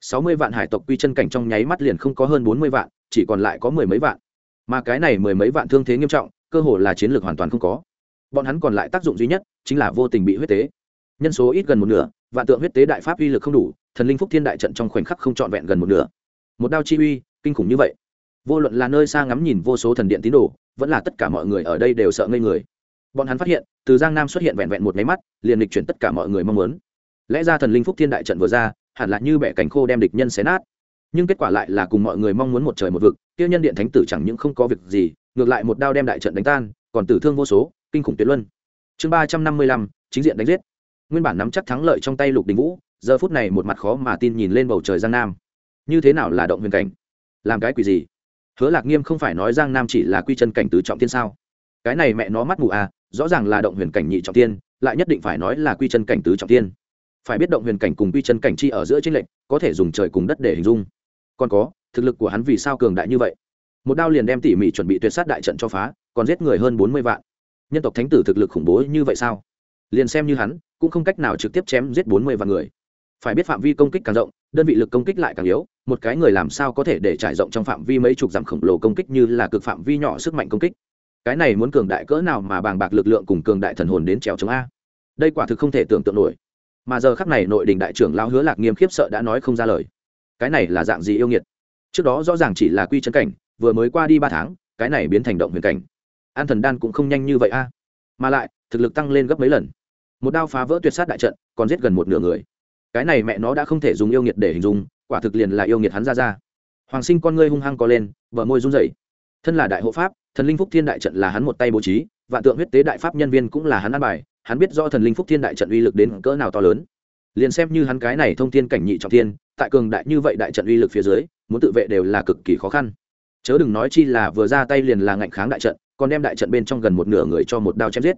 Sáu mươi vạn hải tộc quy chân cảnh trong nháy mắt liền không có hơn bốn mươi vạn, chỉ còn lại có mười mấy vạn. Mà cái này mười mấy vạn thương thế nghiêm trọng cơ hồ là chiến lược hoàn toàn không có. Bọn hắn còn lại tác dụng duy nhất chính là vô tình bị huyết tế. Nhân số ít gần một nửa, vạn tượng huyết tế đại pháp uy lực không đủ, thần linh phúc thiên đại trận trong khoảnh khắc không trọn vẹn gần một nửa. Một đao chi uy, kinh khủng như vậy. Vô luận là nơi xa ngắm nhìn vô số thần điện tín đồ, vẫn là tất cả mọi người ở đây đều sợ ngây người. Bọn hắn phát hiện, từ giang nam xuất hiện vẹn vẹn một máy mắt, liền lịch chuyển tất cả mọi người mong muốn. Lẽ ra thần linh phúc thiên đại trận vừa ra, hẳn là như bẻ cánh khô đem địch nhân xé nát nhưng kết quả lại là cùng mọi người mong muốn một trời một vực tiêu nhân điện thánh tử chẳng những không có việc gì, ngược lại một đao đem đại trận đánh tan, còn tử thương vô số, kinh khủng tuyệt luân. Chương ba trăm năm mươi lăm, chính diện đánh giết. Nguyên bản nắm chắc thắng lợi trong tay lục đình vũ, giờ phút này một mặt khó mà tin nhìn lên bầu trời giang nam. Như thế nào là động huyền cảnh? Làm cái quỷ gì? Hứa lạc nghiêm không phải nói giang nam chỉ là quy chân cảnh tứ trọng tiên sao? Cái này mẹ nó mắt mù à rõ ràng là động huyền cảnh nhị trọng tiên lại nhất định phải nói là quy chân cảnh tứ trọng tiên phải biết động huyền cảnh cùng quy chân cảnh chi ở giữa trên lệnh có thể dùng trời cùng đất để hình dung còn có, thực lực của hắn vì sao cường đại như vậy? Một đao liền đem tỉ mỉ chuẩn bị tuyệt sát đại trận cho phá, còn giết người hơn bốn mươi vạn. Nhân tộc thánh tử thực lực khủng bố như vậy sao? Liền xem như hắn, cũng không cách nào trực tiếp chém giết bốn mươi vạn người. Phải biết phạm vi công kích càng rộng, đơn vị lực công kích lại càng yếu, một cái người làm sao có thể để trải rộng trong phạm vi mấy chục dặm khổng lồ công kích như là cực phạm vi nhỏ sức mạnh công kích? Cái này muốn cường đại cỡ nào mà bàng bạc lực lượng cùng cường đại thần hồn đến trèo chống a? Đây quả thực không thể tưởng tượng nổi. Mà giờ khắc này nội đình đại trưởng lão hứa lạc nghiêm khiếp sợ đã nói không ra lời cái này là dạng gì yêu nghiệt? Trước đó rõ ràng chỉ là quy chân cảnh, vừa mới qua đi ba tháng, cái này biến thành động huyền cảnh. An thần đan cũng không nhanh như vậy a. Mà lại, thực lực tăng lên gấp mấy lần. Một đao phá vỡ tuyệt sát đại trận, còn giết gần một nửa người. Cái này mẹ nó đã không thể dùng yêu nghiệt để hình dung, quả thực liền là yêu nghiệt hắn ra ra. Hoàng sinh con ngươi hung hăng co lên vợ môi run rẩy. Thân là đại hộ pháp, thần linh phúc thiên đại trận là hắn một tay bố trí, vạn tượng huyết tế đại pháp nhân viên cũng là hắn ăn bài, hắn biết do thần linh phúc thiên đại trận uy lực đến cỡ nào to lớn liền xem như hắn cái này thông thiên cảnh nhị trọng thiên, tại cường đại như vậy đại trận uy lực phía dưới, muốn tự vệ đều là cực kỳ khó khăn. Chớ đừng nói chi là vừa ra tay liền là ngạnh kháng đại trận, còn đem đại trận bên trong gần một nửa người cho một đao chém giết.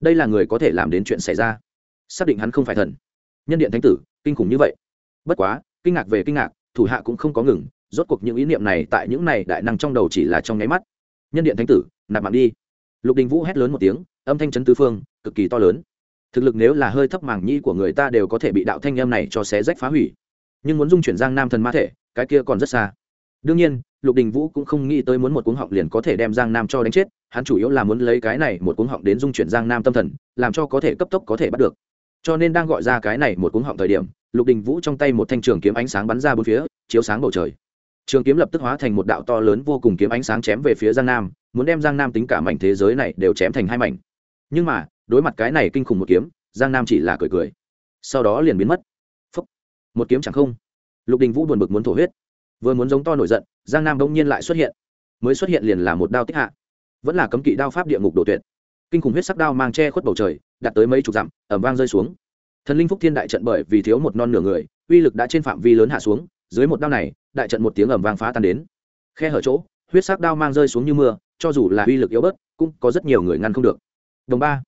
Đây là người có thể làm đến chuyện xảy ra. Xác định hắn không phải thần. Nhân điện thánh tử, kinh khủng như vậy. Bất quá, kinh ngạc về kinh ngạc, thủ hạ cũng không có ngừng, rốt cuộc những ý niệm này tại những này đại năng trong đầu chỉ là trong nháy mắt. Nhân điện thánh tử, nạp mạng đi. Lục đình vũ hét lớn một tiếng, âm thanh chấn tứ phương, cực kỳ to lớn thực lực nếu là hơi thấp màng nhĩ của người ta đều có thể bị đạo thanh em này cho xé rách phá hủy. Nhưng muốn dung chuyển giang nam thần ma thể, cái kia còn rất xa. Đương nhiên, lục đình vũ cũng không nghĩ tới muốn một cuống họng liền có thể đem giang nam cho đánh chết, hắn chủ yếu là muốn lấy cái này một cuống họng đến dung chuyển giang nam tâm thần, làm cho có thể cấp tốc có thể bắt được. Cho nên đang gọi ra cái này một cuống họng thời điểm, lục đình vũ trong tay một thanh trường kiếm ánh sáng bắn ra bốn phía, chiếu sáng bầu trời. Trường kiếm lập tức hóa thành một đạo to lớn vô cùng kiếm ánh sáng chém về phía giang nam, muốn đem giang nam tính cả mảnh thế giới này đều chém thành hai mảnh. Nhưng mà đối mặt cái này kinh khủng một kiếm, giang nam chỉ là cười cười. Sau đó liền biến mất. Phúc. một kiếm chẳng không. Lục đình vũ buồn bực muốn thổ huyết. Vừa muốn giống to nổi giận, giang nam bỗng nhiên lại xuất hiện. Mới xuất hiện liền là một đao tích hạ. Vẫn là cấm kỵ đao pháp địa ngục đổ tuyệt. Kinh khủng huyết sắc đao mang che khuất bầu trời đặt tới mấy chục dặm ẩm vang rơi xuống. Thần linh phúc thiên đại trận bởi vì thiếu một non nửa người, uy lực đã trên phạm vi lớn hạ xuống, dưới một đao này, đại trận một tiếng ầm vang phá tan đến. Khe hở chỗ, huyết sắc đao mang rơi xuống như mưa, cho dù là uy lực yếu bớt, cũng có rất nhiều người ngăn không được. Đồng ba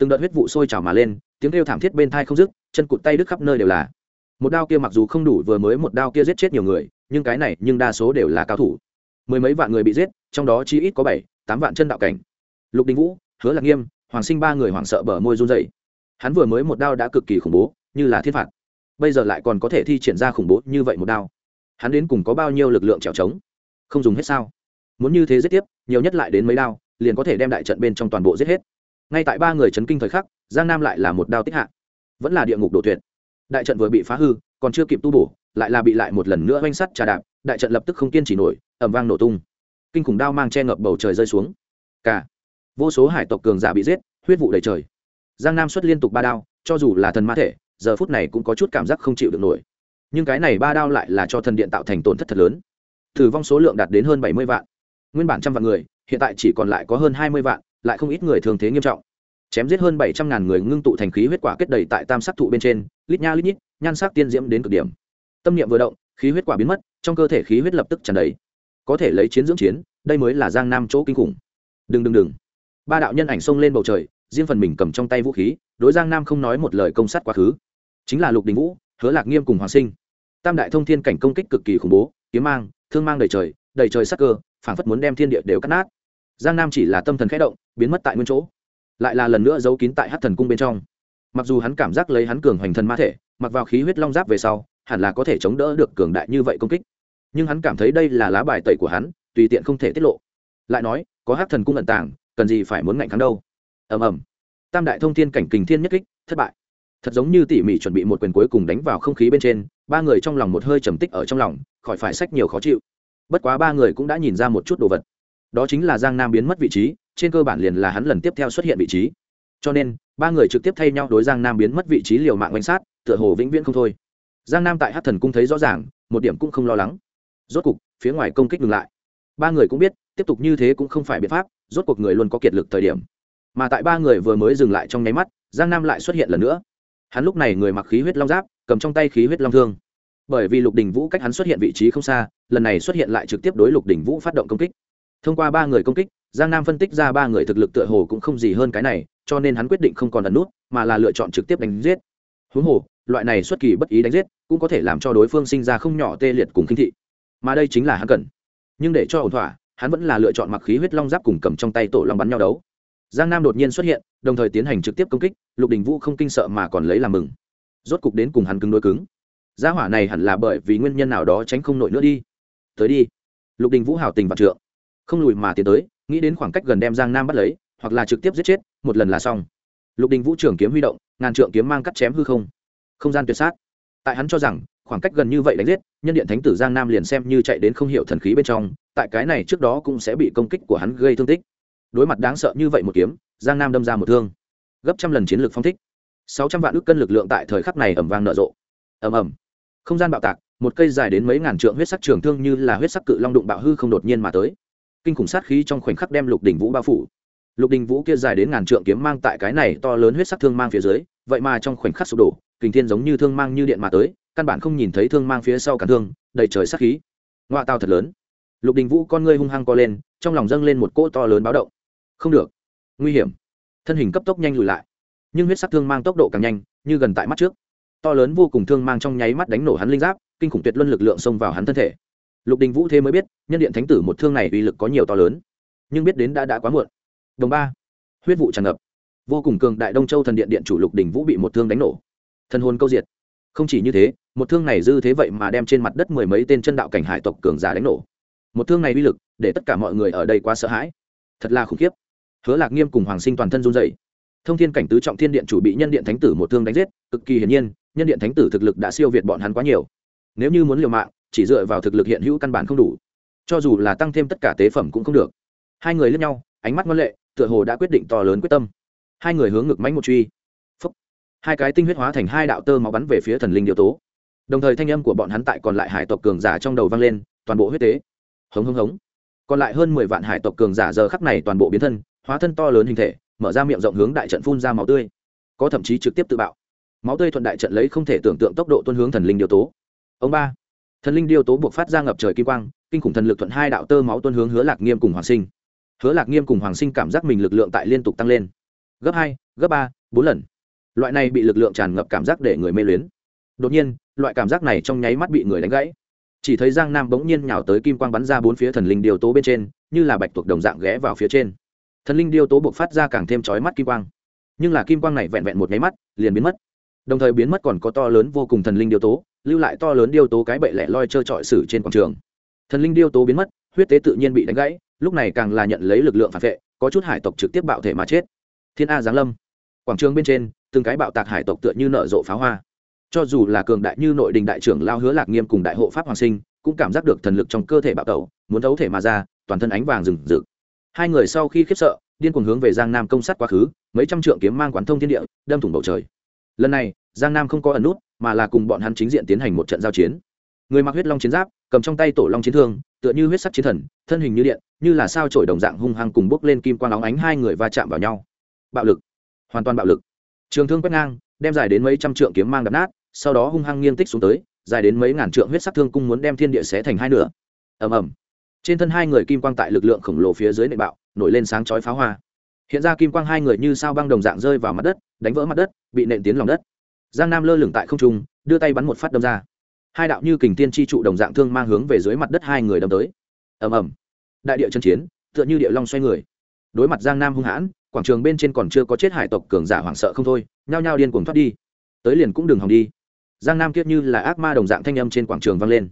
từng đợt huyết vụ sôi trào mà lên, tiếng kêu thảm thiết bên thai không dứt, chân cụt tay đứt khắp nơi đều là. Một đao kia mặc dù không đủ vừa mới một đao kia giết chết nhiều người, nhưng cái này, nhưng đa số đều là cao thủ. Mười mấy vạn người bị giết, trong đó chỉ ít có bảy, tám vạn chân đạo cảnh. Lục đình vũ, hứa lạc nghiêm, hoàng sinh ba người hoảng sợ bờ môi run dậy hắn vừa mới một đao đã cực kỳ khủng bố, như là thiên phạt. Bây giờ lại còn có thể thi triển ra khủng bố như vậy một đao. Hắn đến cùng có bao nhiêu lực lượng trèo trống? Không dùng hết sao? Muốn như thế giết tiếp, nhiều nhất lại đến mấy đao, liền có thể đem đại trận bên trong toàn bộ giết hết ngay tại ba người chấn kinh thời khắc, giang nam lại là một đao tích hạ. Vẫn là địa ngục đổ tuyệt. Đại trận vừa bị phá hư, còn chưa kịp tu bổ, lại là bị lại một lần nữa oanh sắt trà đạp, đại trận lập tức không kiên trì nổi ẩm vang nổ tung. Kinh khủng đao mang che ngập bầu trời rơi xuống. Cả vô số hải tộc cường giả bị giết, huyết vụ đầy trời. Giang nam xuất liên tục ba đao, cho dù là thần ma thể, giờ phút này cũng có chút cảm giác không chịu được nổi. Nhưng cái này ba đao lại là cho thần điện tạo thành tổn thất thật lớn. Thử vong số lượng đạt đến hơn bảy mươi vạn. Nguyên bản trăm vạn người, hiện tại chỉ còn lại có hơn hai mươi vạn lại không ít người thường thế nghiêm trọng. Chém giết hơn bảy trăm ngàn người ngưng tụ thành khí huyết quả kết đầy tại tam sắc thụ bên trên, lít nha lít nhít, nhan sắc tiên diễm đến cực điểm. Tâm niệm vừa động, khí huyết quả biến mất, trong cơ thể khí huyết lập tức tràn đầy. Có thể lấy chiến dưỡng chiến, đây mới là giang nam chỗ kinh khủng. Đừng đừng đừng. Ba đạo nhân ảnh xông lên bầu trời, riêng phần mình cầm trong tay vũ khí, đối giang nam không nói một lời công sát quá khứ. Chính là lục đình vũ, hứa lạc nghiêm cùng hoàng sinh. Tam đại thông thiên cảnh công kích cực kỳ khủng bố, kiếm mang, thương mang đầy trời đầy trời sắc cơ, phảng phất muốn đem thiên địa đều cắt nát giang nam chỉ là tâm thần khẽ động, biến mất tại nguyên chỗ. Lại là lần nữa giấu kín tại hát thần cung bên trong. Mặc dù hắn cảm giác lấy hắn cường hoành thần ma thể, mặc vào khí huyết long giáp về sau, hẳn là có thể chống đỡ được cường đại như vậy công kích. Nhưng hắn cảm thấy đây là lá bài tẩy của hắn, tùy tiện không thể tiết lộ. Lại nói, có hát thần cung ẩn tàng, cần gì phải muốn ngạnh kháng đâu? Ầm ầm. Tam đại thông thiên cảnh kình thiên nhất kích, thất bại. Thật giống như tỉ mỉ chuẩn bị một quyền cuối cùng đánh vào không khí bên trên, ba người trong lòng một hơi trầm tích ở trong lòng, khỏi phải sách nhiều khó chịu. Bất quá ba người cũng đã nhìn ra một chút đồ vật đó chính là giang nam biến mất vị trí, trên cơ bản liền là hắn lần tiếp theo xuất hiện vị trí. Cho nên, ba người trực tiếp thay nhau đối giang nam biến mất vị trí liều mạng quan sát, tựa hồ vĩnh viễn không thôi. Giang nam tại hát thần cung thấy rõ ràng, một điểm cũng không lo lắng. Rốt cục, phía ngoài công kích ngừng lại. Ba người cũng biết, tiếp tục như thế cũng không phải biện pháp, rốt cuộc người luôn có kiệt lực thời điểm. Mà tại ba người vừa mới dừng lại trong nháy mắt, giang nam lại xuất hiện lần nữa. Hắn lúc này người mặc khí huyết long giáp, cầm trong tay khí huyết long thương. Bởi vì lục đình vũ cách hắn xuất hiện vị trí không xa, lần này xuất hiện lại trực tiếp đối lục đình vũ phát động công kích thông qua ba người công kích, giang nam phân tích ra ba người thực lực tựa hồ cũng không gì hơn cái này, cho nên hắn quyết định không còn ẩn nút, mà là lựa chọn trực tiếp đánh giết. Huống hồ, loại này xuất kỳ bất ý đánh giết cũng có thể làm cho đối phương sinh ra không nhỏ tê liệt cùng kinh thị. Mà đây chính là hắn cần. Nhưng để cho ổn thỏa, hắn vẫn là lựa chọn mặc khí huyết long giáp cùng cầm trong tay tổ long bắn nhau đấu. Giang nam đột nhiên xuất hiện, đồng thời tiến hành trực tiếp công kích, lục đình vũ không kinh sợ mà còn lấy làm mừng. Rốt cục đến cùng hắn cứng đôi cứng. Gia hỏa này hẳn là bởi vì nguyên nhân nào đó tránh không nổi nữa đi. Tới đi. Lục đình vũ hào tình vạn trượng không lùi mà tiến tới, nghĩ đến khoảng cách gần đem giang nam bắt lấy, hoặc là trực tiếp giết chết, một lần là xong. Lục đình vũ trưởng kiếm huy động, ngàn trượng kiếm mang cắt chém hư không. Không gian tuyệt sát. Tại hắn cho rằng, khoảng cách gần như vậy đánh giết, nhân điện thánh tử giang nam liền xem như chạy đến không hiểu thần khí bên trong, tại cái này trước đó cũng sẽ bị công kích của hắn gây thương tích. Đối mặt đáng sợ như vậy một kiếm, giang nam đâm ra một thương. Gấp trăm lần chiến lược phong thích. Sáu trăm vạn ước cân lực lượng tại thời khắc này ẩm vang nở rộ. Ẩm ẩm không gian bạo tạc, một cây dài đến mấy ngàn trượng huyết sắc trường thương như là huyết sắc cự long đụng bạo hư không đột nhiên mà tới kinh khủng sát khí trong khoảnh khắc đem lục đình vũ bao phủ. Lục đình vũ kia dài đến ngàn trượng kiếm mang tại cái này to lớn huyết sắc thương mang phía dưới, vậy mà trong khoảnh khắc sụp đổ kình thiên giống như thương mang như điện mà tới, căn bản không nhìn thấy thương mang phía sau cả thương, đầy trời sát khí. Ngoại tao thật lớn. Lục đình vũ con ngươi hung hăng co lên, trong lòng dâng lên một cỗ to lớn báo động. Không được. Nguy hiểm. Thân hình cấp tốc nhanh lùi lại. Nhưng huyết sắc thương mang tốc độ càng nhanh, như gần tại mắt trước. To lớn vô cùng thương mang trong nháy mắt đánh nổ hắn linh giáp, kinh khủng tuyệt luân lực lượng xông vào hắn thân thể lục đình vũ thế mới biết, nhân điện thánh tử một thương này uy lực có nhiều to lớn. Nhưng biết đến đã đã quá muộn. Đồng ba, huyết vụ tràn ngập. Vô cùng cường đại đông châu thần điện điện chủ lục đình vũ bị một thương đánh nổ. Thân hồn câu diệt. Không chỉ như thế, một thương này dư thế vậy mà đem trên mặt đất mười mấy tên chân đạo cảnh hải tộc cường giả đánh nổ. Một thương này uy lực, để tất cả mọi người ở đây quá sợ hãi. Thật là khủng khiếp. Hứa lạc nghiêm cùng hoàng sinh toàn thân run dày thông thiên cảnh tứ trọng thiên điện chủ bị nhân điện thánh tử một thương đánh giết, cực kỳ hiển nhiên, nhân điện thánh tử thực lực đã siêu việt bọn hắn quá nhiều. Nếu như muốn liều mạng chỉ dựa vào thực lực hiện hữu căn bản không đủ. Cho dù là tăng thêm tất cả tế phẩm cũng không được. Hai người lướt nhau, ánh mắt ngân lệ, tựa hồ đã quyết định to lớn quyết tâm. Hai người hướng ngực mánh một truy. Phúc. hai cái tinh huyết hóa thành hai đạo tơ máu bắn về phía thần linh điệu tố. Đồng thời thanh âm của bọn hắn tại còn lại hải tộc cường giả trong đầu vang lên, toàn bộ huyết tế. Hống hống hống. Còn lại hơn mười vạn hải tộc cường giả giờ khắc này toàn bộ biến thân, hóa thân to lớn hình thể, mở ra miệng rộng hướng đại trận phun ra máu tươi. Có thậm chí trực tiếp tự bạo. Máu tươi thuận đại trận lấy không thể tưởng tượng tốc độ tuân hướng thần linh điều tố. Ông ba thần linh điều tố buộc phát ra ngập trời kim quang, kinh khủng thần lực thuận hai đạo tơ máu tuân hướng hứa lạc nghiêm cùng hoàng sinh. Hứa lạc nghiêm cùng hoàng sinh cảm giác mình lực lượng tại liên tục tăng lên. Gấp hai, gấp ba, bốn lần. Loại này bị lực lượng tràn ngập cảm giác để người mê luyến. Đột nhiên, loại cảm giác này trong nháy mắt bị người đánh gãy. Chỉ thấy giang nam bỗng nhiên nhào tới kim quang bắn ra bốn phía thần linh điều tố bên trên, như là bạch tuộc đồng dạng ghé vào phía trên. Thần linh điêu tố buộc phát ra càng thêm trói mắt kim quang. Nhưng là kim quang này vẹn vẹn một nháy mắt, liền biến mất. Đồng thời biến mất còn có to lớn vô cùng thần linh điêu tố lưu lại to lớn điêu tố cái bệ lẻ loi trơ trọi sử trên quảng trường. Thần linh điêu tố biến mất, huyết tế tự nhiên bị đánh gãy, lúc này càng là nhận lấy lực lượng phản vệ, có chút hải tộc trực tiếp bạo thể mà chết. Thiên a giáng lâm. Quảng trường bên trên, từng cái bạo tạc hải tộc tựa như nở rộ pháo hoa. Cho dù là cường đại như nội đình đại trưởng lao hứa lạc nghiêm cùng đại hộ pháp hoàng sinh, cũng cảm giác được thần lực trong cơ thể bạo tẩu, muốn thấu thể mà ra, toàn thân ánh vàng rừng rực. Hai người sau khi khiếp sợ, điên cuồng hướng về giang nam công sát quá khứ, mấy trăm trượng kiếm mang quán thông thiên địa, đâm thủng bầu trời. Lần này, giang nam không có ẩn nút mà là cùng bọn hắn chính diện tiến hành một trận giao chiến. Người mặc huyết long chiến giáp, cầm trong tay tổ long chiến thương, tựa như huyết sắc chiến thần, thân hình như điện, như là sao trổi đồng dạng hung hăng cùng bốc lên kim quang óng ánh hai người va chạm vào nhau. Bạo lực. Hoàn toàn bạo lực. Trường thương quét ngang, đem dài đến mấy trăm trượng kiếm mang đập nát, sau đó hung hăng nghiêng tích xuống tới, dài đến mấy ngàn trượng huyết sắc thương cung muốn đem thiên địa xé thành hai nửa. Ầm ầm. Trên thân hai người kim quang tại lực lượng khổng lồ phía dưới nệ bạo, nổi lên sáng chói pháo hoa. Hiện ra kim quang hai người như sao băng đồng dạng rơi vào mặt đất, đánh vỡ mặt đất, bị nện tiến lòng đất giang nam lơ lửng tại không trung, đưa tay bắn một phát đâm ra. Hai đạo như kình tiên tri trụ đồng dạng thương mang hướng về dưới mặt đất hai người đâm tới. Ầm ầm. Đại địa chân chiến, tựa như địa long xoay người. Đối mặt giang nam hung hãn, quảng trường bên trên còn chưa có chết hải tộc cường giả hoảng sợ không thôi, nhao nhao điên cuồng thoát đi. Tới liền cũng đừng hòng đi. Giang nam kiếp như là ác ma đồng dạng thanh âm trên quảng trường vang lên.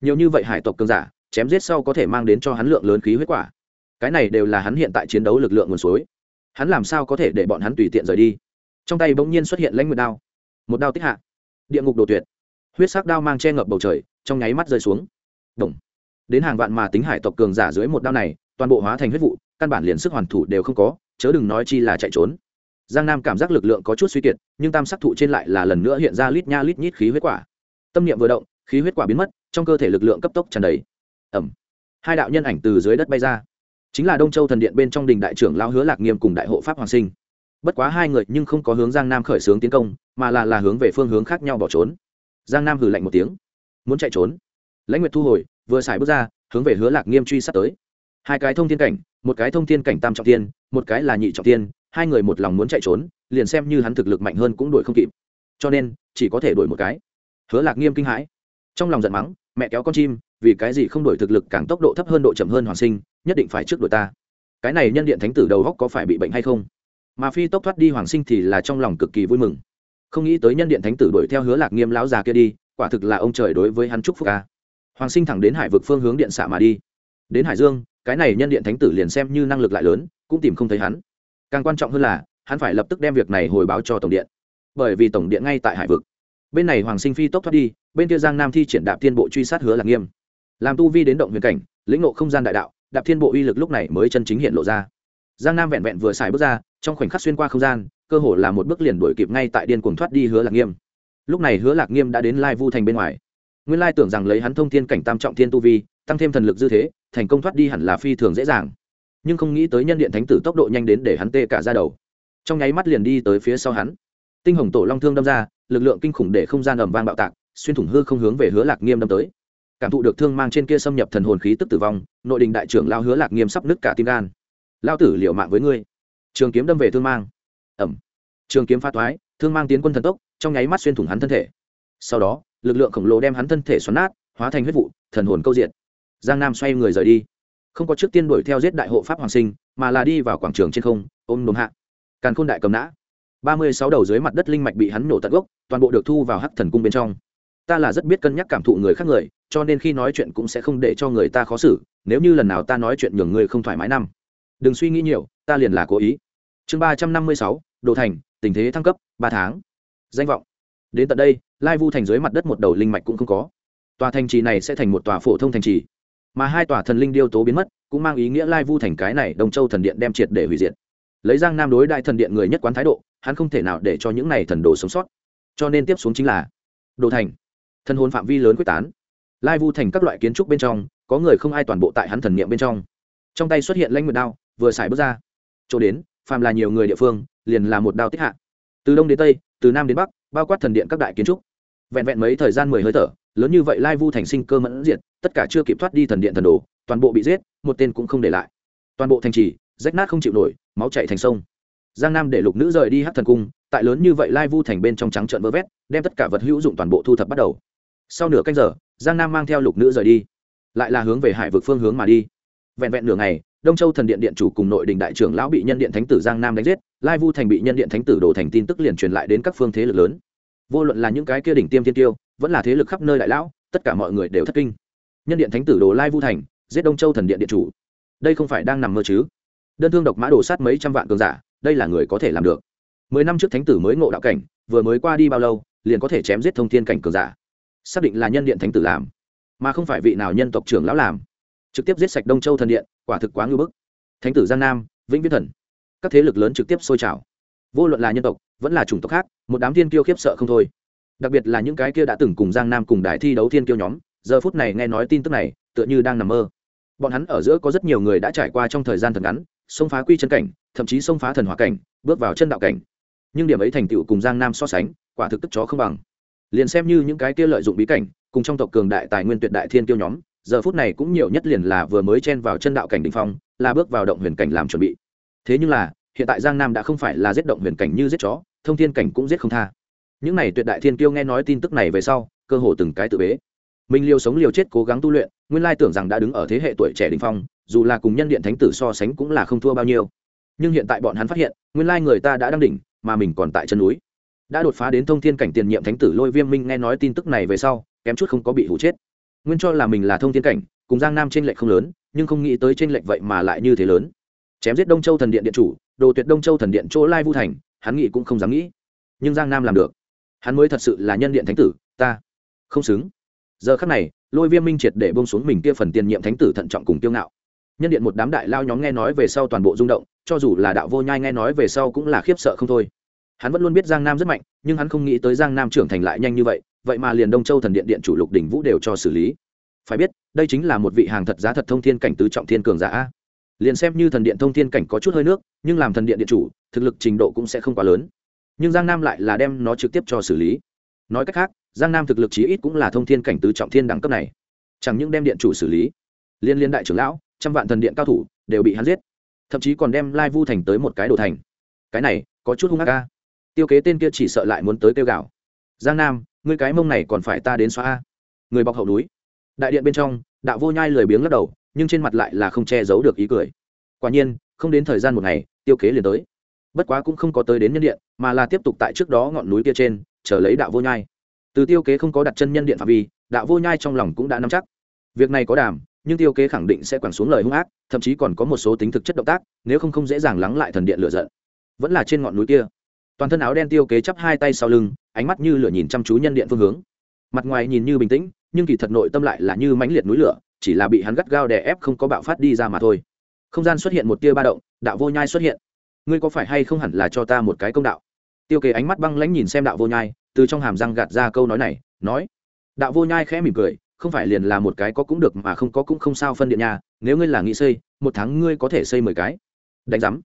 Nhiều như vậy hải tộc cường giả, chém giết sau có thể mang đến cho hắn lượng lớn khí huyết quả. Cái này đều là hắn hiện tại chiến đấu lực lượng nguồn suối. Hắn làm sao có thể để bọn hắn tùy tiện rời đi? Trong tay bỗng nhiên xuất hiện lãnh nguyệt đao một đao tích hạ. Địa ngục đồ tuyệt. Huyết sắc đao mang che ngập bầu trời, trong nháy mắt rơi xuống. Đồng. đến hàng vạn mà tính hải tộc cường giả dưới một đao này, toàn bộ hóa thành huyết vụ, căn bản liền sức hoàn thủ đều không có, chớ đừng nói chi là chạy trốn. Giang nam cảm giác lực lượng có chút suy kiệt, nhưng tam sắc thụ trên lại là lần nữa hiện ra lít nha lít nhít khí huyết quả. Tâm niệm vừa động, khí huyết quả biến mất, trong cơ thể lực lượng cấp tốc tràn đầy. Ẩm hai đạo nhân ảnh từ dưới đất bay ra. Chính là đông châu thần điện bên trong đình đại trưởng lao hứa lạc nghiêm cùng đại hộ pháp hoàng sinh bất quá hai người nhưng không có hướng giang nam khởi xướng tiến công, mà là là hướng về phương hướng khác nhau bỏ trốn. Giang nam hừ lạnh một tiếng. Muốn chạy trốn. Lãnh nguyệt thu hồi, vừa xài bước ra, hướng về hứa lạc nghiêm truy sát tới. Hai cái thông thiên cảnh, một cái thông thiên cảnh tam trọng tiên một cái là nhị trọng tiên hai người một lòng muốn chạy trốn, liền xem như hắn thực lực mạnh hơn cũng đuổi không kịp. Cho nên, chỉ có thể đuổi một cái. Hứa lạc nghiêm kinh hãi. Trong lòng giận mắng, mẹ kéo con chim, vì cái gì không đổi thực lực càng tốc độ thấp hơn độ chậm hơn hoàng sinh, nhất định phải trước đội ta. Cái này nhân điện thánh tử đầu góc có phải bị bệnh hay không? Mà phi tốc thoát đi hoàng sinh thì là trong lòng cực kỳ vui mừng. Không nghĩ tới nhân điện thánh tử đuổi theo hứa lạc nghiêm lão già kia đi, quả thực là ông trời đối với hắn trúc phúc ca hoàng sinh thẳng đến hải vực phương hướng điện xạ mà đi. Đến hải dương, cái này nhân điện thánh tử liền xem như năng lực lại lớn, cũng tìm không thấy hắn. Càng quan trọng hơn là, hắn phải lập tức đem việc này hồi báo cho tổng điện. Bởi vì tổng điện ngay tại hải vực. Bên này hoàng sinh phi tốc thoát đi, bên kia giang nam thi triển đạp thiên bộ truy sát hứa lạc nghiêm. Làm tu vi đến động huyền cảnh, lĩnh ngộ không gian đại đạo, đạp thiên bộ uy lực lúc này mới chân chính hiện lộ ra giang nam vẹn vẹn vừa xài bước ra, trong khoảnh khắc xuyên qua không gian, cơ hồ là một bước liền đuổi kịp ngay tại điên cuồng thoát đi hứa lạc nghiêm. Lúc này hứa lạc nghiêm đã đến lai vu thành bên ngoài. Nguyên lai tưởng rằng lấy hắn thông thiên cảnh tam trọng thiên tu vi, tăng thêm thần lực dư thế, thành công thoát đi hẳn là phi thường dễ dàng. Nhưng không nghĩ tới nhân điện thánh tử tốc độ nhanh đến để hắn tê cả ra đầu. Trong nháy mắt liền đi tới phía sau hắn. Tinh hồng tổ long thương đâm ra, lực lượng kinh khủng để không gian ầm vang bạo tạc, xuyên thủng hư không hướng về hứa lạc nghiêm đâm tới. Cảm thụ được thương mang trên kia xâm nhập thần hồn khí tức tử vong, nội đình đại trưởng lao hứa lạc nghiêm sắp nứt cả tim gan lao tử liệu mạng với ngươi. Trường kiếm đâm về thương mang. Ẩm. Trường kiếm pha toái thương mang tiến quân thần tốc, trong nháy mắt xuyên thủng hắn thân thể. Sau đó, lực lượng khổng lồ đem hắn thân thể xoắn nát, hóa thành huyết vụ, thần hồn câu diện. Giang nam xoay người rời đi. Không có trước tiên đuổi theo giết đại hộ pháp hoàng sinh, mà là đi vào quảng trường trên không, ôm đồm hạ. Càn khôn đại cầm nã. Ba mươi sáu đầu dưới mặt đất linh mạch bị hắn nổ tận gốc, toàn bộ được thu vào hắc thần cung bên trong. Ta là rất biết cân nhắc cảm thụ người khác người, cho nên khi nói chuyện cũng sẽ không để cho người ta khó xử, nếu như lần nào ta nói chuyện nhường người không thoải mái năm đừng suy nghĩ nhiều, ta liền là cố ý. Chương ba trăm năm mươi sáu, đồ thành, tình thế thăng cấp, ba tháng. Danh vọng. Đến tận đây, lai vu thành dưới mặt đất một đầu linh mạch cũng không có. Tòa thành trì này sẽ thành một tòa phổ thông thành trì. Mà hai tòa thần linh điêu tố biến mất, cũng mang ý nghĩa lai vu thành cái này đồng châu thần điện đem triệt để hủy diệt. Lấy giang nam đối đại thần điện người nhất quán thái độ, hắn không thể nào để cho những này thần đồ sống sót. Cho nên tiếp xuống chính là đồ thành. Thần hồn phạm vi lớn quyết tán. Lai vu thành các loại kiến trúc bên trong, có người không ai toàn bộ tại hắn thần niệm bên trong. Trong tay xuất hiện lãnh nguyệt đao vừa xài bước ra. Chỗ đến phàm là nhiều người địa phương liền là một đao tích hạ. Từ đông đến tây từ nam đến bắc bao quát thần điện các đại kiến trúc. Vẹn vẹn mấy thời gian mười hơi thở lớn như vậy lai vu thành sinh cơ mẫn diện, tất cả chưa kịp thoát đi thần điện thần đồ toàn bộ bị giết một tên cũng không để lại. Toàn bộ thành trì rách nát không chịu nổi máu chạy thành sông. Giang nam để lục nữ rời đi hát thần cung tại lớn như vậy lai vu thành bên trong trắng trợn vơ vét đem tất cả vật hữu dụng toàn bộ thu thập bắt đầu. Sau nửa canh giờ giang nam mang theo lục nữ rời đi. Lại là hướng về hải vực phương hướng mà đi. Vẹn vẹn nửa ngày đông châu thần điện điện chủ cùng nội đình đại trưởng lão bị nhân điện thánh tử giang nam đánh giết, lai vu thành bị nhân điện thánh tử đổ thành tin tức liền truyền lại đến các phương thế lực lớn. Vô luận là những cái kia đỉnh tiêm thiên tiêu, vẫn là thế lực khắp nơi đại lão, tất cả mọi người đều thất kinh. Nhân điện thánh tử đồ lai vu thành, giết đông châu thần điện điện chủ. Đây không phải đang nằm mơ chứ? Đơn thương độc mã đổ sát mấy trăm vạn cường giả, đây là người có thể làm được. Mười năm trước thánh tử mới ngộ đạo cảnh, vừa mới qua đi bao lâu, liền có thể chém giết thông thiên cảnh cường giả. Xác định là nhân điện thánh tử làm, mà không phải vị nào nhân tộc trưởng lão làm trực tiếp giết sạch đông châu thần điện, quả thực quá ngưỡng bức. Thánh tử giang nam, vĩnh viễn thần. Các thế lực lớn trực tiếp sôi trào. Vô luận là nhân tộc, vẫn là chủng tộc khác, một đám thiên kiêu khiếp sợ không thôi. Đặc biệt là những cái kia đã từng cùng giang nam cùng đại thi đấu thiên kiêu nhóm, giờ phút này nghe nói tin tức này, tựa như đang nằm mơ. Bọn hắn ở giữa có rất nhiều người đã trải qua trong thời gian thật ngắn, xông phá quy chân cảnh, thậm chí xông phá thần hỏa cảnh, bước vào chân đạo cảnh. Nhưng điểm ấy thành tựu cùng giang nam so sánh, quả thực tức chó không bằng. Liền xem như những cái kia lợi dụng bí cảnh, cùng trong tộc cường đại tài nguyên tuyệt đại thiên kiêu nhóm giờ phút này cũng nhiều nhất liền là vừa mới chen vào chân đạo cảnh đình phong, là bước vào động huyền cảnh làm chuẩn bị. Thế nhưng là, hiện tại giang nam đã không phải là giết động huyền cảnh như giết chó, thông thiên cảnh cũng giết không tha. Những này tuyệt đại thiên kiêu nghe nói tin tức này về sau, cơ hồ từng cái tự bế. Mình liều sống liều chết cố gắng tu luyện, nguyên lai tưởng rằng đã đứng ở thế hệ tuổi trẻ đình phong, dù là cùng nhân điện thánh tử so sánh cũng là không thua bao nhiêu. Nhưng hiện tại bọn hắn phát hiện, nguyên lai người ta đã đang đỉnh, mà mình còn tại chân núi. Đã đột phá đến thông thiên cảnh tiền nhiệm thánh tử lôi viêm minh nghe nói tin tức này về sau, kém chút không có bị hủ chết nguyên cho là mình là thông thiên cảnh, cùng giang nam t r ê n lệch không lớn, nhưng không nghĩ tới t r ê n lệch vậy mà lại như thế lớn. Chém giết đông châu thần điện điện chủ, đồ tuyệt đông châu thần điện chỗ lai vu thành, hắn nghĩ cũng không dám nghĩ. Nhưng giang nam làm được. Hắn mới thật sự là nhân điện thánh tử, ta. Không xứng. Giờ khắc này, lôi viêm minh triệt để bông xuống mình kia phần tiền nhiệm thánh tử thận trọng cùng kiêu ngạo. Nhân điện một đám đại lao nhóm nghe nói về sau toàn bộ rung động, cho dù là đạo vô nhai nghe nói về sau cũng là khiếp sợ không thôi. Hắn vẫn luôn biết giang nam rất mạnh, nhưng hắn không nghĩ tới giang nam trưởng thành lại nhanh như vậy vậy mà liền đông châu thần điện điện chủ lục đỉnh vũ đều cho xử lý. Phải biết, đây chính là một vị hàng thật giá thật thông thiên cảnh tứ trọng thiên cường giả liền xem như thần điện thông thiên cảnh có chút hơi nước, nhưng làm thần điện điện chủ, thực lực trình độ cũng sẽ không quá lớn. Nhưng giang nam lại là đem nó trực tiếp cho xử lý. Nói cách khác, giang nam thực lực chí ít cũng là thông thiên cảnh tứ trọng thiên đẳng cấp này. Chẳng những đem điện chủ xử lý, liên liên đại trưởng lão, trăm vạn thần điện cao thủ đều bị hắn giết. Thậm chí còn đem lai vu thành tới một cái đồ thành. Cái này có chút hung ác ca tiêu kế tên kia chỉ sợ lại muốn tới tiêu gạo giang nam, ngươi cái mông này còn phải ta đến xóa a. Người bọc hậu núi. Đại điện bên trong, đạo vô nhai lười biếng lắc đầu, nhưng trên mặt lại là không che giấu được ý cười. Quả nhiên, không đến thời gian một ngày, tiêu kế liền tới. Bất quá cũng không có tới đến nhân điện, mà là tiếp tục tại trước đó ngọn núi kia trên, chờ lấy đạo vô nhai. Từ tiêu kế không có đặt chân nhân điện phạm vi, đạo vô nhai trong lòng cũng đã nắm chắc. Việc này có đàm, nhưng tiêu kế khẳng định sẽ quẳng xuống lời hung ác, thậm chí còn có một số tính thực chất động tác, nếu không không dễ dàng lắng lại thần điện lựa giận. Vẫn là trên ngọn núi kia toàn thân áo đen tiêu kế chắp hai tay sau lưng, ánh mắt như lửa nhìn chăm chú nhân điện phương hướng. Mặt ngoài nhìn như bình tĩnh, nhưng kỳ thật nội tâm lại là như mãnh liệt núi lửa, chỉ là bị hắn gắt gao đè ép không có bạo phát đi ra mà thôi. Không gian xuất hiện một tia ba động, đạo vô nhai xuất hiện. Ngươi có phải hay không hẳn là cho ta một cái công đạo? Tiêu kế ánh mắt băng lãnh nhìn xem đạo vô nhai, từ trong hàm răng gạt ra câu nói này, nói, đạo vô nhai khẽ mỉm cười, không phải liền là một cái có cũng được mà không có cũng không sao phân điện nhà nếu ngươi là nghĩ xây, một tháng ngươi có thể xây mười cái. Đánh giám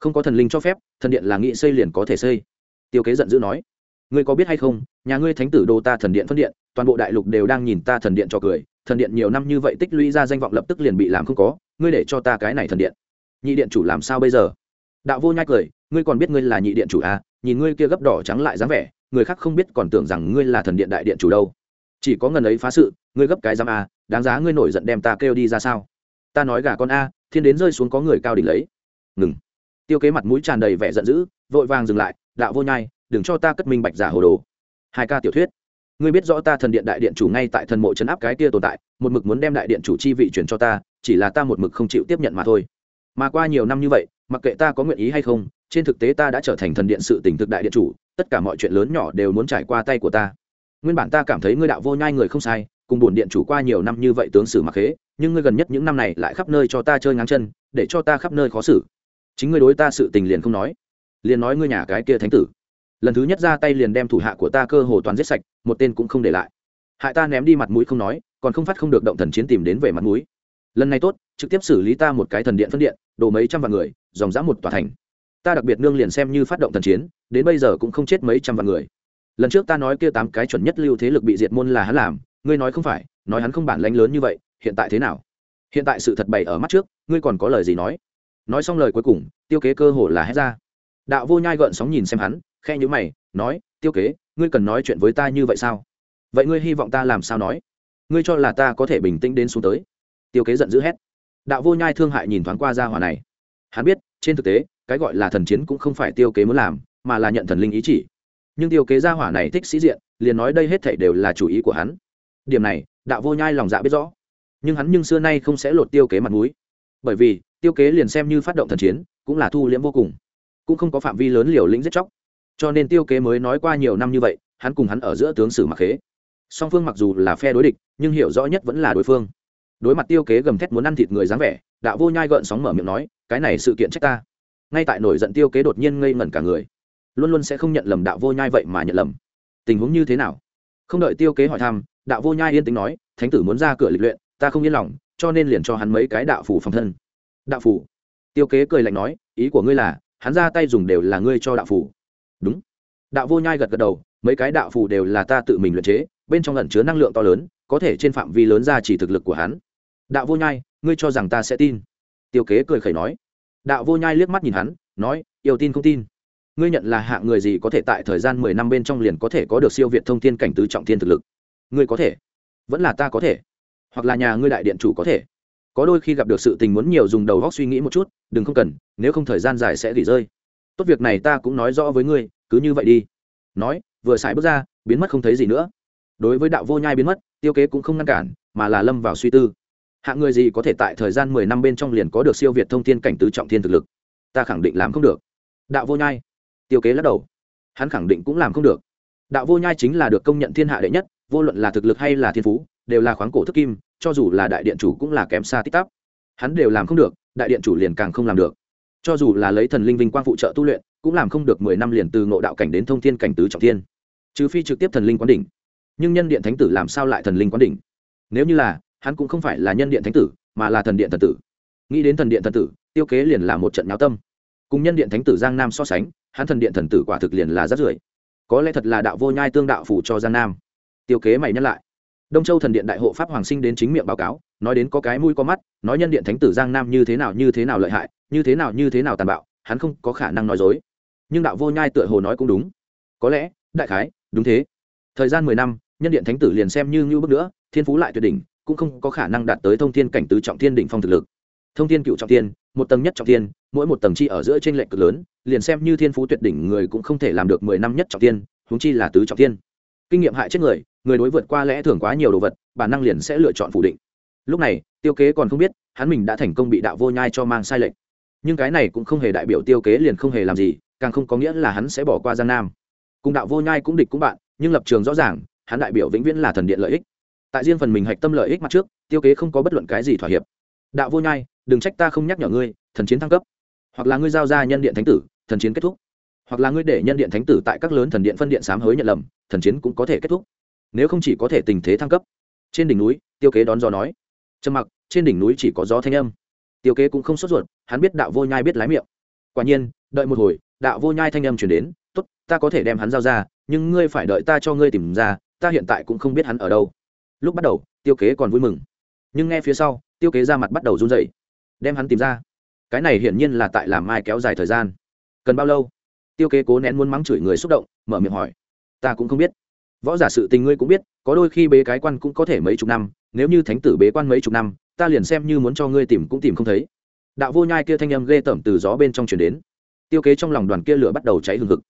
không có thần linh cho phép, thần điện là nghị xây liền có thể xây. Tiêu kế giận dữ nói, ngươi có biết hay không, nhà ngươi thánh tử đô ta thần điện phân điện, toàn bộ đại lục đều đang nhìn ta thần điện cho cười, thần điện nhiều năm như vậy tích lũy ra danh vọng lập tức liền bị làm không có, ngươi để cho ta cái này thần điện. Nhị điện chủ làm sao bây giờ? Đạo vô nhai cười, ngươi còn biết ngươi là nhị điện chủ à? Nhìn ngươi kia gấp đỏ trắng lại dáng vẻ, người khác không biết còn tưởng rằng ngươi là thần điện đại điện chủ đâu. Chỉ có ngần ấy phá sự, ngươi gấp cái giam à đáng giá ngươi nổi giận đem ta kêu đi ra sao? Ta nói gà con a, thiên đến rơi xuống có người cao đỉnh lấy. Ngừng tiêu kế mặt mũi tràn đầy vẻ giận dữ, vội vàng dừng lại, đạo vô nhai, đừng cho ta cất minh bạch giả hồ đồ. Hai ca tiểu thuyết, ngươi biết rõ ta thần điện đại điện chủ ngay tại thần mộ chấn áp cái kia tồn tại, một mực muốn đem đại điện chủ chi vị chuyển cho ta, chỉ là ta một mực không chịu tiếp nhận mà thôi. Mà qua nhiều năm như vậy, mặc kệ ta có nguyện ý hay không, trên thực tế ta đã trở thành thần điện sự tỉnh thực đại điện chủ, tất cả mọi chuyện lớn nhỏ đều muốn trải qua tay của ta. Nguyên bản ta cảm thấy ngươi đạo vô nhai người không sai, cùng bổn điện chủ qua nhiều năm như vậy tướng xử mặc khế, nhưng ngươi gần nhất những năm này lại khắp nơi cho ta chơi ngang chân, để cho ta khắp nơi khó xử chính ngươi đối ta sự tình liền không nói, liền nói ngươi nhà cái kia thánh tử. Lần thứ nhất ra tay liền đem thủ hạ của ta cơ hồ toàn giết sạch, một tên cũng không để lại. Hại ta ném đi mặt mũi không nói, còn không phát không được động thần chiến tìm đến về mặt mũi. Lần này tốt, trực tiếp xử lý ta một cái thần điện phân điện đổ mấy trăm vạn người, dòng dã một tòa thành. Ta đặc biệt nương liền xem như phát động thần chiến, đến bây giờ cũng không chết mấy trăm vạn người. Lần trước ta nói kia tám cái chuẩn nhất lưu thế lực bị diệt môn là hắn làm, ngươi nói không phải, nói hắn không bản lãnh lớn như vậy, hiện tại thế nào? Hiện tại sự thật bày ở mắt trước, ngươi còn có lời gì nói? Nói xong lời cuối cùng, tiêu kế cơ hồ là hét ra. Đạo vô nhai gợn sóng nhìn xem hắn khe nhữ mày, nói, tiêu kế, ngươi cần nói chuyện với ta như vậy sao? Vậy ngươi hy vọng ta làm sao nói? Ngươi cho là ta có thể bình tĩnh đến xuống tới? Tiêu kế giận dữ hét. Đạo vô nhai thương hại nhìn thoáng qua ra hỏa này. Hắn biết, trên thực tế, cái gọi là thần chiến cũng không phải tiêu kế muốn làm, mà là nhận thần linh ý chỉ. Nhưng tiêu kế gia hỏa này thích sĩ diện, liền nói đây hết thảy đều là chủ ý của hắn. Điểm này, đạo vô nhai lòng dạ biết rõ. Nhưng hắn nhưng xưa nay không sẽ lột tiêu kế mặt mũi. Bởi vì tiêu kế liền xem như phát động thần chiến, cũng là thu liễm vô cùng. Cũng không có phạm vi lớn liều lĩnh giết chóc. Cho nên tiêu kế mới nói qua nhiều năm như vậy, hắn cùng hắn ở giữa tướng sử mặc khế. Song phương mặc dù là phe đối địch, nhưng hiểu rõ nhất vẫn là đối phương. Đối mặt tiêu kế gầm thét muốn ăn thịt người dáng vẻ, đạo vô nhai gợn sóng mở miệng nói, cái này sự kiện trách ta. Ngay tại nổi giận tiêu kế đột nhiên ngây ngẩn cả người. Luôn luôn sẽ không nhận lầm đạo vô nhai vậy mà nhận lầm. Tình huống như thế nào? Không đợi tiêu kế hỏi thăm, đạo vô nhai yên tĩnh nói, thánh tử muốn ra cửa lịch luyện, ta không yên lòng, cho nên liền cho hắn mấy cái đạo phủ phòng thân đạo phủ. Tiêu kế cười lạnh nói, ý của ngươi là, hắn ra tay dùng đều là ngươi cho đạo phủ. Đúng. Đạo vô nhai gật gật đầu, mấy cái đạo phủ đều là ta tự mình luyện chế, bên trong lẩn chứa năng lượng to lớn, có thể trên phạm vi lớn ra chỉ thực lực của hắn. Đạo vô nhai, ngươi cho rằng ta sẽ tin. Tiêu kế cười khẩy nói. Đạo vô nhai liếc mắt nhìn hắn, nói, yêu tin không tin. Ngươi nhận là hạng người gì có thể tại thời gian mười năm bên trong liền có thể có được siêu việt thông thiên cảnh tứ trọng thiên thực lực? Ngươi có thể. Vẫn là ta có thể. Hoặc là nhà ngươi đại điện chủ có thể có đôi khi gặp được sự tình muốn nhiều dùng đầu góc suy nghĩ một chút, đừng không cần, nếu không thời gian dài sẽ gỉ rơi. Tốt việc này ta cũng nói rõ với ngươi, cứ như vậy đi. Nói, vừa xài bước ra, biến mất không thấy gì nữa. Đối với đạo vô nhai biến mất, tiêu kế cũng không ngăn cản, mà là lâm vào suy tư. Hạng người gì có thể tại thời gian mười năm bên trong liền có được siêu việt thông thiên cảnh tứ trọng thiên thực lực? Ta khẳng định làm không được. Đạo vô nhai. Tiêu kế lắc đầu. Hắn khẳng định cũng làm không được. Đạo vô nhai chính là được công nhận thiên hạ đệ nhất, vô luận là thực lực hay là thiên phú đều là khoáng cổ thức kim, cho dù là đại điện chủ cũng là kém xa tích tắp hắn đều làm không được, đại điện chủ liền càng không làm được. Cho dù là lấy thần linh vinh quang phụ trợ tu luyện, cũng làm không được mười năm liền từ ngộ đạo cảnh đến thông thiên cảnh tứ trọng thiên. Trừ phi trực tiếp thần linh quán đỉnh. Nhưng nhân điện thánh tử làm sao lại thần linh quán đỉnh? Nếu như là, hắn cũng không phải là nhân điện thánh tử, mà là thần điện thần tử. Nghĩ đến thần điện thần tử, tiêu kế liền là một trận nháo tâm. Cùng nhân điện thánh tử giang nam so sánh, hắn thần điện thần tử quả thực liền là rất rưởi. Có lẽ thật là đạo vô nhai tương đạo phủ cho giang nam. Tiêu kế mày nhắc lại đông châu thần điện đại hộ pháp hoàng sinh đến chính miệng báo cáo, nói đến có cái mũi có mắt, nói nhân điện thánh tử giang nam như thế nào như thế nào lợi hại, như thế nào như thế nào tàn bạo, hắn không có khả năng nói dối. Nhưng đạo vô nhai tựa hồ nói cũng đúng. Có lẽ, đại khái, đúng thế. Thời gian mười năm, nhân điện thánh tử liền xem như ngưu bước nữa, thiên phú lại tuyệt đỉnh, cũng không có khả năng đạt tới thông thiên cảnh tứ trọng thiên đỉnh phong thực lực. Thông thiên cựu trọng thiên, một tầng nhất trọng thiên, mỗi một tầng chi ở giữa trên lệnh cực lớn, liền xem như thiên phú tuyệt đỉnh người cũng không thể làm được mười năm nhất trọng thiên, huống chi là tứ trọng thiên. Kinh nghiệm hại chết người người đối vượt qua lẽ thường quá nhiều đồ vật, bản năng liền sẽ lựa chọn phủ định. Lúc này, tiêu kế còn không biết, hắn mình đã thành công bị đạo vô nhai cho mang sai lệch. Nhưng cái này cũng không hề đại biểu tiêu kế liền không hề làm gì, càng không có nghĩa là hắn sẽ bỏ qua giang nam. Cùng đạo vô nhai cũng địch cũng bạn, nhưng lập trường rõ ràng, hắn đại biểu vĩnh viễn là thần điện lợi ích. Tại riêng phần mình hạch tâm lợi ích mặt trước, tiêu kế không có bất luận cái gì thỏa hiệp. Đạo vô nhai, đừng trách ta không nhắc nhở ngươi, thần chiến thăng cấp. Hoặc là ngươi giao ra nhân điện thánh tử, thần chiến kết thúc. Hoặc là ngươi để nhân điện thánh tử tại các lớn thần điện phân điện sám hối nhận lầm, thần chiến cũng có thể kết thúc nếu không chỉ có thể tình thế thăng cấp. Trên đỉnh núi, tiêu kế đón gió nói. Trầm mặc, trên đỉnh núi chỉ có gió thanh âm. Tiêu kế cũng không sốt ruột, hắn biết đạo vô nhai biết lái miệng. Quả nhiên, đợi một hồi, đạo vô nhai thanh âm chuyển đến t ố t ta có thể đem hắn giao ra, nhưng ngươi phải đợi ta cho ngươi tìm ra, ta hiện tại cũng không biết hắn ở đâu. Lúc bắt đầu, tiêu kế còn vui mừng. Nhưng nghe phía sau, tiêu kế ra mặt bắt đầu run dậy đem hắn tìm ra? Cái này hiển nhiên là tại làm mai kéo dài thời gian. Cần bao lâu? Tiêu kế cố nén muốn mắng chửi người xúc động, mở miệng hỏi. Ta cũng không biết võ giả sự tình ngươi cũng biết, có đôi khi bế cái quan cũng có thể mấy chục năm, nếu như thánh tử bế quan mấy chục năm, ta liền xem như muốn cho ngươi tìm cũng tìm không thấy. Đạo vô nhai kia thanh âm ghê tởm từ gió bên trong chuyển đến. Tiêu kế trong lòng đoàn kia lửa bắt đầu cháy hừng hực.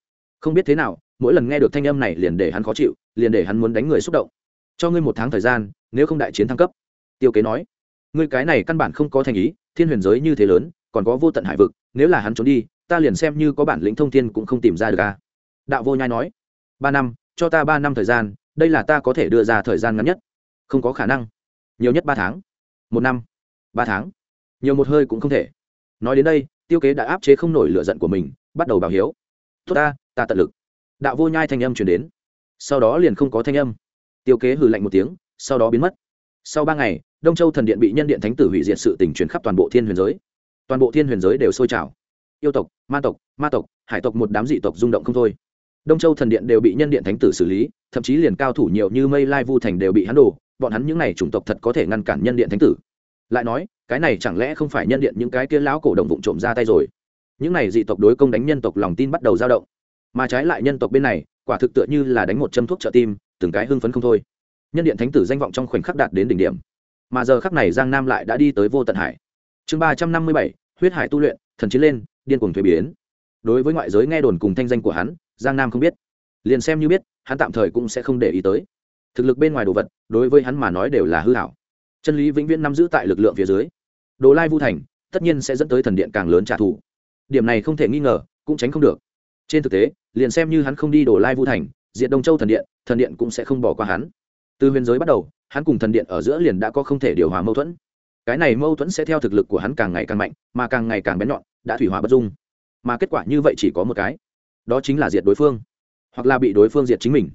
Không biết thế nào, mỗi lần nghe được thanh âm này liền để hắn khó chịu, liền để hắn muốn đánh người xúc động. Cho ngươi một tháng thời gian, nếu không đại chiến thăng cấp. Tiêu kế nói, ngươi cái này căn bản không có thành ý, thiên huyền giới như thế lớn, còn có vô tận hải vực, nếu là hắn trốn đi, ta liền xem như có bản lĩnh thông thiên cũng không tìm ra được a đạo vô nhai nói, ba năm cho ta ba năm thời gian, đây là ta có thể đưa ra thời gian ngắn nhất. Không có khả năng. Nhiều nhất ba tháng. Một năm. Ba tháng. Nhiều một hơi cũng không thể. Nói đến đây, tiêu kế đã áp chế không nổi lựa giận của mình, bắt đầu bảo hiếu. Tốt ta ta tận lực. Đạo vô nhai thanh âm chuyển đến. Sau đó liền không có thanh âm. Tiêu kế hừ lạnh một tiếng, sau đó biến mất. Sau ba ngày, đông châu thần điện bị nhân điện thánh tử hủy diệt sự tình truyền khắp toàn bộ thiên huyền giới. Toàn bộ thiên huyền giới đều sôi trào. Yêu tộc, ma tộc ma tộc, hải tộc một đám dị tộc rung động không thôi đông châu thần điện đều bị nhân điện thánh tử xử lý, thậm chí liền cao thủ nhiều như mây lai vu thành đều bị hắn đổ, bọn hắn những n à y chủng tộc thật có thể ngăn cản nhân điện thánh tử. Lại nói, cái này chẳng lẽ không phải nhân điện những cái kia lão cổ đồng vụng trộm ra tay rồi? Những này dị tộc đối công đánh nhân tộc lòng tin bắt đầu dao động. Mà trái lại nhân tộc bên này, quả thực tựa như là đánh một châm thuốc trợ tim, từng cái hưng phấn không thôi. Nhân điện thánh tử danh vọng trong khoảnh khắc đạt đến đỉnh điểm. Mà giờ khắc này giang nam lại đã đi tới vô tận hải. Chương ba trăm năm mươi bảy, huyết hải tu luyện, thần chiến lên, điên cuồng thuế biến. Đối với ngoại giới nghe đồn cùng thanh danh của hắn giang nam không biết. Liền xem như biết, hắn tạm thời cũng sẽ không để ý tới. Thực lực bên ngoài đồ vật, đối với hắn mà nói đều là hư hảo. Chân lý vĩnh viễn nắm giữ tại lực lượng phía dưới. Đồ lai vu thành, tất nhiên sẽ dẫn tới thần điện càng lớn trả thù. Điểm này không thể nghi ngờ, cũng tránh không được. Trên thực tế, liền xem như hắn không đi đồ lai vu thành diện đông châu thần điện thần điện cũng sẽ không bỏ qua hắn. Từ huyền giới bắt đầu, hắn cùng thần điện ở giữa liền đã có không thể điều hòa mâu thuẫn. Cái này mâu thuẫn sẽ theo thực lực của hắn càng ngày càng mạnh, mà càng ngày càng bén nhọn, đã thủy hòa bất dung. Mà kết quả như vậy chỉ có một cái đó chính là diệt đối phương, hoặc là bị đối phương diệt chính mình.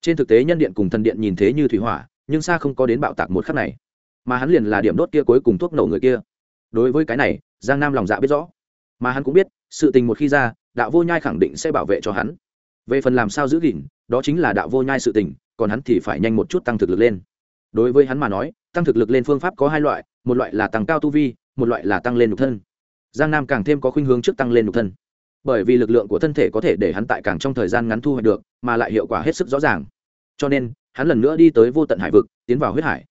Trên thực tế nhân điện cùng thần điện nhìn thế như thủy hỏa, nhưng xa không có đến bạo tạc một khắc này, mà hắn liền là điểm đốt kia cuối cùng thuốc nổ người kia. Đối với cái này, giang nam lòng dạ biết rõ. Mà hắn cũng biết, sự tình một khi ra, đạo vô nhai khẳng định sẽ bảo vệ cho hắn. Về phần làm sao giữ gìn, đó chính là đạo vô nhai sự tình, còn hắn thì phải nhanh một chút tăng thực lực lên. Đối với hắn mà nói, tăng thực lực lên phương pháp có hai loại, một loại là tăng cao tu vi, một loại là tăng lên nhục thân. Giang nam càng thêm có khuynh hướng trước tăng lên nhục thân bởi vì lực lượng của thân thể có thể để hắn tại càng trong thời gian ngắn thu hoạch được, mà lại hiệu quả hết sức rõ ràng. Cho nên, hắn lần nữa đi tới vô tận hải vực, tiến vào huyết hải.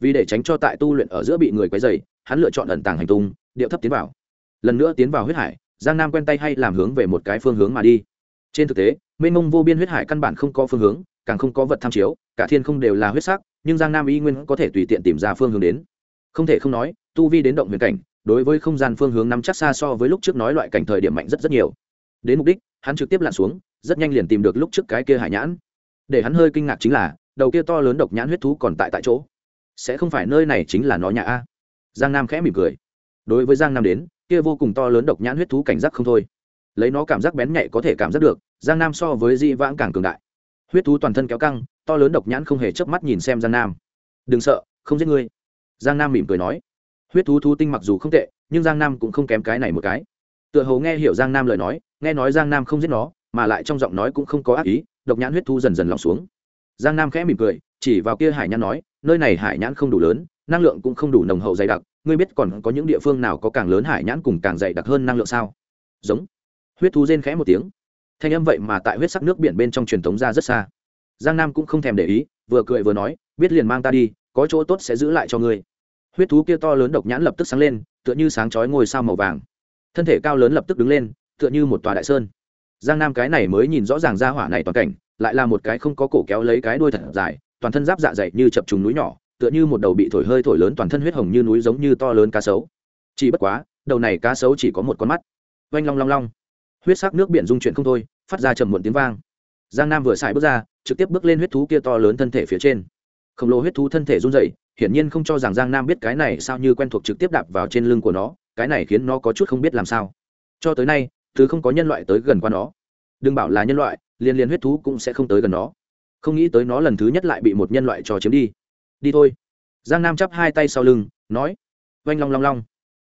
Vì để tránh cho tại tu luyện ở giữa bị người quấy dày hắn lựa chọn ẩn tàng hành tung, điệu thấp tiến vào. Lần nữa tiến vào huyết hải, giang nam quen tay hay làm hướng về một cái phương hướng mà đi. Trên thực tế, mênh mông vô biên huyết hải căn bản không có phương hướng, càng không có vật tham chiếu, cả thiên không đều là huyết sắc, nhưng giang nam y nguyên có thể tùy tiện tìm ra phương hướng đến. Không thể không nói, tu vi đến động huyền cảnh đối với không gian phương hướng nắm chắc xa so với lúc trước nói loại cảnh thời điểm mạnh rất rất nhiều. Đến mục đích, hắn trực tiếp lặn xuống, rất nhanh liền tìm được lúc trước cái kia hải nhãn. Để hắn hơi kinh ngạc chính là, đầu kia to lớn độc nhãn huyết thú còn tại tại chỗ. Sẽ không phải nơi này chính là nó nhà a. Giang nam khẽ mỉm cười. Đối với giang nam đến, kia vô cùng to lớn độc nhãn huyết thú cảnh giác không thôi. Lấy nó cảm giác bén nhạy có thể cảm giác được, giang nam so với di vãng càng cường đại. Huyết thú toàn thân kéo căng, to lớn độc nhãn không hề chớp mắt nhìn xem giang nam. Đừng sợ, không giết ngươi. Giang nam mỉm cười nói huyết thú thú tinh mặc dù không tệ, nhưng giang nam cũng không kém cái này một cái. Tựa hồ nghe hiểu giang nam lời nói, nghe nói giang nam không giết nó, mà lại trong giọng nói cũng không có ác ý, độc nhãn huyết thú dần dần lỏng xuống. Giang nam khẽ mỉm cười, chỉ vào kia hải nhãn nói, nơi này hải nhãn không đủ lớn, năng lượng cũng không đủ nồng hậu dày đặc, ngươi biết còn có những địa phương nào có càng lớn hải nhãn cùng càng dày đặc hơn năng lượng sao? Giống. Huyết thú rên khẽ một tiếng. Thanh âm vậy mà tại huyết sắc nước biển bên trong truyền thống ra rất xa. Giang nam cũng không thèm để ý, vừa cười vừa nói, biết liền mang ta đi, có chỗ tốt sẽ giữ lại cho ngươi huyết thú kia to lớn độc nhãn lập tức sáng lên, tựa như sáng chói ngôi sao màu vàng. Thân thể cao lớn lập tức đứng lên, tựa như một tòa đại sơn. Giang nam cái này mới nhìn rõ ràng ra hỏa này toàn cảnh, lại là một cái không có cổ kéo lấy cái đuôi thật dài, toàn thân giáp dạ dày như chập trùng núi nhỏ, tựa như một đầu bị thổi hơi thổi lớn toàn thân huyết hồng như núi giống như to lớn cá sấu. Chỉ bất quá, đầu này cá sấu chỉ có một con mắt. Oanh long long long. Huyết sắc nước biển dung chuyển không thôi, phát ra trầm muộn tiếng vang. Giang nam vừa xài bước ra, trực tiếp bước lên huyết thú kia to lớn thân thể phía trên. Khổng lồ huyết thú thân thể run dậy hiển nhiên không cho rằng giang nam biết cái này sao như quen thuộc trực tiếp đạp vào trên lưng của nó, cái này khiến nó có chút không biết làm sao. Cho tới nay, thứ không có nhân loại tới gần qua nó. Đừng bảo là nhân loại, liên liên huyết thú cũng sẽ không tới gần nó. Không nghĩ tới nó lần thứ nhất lại bị một nhân loại cho chiếm đi. Đi thôi. Giang nam chắp hai tay sau lưng, nói, oanh long long long.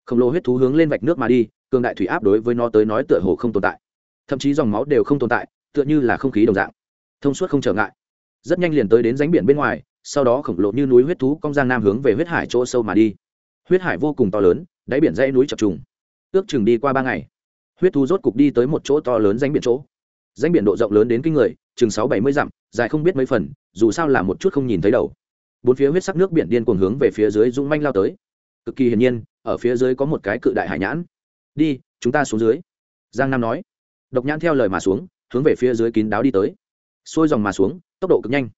Khổng lồ huyết thú hướng lên vạch nước mà đi, cường đại thủy áp đối với nó tới nói tựa hồ không tồn tại. Thậm chí dòng máu đều không tồn tại, tựa như là không khí đồng dạng. Thông suốt không trở ngại rất nhanh liền tới đến ránh biển bên ngoài, sau đó khổng lồ như núi huyết thú cong giang nam hướng về huyết hải chỗ sâu mà đi. Huyết hải vô cùng to lớn, đáy biển dãy núi chập trùng. Ước chừng đi qua ba ngày, huyết thú rốt cục đi tới một chỗ to lớn ránh biển chỗ. Ránh biển độ rộng lớn đến kinh người, chừng sáu bảy mươi dặm, dài không biết mấy phần, dù sao là một chút không nhìn thấy đầu. Bốn phía huyết sắc nước biển điên cuồng hướng về phía dưới rung manh lao tới. Cực kỳ hiển nhiên, ở phía dưới có một cái cự đại hải nhãn. Đi, chúng ta xuống dưới. Giang nam nói. Độc nhãn theo lời mà xuống, hướng về phía dưới kín đáo đi tới. Xuôi dòng mà xuống tốc độ cực nhanh.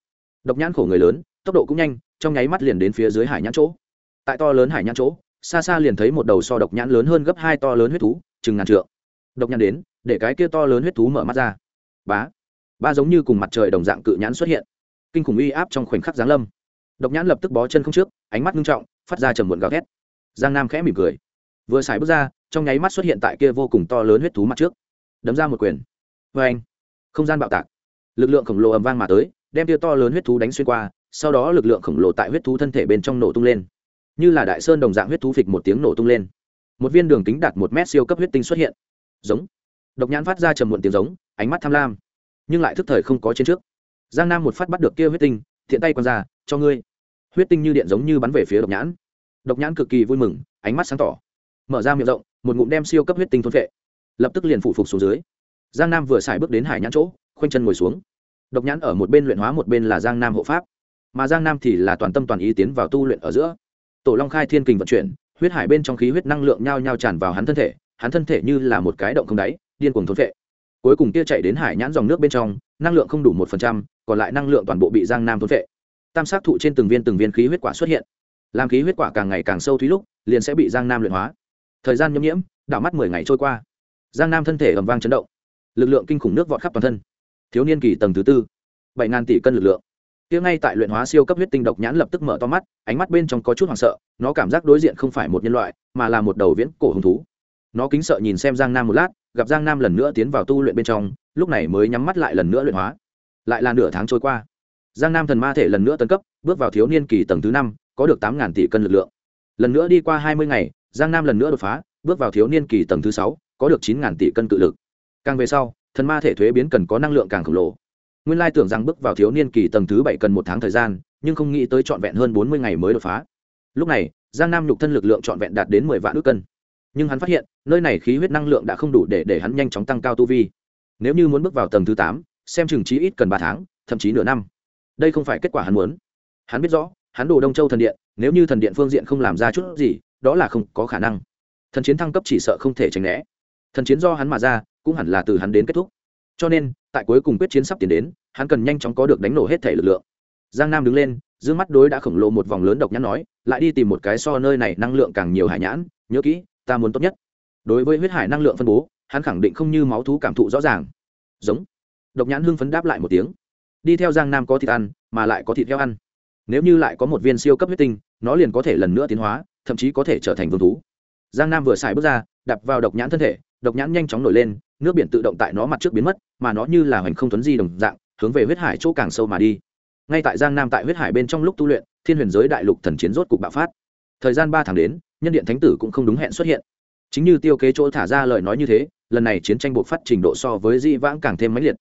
Độc nhãn khổ người lớn, tốc độ cũng nhanh, trong nháy mắt liền đến phía dưới hải nhãn chỗ. Tại to lớn hải nhãn chỗ, xa xa liền thấy một đầu so độc nhãn lớn hơn gấp hai to lớn huyết thú, chừng ngàn trượng. Độc nhãn đến, để cái kia to lớn huyết thú mở mắt ra. Bá! Ba giống như cùng mặt trời đồng dạng cự nhãn xuất hiện. Kinh khủng uy áp trong khoảnh khắc giáng lâm. Độc nhãn lập tức bó chân không trước, ánh mắt nghiêm trọng, phát ra trầm muộn gào thét. Giang nam khẽ mỉm cười. Vừa xài bước ra, trong nháy mắt xuất hiện tại kia vô cùng to lớn huyết thú mặt trước. Đấm ra một quyền. Vê anh không gian bạo tạc lực lượng khổng lồ ầm vang mà tới, đem tia to lớn huyết thú đánh xuyên qua, sau đó lực lượng khổng lồ tại huyết thú thân thể bên trong nổ tung lên. Như là đại sơn đồng dạng huyết thú phịch một tiếng nổ tung lên. Một viên đường kính đạt một mét siêu cấp huyết tinh xuất hiện. Giống. Độc nhãn phát ra trầm muộn tiếng giống, ánh mắt tham lam. Nhưng lại thức thời không có trên trước. Giang nam một phát bắt được kia huyết tinh, thiện tay q ra, cho ngươi. Huyết tinh như điện giống như bắn về phía độc nhãn. Độc nhãn cực kỳ vui mừng, ánh mắt sáng tỏ. Mở ra miệng rộng, một ngụm đem siêu cấp huyết tinh thôn vệ lập tức liền phụ phục xuống dưới. Giang nam vừa xài bước đến hải nhãn chỗ khoanh chân ngồi xuống. Độc nhãn ở một bên luyện hóa một bên là giang nam hộ pháp. Mà giang nam thì là toàn tâm toàn ý tiến vào tu luyện ở giữa. Tổ long khai thiên kình vận chuyển, huyết hải bên trong khí huyết năng lượng nhao nhao tràn vào hắn thân thể, hắn thân thể như là một cái động không đáy, điên cuồng thốn vệ cuối cùng kia chạy đến hải nhãn dòng nước bên trong, năng lượng không đủ một phần trăm, còn lại năng lượng toàn bộ bị giang nam thốn vệ tam sát thụ trên từng viên từng viên khí huyết quả xuất hiện. Làm khí huyết quả càng ngày càng sâu thúy lúc, liền sẽ bị giang nam luyện hóa. Thời gian nhâm nhiễm đảo mắt mười ngày trôi qua. Giang nam thân thể ầm vang chấn động. Lực lượng kinh khủng nước vọt khắp toàn thân thiếu niên kỳ tầng thứ tư. Bảy ngàn tỷ cân lực lượng. Tiếng ngay tại luyện hóa siêu cấp huyết tinh độc nhãn lập tức mở to mắt, ánh mắt bên trong có chút hoảng sợ, nó cảm giác đối diện không phải một nhân loại, mà là một đầu viễn cổ hứng thú. Nó kính sợ nhìn xem giang nam một lát, gặp giang nam lần nữa tiến vào tu luyện bên trong, lúc này mới nhắm mắt lại lần nữa luyện hóa. Lại là nửa tháng trôi qua. Giang nam thần ma thể lần nữa tấn cấp, bước vào thiếu niên kỳ tầng thứ năm, có được tám ngàn tỷ cân lực lượng. Lần nữa đi qua hai mươi ngày, giang nam lần nữa đột phá, bước vào thiếu niên kỳ tầng thứ sáu, có được chín ngàn tỷ cân cự lực. Càng về sau thần ma thể thuế biến cần có năng lượng càng khổng lồ. Nguyên lai tưởng rằng bước vào thiếu niên kỳ tầng thứ bảy cần một tháng thời gian, nhưng không nghĩ tới trọn vẹn hơn bốn mươi ngày mới đột phá. Lúc này, giang nam nhục thân lực lượng trọn vẹn đạt đến mười vạn ước cân. Nhưng hắn phát hiện, nơi này khí huyết năng lượng đã không đủ để để hắn nhanh chóng tăng cao tu vi. Nếu như muốn bước vào tầng thứ tám, xem chừng chí ít cần ba tháng, thậm chí nửa năm. Đây không phải kết quả hắn muốn. Hắn biết rõ, hắn đồ đông châu thần điện, nếu như thần điện phương diện không làm ra chút gì, đó là không có khả năng. Thần chiến thăng cấp chỉ sợ không thể tránh né. Thần chiến do hắn mà ra cũng hẳn là từ hắn đến kết thúc. Cho nên, tại cuối cùng quyết chiến sắp tiến đến, hắn cần nhanh chóng có được đánh nổ hết thể lực lượng. Giang nam đứng lên d mắt đối đã khổng lồ một vòng lớn độc nhãn nói, lại đi tìm một cái so nơi này năng lượng càng nhiều hải nhãn, nhớ kỹ, ta muốn tốt nhất. Đối với huyết hải năng lượng phân bố, hắn khẳng định không như máu thú cảm thụ rõ ràng. Giống. Độc nhãn hưng phấn đáp lại một tiếng. Đi theo giang nam có thịt ăn, mà lại có thịt heo ăn. Nếu như lại có một viên siêu cấp huyết tinh, nó liền có thể lần nữa tiến hóa, thậm chí có thể trở thành vương thú. Giang nam vừa xài bước ra đập vào độc nhãn thân thể, độc nhãn nhanh chóng nổi lên nước biển tự động tại nó mặt trước biến mất, mà nó như là hoành không tuấn di đồng dạng, hướng về huyết hải chỗ càng sâu mà đi. Ngay tại giang nam tại huyết hải bên trong lúc tu luyện, thiên huyền giới đại lục thần chiến rốt cục bạo phát. Thời gian ba tháng đến, nhân điện thánh tử cũng không đúng hẹn xuất hiện. Chính như tiêu kế chỗ thả ra lời nói như thế, lần này chiến tranh buộc phát trình độ so với di vãng càng thêm mãnh liệt.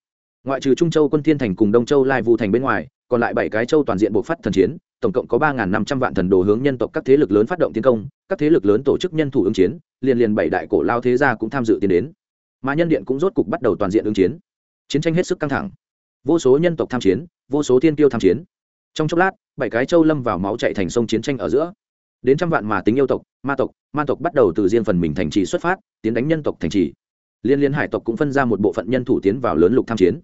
Ngoại trừ trung châu quân thiên thành cùng đông châu lai vu thành bên ngoài, còn lại bảy cái châu toàn diện buộc phát thần chiến, tổng cộng có ba năm trăm vạn thần đồ hướng nhân tộc các thế lực lớn phát động tiến công, các thế lực lớn tổ chức nhân thủ ứng chiến liền liền bảy đại cổ lao thế gia cũng tham dự tiến đến mà nhân điện cũng rốt cục bắt đầu toàn diện ứng chiến. Chiến tranh hết sức căng thẳng. Vô số nhân tộc tham chiến, vô số thiên tiêu tham chiến. Trong chốc lát, bảy cái châu lâm vào máu chạy thành sông chiến tranh ở giữa. Đến trăm vạn mà tính yêu tộc, ma tộc ma tộc bắt đầu từ riêng phần mình thành trì xuất phát, tiến đánh nhân tộc thành trì. Liên liên hải tộc cũng phân ra một bộ phận nhân thủ tiến vào lớn lục tham chiến.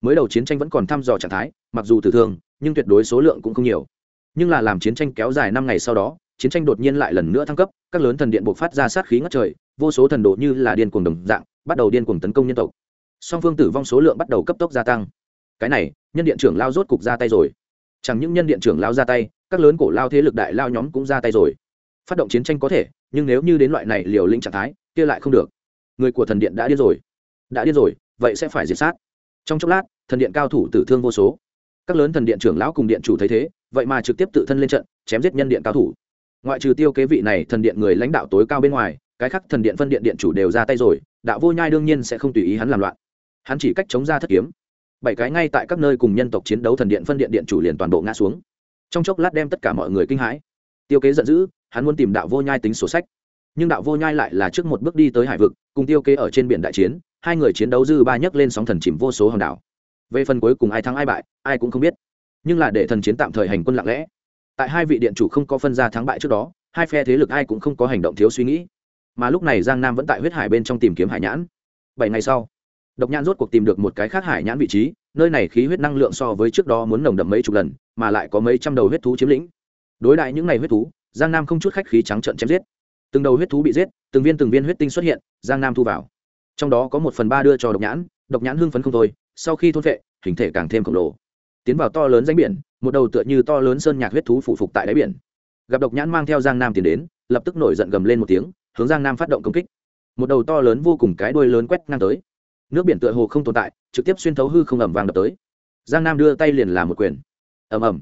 Mới đầu chiến tranh vẫn còn thăm dò trạng thái, mặc dù tử thương, nhưng tuyệt đối số lượng cũng không nhiều. Nhưng là làm chiến tranh kéo dài năm ngày sau đó, chiến tranh đột nhiên lại lần nữa thăng cấp, các lớn thần điện buộc phát ra sát khí ngất trời, vô số thần độ như là điên cuồng đồng dạng bắt đầu điên cuồng tấn công nhân tộc. Song phương tử vong số lượng bắt đầu cấp tốc gia tăng. Cái này, nhân điện trưởng lao rốt cục ra tay rồi. Chẳng những nhân điện trưởng lao ra tay, các lớn cổ lao thế lực đại lao nhóm cũng ra tay rồi. Phát động chiến tranh có thể, nhưng nếu như đến loại này liều lĩnh trạng thái, kia lại không được. Người của thần điện đã điên rồi. Đã điên rồi, vậy sẽ phải diệt sát. Trong chốc lát, thần điện cao thủ tử thương vô số. Các lớn thần điện trưởng lão cùng điện chủ thấy thế, vậy mà trực tiếp tự thân lên trận, chém giết nhân điện cao thủ. Ngoại trừ tiêu kế vị này thần điện người lãnh đạo tối cao bên ngoài, cái khác thần điện phân điện điện chủ đều ra tay rồi đạo vô nhai đương nhiên sẽ không tùy ý hắn làm loạn. Hắn chỉ cách chống ra thất kiếm. Bảy cái ngay tại các nơi cùng nhân tộc chiến đấu thần điện phân điện điện chủ liền toàn bộ ngã xuống. Trong chốc lát đem tất cả mọi người kinh hãi. Tiêu kế giận dữ, hắn muốn tìm đạo vô nhai tính sổ sách. Nhưng đạo vô nhai lại là trước một bước đi tới hải vực, cùng tiêu kế ở trên biển đại chiến, hai người chiến đấu dư ba nhấc lên sóng thần chìm vô số hòn đảo. Về phần cuối cùng ai thắng ai bại, ai cũng không biết. Nhưng là để thần chiến tạm thời hành quân lặng lẽ. Tại hai vị điện chủ không có phân ra thắng bại trước đó, hai phe thế lực ai cũng không có hành động thiếu suy nghĩ mà lúc này giang nam vẫn tại huyết hải bên trong tìm kiếm hải nhãn. Bảy ngày sau, độc nhãn rốt cuộc tìm được một cái khác hải nhãn vị trí, nơi này khí huyết năng lượng so với trước đó muốn nồng đậm mấy chục lần, mà lại có mấy trăm đầu huyết thú chiếm lĩnh. Đối đại những ngày huyết thú, giang nam không chút khách khí trắng trợn chém giết. Từng đầu huyết thú bị giết, từng viên từng viên huyết tinh xuất hiện, giang nam thu vào. Trong đó có một phần ba đưa cho độc nhãn độc nhãn hưng phấn không thôi, sau khi thôn vệ hình thể càng thêm khổng lồ. Tiến vào to lớn danh biển, một đầu tựa như to lớn sơn nhạc huyết thú phụ phục tại đáy biển. Gặp độc nhãn mang theo giang nam tiến đến, lập tức nổi giận gầm lên một tiếng hướng giang nam phát động công kích. Một đầu to lớn vô cùng cái đuôi lớn quét ngang tới. Nước biển tựa hồ không tồn tại, trực tiếp xuyên thấu hư không ẩm vàng đập tới. Giang nam đưa tay liền làm một quyền. Ầm ầm.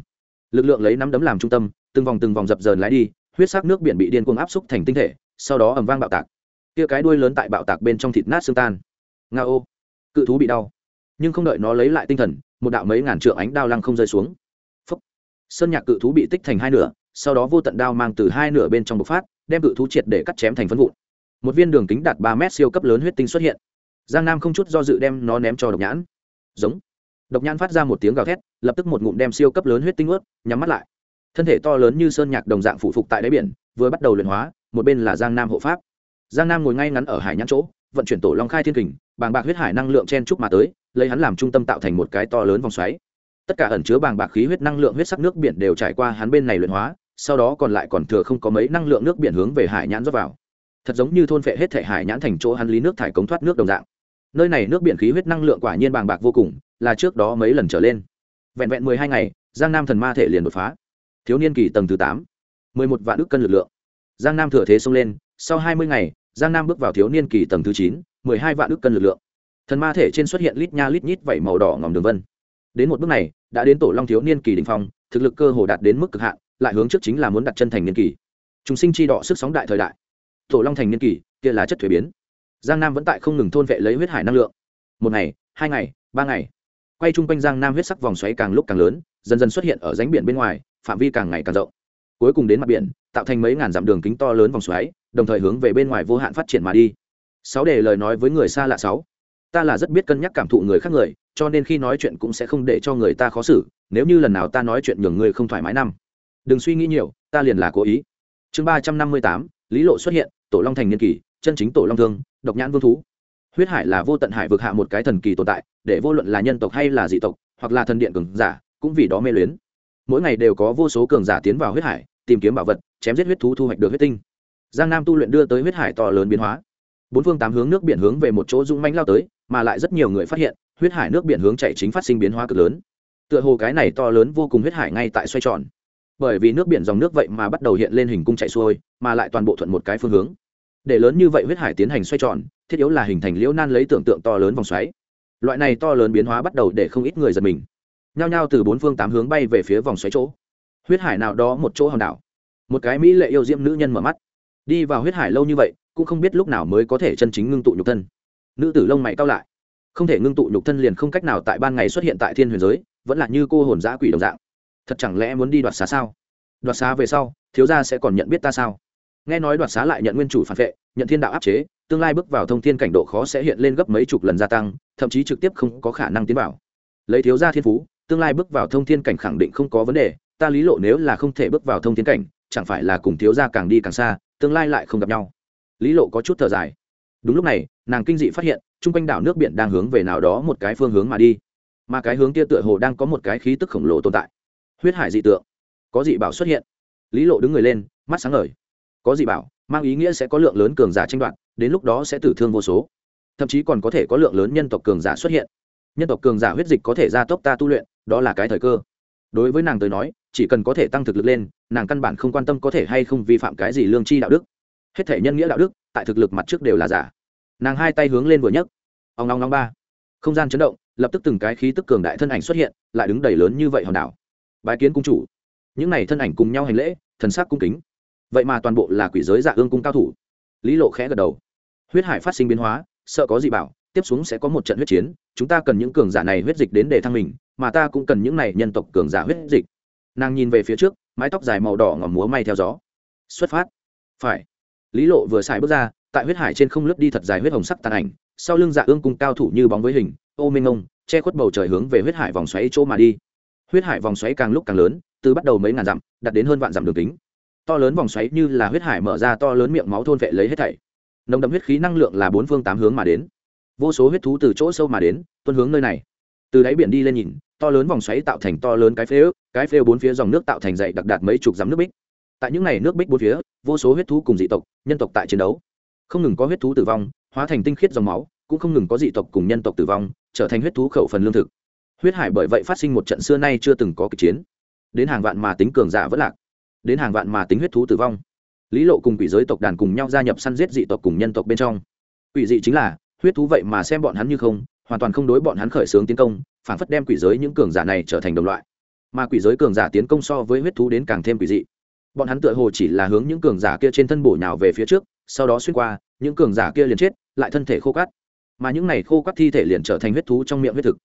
Lực lượng lấy nắm đấm làm trung tâm, từng vòng từng vòng dập dờn lái đi, huyết sắc nước biển bị điên cuồng áp xúc thành tinh thể, sau đó ầm vang bạo tạc. Kia cái đuôi lớn tại bạo tạc bên trong thịt nát xương tan. Nga ô. Cự thú bị đau. Nhưng không đợi nó lấy lại tinh thần, một đạo mấy ngàn trượng ánh đao lăng không rơi xuống. Phúc. sơn nhạc cự thú bị tích thành hai nửa, sau đó vô tận đao mang từ hai nửa bên trong bộc phát đem cự thú triệt để cắt chém thành phân vụn. Một viên đường kính đạt ba mét siêu cấp lớn huyết tinh xuất hiện. Giang nam không chút do dự đem nó ném cho độc nhãn. Giống. Độc nhãn phát ra một tiếng gào thét, lập tức một ngụm đem siêu cấp lớn huyết tinh ướt, nhắm mắt lại. Thân thể to lớn như sơn nhạc đồng dạng phụ phục tại đáy biển, vừa bắt đầu luyện hóa, một bên là giang nam hộ pháp. Giang nam ngồi ngay ngắn ở hải nhãn chỗ, vận chuyển tổ long khai thiên kình, bàng bạc huyết hải năng lượng chen trúc mà tới, lấy hắn làm trung tâm tạo thành một cái to lớn vòng xoáy. Tất cả ẩn chứa bàng bạc khí huyết năng lượng huyết sắc nước biển đều trải qua hắn bên này luyện hóa sau đó còn lại còn thừa không có mấy năng lượng nước biển hướng về hải nhãn rót vào. Thật giống như thôn phệ hết thể hải nhãn thành chỗ hắn lý nước thải cống thoát nước đồng dạng. Nơi này nước biển khí huyết năng lượng quả nhiên bàng bạc vô cùng, là trước đó mấy lần trở lên. Vẹn vẹn mười hai ngày, giang nam thần ma thể liền đột phá. Thiếu niên kỳ tầng thứ tám, mười một vạn ước cân lực lượng. Giang nam thừa thế xông lên, sau hai mươi ngày, giang nam bước vào thiếu niên kỳ tầng thứ chín, mười hai vạn ước cân lực lượng. Thần ma thể trên xuất hiện lít nha lít nhít vảy màu đỏ ngòm đường vân. Đến một bước này, đã đến tổ long thiếu niên kỳ đình phong, thực lực cơ hồ đạt đến mức cực hạn lại hướng trước chính là muốn đặt chân thành niên kỳ. Chúng sinh chi đỏ sức sóng đại thời đại. Tổ long thành niên kỳ, kia là chất thuế biến. Giang nam vẫn tại không ngừng thôn vệ lấy huyết hải năng lượng. Một ngày, hai ngày, ba ngày. Quay chung quanh giang nam huyết sắc vòng xoáy càng lúc càng lớn, dần dần xuất hiện ở ránh biển bên ngoài, phạm vi càng ngày càng rộng. Cuối cùng đến mặt biển, tạo thành mấy ngàn dặm đường kính to lớn vòng xoáy, đồng thời hướng về bên ngoài vô hạn phát triển mà đi. Sáu đề lời nói với người xa lạ sáu. Ta là rất biết cân nhắc cảm thụ người khác người, cho nên khi nói chuyện cũng sẽ không để cho người ta khó xử, nếu như lần nào ta nói chuyện nhường người không thoải mái năm đừng suy nghĩ nhiều, ta liền là cố ý. Chương ba trăm năm mươi tám, lý lộ xuất hiện, tổ long thành niên kỳ chân chính tổ long thương, độc nhãn vương thú. Huyết hải là vô tận hải vực hạ một cái thần kỳ tồn tại, để vô luận là nhân tộc hay là dị tộc, hoặc là thần điện cường giả, cũng vì đó mê luyến. Mỗi ngày đều có vô số cường giả tiến vào huyết hải, tìm kiếm bảo vật, chém giết huyết thú thu hoạch được huyết tinh. Giang nam tu luyện đưa tới huyết hải to lớn biến hóa. Bốn phương tám hướng nước biển hướng về một chỗ rung manh lao tới, mà lại rất nhiều người phát hiện, huyết hải nước biển hướng chạy chính phát sinh biến hóa cực lớn. Tựa hồ cái này to lớn vô cùng huyết hải ngay tại xoay tròn bởi vì nước biển dòng nước vậy mà bắt đầu hiện lên hình cung chạy xuôi, mà lại toàn bộ thuận một cái phương hướng. Để lớn như vậy huyết hải tiến hành xoay tròn, thiết yếu là hình thành liễu nan lấy tưởng tượng to lớn vòng xoáy. Loại này to lớn biến hóa bắt đầu để không ít người giật mình. Nhao nhao từ bốn phương tám hướng bay về phía vòng xoáy chỗ. Huyết hải nào đó một chỗ hòn đảo. Một cái mỹ lệ yêu diễm nữ nhân mở mắt. Đi vào huyết hải lâu như vậy, cũng không biết lúc nào mới có thể chân chính ngưng tụ nhục thân. Nữ tử lông mày cao lại. Không thể ngưng tụ nhục thân liền không cách nào tại ban ngày xuất hiện tại thiên huyền giới, vẫn là như cô hồn giã quỷ đồng dạng thật chẳng lẽ muốn đi đoạt xá sao? Đoạt xá về sau, thiếu gia sẽ còn nhận biết ta sao? Nghe nói đoạt xá lại nhận nguyên chủ phản vệ, nhận thiên đạo áp chế, tương lai bước vào thông thiên cảnh độ khó sẽ hiện lên gấp mấy chục lần gia tăng, thậm chí trực tiếp không có khả năng tiến vào. Lấy thiếu gia thiên phú, tương lai bước vào thông thiên cảnh khẳng định không có vấn đề, ta lý lộ nếu là không thể bước vào thông thiên cảnh, chẳng phải là cùng thiếu gia càng đi càng xa, tương lai lại không gặp nhau. Lý lộ có chút thở dài. Đúng lúc này, nàng kinh dị phát hiện, chung quanh đảo nước biển đang hướng về nào đó một cái phương hướng mà đi. Mà cái hướng kia tựa hồ đang có một cái khí tức khổng lồ tồn tại huyết hải dị tượng. Có dị bảo xuất hiện. Lý lộ đứng người lên, mắt sáng ngời. Có dị bảo, mang ý nghĩa sẽ có lượng lớn cường giả tranh đoạt, đến lúc đó sẽ tử thương vô số. Thậm chí còn có thể có lượng lớn nhân tộc cường giả xuất hiện. Nhân tộc cường giả huyết dịch có thể gia tốc ta tu luyện, đó là cái thời cơ. Đối với nàng tới nói, chỉ cần có thể tăng thực lực lên, nàng căn bản không quan tâm có thể hay không vi phạm cái gì lương tri đạo đức. Hết thể nhân nghĩa đạo đức, tại thực lực mặt trước đều là giả. Nàng hai tay hướng lên vừa nhấc. Ông long long ba. Không gian chấn động, lập tức từng cái khí tức cường đại thân ảnh xuất hiện, lại đứng đầy lớn như vậy hòn đảo bái kiến cung chủ. Những n à y thân ảnh cùng nhau hành lễ, thần sắc cung kính. Vậy mà toàn bộ là quỷ giới dạ ương cung cao thủ. Lý lộ khẽ gật đầu. Huyết hải phát sinh biến hóa, sợ có gì bảo, tiếp xuống sẽ có một trận huyết chiến. Chúng ta cần những cường giả này huyết dịch đến để thăng mình, mà ta cũng cần những này nhân tộc cường giả huyết dịch. Nàng nhìn về phía trước, mái tóc dài màu đỏ ngỏm múa may theo gió. Xuất phát. Phải. Lý lộ vừa xài bước ra, tại huyết hải trên không lướt đi thật dài huyết hồng sắc tàn ảnh, sau lưng dạ ương cung cao thủ như bóng với hình, ô minh ông, che khuất bầu trời hướng về huyết hải vòng xoáy chỗ mà đi huyết hải vòng xoáy càng lúc càng lớn, từ bắt đầu mấy ngàn dặm đặt đến hơn vạn dặm đường kính. To lớn vòng xoáy như là huyết hải mở ra to lớn miệng máu thôn vệ lấy hết thảy. Nồng đậm huyết khí năng lượng là bốn phương tám hướng mà đến. Vô số huyết thú từ chỗ sâu mà đến, tuân hướng nơi này. Từ đáy biển đi lên nhìn, to lớn vòng xoáy tạo thành to lớn cái phế ước cái phế bốn phía dòng nước tạo thành dậy đặc đạt mấy chục dặm nước bích. Tại những ngày nước bích bốn phía, vô số huyết thú cùng dị tộc, nhân tộc tại chiến đấu. Không ngừng có huyết thú tử vong, hóa thành tinh khiết dòng máu, cũng không ngừng có dị tộc cùng nhân tộc tử vong, trở thành huyết thú khẩu phần lương thực huyết hải bởi vậy phát sinh một trận xưa nay chưa từng có kịch chiến. Đến hàng vạn mà tính cường giả vẫn lạc, đến hàng vạn mà tính huyết thú tử vong. Lý lộ cùng quỷ giới tộc đàn cùng nhau gia nhập săn giết dị tộc cùng nhân tộc bên trong. Quỷ dị chính là, huyết thú vậy mà xem bọn hắn như không, hoàn toàn không đối bọn hắn khởi xướng tiến công, phản phất đem quỷ giới những cường giả này trở thành đồng loại. Mà quỷ giới cường giả tiến công so với huyết thú đến càng thêm quỷ dị. Bọn hắn tựa hồ chỉ là hướng những cường giả kia trên thân bổ nhào về phía trước, sau đó xuyên qua, những cường giả kia liền chết, lại thân thể khô cắt mà những này khô cắt thi thể liền trở thành huyết thú trong miệng huyết thực.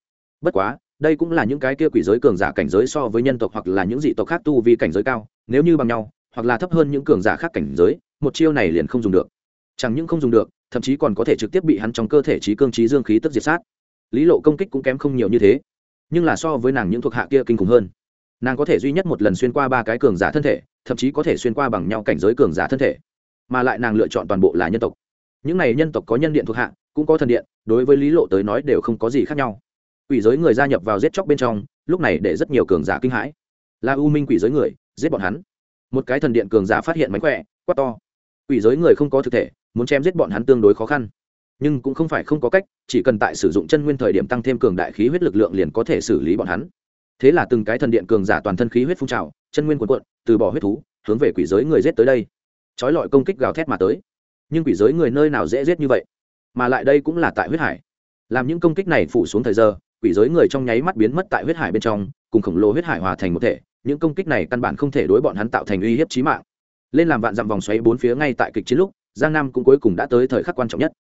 Bất quá đây cũng là những cái kia quỷ giới cường giả cảnh giới so với nhân tộc hoặc là những dị tộc khác tu vi cảnh giới cao, nếu như bằng nhau, hoặc là thấp hơn những cường giả khác cảnh giới, một chiêu này liền không dùng được. Chẳng những không dùng được, thậm chí còn có thể trực tiếp bị hắn trong cơ thể trí cương trí dương khí tức diệt sát. Lý lộ công kích cũng kém không nhiều như thế, nhưng là so với nàng những thuộc hạ kia kinh khủng hơn. Nàng có thể duy nhất một lần xuyên qua ba cái cường giả thân thể, thậm chí có thể xuyên qua bằng nhau cảnh giới cường giả thân thể. Mà lại nàng lựa chọn toàn bộ là nhân tộc. Những này nhân tộc có nhân điện thuộc hạ, cũng có thần điện, đối với lý lộ tới nói đều không có gì khác nhau quỷ giới người gia nhập vào giết chóc bên trong, lúc này để rất nhiều cường giả kinh hãi. Là u minh quỷ giới người, giết bọn hắn. Một cái thần điện cường giả phát hiện mánh khỏe, quát to. Quỷ giới người không có thực thể, muốn chém giết bọn hắn tương đối khó khăn. Nhưng cũng không phải không có cách, chỉ cần tại sử dụng chân nguyên thời điểm tăng thêm cường đại khí huyết lực lượng liền có thể xử lý bọn hắn. Thế là từng cái thần điện cường giả toàn thân khí huyết phun trào, chân nguyên quần quận từ bỏ huyết thú, hướng về quỷ giới người giết tới đây. Trói lọi công kích gào thét mà tới. Nhưng quỷ giới người nơi nào dễ giết như vậy? Mà lại đây cũng là tại huyết hải. Làm những công kích này phủ xuống thời giờ quỷ giới người trong nháy mắt biến mất tại huyết hải bên trong, cùng khổng lồ huyết hải hòa thành một thể, những công kích này căn bản không thể đối bọn hắn tạo thành uy hiếp chí mạng. Lên làm vạn dặm vòng xoáy bốn phía ngay tại kịch chiến lúc, giang nam cũng cuối cùng đã tới thời khắc quan trọng nhất.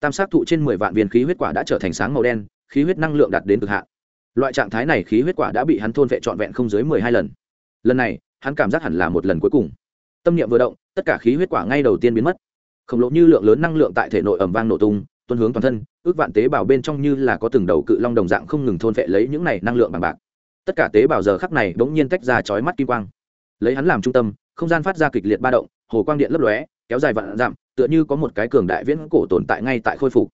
Tam sát thụ trên mười vạn viên khí huyết quả đã trở thành sáng màu đen, khí huyết năng lượng đạt đến cực hạn. Loại trạng thái này khí huyết quả đã bị hắn thôn vệ trọn vẹn không dưới mười hai lần. Lần này, hắn cảm giác hẳn là một lần cuối cùng. Tâm niệm vừa động, tất cả khí huyết quả ngay đầu tiên biến mất. Khổng lồ như lượng lớn năng lượng tại thể nội ẩm vang nổ tung tuân hướng toàn thân, ước vạn tế bào bên trong như là có từng đầu cự long đồng dạng không ngừng thôn vệ lấy những này năng lượng bằng bạc. Tất cả tế bào giờ khắc này bỗng nhiên tách ra chói mắt kim quang. Lấy hắn làm trung tâm, không gian phát ra kịch liệt ba động, hồ quang điện lấp lóe, kéo dài vạn dặm, tựa như có một cái cường đại viễn cổ tồn tại ngay tại khôi phục.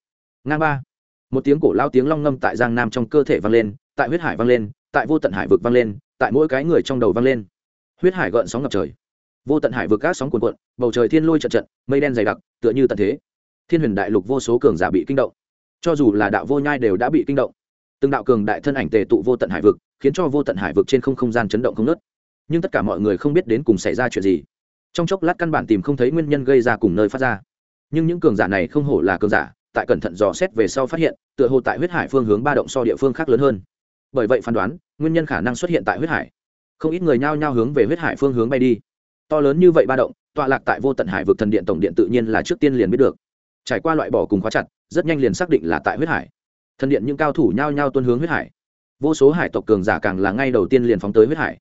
Ngang ba. Một tiếng cổ lao tiếng long ngâm tại giang nam trong cơ thể vang lên, tại huyết hải vang lên, tại vô tận hải vực vang lên, tại mỗi cái người trong đầu vang lên. Huyết hải gợn sóng ngập trời. Vô tận hải vực các sóng cuồn cuộn, bầu trời thiên lôi trận trận, mây đen dày đặc, tựa như tận thế thiên huyền đại lục vô số cường giả bị kinh động. Cho dù là đạo vô nhai đều đã bị kinh động. Từng đạo cường đại thân ảnh tề tụ vô tận hải vực, khiến cho vô tận hải vực trên không không gian chấn động không nớt nhưng tất cả mọi người không biết đến cùng xảy ra chuyện gì. Trong chốc lát căn bản tìm không thấy nguyên nhân gây ra cùng nơi phát ra. Nhưng những cường giả này không hổ là cường giả, tại cẩn thận dò xét về sau phát hiện, tựa hồ tại huyết hải phương hướng ba động so địa phương khác lớn hơn. Bởi vậy phán đoán, nguyên nhân khả năng xuất hiện tại huyết hải. Không ít người nhao nhao hướng về huyết hải phương hướng bay đi. To lớn như vậy ba động, tọa lạc tại vô tận hải vực thần điện tổng điện tự nhiên là trước tiên liền biết được trải qua loại bỏ cùng khóa chặt, rất nhanh liền xác định là tại huyết hải. Thần điện những cao thủ nhao nhao tuân hướng huyết hải. Vô số hải tộc cường giả càng là ngay đầu tiên liền phóng tới huyết hải.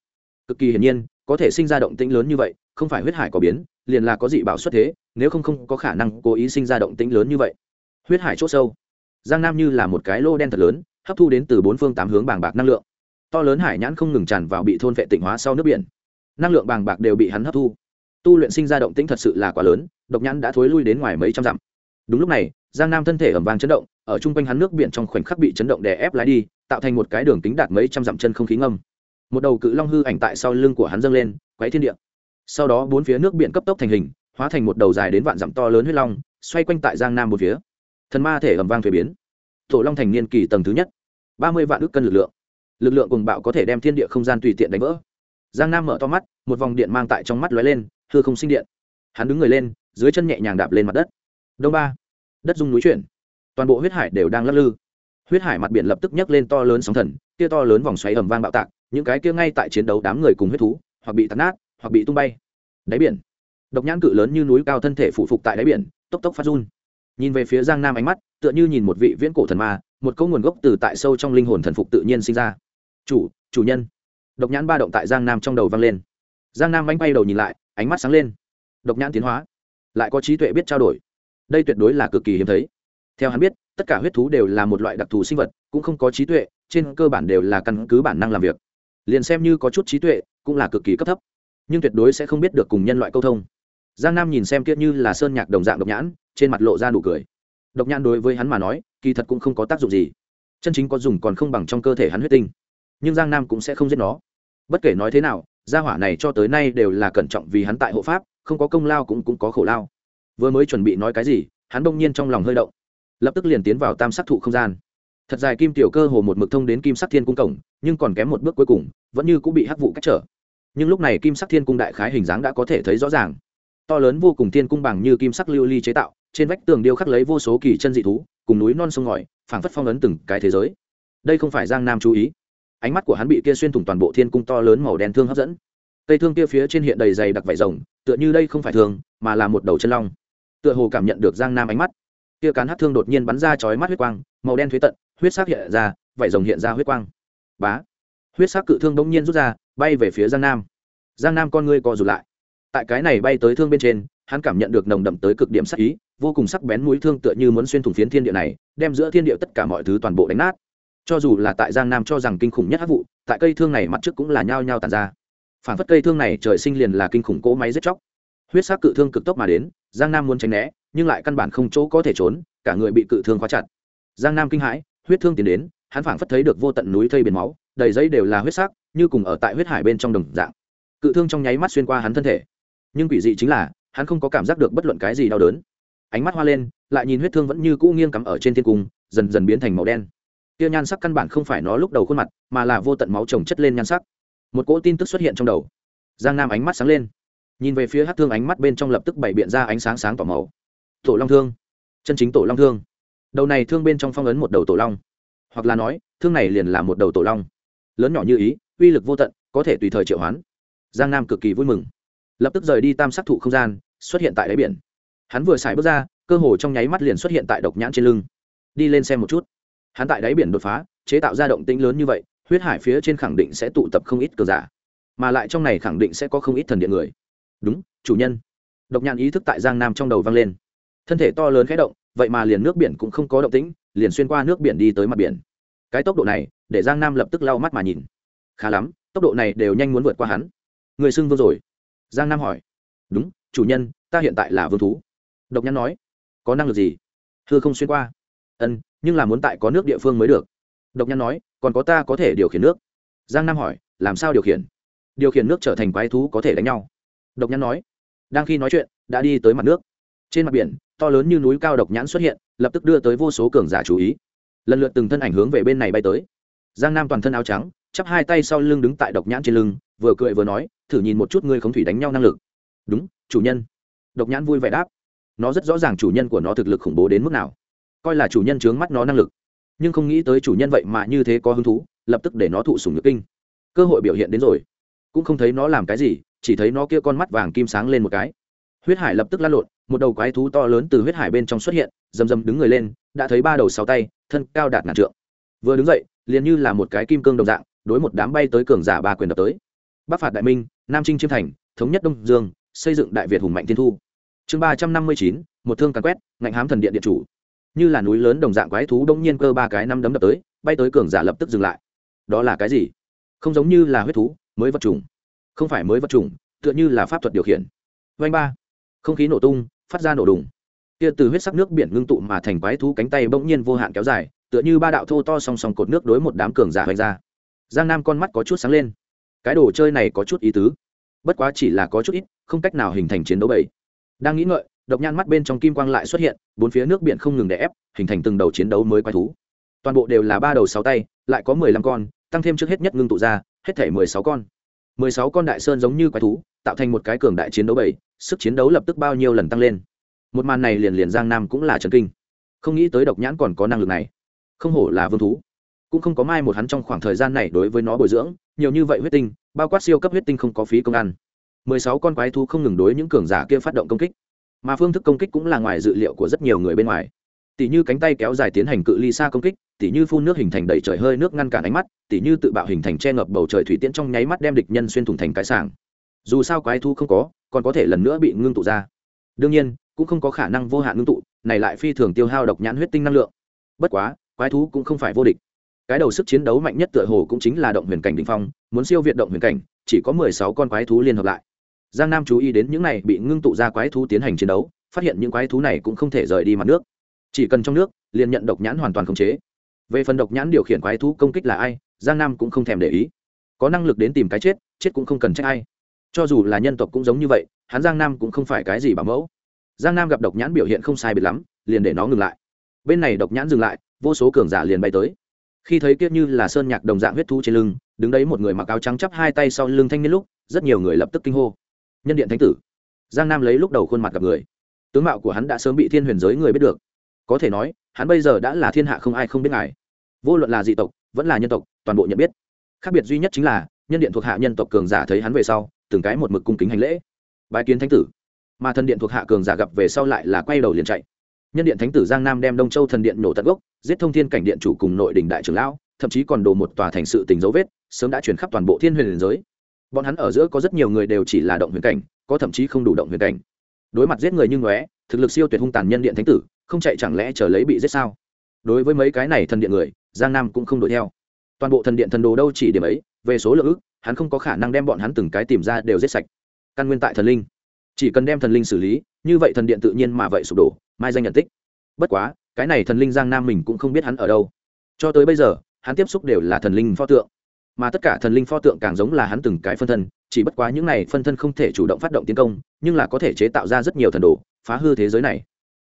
Cực kỳ hiển nhiên, có thể sinh ra động tĩnh lớn như vậy, không phải huyết hải có biến, liền là có dị bảo xuất thế, nếu không không có khả năng cố ý sinh ra động tĩnh lớn như vậy. Huyết hải c h ỗ sâu. Giang nam như là một cái lô đen thật lớn, hấp thu đến từ bốn phương tám hướng bàng bạc năng lượng. To lớn hải nhãn không ngừng tràn vào bị thôn vệ tịnh hóa sau nước biển. Năng lượng bàng bạc đều bị hắn hấp thu. Tu luyện sinh ra động tĩnh thật sự là quá lớn, độc nhãn đã thối lui đến ngoài mấy trăm dặm đúng lúc này, giang nam thân thể ẩm vàng chấn động, ở chung quanh hắn nước biển trong khoảnh khắc bị chấn động đè ép lái đi, tạo thành một cái đường kính đạt mấy trăm dặm chân không khí ngâm. Một đầu cự long hư ảnh tại sau lưng của hắn dâng lên, quấy thiên địa. Sau đó bốn phía nước biển cấp tốc thành hình, hóa thành một đầu dài đến vạn dặm to lớn huyết long, xoay quanh tại giang nam một phía. Thần ma thể ẩm vang thuế biến. Tổ long thành niên kỳ tầng thứ nhất. Ba mươi vạn ước cân lực lượng. Lực lượng cùng bạo có thể đem thiên địa không gian tùy tiện đánh vỡ. Giang nam mở to mắt, một vòng điện mang tại trong mắt lóe lên, hư không sinh điện. Hắn đứng người lên, dưới chân nhẹ nhàng đạp lên mặt đất. Đông ba đất dung núi chuyển. Toàn bộ huyết hải đều đang lắc lư. Huyết hải mặt biển lập tức nhấc lên to lớn sóng thần, kia to lớn vòng xoáy ầm vang bạo tạc, những cái kia ngay tại chiến đấu đám người cùng huyết thú, hoặc bị tạt nát, hoặc bị tung bay. Đáy biển, độc nhãn cự lớn như núi cao thân thể phủ phục tại đáy biển, tốc tốc phát run. Nhìn về phía giang nam ánh mắt, tựa như nhìn một vị viễn cổ thần ma, một câu nguồn gốc từ tại sâu trong linh hồn thần phục tự nhiên sinh ra. Chủ chủ nhân. Độc nhãn ba động tại giang nam trong đầu vang lên. Giang nam bánh bay đầu nhìn lại, ánh mắt sáng lên. Độc nhãn tiến hóa. Lại có trí tuệ biết trao đổi đây tuyệt đối là cực kỳ hiếm thấy. Theo hắn biết, tất cả huyết thú đều là một loại đặc thù sinh vật, cũng không có trí tuệ, trên cơ bản đều là căn cứ bản năng làm việc. Liền xem như có chút trí tuệ, cũng là cực kỳ cấp thấp. Nhưng tuyệt đối sẽ không biết được cùng nhân loại câu thông. Giang nam nhìn xem kia như là sơn nhạc đồng dạng độc nhãn, trên mặt lộ ra nụ cười. Độc nhãn đối với hắn mà nói, kỳ thật cũng không có tác dụng gì. Chân chính có dùng còn không bằng trong cơ thể hắn huyết tinh. Nhưng giang nam cũng sẽ không giết nó. Bất kể nói thế nào, gia hỏa này cho tới nay đều là cẩn trọng vì hắn tại hộ pháp, không có công lao cũng cũng có khổ lao vừa mới chuẩn bị nói cái gì hắn bỗng nhiên trong lòng hơi động. Lập tức liền tiến vào tam sắc thụ không gian. Thật dài kim tiểu cơ hồ một mực thông đến kim sắc thiên cung cổng nhưng còn kém một bước cuối cùng vẫn như cũng bị hắc vụ cách trở. Nhưng lúc này kim sắc thiên cung đại khái hình dáng đã có thể thấy rõ ràng. To lớn vô cùng thiên cung bằng như kim sắc lưu ly chế tạo trên vách tường điêu khắc lấy vô số kỳ chân dị thú cùng núi non sông ngòi phảng phất phong ấn từng cái thế giới. Đây không phải giang nam chú ý. Ánh mắt của hắn bị kia xuyên thủng toàn bộ thiên cung to lớn màu đen thương hấp dẫn. Cây thương kia phía trên hiện đầy dày đặc vải rồng tựa như đây không phải thường, mà là một đầu chân long tựa hồ cảm nhận được giang nam ánh mắt. Kia cán hát thương đột nhiên bắn ra chói mắt huyết quang, màu đen thuế tận, huyết sắc hiện ra, vảy rồng hiện ra huyết quang. Bá! Huyết sắc cự thương bỗng nhiên rút ra, bay về phía giang nam. Giang nam con ngươi co rụt lại. Tại cái này bay tới thương bên trên, hắn cảm nhận được nồng đậm tới cực điểm sắc ý, vô cùng sắc bén mũi thương tựa như muốn xuyên thủng phiến thiên địa này, đem giữa thiên địa tất cả mọi thứ toàn bộ đánh nát. Cho dù là tại giang nam cho rằng kinh khủng nhất hát vụ, tại cây thương này mặt trước cũng là nhao nhao tàn ra. Phản phất cây thương này trời sinh liền là kinh khủng cỗ máy giết chóc. Huyết sắc cự thương cực tốc mà đến giang nam muốn tránh né, nhưng lại căn bản không chỗ có thể trốn, cả người bị cự thương khóa chặt. Giang nam kinh hãi, huyết thương tiến đến, hắn phảng phất thấy được vô tận núi thây biển máu, đầy giấy đều là huyết sắc, như cùng ở tại huyết hải bên trong đồng dạng. Cự thương trong nháy mắt xuyên qua hắn thân thể. Nhưng quỷ dị chính là, hắn không có cảm giác được bất luận cái gì đau đớn. Ánh mắt hoa lên, lại nhìn huyết thương vẫn như cũ nghiêng cắm ở trên thiên cung, dần dần biến thành màu đen. Tia nhan sắc căn bản không phải nó lúc đầu khuôn mặt, mà là vô tận máu trồng chất lên nhan sắc. Một cỗ tin tức xuất hiện trong đầu. Giang nam ánh mắt sáng lên nhìn về phía hát thương ánh mắt bên trong lập tức bày biện ra ánh sáng sáng tỏ màu. Tổ long thương. Chân chính tổ long thương. Đầu này thương bên trong phong ấn một đầu tổ long. Hoặc là nói, thương này liền là một đầu tổ long. Lớn nhỏ như ý, uy lực vô tận, có thể tùy thời triệu hoán. Giang nam cực kỳ vui mừng. Lập tức rời đi tam sắc thụ không gian, xuất hiện tại đáy biển. Hắn vừa xài bước ra, cơ hồ trong nháy mắt liền xuất hiện tại độc nhãn trên lưng. Đi lên xem một chút. Hắn tại đáy biển đột phá, chế tạo ra động tĩnh lớn như vậy, huyết hải phía trên khẳng định sẽ tụ tập không ít cờ giả. Mà lại trong này khẳng định sẽ có không ít thần điện người đúng, chủ nhân. Độc nhãn ý thức tại giang nam trong đầu vang lên. Thân thể to lớn khẽ động, vậy mà liền nước biển cũng không có động tĩnh, liền xuyên qua nước biển đi tới mặt biển. Cái tốc độ này, để giang nam lập tức lau mắt mà nhìn. Khá lắm, tốc độ này đều nhanh muốn vượt qua hắn. Người xưng vương rồi. Giang nam hỏi. Đúng, chủ nhân, ta hiện tại là vương thú. Độc nhãn nói. Có năng lực gì? Thưa không xuyên qua. Ân, nhưng là muốn tại có nước địa phương mới được. Độc nhãn nói, còn có ta có thể điều khiển nước. Giang nam hỏi, làm sao điều khiển? Điều khiển nước trở thành quái thú có thể đánh nhau độc nhãn nói. Đang khi nói chuyện, đã đi tới mặt nước. Trên mặt biển, to lớn như núi cao độc nhãn xuất hiện, lập tức đưa tới vô số cường giả chú ý. Lần lượt từng thân ảnh hướng về bên này bay tới. Giang nam toàn thân áo trắng, chắp hai tay sau lưng đứng tại độc nhãn trên lưng, vừa cười vừa nói, thử nhìn một chút ngươi không thủy đánh nhau năng lực. Đúng, chủ nhân. Độc nhãn vui vẻ đáp. Nó rất rõ ràng chủ nhân của nó thực lực khủng bố đến mức nào. Coi là chủ nhân chướng mắt nó năng lực. Nhưng không nghĩ tới chủ nhân vậy mà như thế có hứng thú, lập tức để nó thụ sùng nhược kinh. Cơ hội biểu hiện đến rồi. Cũng không thấy nó làm cái gì chỉ thấy nó kia con mắt vàng kim sáng lên một cái. Huyết hải lập tức lan lộn, một đầu quái thú to lớn từ huyết hải bên trong xuất hiện, rầm rầm đứng người lên, đã thấy ba đầu sáu tay, thân cao đạt ngàn trượng. Vừa đứng dậy, liền như là một cái kim cương đồng dạng, đối một đám bay tới cường giả ba quyền đập tới. Bắc phạt đại minh, nam trinh chiêm thành, thống nhất đông dương, xây dựng đại việt hùng mạnh thiên thu. Chương ba trăm năm mươi chín, một thương càn quét, ngạnh hám thần điện điện chủ. Như là núi lớn đồng dạng quái thú đông nhiên cơ ba cái năm đấm đập tới, bay tới cường giả lập tức dừng lại. Đó là cái gì? Không giống như là huyết thú, mới vật chủng không phải mới vật chủng, tựa như là pháp thuật điều khiển. Vanh ba. Không khí nổ tung, phát ra nổ đùng. Kia từ huyết sắc nước biển ngưng tụ mà thành quái thú cánh tay bỗng nhiên vô hạn kéo dài, tựa như ba đạo thô to song song cột nước đối một đám cường giả hoành ra. Giang nam con mắt có chút sáng lên. Cái đồ chơi này có chút ý tứ. Bất quá chỉ là có chút ít, không cách nào hình thành chiến đấu bầy. Đang nghĩ ngợi, độc nhan mắt bên trong kim quang lại xuất hiện, bốn phía nước biển không ngừng đè ép, hình thành từng đầu chiến đấu mới quái thú. Toàn bộ đều là ba đầu sáu tay, lại có mười lăm con, tăng thêm trước hết nhất ngưng tụ ra, hết thể mười sáu con mười sáu con đại sơn giống như quái thú, tạo thành một cái cường đại chiến đấu bầy sức chiến đấu lập tức bao nhiêu lần tăng lên. Một màn này liền liền giang nam cũng là trần kinh. Không nghĩ tới độc nhãn còn có năng lực này. Không hổ là vương thú. Cũng không có mai một hắn trong khoảng thời gian này đối với nó bồi dưỡng, nhiều như vậy huyết tinh, bao quát siêu cấp huyết tinh không có phí công ăn. mười sáu con quái thú không ngừng đối những cường giả kia phát động công kích. Mà phương thức công kích cũng là ngoài dự liệu của rất nhiều người bên ngoài tỷ như cánh tay kéo dài tiến hành cự ly xa công kích tỷ như phun nước hình thành đầy trời hơi nước ngăn cản ánh mắt tỷ như tự bạo hình thành che ngập bầu trời thủy tiễn trong nháy mắt đem địch nhân xuyên thủng thành cái sảng. Dù sao quái thú không có, còn có thể lần nữa bị ngưng tụ ra. Đương nhiên, cũng không có khả năng vô hạn ngưng tụ, này lại phi thường tiêu hao độc nhãn huyết tinh năng lượng. Bất quá, quái thú cũng không phải vô địch. Cái đầu sức chiến đấu mạnh nhất tựa hồ cũng chính là động huyền cảnh đình phong, muốn siêu việt động huyền cảnh, chỉ có mười sáu con quái thú liên hợp lại. Giang nam chú ý đến những này bị ngưng tụ ra quái thú tiến hành chiến đấu, phát hiện những quái thú này cũng không thể rời đi mặt nước chỉ cần trong nước, liền nhận độc nhãn hoàn toàn khống chế. Về phần độc nhãn điều khiển quái thú công kích là ai, giang nam cũng không thèm để ý. Có năng lực đến tìm cái chết chết cũng không cần trách ai. Cho dù là nhân tộc cũng giống như vậy, hắn giang nam cũng không phải cái gì bảo mẫu. Giang nam gặp độc nhãn biểu hiện không sai biệt lắm, liền để nó ngừng lại. Bên này độc nhãn dừng lại, vô số cường giả liền bay tới. Khi thấy kiếp như là sơn nhạc đồng dạng huyết thu trên lưng, đứng đấy một người mặc áo trắng chắp hai tay sau lưng thanh niên lúc, rất nhiều người lập tức kinh hô. Nhân điện thánh tử. Giang nam lấy lúc đầu khuôn mặt gặp người. Tướng mạo của hắn đã sớm bị thiên huyền giới người biết được có thể nói, hắn bây giờ đã là thiên hạ không ai không biết ngài. Vô luận là dị tộc, vẫn là nhân tộc, toàn bộ nhận biết. Khác biệt duy nhất chính là, nhân điện thuộc hạ nhân tộc cường giả thấy hắn về sau, từng cái một mực cung kính hành lễ. Bái kiến thánh tử. Mà thần điện thuộc hạ cường giả gặp về sau lại là quay đầu liền chạy. Nhân điện thánh tử giang nam đem đông châu thần điện nổ tận gốc, giết thông thiên cảnh điện chủ cùng nội đình đại trưởng lão, thậm chí còn đồ một tòa thành sự tình dấu vết, sớm đã chuyển khắp toàn bộ thiên huyền liền giới. Bọn hắn ở giữa có rất nhiều người đều chỉ là động huyền cảnh, có thậm chí không đủ động huyền cảnh. Đối mặt giết người như ngóe, thực lực siêu tuyệt hung tàn nhân điện thánh tử không chạy chẳng lẽ chờ lấy bị giết sao? Đối với mấy cái này thần điện người, giang nam cũng không đuổi theo. Toàn bộ thần điện thần đồ đâu chỉ điểm ấy, về số lượng ức, hắn không có khả năng đem bọn hắn từng cái tìm ra đều giết sạch. Căn nguyên tại thần linh. Chỉ cần đem thần linh xử lý, như vậy thần điện tự nhiên mà vậy sụp đổ, mai danh nhận tích. Bất quá, cái này thần linh giang nam mình cũng không biết hắn ở đâu. Cho tới bây giờ, hắn tiếp xúc đều là thần linh pho tượng. Mà tất cả thần linh pho tượng càng giống là hắn từng cái phân thân, chỉ bất quá những này phân thân không thể chủ động phát động tiến công, nhưng là có thể chế tạo ra rất nhiều thần đồ, phá hư thế giới này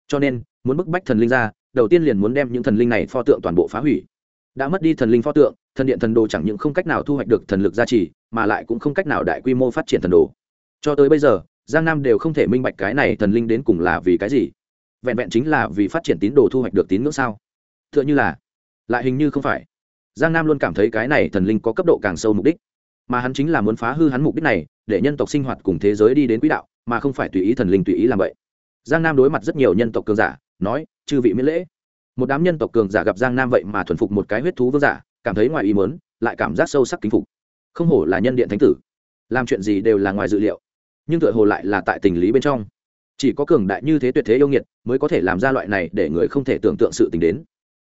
cho nên, muốn bức bách thần linh ra, đầu tiên liền muốn đem những thần linh này pho tượng toàn bộ phá hủy. Đã mất đi thần linh pho tượng, thần điện thần đồ chẳng những không cách nào thu hoạch được thần lực gia trì, mà lại cũng không cách nào đại quy mô phát triển thần đồ. Cho tới bây giờ, giang nam đều không thể minh bạch cái này thần linh đến cùng là vì cái gì. Vẹn vẹn chính là vì phát triển tín đồ thu hoạch được tín ngưỡng sao? T h ư ợ n h ư là, lại hình như không phải. Giang nam luôn cảm thấy cái này thần linh có cấp độ càng sâu mục đích. Mà hắn chính là muốn phá hư hắn mục đích này, để nhân tộc sinh hoạt cùng thế giới đi đến quỹ đạo, mà không phải tùy ý thần linh tùy ý làm vậy giang nam đối mặt rất nhiều nhân tộc cường giả, nói, chư vị miễn lễ. Một đám nhân tộc cường giả gặp giang nam vậy mà thuần phục một cái huyết thú vương giả, cảm thấy ngoài ý mớn lại cảm giác sâu sắc kính phục. Không hổ là nhân điện thánh tử. Làm chuyện gì đều là ngoài dự liệu, nhưng tựa hồ lại là tại tình lý bên trong. Chỉ có cường đại như thế tuyệt thế yêu nghiệt mới có thể làm ra loại này để người không thể tưởng tượng sự tình đến.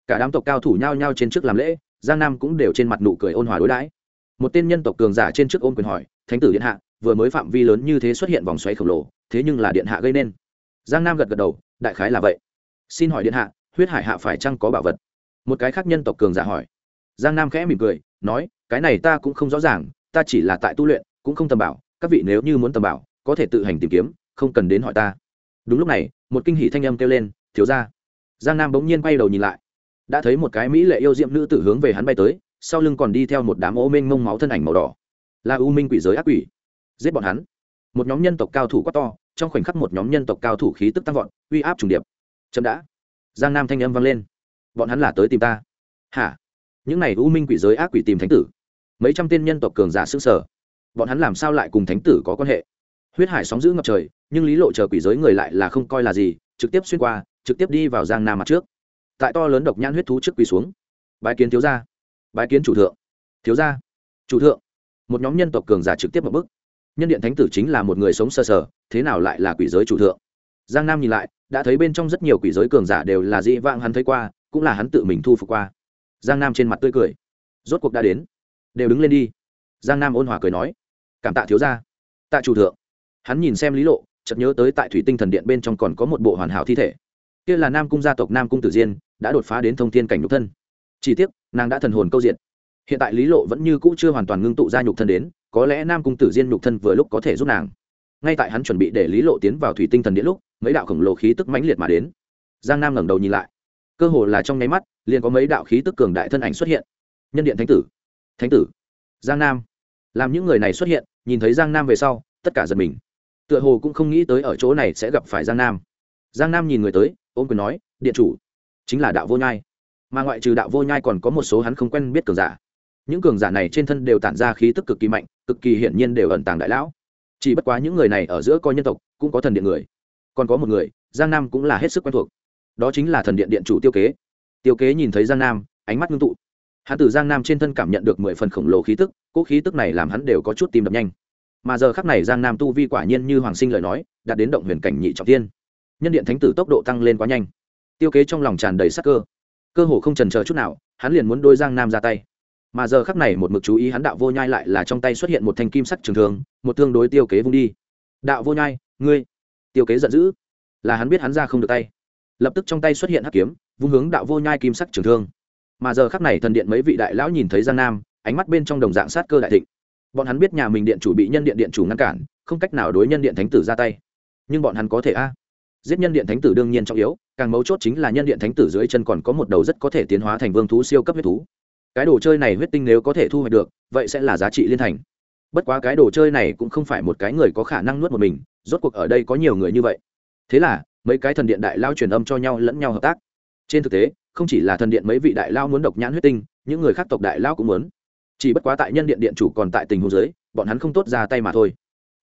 Cả đám tộc cao thủ nhao nhao trên trước làm lễ, giang nam cũng đều trên mặt nụ cười ôn hòa đối đãi. Một tên nhân tộc cường giả trên trước ôm quyền hỏi, thánh tử điện hạ, vừa mới phạm vi lớn như thế xuất hiện vòng xoáy khổng lồ, thế nhưng là điện hạ gây nên? Giang nam gật gật đầu, đại khái là vậy. Xin hỏi điện hạ, huyết hải hạ phải chăng có bảo vật? Một cái khác nhân tộc cường giả hỏi. Giang nam khẽ mỉm cười, nói, cái này ta cũng không rõ ràng, ta chỉ là tại tu luyện, cũng không tầm bảo, các vị nếu như muốn tầm bảo, có thể tự hành tìm kiếm, không cần đến hỏi ta. Đúng lúc này, một kinh hỷ thanh âm kêu lên, thiếu ra giang nam bỗng nhiên quay đầu nhìn lại. Đã thấy một cái mỹ lệ yêu diệm nữ tử hướng về hắn bay tới, sau lưng còn đi theo một đám ô minh mông máu thân ảnh màu đỏ. Là u minh quỷ giới ác quỷ. Giết bọn hắn. Một nhóm nhân tộc cao thủ quá to trong khoảnh khắc một nhóm nhân tộc cao thủ khí tức tăng vọt, uy áp trùng điệp. Chậm đã. Giang nam thanh âm vang lên. Bọn hắn là tới tìm ta. Hả? Những này u minh quỷ giới ác quỷ tìm thánh tử. Mấy trăm tên nhân tộc cường giả xương sở bọn hắn làm sao lại cùng thánh tử có quan hệ? Huyết hải sóng giữ ngập trời, nhưng lý lộ chờ quỷ giới người lại là không coi là gì, trực tiếp xuyên qua, trực tiếp đi vào giang nam mặt trước. Tại to lớn độc nhãn huyết thú trước quỳ xuống. Bái kiến thiếu gia. Bái kiến chủ thượng. Thiếu gia. Chủ thượng. Một nhóm nhân tộc cường giả trực tiếp một bức nhân điện thánh tử chính là một người sống sơ sờ, thế nào lại là quỷ giới chủ thượng? Giang nam nhìn lại, đã thấy bên trong rất nhiều quỷ giới cường giả đều là dĩ vãng hắn thấy qua, cũng là hắn tự mình thu phục qua. Giang nam trên mặt tươi cười. Rốt cuộc đã đến. Đều đứng lên đi. Giang nam ôn hòa cười nói. Cảm tạ thiếu gia. Tạ chủ thượng. Hắn nhìn xem lý lộ, chợt nhớ tới tại thủy tinh thần điện bên trong còn có một bộ hoàn hảo thi thể. Kia là nam cung gia tộc nam cung tử diên, đã đột phá đến thông thiên cảnh nhục thân. Chỉ tiếc, nàng đã thần hồn câu diện hiện tại lý lộ vẫn như cũ chưa hoàn toàn ngưng tụ ra nhục thân đến, có lẽ nam cung tử diên nhục thân vừa lúc có thể giúp nàng. Ngay tại hắn chuẩn bị để lý lộ tiến vào thủy tinh thần điện lúc, mấy đạo khổng lồ khí tức mãnh liệt mà đến. Giang nam ngẩng đầu nhìn lại. Cơ hồ là trong nháy mắt, liền có mấy đạo khí tức cường đại thân ảnh xuất hiện. Nhân điện thánh tử. Thánh tử. Giang nam. Làm những người này xuất hiện, nhìn thấy giang nam về sau, tất cả giật mình. Tựa hồ cũng không nghĩ tới ở chỗ này sẽ gặp phải giang nam. Giang nam nhìn người tới ôm quyền nói, điện chủ, chính là đạo vô nhai. Mà ngoại trừ đạo vô nhai còn có một số hắn không quen biết cường giả những cường giả này trên thân đều tản ra khí tức cực kỳ mạnh, cực kỳ hiển nhiên đều ẩn tàng đại lão. Chỉ bất quá những người này ở giữa có nhân tộc, cũng có thần điện người. Còn có một người, giang nam cũng là hết sức quen thuộc. Đó chính là thần điện điện chủ tiêu kế. Tiêu kế nhìn thấy giang nam, ánh mắt ngưng tụ. Hắn từ giang nam trên thân cảm nhận được mười phần khổng lồ khí tức, cỗ khí tức này làm hắn đều có chút tìm đập nhanh. Mà giờ khắc này giang nam tu vi quả nhiên như hoàng sinh lời nói, đạt đến động huyền cảnh nhị trọng tiên nhân điện thánh tử tốc độ tăng lên quá nhanh. Tiêu kế trong lòng tràn đầy sắc cơ. Cơ hồ không trần chờ chút nào, hắn liền muốn đôi giang nam ra tay mà giờ khắc này một mực chú ý hắn đạo vô nhai lại là trong tay xuất hiện một thanh kim sắc trường thương, một thương đối tiêu kế vung đi. Đạo vô nhai, ngươi, tiêu kế giận dữ. Là hắn biết hắn ra không được tay. Lập tức trong tay xuất hiện hắc kiếm, vung hướng đạo vô nhai kim sắc trường thương. Mà giờ khắc này thần điện mấy vị đại lão nhìn thấy giang nam, ánh mắt bên trong đồng dạng sát cơ đại thịnh. Bọn hắn biết nhà mình điện chủ bị nhân điện điện chủ ngăn cản, không cách nào đối nhân điện thánh tử ra tay. Nhưng bọn hắn có thể a. Giết nhân điện thánh tử đương nhiên trọng yếu, càng mấu chốt chính là nhân điện thánh tử dưới chân còn có một đầu rất có thể tiến hóa thành vương thú siêu cấp huyết thú cái đồ chơi này huyết tinh nếu có thể thu hoạch được, vậy sẽ là giá trị liên thành. Bất quá cái đồ chơi này cũng không phải một cái người có khả năng nuốt một mình, rốt cuộc ở đây có nhiều người như vậy. Thế là, mấy cái thần điện đại lao truyền âm cho nhau lẫn nhau hợp tác. Trên thực tế, không chỉ là thần điện mấy vị đại lao muốn độc nhãn huyết tinh, những người khác tộc đại lao cũng muốn. Chỉ bất quá tại nhân điện điện chủ còn tại tình huống giới bọn hắn không tốt ra tay mà thôi.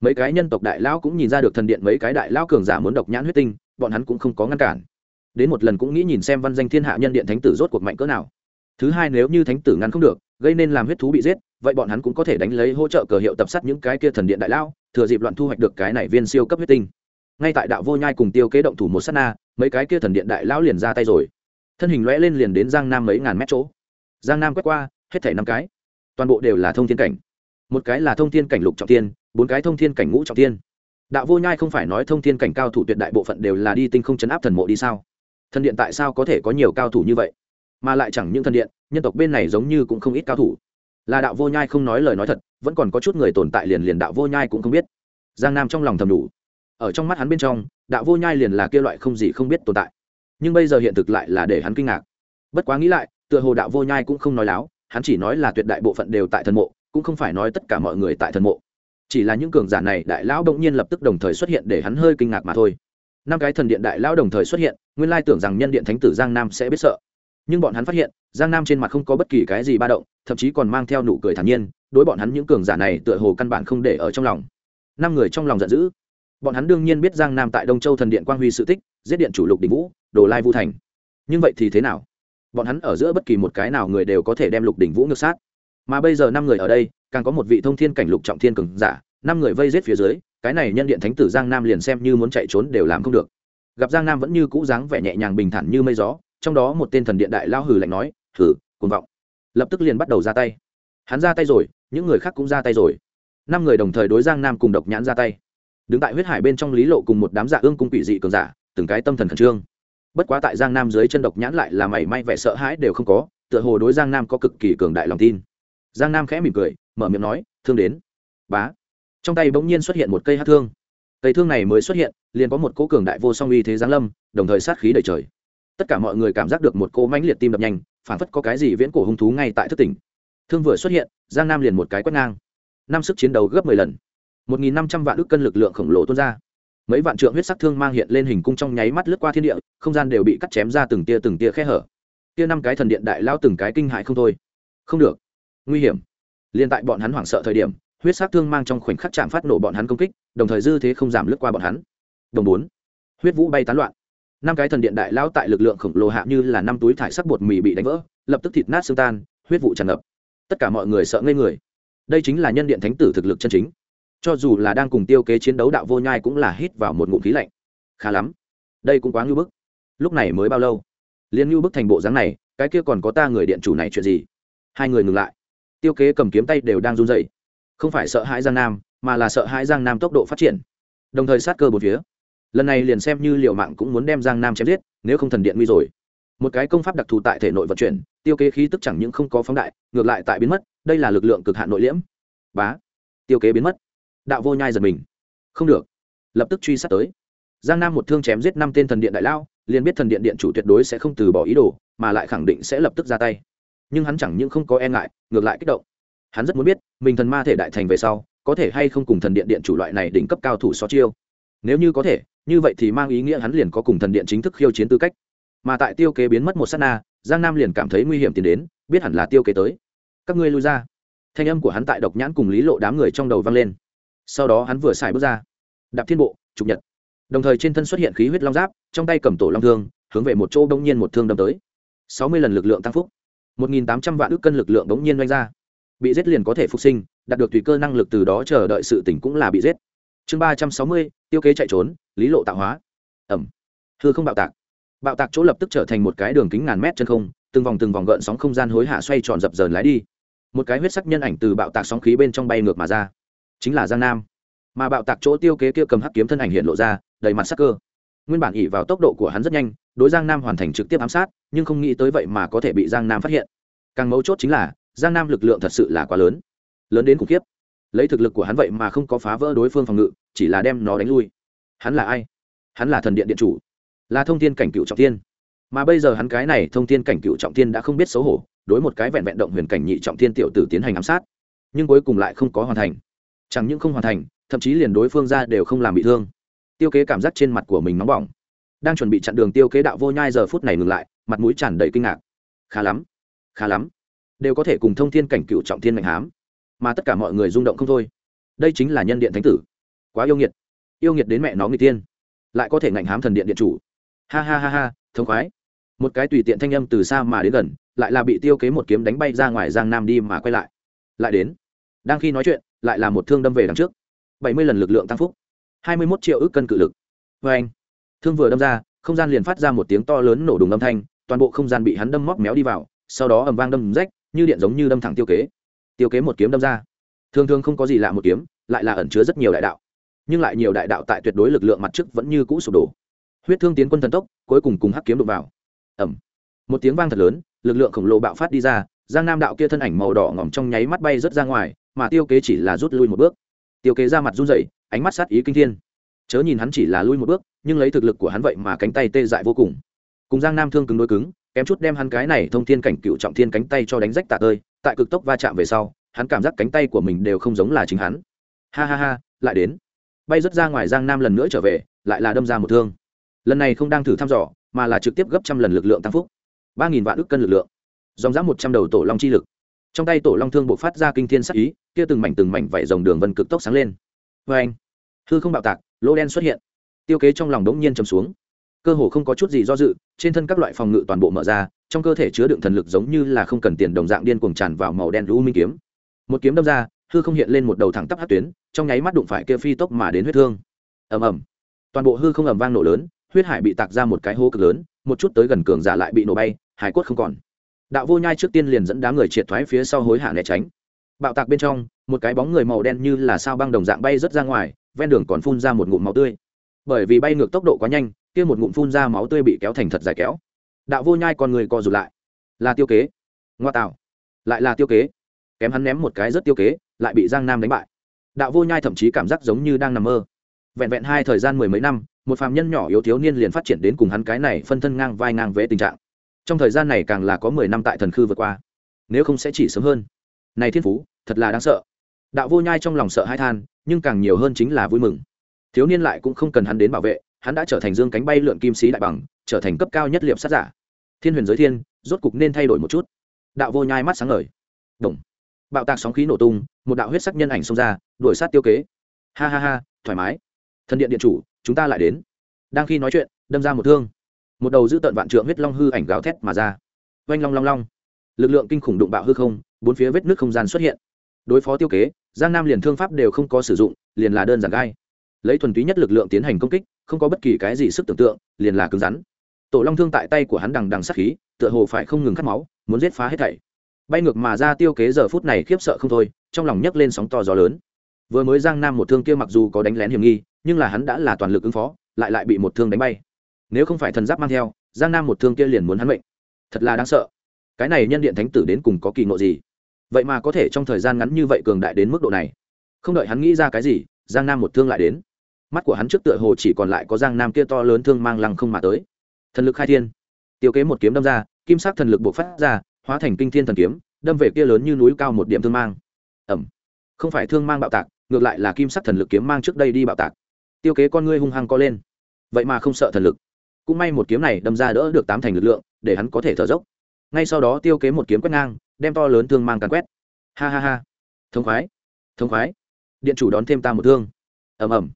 Mấy cái nhân tộc đại lao cũng nhìn ra được thần điện mấy cái đại lao cường giả muốn độc nhãn huyết tinh, bọn hắn cũng không có ngăn cản. Đến một lần cũng nghĩ nhìn xem văn danh thiên hạ nhân điện thánh tử rốt cuộc mạnh cỡ nào thứ hai nếu như thánh tử ngăn không được, gây nên làm huyết thú bị giết, vậy bọn hắn cũng có thể đánh lấy hỗ trợ cờ hiệu tập sát những cái kia thần điện đại lao thừa dịp loạn thu hoạch được cái này viên siêu cấp huyết tinh. Ngay tại đạo vô nhai cùng tiêu kế động thủ một s á t na, mấy cái kia thần điện đại lão liền ra tay rồi. Thân hình lõe lên liền đến giang nam mấy ngàn mét chỗ. Giang nam quét qua, hết thảy năm cái. Toàn bộ đều là thông thiên cảnh. Một cái là thông thiên cảnh lục trọng tiên, bốn cái thông thiên cảnh ngũ trọng tiên. Đạo vô nhai không phải nói thông thiên cảnh cao thủ tuyệt đại bộ phận đều là đi tinh không chấn áp thần mộ đi sao? Thần điện tại sao có thể có nhiều cao thủ như vậy? Mà lại chẳng những thần điện, nhân tộc bên này giống như cũng không ít cao thủ. Là đạo vô nhai không nói lời nói thật, vẫn còn có chút người tồn tại liền liền đạo vô nhai cũng không biết. Giang nam trong lòng thầm đủ. Ở trong mắt hắn bên trong, đạo vô nhai liền là kia loại không gì không biết tồn tại. Nhưng bây giờ hiện thực lại là để hắn kinh ngạc. Bất quá nghĩ lại, tựa hồ đạo vô nhai cũng không nói láo, hắn chỉ nói là tuyệt đại bộ phận đều tại thần mộ, cũng không phải nói tất cả mọi người tại thần mộ. Chỉ là những cường giả này, đại lão đông nhiên lập tức đồng thời xuất hiện để hắn hơi kinh ngạc mà thôi. Năm cái thần điện đại lão đồng thời xuất hiện, nguyên lai tưởng rằng nhân điện thánh tử giang nam sẽ biết sợ nhưng bọn hắn phát hiện, giang nam trên mặt không có bất kỳ cái gì ba động, thậm chí còn mang theo nụ cười thản nhiên, đối bọn hắn những cường giả này tựa hồ căn bản không để ở trong lòng. Năm người trong lòng giận dữ. Bọn hắn đương nhiên biết giang nam tại đông châu thần điện quang huy sự tích, giết điện chủ lục đình vũ, đồ lai vu thành. Nhưng vậy thì thế nào? Bọn hắn ở giữa bất kỳ một cái nào người đều có thể đem lục Đình vũ ngược sát. Mà bây giờ năm người ở đây, càng có một vị thông thiên cảnh lục trọng thiên cường giả, năm người vây giết phía dưới, cái này nhân điện thánh tử giang nam liền xem như muốn chạy trốn đều làm không được. Gặp giang nam vẫn như cũ dáng vẻ nhẹ nhàng bình thản như mây gió trong đó một tên thần điện đại lao hừ lạnh nói, hừ, cuồng vọng. Lập tức liền bắt đầu ra tay. Hắn ra tay rồi, những người khác cũng ra tay rồi. Năm người đồng thời đối giang nam cùng độc nhãn ra tay. Đứng tại huyết hải bên trong lý lộ cùng một đám dạ ương cung quỷ dị cường giả, từng cái tâm thần khẩn trương. Bất quá tại giang nam dưới chân độc nhãn lại là mảy may vẻ sợ hãi đều không có, tựa hồ đối giang nam có cực kỳ cường đại lòng tin. Giang nam khẽ mỉm cười, mở miệng nói, thương đến. Bá. Trong tay bỗng nhiên xuất hiện một cây hát thương. Cây thương này mới xuất hiện, liền có một cỗ cường đại vô song uy thế giáng lâm, đồng thời sát khí đầy trời tất cả mọi người cảm giác được một cỗ mãnh liệt tim đập nhanh phản phất có cái gì viễn cổ hung thú ngay tại thất tỉnh. Thương vừa xuất hiện, giang nam liền một cái quét ngang. Năm sức chiến đấu gấp mười lần. Một nghìn năm trăm vạn ước cân lực lượng khổng lồ tuôn ra. Mấy vạn trượng huyết sắc thương mang hiện lên hình cung trong nháy mắt lướt qua thiên địa, không gian đều bị cắt chém ra từng tia từng tia khe hở. Tia năm cái thần điện đại lao từng cái kinh hại không thôi. Không được. Nguy hiểm. Liền tại bọn hắn hoảng sợ thời điểm, huyết sắc thương mang trong khoảnh khắc chạm phát nổ bọn hắn công kích, đồng thời dư thế không giảm lướt qua bọn hắn. Đồng bốn. Huyết vũ bay tán loạn năm cái thần điện đại lao tại lực lượng khổng lồ hạ như là năm túi thải sắc bột mì bị đánh vỡ, lập tức thịt nát xương tan, huyết vụ tràn ngập. Tất cả mọi người sợ ngây người. Đây chính là nhân điện thánh tử thực lực chân chính. Cho dù là đang cùng tiêu kế chiến đấu đạo vô nhai cũng là hít vào một ngụm khí lạnh. Khá lắm. Đây cũng quá ngưu bức. Lúc này mới bao lâu? Liên ngưu bức thành bộ dáng này, cái kia còn có ta người điện chủ này chuyện gì? Hai người ngừng lại. Tiêu kế cầm kiếm tay đều đang run dậy không phải sợ hãi giang nam, mà là sợ hãi giang nam tốc độ phát triển. Đồng thời sát cơ một phía lần này liền xem như liệu mạng cũng muốn đem giang nam chém giết, nếu không thần điện nguy rồi. Một cái công pháp đặc thù tại thể nội vận chuyển, tiêu kế khí tức chẳng những không có phóng đại, ngược lại tại biến mất, đây là lực lượng cực hạn nội liễm. Bá, tiêu kế biến mất. Đạo vô nhai giật mình. Không được. Lập tức truy sát tới. Giang nam một thương chém giết năm tên thần điện đại lao, liền biết thần điện điện chủ tuyệt đối sẽ không từ bỏ ý đồ, mà lại khẳng định sẽ lập tức ra tay. Nhưng hắn chẳng những không có e ngại, ngược lại kích động. Hắn rất muốn biết, mình thần ma thể đại thành về sau, có thể hay không cùng thần điện điện chủ loại này đỉnh cấp cao thủ so chiêu. Nếu như có thể như vậy thì mang ý nghĩa hắn liền có cùng thần điện chính thức khiêu chiến tư cách. Mà tại tiêu kế biến mất một s á t na, giang nam liền cảm thấy nguy hiểm tiến đến, biết hẳn là tiêu kế tới. Các ngươi lui ra. Thanh âm của hắn tại độc nhãn cùng lý lộ đám người trong đầu vang lên. Sau đó hắn vừa xài bước ra. Đạp thiên bộ, trục nhật. Đồng thời trên thân xuất hiện khí huyết long giáp, trong tay cầm tổ long thương, hướng về một chỗ bỗng nhiên một thương đâm tới. Sáu mươi lần lực lượng tăng phúc. Một nghìn tám trăm vạn ước cân lực lượng bỗng nhiên oanh ra. Bị giết liền có thể phục sinh, đạt được tùy cơ năng lực từ đó chờ đợi sự tỉnh cũng là bị giết. Chương ba trăm sáu mươi tiêu kế chạy trốn, lý lộ tạo hóa. Ẩm. Thưa không bạo tạc. Bạo tạc chỗ lập tức trở thành một cái đường kính ngàn mét chân không, từng vòng từng vòng gợn sóng không gian hối hạ xoay tròn dập dờn lái đi. Một cái huyết sắc nhân ảnh từ bạo tạc sóng khí bên trong bay ngược mà ra. Chính là giang nam. Mà bạo tạc chỗ tiêu kế kia cầm hắc kiếm thân ảnh hiện lộ ra, đầy mặt sắc cơ. Nguyên bản ỉ vào tốc độ của hắn rất nhanh, đối giang nam hoàn thành trực tiếp ám sát, nhưng không nghĩ tới vậy mà có thể bị giang nam phát hiện. Càng mấu chốt chính là, giang nam lực lượng thật sự là quá lớn. Lớn đến khủng khiếp lấy thực lực của hắn vậy mà không có phá vỡ đối phương phòng ngự, chỉ là đem nó đánh lui. Hắn là ai? Hắn là thần điện điện chủ. Là thông tin cảnh cựu trọng tiên mà bây giờ hắn cái này thông tin cảnh cựu trọng tiên đã không biết xấu hổ, đối một cái vẹn vẹn động huyền cảnh nhị trọng tiên tiểu tử tiến hành ám sát. Nhưng cuối cùng lại không có hoàn thành. Chẳng những không hoàn thành, thậm chí liền đối phương ra đều không làm bị thương. Tiêu kế cảm giác trên mặt của mình nóng bỏng. Đang chuẩn bị chặn đường tiêu kế đạo vô nhai giờ phút này ngừng lại, mặt mũi tràn đầy kinh ngạc. Khá lắm. Khá lắm. Đều có thể cùng thông thiên cảnh cựu trọng thiên mạnh hám mà tất cả mọi người rung động không thôi. Đây chính là nhân điện thánh tử. Quá yêu nghiệt. Yêu nghiệt đến mẹ nó người tiên. Lại có thể ngạnh hám thần điện điện chủ. Ha ha ha ha, thống khoái. Một cái tùy tiện thanh âm từ xa mà đến gần, lại là bị tiêu kế một kiếm đánh bay ra ngoài giang nam đi mà quay lại. Lại đến. Đang khi nói chuyện, lại là một thương đâm về đằng trước. Bảy mươi lần lực lượng tăng phúc. Hai mươi mốt triệu ước cân cự lực. Vê anh, thương vừa đâm ra, không gian liền phát ra một tiếng to lớn nổ đùng âm thanh, toàn bộ không gian bị hắn đâm móc méo đi vào, sau đó ầm vang đâm rách, như điện giống như đâm thẳng tiêu kế tiêu kế một kiếm đâm ra. Thường thường không có gì lạ một kiếm, lại là ẩn chứa rất nhiều đại đạo. Nhưng lại nhiều đại đạo tại tuyệt đối lực lượng mặt trước vẫn như cũ sụp đổ. Huyết thương tiến quân thần tốc, cuối cùng cùng hắc kiếm đụng vào. Ẩm một tiếng vang thật lớn, lực lượng khổng lồ bạo phát đi ra, giang nam đạo kia thân ảnh màu đỏ ngỏm trong nháy mắt bay rớt ra ngoài, mà tiêu kế chỉ là rút lui một bước. Tiêu kế ra mặt run rẩy, ánh mắt sát ý kinh thiên. Chớ nhìn hắn chỉ là lui một bước, nhưng lấy thực lực của hắn vậy mà cánh tay tê dại vô cùng. Cùng giang nam thương cứng đôi cứng kém chút đem hắn cái này thông thiên cảnh cựu trọng thiên cánh tay cho đánh rách tạ tơi, tại cực tốc va chạm về sau, hắn cảm giác cánh tay của mình đều không giống là chính hắn. Ha ha ha, lại đến. Bay rớt ra ngoài giang nam lần nữa trở về, lại là đâm ra một thương. Lần này không đang thử thăm dò, mà là trực tiếp gấp trăm lần lực lượng tăng phúc. Ba nghìn vạn ước cân lực lượng. Dòng dã một trăm đầu tổ long chi lực. Trong tay tổ long thương bộ phát ra kinh thiên sắc ý, kia từng mảnh từng mảnh vảy dòng đường vân cực tốc sáng lên. Vê anh hư không bạo tạc, lỗ đen xuất hiện. Tiêu kế trong lòng đống nhiên chầm xuống cơ hồ không có chút gì do dự, trên thân các loại phòng ngự toàn bộ mở ra, trong cơ thể chứa đựng thần lực giống như là không cần tiền đồng dạng điên cuồng tràn vào màu đen lũ minh kiếm. Một kiếm đâm ra, hư không hiện lên một đầu thẳng tắp hát tuyến, trong nháy mắt đụng phải kia phi tốc mà đến huyết thương. Ầm ầm. Toàn bộ hư không ầm vang nổ lớn, huyết hải bị tạc ra một cái hố cực lớn, một chút tới gần cường giả lại bị nổ bay, hải cốt không còn. Đạo vô nhai trước tiên liền dẫn đám người triệt thoái phía sau hối hả né tránh. Bạo tạc bên trong, một cái bóng người màu đen như là sao băng đồng dạng bay rớt ra ngoài, ven đường còn phun ra một ngụm máu tươi. Bởi vì bay ngược tốc độ quá nhanh kia một ngụm phun ra máu tươi bị kéo thành thật dài kéo. Đạo vô nhai còn người co rụt lại. Là tiêu kế. Ngoa tạo. Lại là tiêu kế. Kém hắn ném một cái rất tiêu kế, lại bị giang nam đánh bại. Đạo vô nhai thậm chí cảm giác giống như đang nằm mơ. Vẹn vẹn hai thời gian mười mấy năm, một phàm nhân nhỏ yếu thiếu niên liền phát triển đến cùng hắn cái này phân thân ngang vai ngang vẽ tình trạng. Trong thời gian này càng là có mười năm tại thần khư vượt qua. Nếu không sẽ chỉ sớm hơn. Này thiên phú, thật là đáng sợ. Đạo vô nhai trong lòng sợ hai than, nhưng càng nhiều hơn chính là vui mừng. Thiếu niên lại cũng không cần hắn đến bảo vệ hắn đã trở thành dương cánh bay lượn kim sĩ đại bằng, trở thành cấp cao nhất liệp sát giả. Thiên huyền giới thiên, rốt cục nên thay đổi một chút. Đạo vô nhai mắt sáng ngời. Đồng bạo tạc sóng khí nổ tung, một đạo huyết sắc nhân ảnh xông ra, đuổi sát tiêu kế. Ha ha ha, thoải mái. Thần điện điện chủ, chúng ta lại đến. Đang khi nói chuyện, đâm ra một thương. Một đầu giữ tận vạn trượng huyết long hư ảnh gào thét mà ra. Oanh long long long. Lực lượng kinh khủng đụng bạo hư không, bốn phía vết nước không gian xuất hiện. Đối phó tiêu kế, giang nam liền thương pháp đều không có sử dụng, liền là đơn giản gai lấy thuần túy nhất lực lượng tiến hành công kích, không có bất kỳ cái gì sức tưởng tượng, liền là cứng rắn. Tổ long thương tại tay của hắn đằng đằng sắc khí, tựa hồ phải không ngừng cắt máu, muốn giết phá hết thảy. Bay ngược mà ra tiêu kế giờ phút này khiếp sợ không thôi, trong lòng nhấc lên sóng to gió lớn. Vừa mới giang nam một thương kia mặc dù có đánh lén hiểm nghi, nhưng là hắn đã là toàn lực ứng phó, lại lại bị một thương đánh bay. Nếu không phải thần giáp mang theo, giang nam một thương kia liền muốn hắn mệnh. Thật là đáng sợ. Cái này nhân điện thánh tử đến cùng có kỳ ngộ gì? Vậy mà có thể trong thời gian ngắn như vậy cường đại đến mức độ này. Không đợi hắn nghĩ ra cái gì, giang nam một thương lại đến mắt của hắn trước tựa hồ chỉ còn lại có giang nam kia to lớn thương mang lăng không mà tới. Thần lực khai thiên. Tiêu kế một kiếm đâm ra, kim sắc thần lực buộc phát ra, hóa thành kinh thiên thần kiếm, đâm về kia lớn như núi cao một điểm thương mang. Ẩm. Không phải thương mang bạo tạc, ngược lại là kim sắc thần lực kiếm mang trước đây đi bạo tạc. Tiêu kế con ngươi hung hăng co lên. Vậy mà không sợ thần lực. Cũng may một kiếm này đâm ra đỡ được tám thành lực lượng, để hắn có thể thở dốc. Ngay sau đó tiêu kế một kiếm quét ngang, đem to lớn thương mang càn quét. Ha ha ha. Thống khoái. Thống khoái. Điện chủ đón thêm ta một thương. Ầm ầm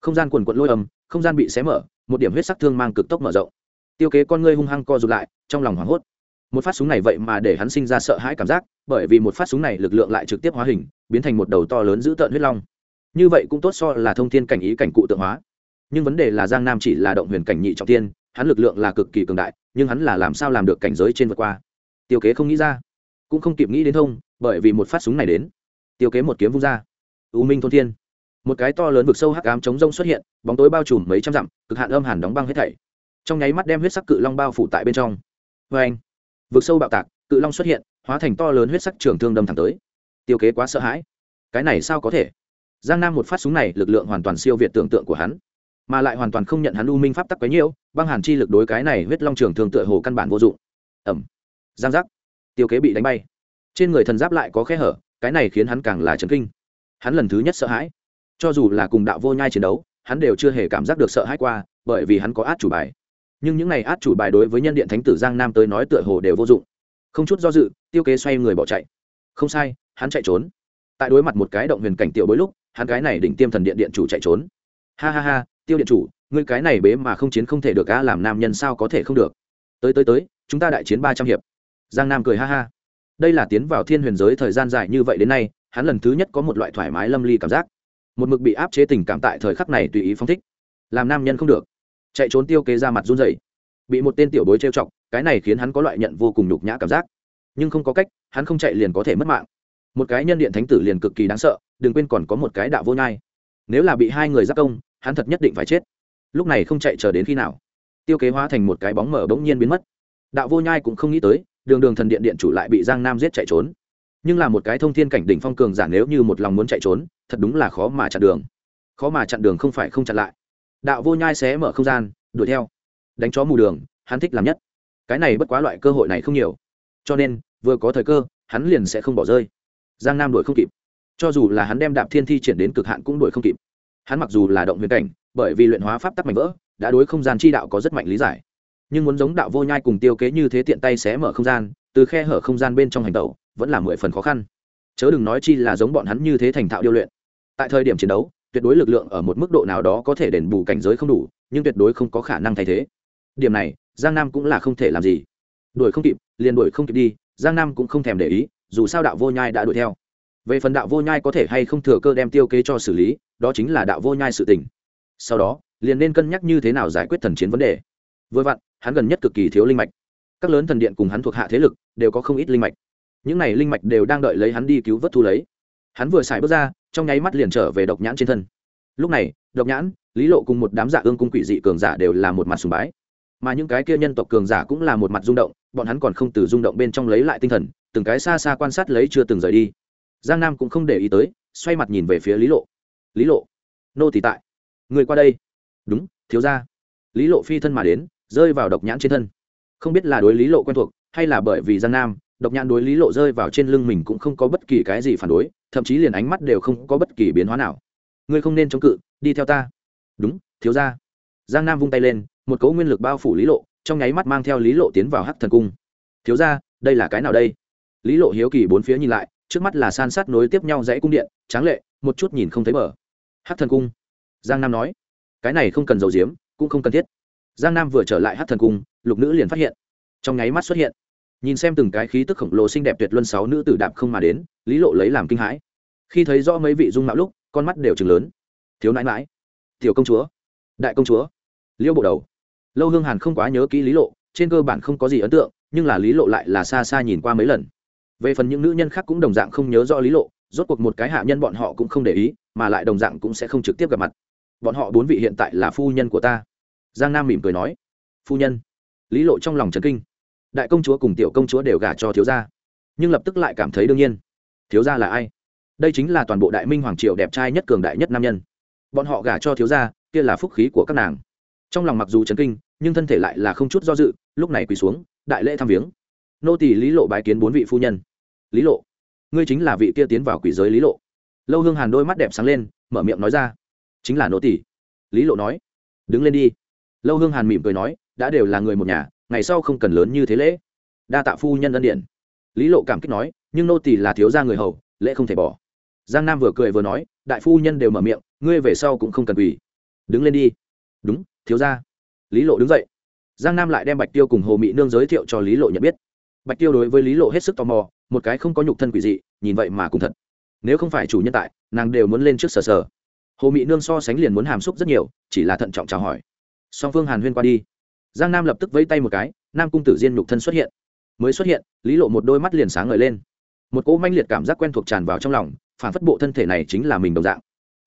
không gian quần quận lôi ầm không gian bị xé mở, một điểm huyết sắc thương mang cực tốc mở rộng. Tiêu kế con ngươi hung hăng co rụt lại, trong lòng hoảng hốt. Một phát súng này vậy mà để hắn sinh ra sợ hãi cảm giác, bởi vì một phát súng này lực lượng lại trực tiếp hóa hình, biến thành một đầu to lớn dữ tợn huyết long. Như vậy cũng tốt so là thông thiên cảnh ý cảnh cụ tượng hóa. Nhưng vấn đề là giang nam chỉ là động huyền cảnh nhị trọng tiên, hắn lực lượng là cực kỳ cường đại, nhưng hắn là làm sao làm được cảnh giới trên vượt qua? Tiêu kế không nghĩ ra. Cũng không kịp nghĩ đến thông, bởi vì một phát súng này đến, tiêu kế một kiếm vung ra. U minh thôn thiên một cái to lớn vực sâu hắc ám chống rông xuất hiện, bóng tối bao trùm mấy trăm dặm, cực hạn âm hàn đóng băng hết thảy. Trong nháy mắt đem huyết sắc cự long bao phủ tại bên trong. Vê anh, vực sâu bạo tạc, cự long xuất hiện, hóa thành to lớn huyết sắc trường thương đâm thẳng tới. Tiêu kế quá sợ hãi. Cái này sao có thể? Giang nam một phát súng này, lực lượng hoàn toàn siêu việt tưởng tượng của hắn. Mà lại hoàn toàn không nhận hắn u minh pháp tắc quấy nhiễu băng hàn chi lực đối cái này huyết long trường thường tựa hồ căn bản vô dụng. Ẩm giang giác. Tiêu kế bị đánh bay. Trên người thần giáp lại có khe hở, cái này khiến hắn càng là chấn kinh. Hắn lần thứ nhất sợ hãi cho dù là cùng đạo vô nhai chiến đấu, hắn đều chưa hề cảm giác được sợ hãi qua, bởi vì hắn có át chủ bài. Nhưng những n à y át chủ bài đối với nhân điện thánh tử giang nam tới nói tựa hồ đều vô dụng. Không chút do dự, tiêu kế xoay người bỏ chạy. Không sai, hắn chạy trốn. Tại đối mặt một cái động huyền cảnh tiểu bối lúc, hắn cái này đỉnh tiêm thần điện điện chủ chạy trốn. Ha ha ha, tiêu điện chủ, ngươi cái này bế mà không chiến không thể được a làm nam nhân sao có thể không được? Tới tới tới, chúng ta đại chiến ba trăm hiệp. Giang nam cười ha ha. Đây là tiến vào thiên huyền giới thời gian dài như vậy đến nay, hắn lần thứ nhất có một loại thoải mái lâm ly cảm giác một mực bị áp chế tình cảm tại thời khắc này tùy ý phong thích. Làm nam nhân không được. Chạy trốn tiêu kế ra mặt run rẩy. Bị một tên tiểu bối trêu chọc, cái này khiến hắn có loại nhận vô cùng nhục nhã cảm giác. Nhưng không có cách, hắn không chạy liền có thể mất mạng. Một cái nhân điện thánh tử liền cực kỳ đáng sợ, đừng quên còn có một cái đạo vô nhai. Nếu là bị hai người giác công, hắn thật nhất định phải chết. Lúc này không chạy chờ đến khi nào. Tiêu kế hóa thành một cái bóng mở bỗng nhiên biến mất. Đạo vô nhai cũng không nghĩ tới, đường đường thần điện điện chủ lại bị giang nam giết chạy trốn nhưng là một cái thông thiên cảnh đỉnh phong cường giả nếu như một lòng muốn chạy trốn, thật đúng là khó mà chặn đường. Khó mà chặn đường không phải không chặn lại. Đạo vô nhai xé mở không gian, đuổi theo. Đánh chó mù đường, hắn thích làm nhất. Cái này bất quá loại cơ hội này không nhiều. Cho nên, vừa có thời cơ, hắn liền sẽ không bỏ rơi. Giang nam đuổi không kịp. Cho dù là hắn đem đạp thiên thi triển đến cực hạn cũng đuổi không kịp. Hắn mặc dù là động huyền cảnh, bởi vì luyện hóa pháp tắc mạnh vỡ, đã đối không gian chi đạo có rất mạnh lý giải. Nhưng muốn giống đạo vô nhai cùng tiêu kế như thế tiện tay xé mở không gian, từ khe hở không gian bên trong hành tẩu vẫn là mười phần khó khăn. Chớ đừng nói chi là giống bọn hắn như thế thành thạo điêu luyện. Tại thời điểm chiến đấu, tuyệt đối lực lượng ở một mức độ nào đó có thể đền bù cảnh giới không đủ, nhưng tuyệt đối không có khả năng thay thế. Điểm này, giang nam cũng là không thể làm gì. Đuổi không kịp, liền đuổi không kịp đi, giang nam cũng không thèm để ý, dù sao đạo vô nhai đã đuổi theo. Về phần đạo vô nhai có thể hay không thừa cơ đem tiêu kế cho xử lý, đó chính là đạo vô nhai sự tình. Sau đó, liền nên cân nhắc như thế nào giải quyết thần chiến vấn đề. Vừa vặn, hắn gần nhất cực kỳ thiếu linh mạch. Các lớn thần điện cùng hắn thuộc hạ thế lực, đều có không ít linh mạch những này linh mạch đều đang đợi lấy hắn đi cứu vớt thu lấy. Hắn vừa xài bước ra, trong nháy mắt liền trở về độc nhãn trên thân. Lúc này, độc nhãn, lý lộ cùng một đám giả ương cung quỷ dị cường giả đều là một mặt sùng bái. Mà những cái kia nhân tộc cường giả cũng là một mặt rung động, bọn hắn còn không từ rung động bên trong lấy lại tinh thần, từng cái xa xa quan sát lấy chưa từng rời đi. Giang nam cũng không để ý tới, xoay mặt nhìn về phía lý lộ. Lý lộ, nô thì tại. Người qua đây. Đúng, thiếu ra lý lộ phi thân mà đến, rơi vào độc nhãn trên thân. Không biết là đối lý lộ quen thuộc, hay là bởi vì giang nam độc nhãn đối lý lộ rơi vào trên lưng mình cũng không có bất kỳ cái gì phản đối, thậm chí liền ánh mắt đều không có bất kỳ biến hóa nào. Ngươi không nên chống cự, đi theo ta. Đúng, thiếu ra giang nam vung tay lên, một cấu nguyên lực bao phủ lý lộ, trong nháy mắt mang theo lý lộ tiến vào hắc thần cung. Thiếu ra đây là cái nào đây? Lý lộ hiếu kỳ bốn phía nhìn lại, trước mắt là san sát nối tiếp nhau dãy cung điện, tráng lệ, một chút nhìn không thấy bờ. Hắc thần cung. Giang nam nói, cái này không cần dầu diếm, cũng không cần thiết. Giang nam vừa trở lại hắc thần cung, lục nữ liền phát hiện. Trong nháy mắt xuất hiện nhìn xem từng cái khí tức khổng lồ xinh đẹp tuyệt luân sáu nữ tử đạp không mà đến, lý lộ lấy làm kinh hãi. Khi thấy rõ mấy vị dung mạo lúc, con mắt đều chừng lớn. Thiếu nãi mãi tiểu công chúa, đại công chúa. Liêu bộ đầu. Lâu hương hàn không quá nhớ kỹ lý lộ, trên cơ bản không có gì ấn tượng, nhưng là lý lộ lại là xa xa nhìn qua mấy lần. Về phần những nữ nhân khác cũng đồng dạng không nhớ rõ lý lộ, rốt cuộc một cái hạ nhân bọn họ cũng không để ý, mà lại đồng dạng cũng sẽ không trực tiếp gặp mặt. Bọn họ bốn vị hiện tại là phu nhân của ta. Giang nam mỉm cười nói. Phu nhân? Lý lộ trong lòng trấn kinh đại công chúa cùng tiểu công chúa đều gả cho thiếu gia. Nhưng lập tức lại cảm thấy đương nhiên. Thiếu gia là ai? Đây chính là toàn bộ đại minh hoàng triều đẹp trai nhất cường đại nhất nam nhân. Bọn họ gả cho thiếu gia, kia là phúc khí của các nàng. Trong lòng mặc dù chấn kinh, nhưng thân thể lại là không chút do dự, lúc này quỳ xuống, đại lễ thăm viếng. Nô tỳ lý lộ bái kiến bốn vị phu nhân. Lý lộ, ngươi chính là vị kia tiến vào quỷ giới lý lộ. Lâu hương hàn đôi mắt đẹp sáng lên, mở miệng nói ra. Chính là nô tỳ. lý lộ nói. Đứng lên đi. Lâu hương hàn mỉm cười nói, đã đều là người một nhà ngày sau không cần lớn như thế lễ. Đa tạ phu nhân ân điện lý lộ cảm kích nói, nhưng nô tỳ là thiếu gia người hầu, lễ không thể bỏ. Giang nam vừa cười vừa nói, đại phu nhân đều mở miệng, ngươi về sau cũng không cần quỳ. Đứng lên đi. Đúng, thiếu gia. Lý lộ đứng dậy. Giang nam lại đem bạch tiêu cùng hồ mỹ nương giới thiệu cho lý lộ nhận biết. Bạch tiêu đối với lý lộ hết sức tò mò, một cái không có nhục thân quỷ dị, nhìn vậy mà cùng thật. Nếu không phải chủ nhân tại, nàng đều muốn lên trước sờ sờ. Hồ mỹ nương so sánh liền muốn hàm xúc rất nhiều, chỉ là thận trọng chào hỏi. Song phương hàn huyên qua đi giang nam lập tức vẫy tay một cái, nam cung tử diên nhục thân xuất hiện. Mới xuất hiện, lý lộ một đôi mắt liền sáng ngời lên. Một cỗ manh liệt cảm giác quen thuộc tràn vào trong lòng, phản phất bộ thân thể này chính là mình đồng dạng.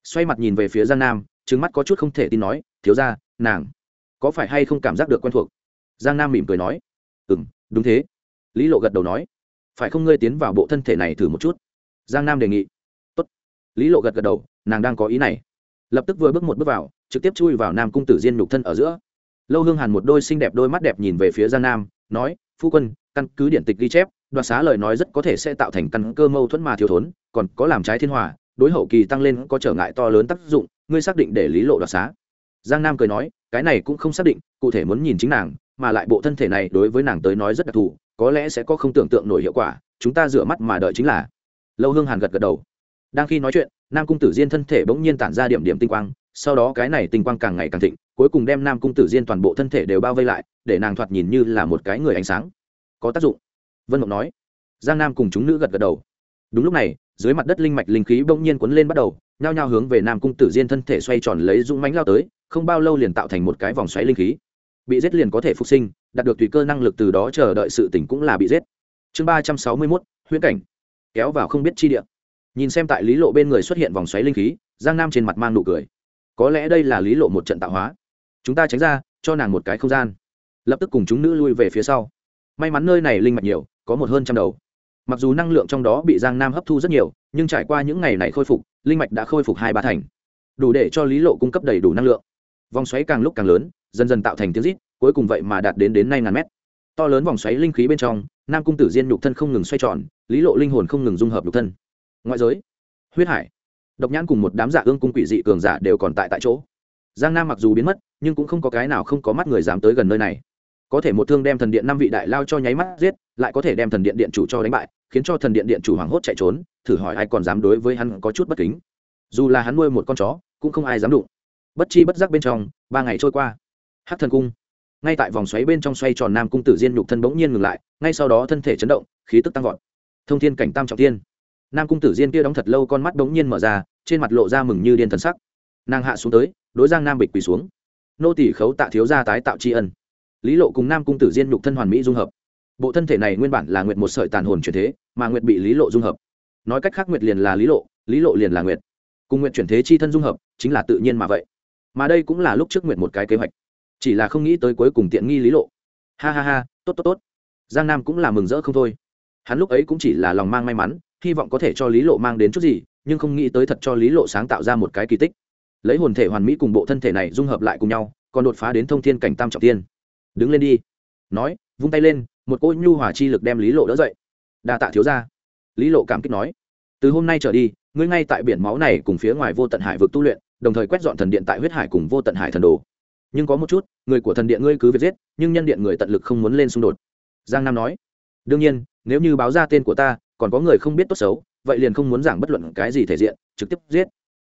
Xoay mặt nhìn về phía giang nam trứng mắt có chút không thể tin nói, thiếu ra nàng có phải hay không cảm giác được quen thuộc? Giang nam mỉm cười nói ừ m đúng thế. Lý lộ gật đầu nói, phải không ngươi tiến vào bộ thân thể này thử một chút? Giang nam đề nghị, Tốt. lý lộ gật gật đầu, nàng đang có ý này. Lập tức vừa bước một bước vào, trực tiếp chui vào nam cung tử diên nhục thân ở giữa lâu hương hàn một đôi xinh đẹp đôi mắt đẹp nhìn về phía giang nam, nói, phu quân, căn cứ điện tịch ghi chép, đoạt xá lời nói rất có thể sẽ tạo thành căn cơ mâu thuẫn mà thiếu thốn, còn có làm trái thiên hòa, đối hậu kỳ tăng lên có trở ngại to lớn tác dụng, ngươi xác định để lý lộ đoạt xá. Giang nam cười nói, cái này cũng không xác định, cụ thể muốn nhìn chính nàng, mà lại bộ thân thể này đối với nàng tới nói rất đặc thù, có lẽ sẽ có không tưởng tượng nổi hiệu quả, chúng ta rửa mắt mà đợi chính là. Lâu hương hàn gật gật đầu. Đang khi nói chuyện, nam cung tử diên thân thể bỗng nhiên tản ra điểm điểm tinh quang sau đó cái này tinh quang càng ngày càng thịnh, cuối cùng đem nam cung tử diên toàn bộ thân thể đều bao vây lại, để nàng thoạt nhìn như là một cái người ánh sáng. Có tác dụng. Vân mộng nói. Giang nam cùng chúng nữ gật gật đầu. Đúng lúc này, dưới mặt đất linh mạch linh khí bỗng nhiên cuốn lên bắt đầu, nhao nhao hướng về nam cung tử diên thân thể xoay tròn lấy dũng mánh lao tới, không bao lâu liền tạo thành một cái vòng xoáy linh khí. Bị giết liền có thể phục sinh, đạt được tùy cơ năng lực từ đó chờ đợi sự tỉnh cũng là bị giết. Chương ba trăm sáu mươi mốt, huyễn cảnh. Kéo vào không biết chi địa. Nhìn xem tại lý lộ bên người xuất hiện vòng xoáy linh khí, giang nam trên mặt mang nụ cười có lẽ đây là lý lộ một trận tạo hóa. Chúng ta tránh ra, cho nàng một cái không gian. Lập tức cùng chúng nữ lui về phía sau. May mắn nơi này linh mạch nhiều, có một hơn trăm đầu. Mặc dù năng lượng trong đó bị giang nam hấp thu rất nhiều, nhưng trải qua những ngày này khôi phục, linh mạch đã khôi phục hai ba thành. Đủ để cho lý lộ cung cấp đầy đủ năng lượng. Vòng xoáy càng lúc càng lớn, dần dần tạo thành tiếng rít, cuối cùng vậy mà đạt đến đến nay ngàn mét. To lớn vòng xoáy linh khí bên trong, nam cung tử diên nhục thân không ngừng xoay tròn, lý lộ linh hồn không ngừng dung hợp nhục thân. Ngoại giới, huyết hải độc nhãn cùng một đám giả ương cung quỷ dị cường giả đều còn tại tại chỗ. Giang nam mặc dù biến mất, nhưng cũng không có cái nào không có mắt người dám tới gần nơi này. Có thể một thương đem thần điện năm vị đại lao cho nháy mắt giết, lại có thể đem thần điện điện chủ cho đánh bại, khiến cho thần điện điện chủ hoảng hốt chạy trốn, thử hỏi ai còn dám đối với hắn có chút bất kính. Dù là hắn nuôi một con chó, cũng không ai dám đụng. Bất chi bất giác bên trong, ba ngày trôi qua. Hát thần cung. Ngay tại vòng xoáy bên trong xoay tròn nam cung tử diên nhục thân bỗng nhiên ngừng lại, ngay sau đó thân thể chấn động, khí tức tăng vọt. Thông thiên cảnh tam trọng tiên nam cung tử diên kia đóng thật lâu con mắt đống nhiên mở ra, trên mặt lộ ra mừng như điên thần sắc. Nàng hạ xuống tới, đối giang nam bịch quỳ xuống. Nô tỷ khấu tạ thiếu gia tái tạo tri ân. Lý lộ cùng nam cung tử diên nhục thân hoàn mỹ dung hợp. Bộ thân thể này nguyên bản là nguyệt một sợi tàn hồn chuyển thế, mà nguyệt bị lý lộ dung hợp. Nói cách khác nguyệt liền là lý lộ lý lộ liền là nguyệt. Cùng nguyệt chuyển thế chi thân dung hợp, chính là tự nhiên mà vậy. Mà đây cũng là lúc trước nguyệt một cái kế hoạch. Chỉ là không nghĩ tới cuối cùng tiện nghi lý lộ. Ha ha ha, tốt tốt tốt. Giang nam cũng là mừng rỡ không thôi. Hắn lúc ấy cũng chỉ là lòng mang may mắn hy vọng có thể cho lý lộ mang đến chút gì, nhưng không nghĩ tới thật cho lý lộ sáng tạo ra một cái kỳ tích. Lấy hồn thể hoàn mỹ cùng bộ thân thể này dung hợp lại cùng nhau, còn đột phá đến thông thiên cảnh tam trọng tiên. Đứng lên đi. Nói, vung tay lên, một cô nhu hòa chi lực đem lý lộ đỡ dậy. Đa tạ thiếu ra lý lộ cảm kích nói. Từ hôm nay trở đi, ngươi ngay tại biển máu này cùng phía ngoài vô tận hải vực tu luyện, đồng thời quét dọn thần điện tại huyết hải cùng vô tận hải thần đồ. Nhưng có một chút, người của thần điện ngươi cứ việc giết, nhưng nhân điện người tận lực không muốn lên xung đột. Giang nam nói. Đương nhiên, nếu như báo ra tên của ta còn có người không biết tốt xấu, vậy liền không muốn giảng bất luận cái gì thể diện, trực tiếp giết.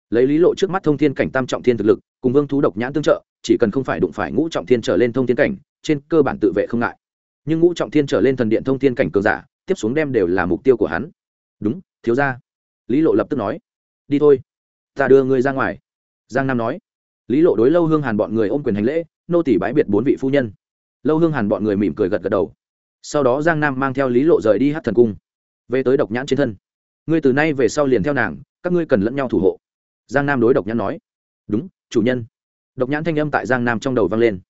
Lấy lý lộ trước mắt thông thiên cảnh tam trọng thiên thực lực, cùng vương thú độc nhãn tương trợ, chỉ cần không phải đụng phải ngũ trọng thiên trở lên thông thiên cảnh, trên cơ bản tự vệ không ngại. Nhưng ngũ trọng thiên trở lên thần điện thông thiên cảnh cường giả, tiếp xuống đem đều là mục tiêu của hắn. Đúng, thiếu ra lý lộ lập tức nói. Đi thôi, ta đưa ngươi ra ngoài. Giang nam nói. Lý lộ đối lâu hương hàn bọn người ôm quyền hành lễ, nô tỷ bãi biệt bốn vị phu nhân. Lâu hương hàn bọn người mỉm cười gật gật đầu. Sau đó giang nam mang theo lý lộ rời đi hát thần cung về tới độc nhãn trên thân. Ngươi từ nay về sau liền theo nàng, các ngươi cần lẫn nhau thủ hộ. Giang nam đối độc nhãn nói. Đúng, chủ nhân. Độc nhãn thanh âm tại giang nam trong đầu vang lên.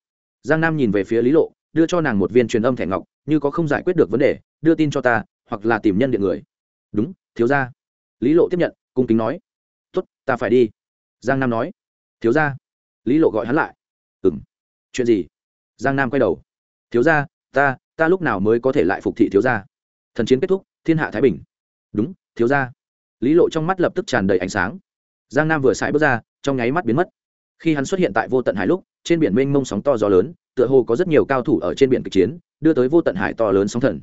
Giang nam nhìn về phía lý lộ, đưa cho nàng một viên truyền âm thẻ ngọc, như có không giải quyết được vấn đề, đưa tin cho ta, hoặc là tìm nhân điện người. Đúng, thiếu ra lý lộ tiếp nhận, cung kính nói. Tốt, ta phải đi. Giang nam nói. Thiếu ra lý lộ gọi hắn lại. Ừ m chuyện gì? Giang nam quay đầu. Thiếu ra ta ta lúc nào mới có thể lại phục thị thiếu ra thần chiến kết thúc thiên hạ thái bình. Đúng, thiếu ra lý lộ trong mắt lập tức tràn đầy ánh sáng. Giang nam vừa sải bước ra, trong nháy mắt biến mất. Khi hắn xuất hiện tại vô tận hải lúc, trên biển mênh mông sóng to gió lớn, tựa hồ có rất nhiều cao thủ ở trên biển kịch chiến, đưa tới vô tận hải to lớn sóng thần.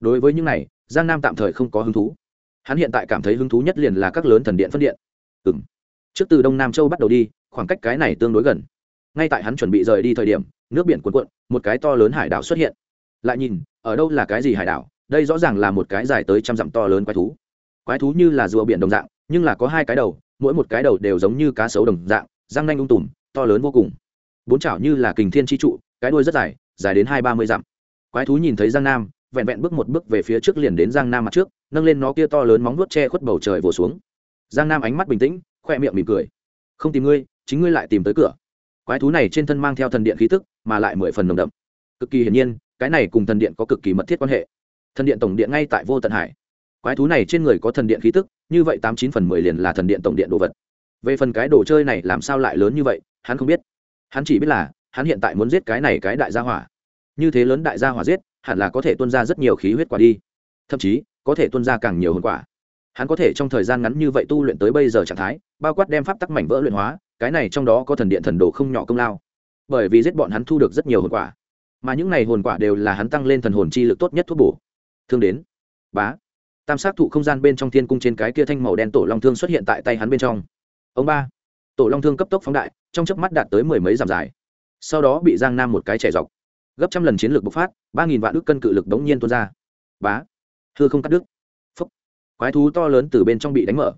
Đối với những này, giang nam tạm thời không có hứng thú. Hắn hiện tại cảm thấy hứng thú nhất liền là các lớn thần điện phân điện. Ừ m trước từ đông nam châu bắt đầu đi, khoảng cách cái này tương đối gần. Ngay tại hắn chuẩn bị rời đi thời điểm, nước biển cuồn cuộn, một cái to lớn hải đảo xuất hiện. Lại nhìn, ở đâu là cái gì hải đảo? Đây rõ ràng là một cái dài tới trăm dặm to lớn quái thú. Quái thú như là rùa biển đồng dạng, nhưng là có hai cái đầu, mỗi một cái đầu đều giống như cá sấu đồng dạng, răng nanh ung tùm, to lớn vô cùng. Bốn chảo như là kình thiên chi trụ, cái đuôi rất dài dài đến hai ba mươi dặm. Quái thú nhìn thấy giang nam, vẹn vẹn bước một bước về phía trước liền đến giang nam mặt trước, nâng lên nó kia to lớn móng vuốt che khuất bầu trời vồ xuống. Giang nam ánh mắt bình tĩnh, khoe miệng mỉm cười. Không tìm ngươi, chính ngươi lại tìm tới cửa. Quái thú này trên thân mang theo thần điện khí tức, mà lại mười phần nồng đậm. Cực kỳ hiển nhiên, cái này cùng thần điện có cực kỳ mật thiết quan hệ thần điện tổng điện ngay tại vô tận hải. Quái thú này trên người có thần điện khí tức, như vậy tám chín phần mười liền là thần điện tổng điện đồ vật. Về phần cái đồ chơi này làm sao lại lớn như vậy, hắn không biết. Hắn chỉ biết là, hắn hiện tại muốn giết cái này cái đại gia hỏa. Như thế lớn đại gia hỏa giết, hẳn là có thể tuân ra rất nhiều khí huyết quả đi. Thậm chí, có thể tuân ra càng nhiều hơn quả. Hắn có thể trong thời gian ngắn như vậy tu luyện tới bây giờ trạng thái, bao quát đem pháp tắc mảnh vỡ luyện hóa, cái này trong đó có thần điện thần đồ không nhỏ công lao. Bởi vì giết bọn hắn thu được rất nhiều hồn quả. Mà những này hồn quả đều là hắn tăng lên thần hồn chi lực tốt nhất thuốc bổ thương đến. Bá. Tam sát thụ không gian bên trong thiên cung trên cái kia thanh màu đen tổ long thương xuất hiện tại tay hắn bên trong. Ông ba. Tổ long thương cấp tốc phóng đại, trong chớp mắt đạt tới mười mấy dặm dài. Sau đó bị giang nam một cái chảy dọc. Gấp trăm lần chiến lược bộc phát, ba nghìn vạn ước cân cự lực đống nhiên tuôn ra. Bá. Thưa không cắt đứt. Phúc. Quái thú to lớn từ bên trong bị đánh mở.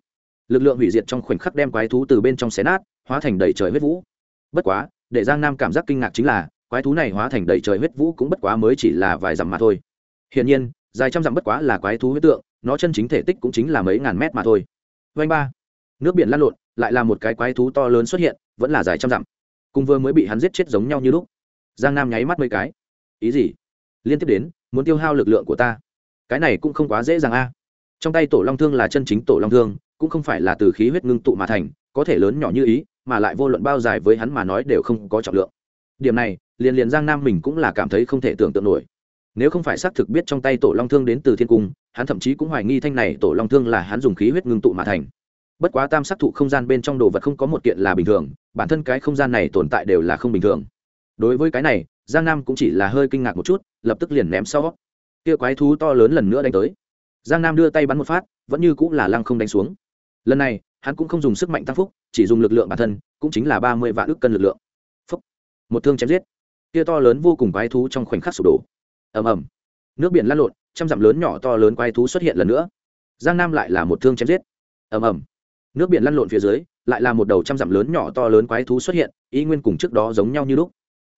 Lực lượng hủy diệt trong khoảnh khắc đem quái thú từ bên trong xé nát, hóa thành đầy trời huyết vũ. Bất quá, để giang nam cảm giác kinh ngạc chính là, quái thú này hóa thành đầy trời huyết vũ cũng bất quá mới chỉ là vài dặm mà thôi. Hiển nhiên dài trăm dặm bất quá là quái thú huyết tượng, nó chân chính thể tích cũng chính là mấy ngàn mét mà thôi. Vanh ba, nước biển lăn lộn, lại là một cái quái thú to lớn xuất hiện, vẫn là dài trăm dặm. Cùng vừa mới bị hắn giết chết giống nhau như lúc. Giang nam nháy mắt mấy cái. Ý gì? Liên tiếp đến, muốn tiêu hao lực lượng của ta. Cái này cũng không quá dễ dàng a. Trong tay tổ long thương là chân chính tổ long thương, cũng không phải là từ khí huyết ngưng tụ mà thành, có thể lớn nhỏ như ý, mà lại vô luận bao dài với hắn mà nói đều không có trọng lượng. Điểm này, liền liền giang nam mình cũng là cảm thấy không thể tưởng tượng nổi nếu không phải xác thực biết trong tay tổ long thương đến từ thiên cung, hắn thậm chí cũng hoài nghi thanh này tổ long thương là hắn dùng khí huyết ngưng tụ mà thành. Bất quá tam sắc thụ không gian bên trong đồ vật không có một kiện là bình thường, bản thân cái không gian này tồn tại đều là không bình thường. Đối với cái này, giang nam cũng chỉ là hơi kinh ngạc một chút, lập tức liền ném sau. Kia quái thú to lớn lần nữa đánh tới. Giang nam đưa tay bắn một phát, vẫn như cũng là lăng không đánh xuống. Lần này, hắn cũng không dùng sức mạnh tăng phúc, chỉ dùng lực lượng bản thân, cũng chính là ba mươi vạn ước cân lực lượng. Phúc. Một thương chém giết. Kia to lớn vô cùng quái thú trong khoảnh khắc sụp đổ ầm ầm. Nước biển lăn lộn, trăm dặm lớn nhỏ to lớn quái thú xuất hiện lần nữa. Giang nam lại là một thương chém giết. Ầm ầm. Nước biển lăn lộn phía dưới, lại là một đầu trăm dặm lớn nhỏ to lớn quái thú xuất hiện ý nguyên cùng trước đó giống nhau như lúc.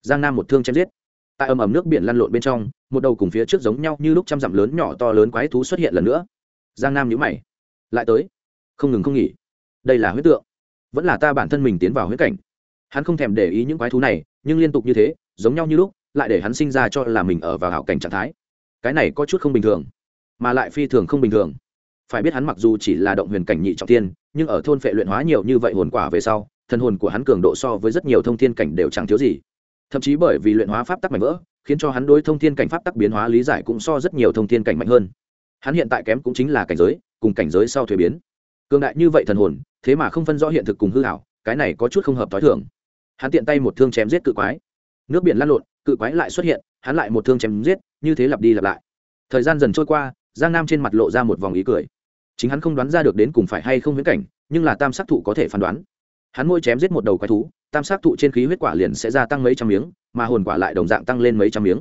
Giang nam một thương chém giết. Tại ầm ầm nước biển lăn lộn bên trong, một đầu cùng phía trước giống nhau như lúc trăm dặm lớn nhỏ to lớn quái thú xuất hiện lần nữa. Giang nam nhíu mày. Lại tới. Không ngừng không nghỉ. Đây là huyết tượng. Vẫn là ta bản thân mình tiến vào huyết cảnh. Hắn không thèm để ý những quái thú này, nhưng liên tục như thế, giống nhau như lúc lại để hắn sinh ra cho là mình ở vào hảo cảnh trạng thái. Cái này có chút không bình thường, mà lại phi thường không bình thường. Phải biết hắn mặc dù chỉ là động huyền cảnh nhị trọng thiên, nhưng ở thôn phệ luyện hóa nhiều như vậy hồn quả về sau, thần hồn của hắn cường độ so với rất nhiều thông thiên cảnh đều chẳng thiếu gì. Thậm chí bởi vì luyện hóa pháp tắc mạnh vỡ, khiến cho hắn đối thông thiên cảnh pháp tắc biến hóa lý giải cũng so rất nhiều thông thiên cảnh mạnh hơn. Hắn hiện tại kém cũng chính là cảnh giới, cùng cảnh giới sau thuế biến. Cường đại như vậy thần hồn, thế mà không phân rõ hiện thực cùng hư hảo cái này có chút không hợp t h o i thường. Hắn tiện tay một thương chém giết cự quái. Nước biển lăn lộn cự quái lại xuất hiện, hắn lại một thương chém giết, như thế lặp đi lặp lại. Thời gian dần trôi qua, giang nam trên mặt lộ ra một vòng ý cười. Chính hắn không đoán ra được đến cùng phải hay không viễn cảnh, nhưng là tam sắc thụ có thể phán đoán. Hắn môi chém giết một đầu quái thú, tam sắc thụ trên khí huyết quả liền sẽ gia tăng mấy trăm miếng, mà hồn quả lại đồng dạng tăng lên mấy trăm miếng.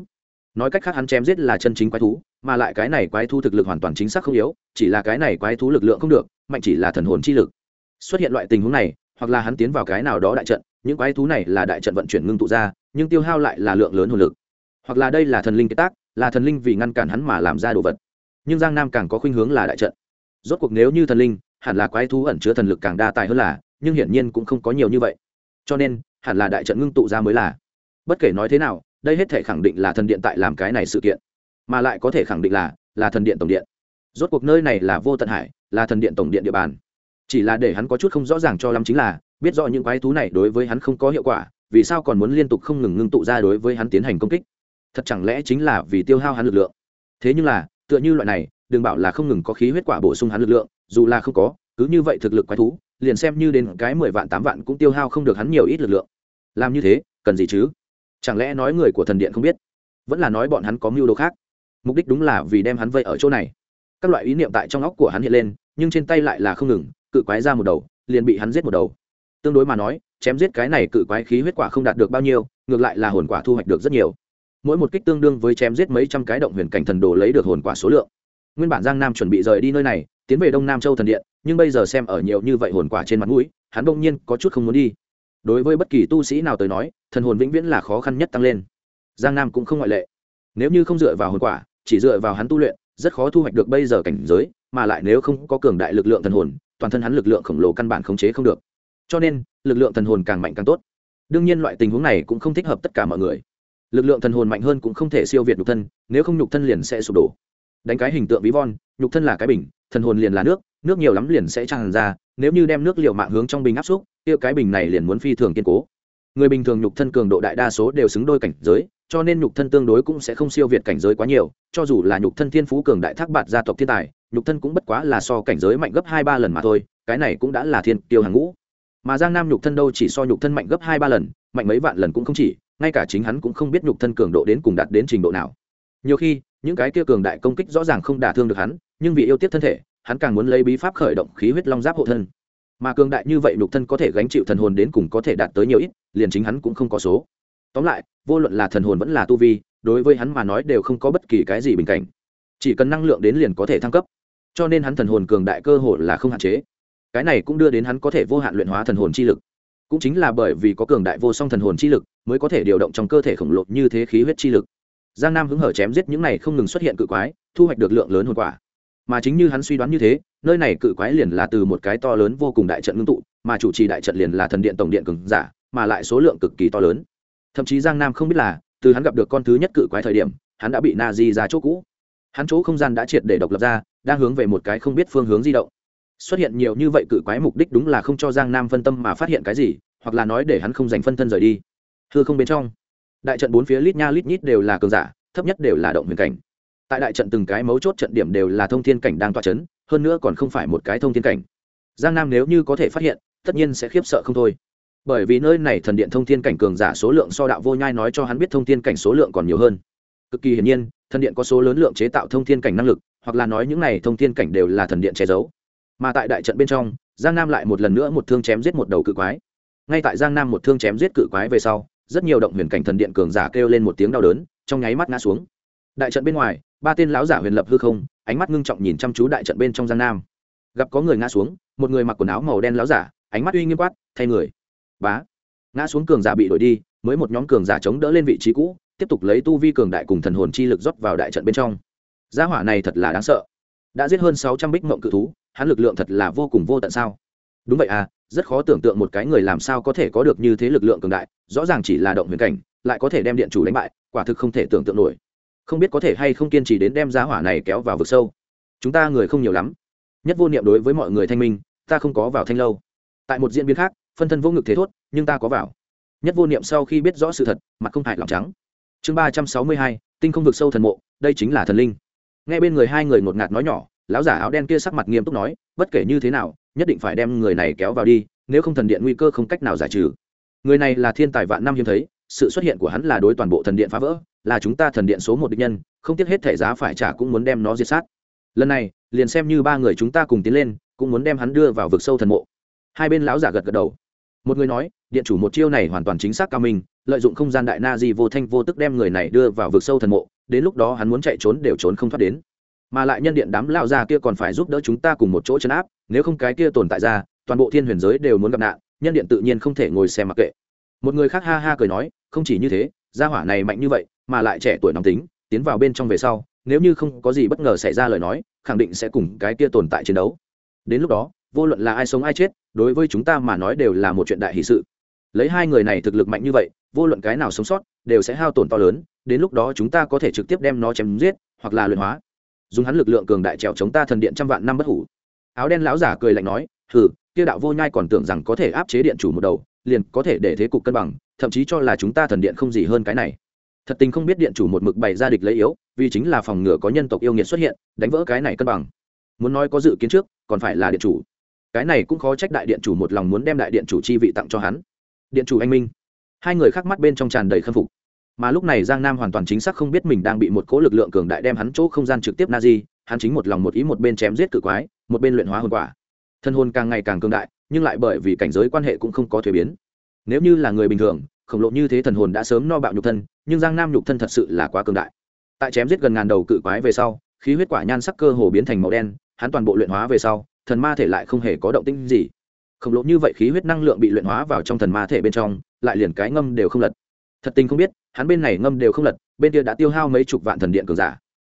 Nói cách khác hắn chém giết là chân chính quái thú, mà lại cái này quái thú thực lực hoàn toàn chính xác không yếu, chỉ là cái này quái thú lực lượng không được, mạnh chỉ là thần hồn chi lực. Xuất hiện loại tình huống này, hoặc là hắn tiến vào cái nào đó đại trận những quái thú này là đại trận vận chuyển ngưng tụ ra, nhưng tiêu hao lại là lượng lớn hồn lực. Hoặc là đây là thần linh kế tác, là thần linh vì ngăn cản hắn mà làm ra đồ vật. Nhưng giang nam càng có khuynh hướng là đại trận. Rốt cuộc nếu như thần linh, hẳn là quái thú ẩn chứa thần lực càng đa tài hơn là, nhưng hiển nhiên cũng không có nhiều như vậy. Cho nên, hẳn là đại trận ngưng tụ ra mới là. Bất kể nói thế nào, đây hết thể khẳng định là thần điện tại làm cái này sự kiện. Mà lại có thể khẳng định là là thần điện tổng điện. Rốt cuộc nơi này là vô tận hải, là thần điện tổng điện địa bàn. Chỉ là để hắn có chút không rõ ràng cho lắm chính là biết rõ những quái thú này đối với hắn không có hiệu quả, vì sao còn muốn liên tục không ngừng ngưng tụ ra đối với hắn tiến hành công kích? Thật chẳng lẽ chính là vì tiêu hao hắn lực lượng? Thế nhưng là, tựa như loại này, đừng bảo là không ngừng có khí huyết quả bổ sung hắn lực lượng, dù là không có, cứ như vậy thực lực quái thú, liền xem như đến cái mười vạn tám vạn cũng tiêu hao không được hắn nhiều ít lực lượng. Làm như thế, cần gì chứ? Chẳng lẽ nói người của thần điện không biết? Vẫn là nói bọn hắn có mưu đồ khác. Mục đích đúng là vì đem hắn vây ở chỗ này. Các loại ý niệm tại trong óc của hắn hiện lên, nhưng trên tay lại là không ngừng, cự quái ra một đầu, liền bị hắn giết một đầu tương đối mà nói, chém giết cái này cự quái khí huyết quả không đạt được bao nhiêu, ngược lại là hồn quả thu hoạch được rất nhiều. Mỗi một kích tương đương với chém giết mấy trăm cái động huyền cảnh thần đồ lấy được hồn quả số lượng. Nguyên bản giang nam chuẩn bị rời đi nơi này, tiến về đông nam châu thần điện, nhưng bây giờ xem ở nhiều như vậy hồn quả trên mặt mũi, hắn bỗng nhiên có chút không muốn đi. Đối với bất kỳ tu sĩ nào tới nói, thần hồn vĩnh viễn là khó khăn nhất tăng lên. Giang nam cũng không ngoại lệ. Nếu như không dựa vào hồn quả, chỉ dựa vào hắn tu luyện, rất khó thu hoạch được bây giờ cảnh giới, mà lại nếu không có cường đại lực lượng thần hồn, toàn thân hắn lực lượng khổng lồ căn bản khống chế không được cho nên, lực lượng thần hồn càng mạnh càng tốt. Đương nhiên loại tình huống này cũng không thích hợp tất cả mọi người. Lực lượng thần hồn mạnh hơn cũng không thể siêu việt nhục thân, nếu không nhục thân liền sẽ sụp đổ. Đánh cái hình tượng ví von, nhục thân là cái bình, thần hồn liền là nước nước nhiều lắm liền sẽ tràn ra, nếu như đem nước liều mạng hướng trong bình áp xúc yêu cái bình này liền muốn phi thường kiên cố. Người bình thường nhục thân cường độ đại đa số đều xứng đôi cảnh giới, cho nên nhục thân tương đối cũng sẽ không siêu việt cảnh giới quá nhiều, cho dù là nhục thân thiên phú cường đại thác bạt gia tộc thiên tài, nhục thân cũng bất quá là so cảnh giới mạnh gấp hai ba lần mà thôi, cái này cũng đã là thiên tiêu hàng ngũ mà giang nam nhục thân đâu chỉ so nhục thân mạnh gấp hai ba lần, mạnh mấy vạn lần cũng không chỉ, ngay cả chính hắn cũng không biết nhục thân cường độ đến cùng đạt đến trình độ nào. Nhiều khi, những cái kia cường đại công kích rõ ràng không đả thương được hắn, nhưng vì yêu tiếc thân thể, hắn càng muốn lấy bí pháp khởi động khí huyết long giáp hộ thân. Mà cường đại như vậy nhục thân có thể gánh chịu thần hồn đến cùng có thể đạt tới nhiều ít, liền chính hắn cũng không có số. Tóm lại, vô luận là thần hồn vẫn là tu vi, đối với hắn mà nói đều không có bất kỳ cái gì bình cảnh. Chỉ cần năng lượng đến liền có thể thăng cấp. Cho nên hắn thần hồn cường đại cơ hội là không hạn chế cái này cũng đưa đến hắn có thể vô hạn luyện hóa thần hồn chi lực. Cũng chính là bởi vì có cường đại vô song thần hồn chi lực, mới có thể điều động trong cơ thể khổng lồ như thế khí huyết chi lực. Giang nam hứng hở chém giết những này không ngừng xuất hiện cự quái, thu hoạch được lượng lớn hồn quả. Mà chính như hắn suy đoán như thế, nơi này cự quái liền là từ một cái to lớn vô cùng đại trận ngưng tụ, mà chủ trì đại trận liền là thần điện tổng điện cường giả, mà lại số lượng cực kỳ to lớn. Thậm chí giang nam không biết là, từ hắn gặp được con thứ nhất cự quái thời điểm, hắn đã bị na di ra chỗ cũ. Hắn chỗ không gian đã triệt để độc lập ra, đang hướng về một cái không biết phương hướng di động xuất hiện nhiều như vậy cự quái mục đích đúng là không cho giang nam phân tâm mà phát hiện cái gì, hoặc là nói để hắn không dành phân thân rời đi. Thưa không bên trong, đại trận bốn phía lít nha lít nhít đều là cường giả, thấp nhất đều là động huyền cảnh. Tại đại trận từng cái mấu chốt trận điểm đều là thông thiên cảnh đang toa c h ấ n hơn nữa còn không phải một cái thông thiên cảnh. Giang nam nếu như có thể phát hiện, tất nhiên sẽ khiếp sợ không thôi. Bởi vì nơi này thần điện thông thiên cảnh cường giả số lượng so đạo vô nhai nói cho hắn biết thông thiên cảnh số lượng còn nhiều hơn. Cực kỳ hiển nhiên, thần điện có số lớn lượng chế tạo thông thiên cảnh năng lực, hoặc là nói những này thông thiên cảnh đều là thần điện che giấu mà tại đại trận bên trong, giang nam lại một lần nữa một thương chém giết một đầu cự quái. Ngay tại giang nam một thương chém giết cự quái về sau, rất nhiều động huyền cảnh thần điện cường giả kêu lên một tiếng đau đớn, trong nháy mắt ngã xuống. Đại trận bên ngoài, ba tên lão giả huyền lập hư không, ánh mắt ngưng trọng nhìn chăm chú đại trận bên trong giang nam. Gặp có người ngã xuống, một người mặc quần áo màu đen lão giả, ánh mắt uy nghiêm quát, thay người. Bá. Ngã xuống cường giả bị đổi đi, mới một nhóm cường giả chống đỡ lên vị trí cũ, tiếp tục lấy tu vi cường đại cùng thần hồn chi lực rót vào đại trận bên trong. Gia hỏa này thật là đáng sợ đã giết hơn sáu trăm bích mộng cự thú, hắn lực lượng thật là vô cùng vô tận sao? Đúng vậy à rất khó tưởng tượng một cái người làm sao có thể có được như thế lực lượng cường đại, rõ ràng chỉ là động huyền cảnh, lại có thể đem điện chủ đánh bại, quả thực không thể tưởng tượng nổi. Không biết có thể hay không kiên trì đến đem giá hỏa này kéo vào vực sâu. Chúng ta người không nhiều lắm. Nhất vô niệm đối với mọi người thanh minh, ta không có vào thanh lâu. Tại một diễn biến khác, phân thân vô ngực thế thốt, nhưng ta có vào. Nhất vô niệm sau khi biết rõ sự thật, mặt không hại lòng trắng. Chương ba trăm sáu mươi hai, tinh không vực sâu thần mộ, đây chính là thần linh. Nghe bên người hai người ngột ngạt nói nhỏ, lão giả áo đen kia sắc mặt nghiêm túc nói, bất kể như thế nào, nhất định phải đem người này kéo vào đi, nếu không thần điện nguy cơ không cách nào giải trừ. Người này là thiên tài vạn năm hiếm thấy, sự xuất hiện của hắn là đối toàn bộ thần điện phá vỡ, là chúng ta thần điện số một địch nhân, không tiếc hết thể giá phải trả cũng muốn đem nó diệt sát. Lần này, liền xem như ba người chúng ta cùng tiến lên, cũng muốn đem hắn đưa vào vực sâu thần mộ. Hai bên lão giả gật gật đầu. Một người nói, điện chủ một chiêu này hoàn toàn chính xác cao minh, lợi dụng không gian đại na di vô thanh vô tức đem người này đưa vào vực sâu thần mộ đến lúc đó hắn muốn chạy trốn đều trốn không thoát đến. Mà lại nhân điện đám lao ra kia còn phải giúp đỡ chúng ta cùng một chỗ chấn áp, nếu không cái kia tồn tại ra, toàn bộ thiên huyền giới đều muốn gặp nạn, nhân điện tự nhiên không thể ngồi xem mặc kệ. Một người khác ha ha cười nói, không chỉ như thế, gia hỏa này mạnh như vậy, mà lại trẻ tuổi nóng tính, tiến vào bên trong về sau, nếu như không có gì bất ngờ xảy ra lời nói, khẳng định sẽ cùng cái kia tồn tại chiến đấu. Đến lúc đó, vô luận là ai sống ai chết, đối với chúng ta mà nói đều là một chuyện đại hì sự. Lấy hai người này thực lực mạnh như vậy vô luận cái nào sống sót, đều sẽ hao tổn to lớn, đến lúc đó chúng ta có thể trực tiếp đem nó chém giết, hoặc là luyện hóa. Dùng hắn lực lượng cường đại trèo chống ta thần điện trăm vạn năm bất hủ. Áo đen lão giả cười lạnh nói, hừ, kia đạo vô nhai còn tưởng rằng có thể áp chế điện chủ một đầu, liền có thể để thế cục cân bằng, thậm chí cho là chúng ta thần điện không gì hơn cái này. Thật tình không biết điện chủ một mực bày ra địch lấy yếu, vì chính là phòng ngừa có nhân tộc yêu nghiệt xuất hiện, đánh vỡ cái này cân bằng. Muốn nói có dự kiến trước, còn phải là điện chủ. Cái này cũng khó trách đại điện chủ một lòng muốn đem đại điện chủ chi vị tặng cho hắn. Điện chủ anh minh hai người khác mắt bên trong tràn đầy khâm phục. Mà lúc này giang nam hoàn toàn chính xác không biết mình đang bị một cỗ lực lượng cường đại đem hắn chỗ không gian trực tiếp na di hắn chính một lòng một ý một bên chém giết cự quái, một bên luyện hóa hồn quả. Thân hồn càng ngày càng cường đại, nhưng lại bởi vì cảnh giới quan hệ cũng không có thuế biến. Nếu như là người bình thường, khổng lộ như thế thần hồn đã sớm no bạo nhục thân, nhưng giang nam nhục thân thật sự là quá cường đại. Tại chém giết gần ngàn đầu cự quái về sau, khí huyết quả nhan sắc cơ hồ biến thành màu đen, hắn toàn bộ luyện hóa về sau, thần ma thể lại không hề có động tĩnh gì. Khổng lộ như vậy khí huyết năng lượng bị luyện hóa vào trong thần ma thể bên trong lại liền cái ngâm đều không lật. Thật tình không biết, hắn bên này ngâm đều không lật, bên kia đã tiêu hao mấy chục vạn thần điện cường giả.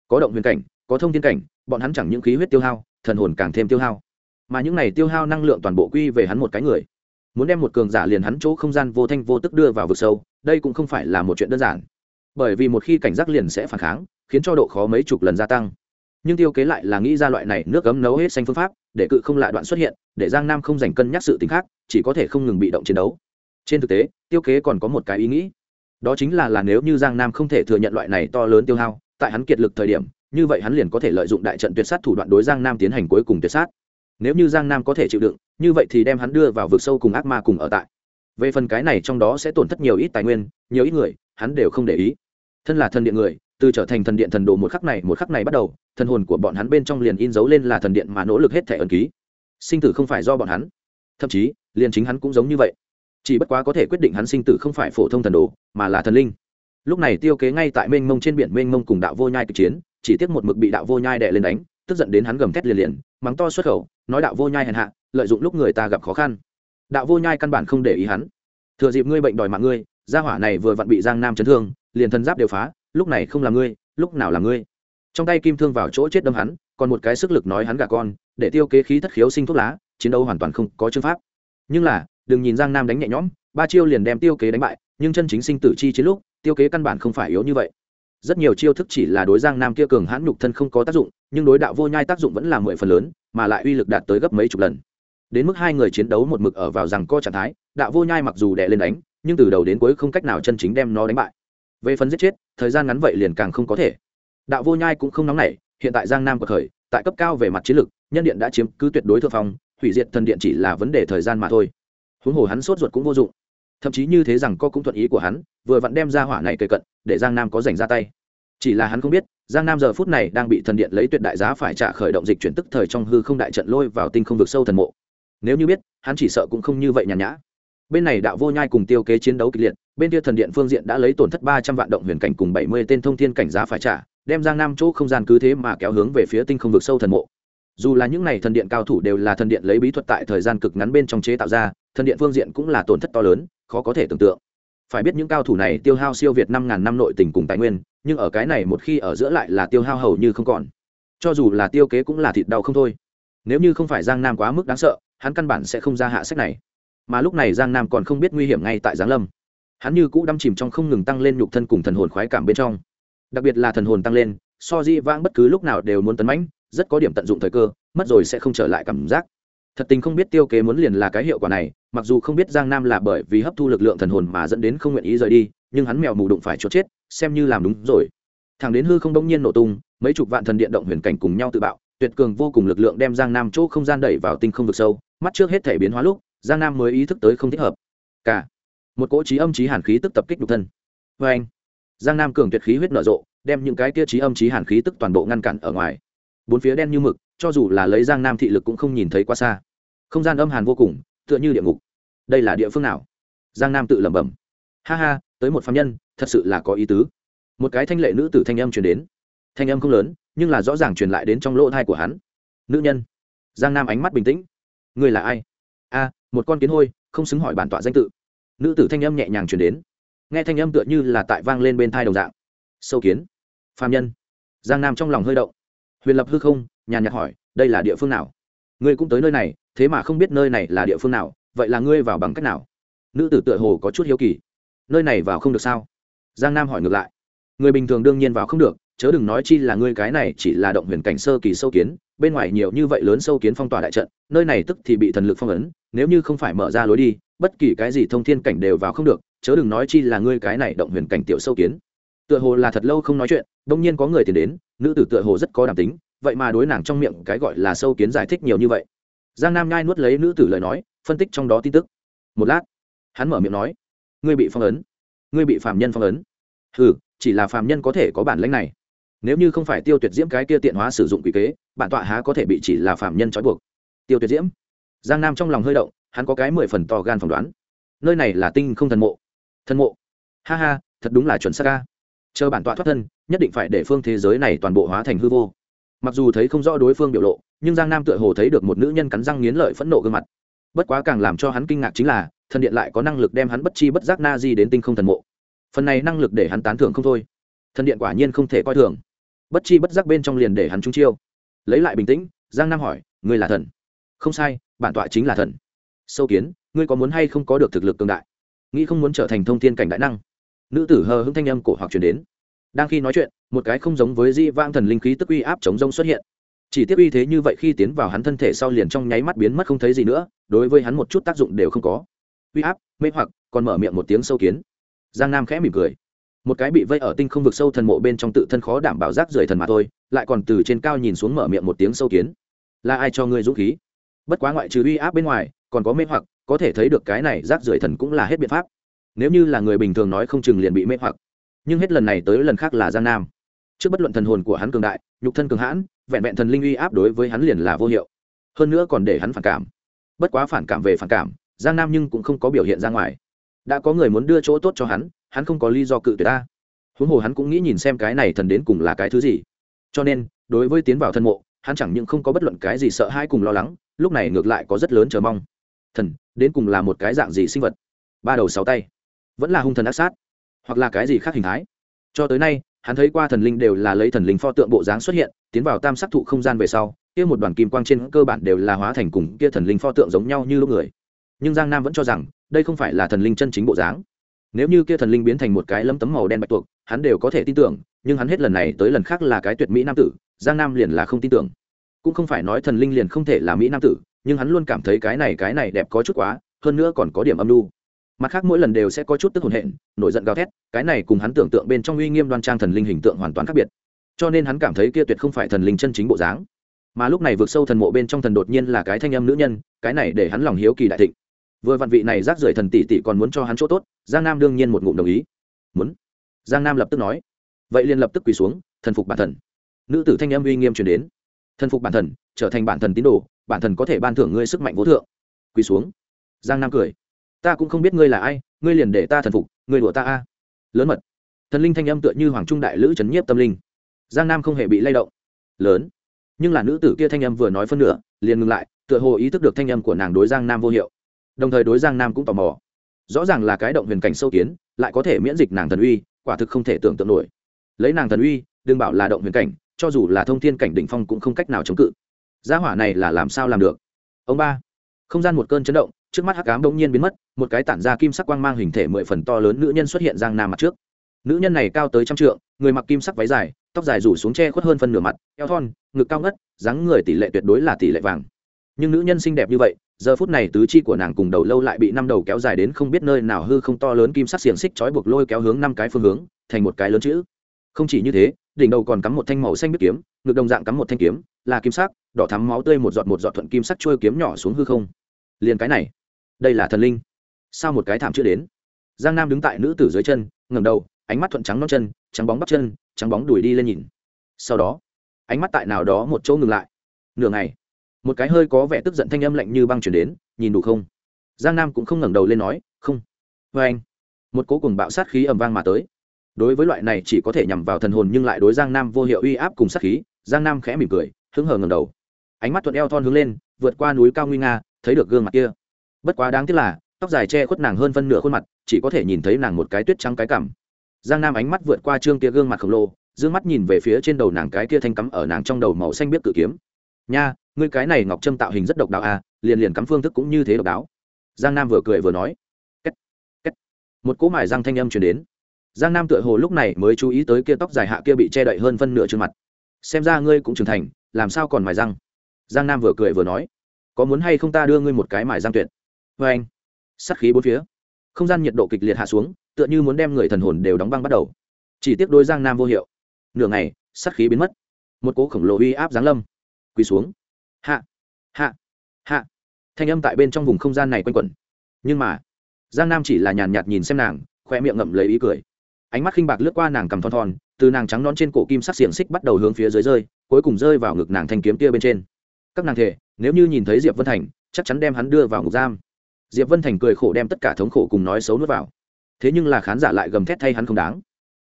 Có động huyền cảnh, có thông thiên cảnh, bọn hắn chẳng những khí huyết tiêu hao, thần hồn càng thêm tiêu hao. Mà những này tiêu hao năng lượng toàn bộ quy về hắn một cái người. Muốn đem một cường giả liền hắn chỗ không gian vô thanh vô tức đưa vào vực sâu, đây cũng không phải là một chuyện đơn giản. Bởi vì một khi cảnh giác liền sẽ phản kháng, khiến cho độ khó mấy chục lần gia tăng. Nhưng tiêu kế lại là nghĩ ra loại này nước cấm nấu hết xanh phương pháp, để cự không lại đoạn xuất hiện, để giang nam không dành cân nhắc sự t khác, chỉ có thể không ngừng bị động chiến đấu trên thực tế, tiêu kế còn có một cái ý nghĩ. Đó chính là là nếu như giang nam không thể thừa nhận loại này to lớn tiêu hao, tại hắn kiệt lực thời điểm, như vậy hắn liền có thể lợi dụng đại trận tuyệt sát thủ đoạn đối giang nam tiến hành cuối cùng tuyệt sát. Nếu như giang nam có thể chịu đựng, như vậy thì đem hắn đưa vào vực sâu cùng ác ma cùng ở tại. Về phần cái này trong đó sẽ tổn thất nhiều ít tài nguyên, nhiều ít người, hắn đều không để ý. Thân là thần điện người, từ trở thành thần điện thần đồ một khắc này, một khắc này bắt đầu, thần hồn của bọn hắn bên trong liền in dấu lên là thần điện mà nỗ lực hết thể ẩn ký. Sinh tử không phải do bọn hắn. Thậm chí, liền chính hắn cũng giống như vậy chỉ bất quá có thể quyết định hắn sinh tử không phải phổ thông thần đồ, mà là thần linh. Lúc này tiêu kế ngay tại mênh mông trên biển mênh mông cùng đạo vô nhai kịch chiến, chỉ tiếc một mực bị đạo vô nhai đè lên đánh, tức giận đến hắn gầm thét liền liền, mắng to xuất khẩu, nói đạo vô nhai hèn hạ, lợi dụng lúc người ta gặp khó khăn. Đạo vô nhai căn bản không để ý hắn. Thừa dịp ngươi bệnh đòi mạng ngươi, gia hỏa này vừa vặn bị giang nam chấn thương, liền thân giáp đều phá, lúc này không là ngươi, lúc nào là ngươi? Trong tay kim thương vào chỗ chết đâm hắn, còn một cái sức lực nói hắn gà con, để tiêu kế khí thất khiếu sinh thuốc lá, chiến đấu hoàn toàn không có chương pháp. Nhưng là đừng nhìn giang nam đánh nhẹ nhõm, ba chiêu liền đem tiêu kế đánh bại, nhưng chân chính sinh tử chi chiến lúc, tiêu kế căn bản không phải yếu như vậy. Rất nhiều chiêu thức chỉ là đối giang nam kia cường hãn nhục thân không có tác dụng, nhưng đối đạo vô nhai tác dụng vẫn là mười phần lớn, mà lại uy lực đạt tới gấp mấy chục lần. Đến mức hai người chiến đấu một mực ở vào rằng co trạng thái, đạo vô nhai mặc dù đè lên đánh, nhưng từ đầu đến cuối không cách nào chân chính đem nó đánh bại. Về phần giết chết, thời gian ngắn vậy liền càng không có thể. Đạo vô nhai cũng không nóng nảy, hiện tại giang nam của khởi, tại cấp cao về mặt chiến lược nhân điện đã chiếm cứ tuyệt đối thượng phong, hủy diệt thần điện chỉ là vấn đề thời gian mà thôi huống hồ hắn sốt ruột cũng vô dụng. Thậm chí như thế rằng co cũng thuận ý của hắn, vừa vặn đem ra hỏa này kề cận, để giang nam có giành ra tay. Chỉ là hắn không biết, giang nam giờ phút này đang bị thần điện lấy tuyệt đại giá phải trả khởi động dịch chuyển tức thời trong hư không đại trận lôi vào tinh không vực sâu thần mộ. Nếu như biết, hắn chỉ sợ cũng không như vậy nhàn nhã. Bên này đạo vô nhai cùng tiêu kế chiến đấu kịch liệt, bên kia thần điện phương diện đã lấy tổn thất ba trăm vạn động huyền cảnh cùng bảy mươi tên thông thiên cảnh giá phải trả, đem giang nam chỗ không gian cứ thế mà kéo hướng về phía tinh không vực sâu thần mộ dù là những n à y thần điện cao thủ đều là thần điện lấy bí thuật tại thời gian cực ngắn bên trong chế tạo ra, thần điện phương diện cũng là tổn thất to lớn, khó có thể tưởng tượng. Phải biết những cao thủ này tiêu hao siêu việt năm ngàn năm nội tình cùng tài nguyên, nhưng ở cái này một khi ở giữa lại là tiêu hao hầu như không còn. Cho dù là tiêu kế cũng là thịt đau không thôi. Nếu như không phải giang nam quá mức đáng sợ, hắn căn bản sẽ không ra hạ sách này. Mà lúc này giang nam còn không biết nguy hiểm ngay tại giáng lâm. Hắn như cũ đâm chìm trong không ngừng tăng lên nhục thân cùng thần hồn khoái cảm bên trong. Đặc biệt là thần hồn tăng lên, so di vãng bất cứ lúc nào đều muốn tấn mãnh rất có điểm tận dụng thời cơ, mất rồi sẽ không trở lại cảm giác. Thật tình không biết tiêu kế muốn liền là cái hiệu quả này, mặc dù không biết giang nam là bởi vì hấp thu lực lượng thần hồn mà dẫn đến không nguyện ý rời đi, nhưng hắn mèo mù đụng phải chốt chết, xem như làm đúng rồi. Thằng đến hư không đông nhiên nổ tung, mấy chục vạn thần điện động huyền cảnh cùng nhau tự bạo, tuyệt cường vô cùng lực lượng đem giang nam chỗ không gian đẩy vào tinh không vực sâu, mắt trước hết thể biến hóa lúc, giang nam mới ý thức tới không thích hợp. Cả một cỗ trí âm trí hàn khí tức tập kích nhục thân. Vê anh giang nam cường tuyệt khí huyết nở rộ, đem những cái kia trí âm trí hàn khí tức toàn bộ ngăn cản ở ngoài bốn phía đen như mực, cho dù là lấy giang nam thị lực cũng không nhìn thấy quá xa. Không gian âm hàn vô cùng, tựa như địa ngục. Đây là địa phương nào? Giang nam tự lẩm bẩm. Ha ha, tới một phạm nhân, thật sự là có ý tứ. Một cái thanh lệ nữ tử thanh âm truyền đến. Thanh âm không lớn, nhưng là rõ ràng truyền lại đến trong lỗ thai của hắn. Nữ nhân. Giang nam ánh mắt bình tĩnh. Người là ai? A, một con kiến hôi, không xứng hỏi bản tọa danh tự. Nữ tử thanh âm nhẹ nhàng truyền đến. Nghe thanh âm tựa như là tại vang lên bên thai đồng dạng. Sâu kiến. Phạm nhân. Giang nam trong lòng hơi động huyền lập hư không, nhàn nhạt hỏi, đây là địa phương nào? Ngươi cũng tới nơi này, thế mà không biết nơi này là địa phương nào, vậy là ngươi vào bằng cách nào? Nữ tử tựa hồ có chút hiếu kỳ. Nơi này vào không được sao? Giang nam hỏi ngược lại. Người bình thường đương nhiên vào không được, chớ đừng nói chi là ngươi cái này chỉ là động huyền cảnh sơ kỳ sâu kiến, bên ngoài nhiều như vậy lớn sâu kiến phong tỏa đại trận, nơi này tức thì bị thần lực phong ấn, nếu như không phải mở ra lối đi, bất kỳ cái gì thông thiên cảnh đều vào không được, chớ đừng nói chi là ngươi cái này động huyền cảnh tiểu sâu kiến. Tựa hồ là thật lâu không nói chuyện, đông nhiên có người tìm đến nữ tử tựa hồ rất có đảm tính, vậy mà đối nàng trong miệng cái gọi là sâu kiến giải thích nhiều như vậy. Giang nam nhai nuốt lấy nữ tử lời nói, phân tích trong đó tin tức. Một lát, hắn mở miệng nói, ngươi bị phong ấn, ngươi bị phạm nhân phong ấn. Ừ chỉ là phạm nhân có thể có bản lãnh này. Nếu như không phải tiêu tuyệt diễm cái kia tiện hóa sử dụng quỷ kế, bản tọa há có thể bị chỉ là phạm nhân trói buộc? Tiêu tuyệt diễm? Giang nam trong lòng hơi động, hắn có cái mười phần to gan phỏng đoán. Nơi này là tinh không thần mộ. Thần mộ? Ha ha, thật đúng là chuẩn xác ca chờ bản tọa thoát thân, nhất định phải để phương thế giới này toàn bộ hóa thành hư vô. Mặc dù thấy không rõ đối phương biểu lộ, nhưng giang nam tựa hồ thấy được một nữ nhân cắn răng nghiến lợi phẫn nộ gương mặt. Bất quá càng làm cho hắn kinh ngạc chính là, thần điện lại có năng lực đem hắn bất chi bất giác na di đến tinh không thần mộ. Phần này năng lực để hắn tán thưởng không thôi. Thần điện quả nhiên không thể coi thường. Bất chi bất giác bên trong liền để hắn trúng chiêu. Lấy lại bình tĩnh, giang nam hỏi, ngươi là thần? Không sai, bản tọa chính là thần. Sâu kiến, ngươi có muốn hay không có được thực lực cường đại? Nghĩ không muốn trở thành thông thiên cảnh đại năng nữ tử hờ hững thanh âm cổ hoặc truyền đến. Đang khi nói chuyện, một cái không giống với di vang thần linh khí tức uy áp chống rông xuất hiện. Chỉ tiếp uy thế như vậy khi tiến vào hắn thân thể sau liền trong nháy mắt biến mất không thấy gì nữa, đối với hắn một chút tác dụng đều không có. Uy áp, mê hoặc, còn mở miệng một tiếng sâu kiến. Giang nam khẽ mỉm cười. Một cái bị vây ở tinh không vực sâu thần mộ bên trong tự thân khó đảm bảo rác rưởi thần mà thôi, lại còn từ trên cao nhìn xuống mở miệng một tiếng sâu kiến. Là ai cho ngươi dũng khí? Bất quá ngoại trừ uy áp bên ngoài, còn có mê hoặc, có thể thấy được cái này rác rưởi thần cũng là hết biện pháp nếu như là người bình thường nói không chừng liền bị mê hoặc. Nhưng hết lần này tới lần khác là giang nam. Trước bất luận thần hồn của hắn cường đại, nhục thân cường hãn, vẹn vẹn thần linh uy áp đối với hắn liền là vô hiệu. Hơn nữa còn để hắn phản cảm. Bất quá phản cảm về phản cảm, giang nam nhưng cũng không có biểu hiện ra ngoài. Đã có người muốn đưa chỗ tốt cho hắn hắn không có lý do cự tuyệt ta. Huống hồ hắn cũng nghĩ nhìn xem cái này thần đến cùng là cái thứ gì. Cho nên, đối với tiến vào thân mộ, hắn chẳng những không có bất luận cái gì sợ hãi cùng lo lắng, lúc này ngược lại có rất lớn chờ mong. Thần, đến cùng là một cái dạng gì sinh vật? Ba đầu sáu tay vẫn là hung thần ác sát, hoặc là cái gì khác hình thái. Cho tới nay, hắn thấy qua thần linh đều là lấy thần linh pho tượng bộ dáng xuất hiện, tiến vào tam sắc thụ không gian về sau, kia một đoàn kim quang trên cơ bản đều là hóa thành cùng kia thần linh pho tượng giống nhau như lúc người. Nhưng giang nam vẫn cho rằng, đây không phải là thần linh chân chính bộ dáng. Nếu như kia thần linh biến thành một cái lấm tấm màu đen bạch tuộc, hắn đều có thể tin tưởng, nhưng hắn hết lần này tới lần khác là cái tuyệt mỹ nam tử, giang nam liền là không tin tưởng. Cũng không phải nói thần linh liền không thể là mỹ nam tử, nhưng hắn luôn cảm thấy cái này cái này đẹp có chút quá, hơn nữa còn có điểm âm lưu mặt khác mỗi lần đều sẽ có chút tức hồn hện, nổi giận gào thét, cái này cùng hắn tưởng tượng bên trong uy nghiêm đoan trang thần linh hình tượng hoàn toàn khác biệt. Cho nên hắn cảm thấy kia tuyệt không phải thần linh chân chính bộ dáng. Mà lúc này vượt sâu thần mộ bên trong thần đột nhiên là cái thanh âm nữ nhân, cái này để hắn lòng hiếu kỳ đại thịnh. Vừa vạn vị này rác rưởi thần tỷ tỷ còn muốn cho hắn chỗ tốt, giang nam đương nhiên một ngụm đồng ý. Muốn. Giang nam lập tức nói. Vậy liền lập tức quỳ xuống, thần phục bản thần. Nữ tử thanh âm uy nghiêm truyền đến. Thần phục bản thần, trở thành bản thần tín đồ, bản thần có thể ban thưởng ngươi sức mạnh vô thượng. Quỳ xuống. Giang nam cười ta cũng không biết ngươi là ai, ngươi liền để ta thần phục, ngươi đùa ta a. Lớn mật. Thần linh thanh âm tựa như hoàng trung đại lữ trấn nhiếp tâm linh. Giang nam không hề bị lay động. Lớn. Nhưng là nữ tử kia thanh âm vừa nói phân nửa, liền ngừng lại, tựa hồ ý thức được thanh âm của nàng đối giang nam vô hiệu. Đồng thời đối giang nam cũng tò mò. Rõ ràng là cái động huyền cảnh sâu kiến, lại có thể miễn dịch nàng thần uy, quả thực không thể tưởng tượng nổi. Lấy nàng thần uy, đừng bảo là động huyền cảnh, cho dù là thông thiên cảnh đỉnh phong cũng không cách nào chống cự. Gia hỏa này là làm sao làm được? Ông ba. Không gian một cơn chấn động trước mắt hắc ám bỗng nhiên biến mất, một cái tản ra kim sắc quang mang hình thể mười phần to lớn nữ nhân xuất hiện giang nam mặt trước. Nữ nhân này cao tới trăm trượng, người mặc kim sắc váy dài, tóc dài rủ xuống che khuất hơn phân nửa mặt, eo thon, ngực cao ngất, dáng người tỷ lệ tuyệt đối là tỷ lệ vàng. Nhưng nữ nhân xinh đẹp như vậy, giờ phút này tứ chi của nàng cùng đầu lâu lại bị năm đầu kéo dài đến không biết nơi nào hư không to lớn kim sắc xiềng xích trói buộc lôi kéo hướng năm cái phương hướng, thành một cái lớn chữ. Không chỉ như thế, đỉnh đầu còn cắm một thanh màu xanh biết kiếm, ngực đồng dạng cắm một thanh kiếm, là kim sắc, đỏ thắm máu tươi một giọt một giọt thuận kim sắc trôi kiếm nhỏ xuống hư không. Liền cái này đây là thần linh. Sao một cái thảm chưa đến? Giang nam đứng tại nữ tử dưới chân, ngẩng đầu, ánh mắt thuận trắng non chân, trắng bóng bắp chân, trắng bóng đuổi đi lên nhìn. Sau đó, ánh mắt tại nào đó một chỗ ngừng lại. Nửa ngày, một cái hơi có vẻ tức giận thanh âm lạnh như băng chuyển đến, nhìn đủ không? Giang nam cũng không ngẩng đầu lên nói, không. Vê anh, một cố cùng bạo sát khí ầm vang mà tới. Đối với loại này chỉ có thể nhằm vào thần hồn nhưng lại đối giang nam vô hiệu uy áp cùng sát khí, giang nam khẽ mỉm cười hứng hờ ngầm đầu. Ánh mắt thuận eo thon hướng lên, vượt qua núi cao nguy nga, thấy được gương mặt kia bất quá đáng tiếc là, tóc dài che khuất nàng hơn phân nửa khuôn mặt, chỉ có thể nhìn thấy nàng một cái tuyết trắng cái cằm. Giang nam ánh mắt vượt qua trương kia gương mặt khổng lồ d ư ơ n g mắt nhìn về phía trên đầu nàng cái kia thanh cắm ở nàng trong đầu màu xanh biết cự kiếm. Nha, ngươi cái này ngọc trâm tạo hình rất độc đạo à liền liền cắm phương thức cũng như thế độc đáo. Giang nam vừa cười vừa nói. Kết. Kết. một cỗ mải răng thanh âm chuyển đến. Giang nam tựa hồ lúc này mới chú ý tới kia tóc dài hạ kia bị che đậy hơn phân nửa trên mặt. Xem ra ngươi cũng trưởng thành, làm sao còn mài răng? Giang nam vừa cười vừa nói. Có muốn hay không ta đưa ngươi một cái mài răng tuyệt? Vê anh. Sắt khí bốn phía. Không gian nhiệt độ kịch liệt hạ xuống, tựa như muốn đem người thần hồn đều đóng băng bắt đầu. Chỉ tiếc đôi giang nam vô hiệu. Nửa ngày sắt khí biến mất. Một cố khổng lồ uy áp giáng lâm, quỳ xuống. Hạ hạ hạ. Thanh âm tại bên trong vùng không gian này quanh quẩn. Nhưng mà, giang nam chỉ là nhàn nhạt nhìn xem nàng khoe miệng ngậm lấy ý cười. Ánh mắt khinh bạc lướt qua nàng cầm thon thon, từ nàng trắng nón trên cổ kim sắc xiềng xích bắt đầu hướng phía dưới rơi, cuối cùng rơi vào ngực nàng thanh kiếm kia bên trên. Các nàng thể, nếu như nhìn thấy diệp vân thành, chắc chắn đem hắn đưa vào ngục giam diệp vân thành cười khổ đem tất cả thống khổ cùng nói xấu nuốt vào. Thế nhưng là khán giả lại gầm thét thay hắn không đáng.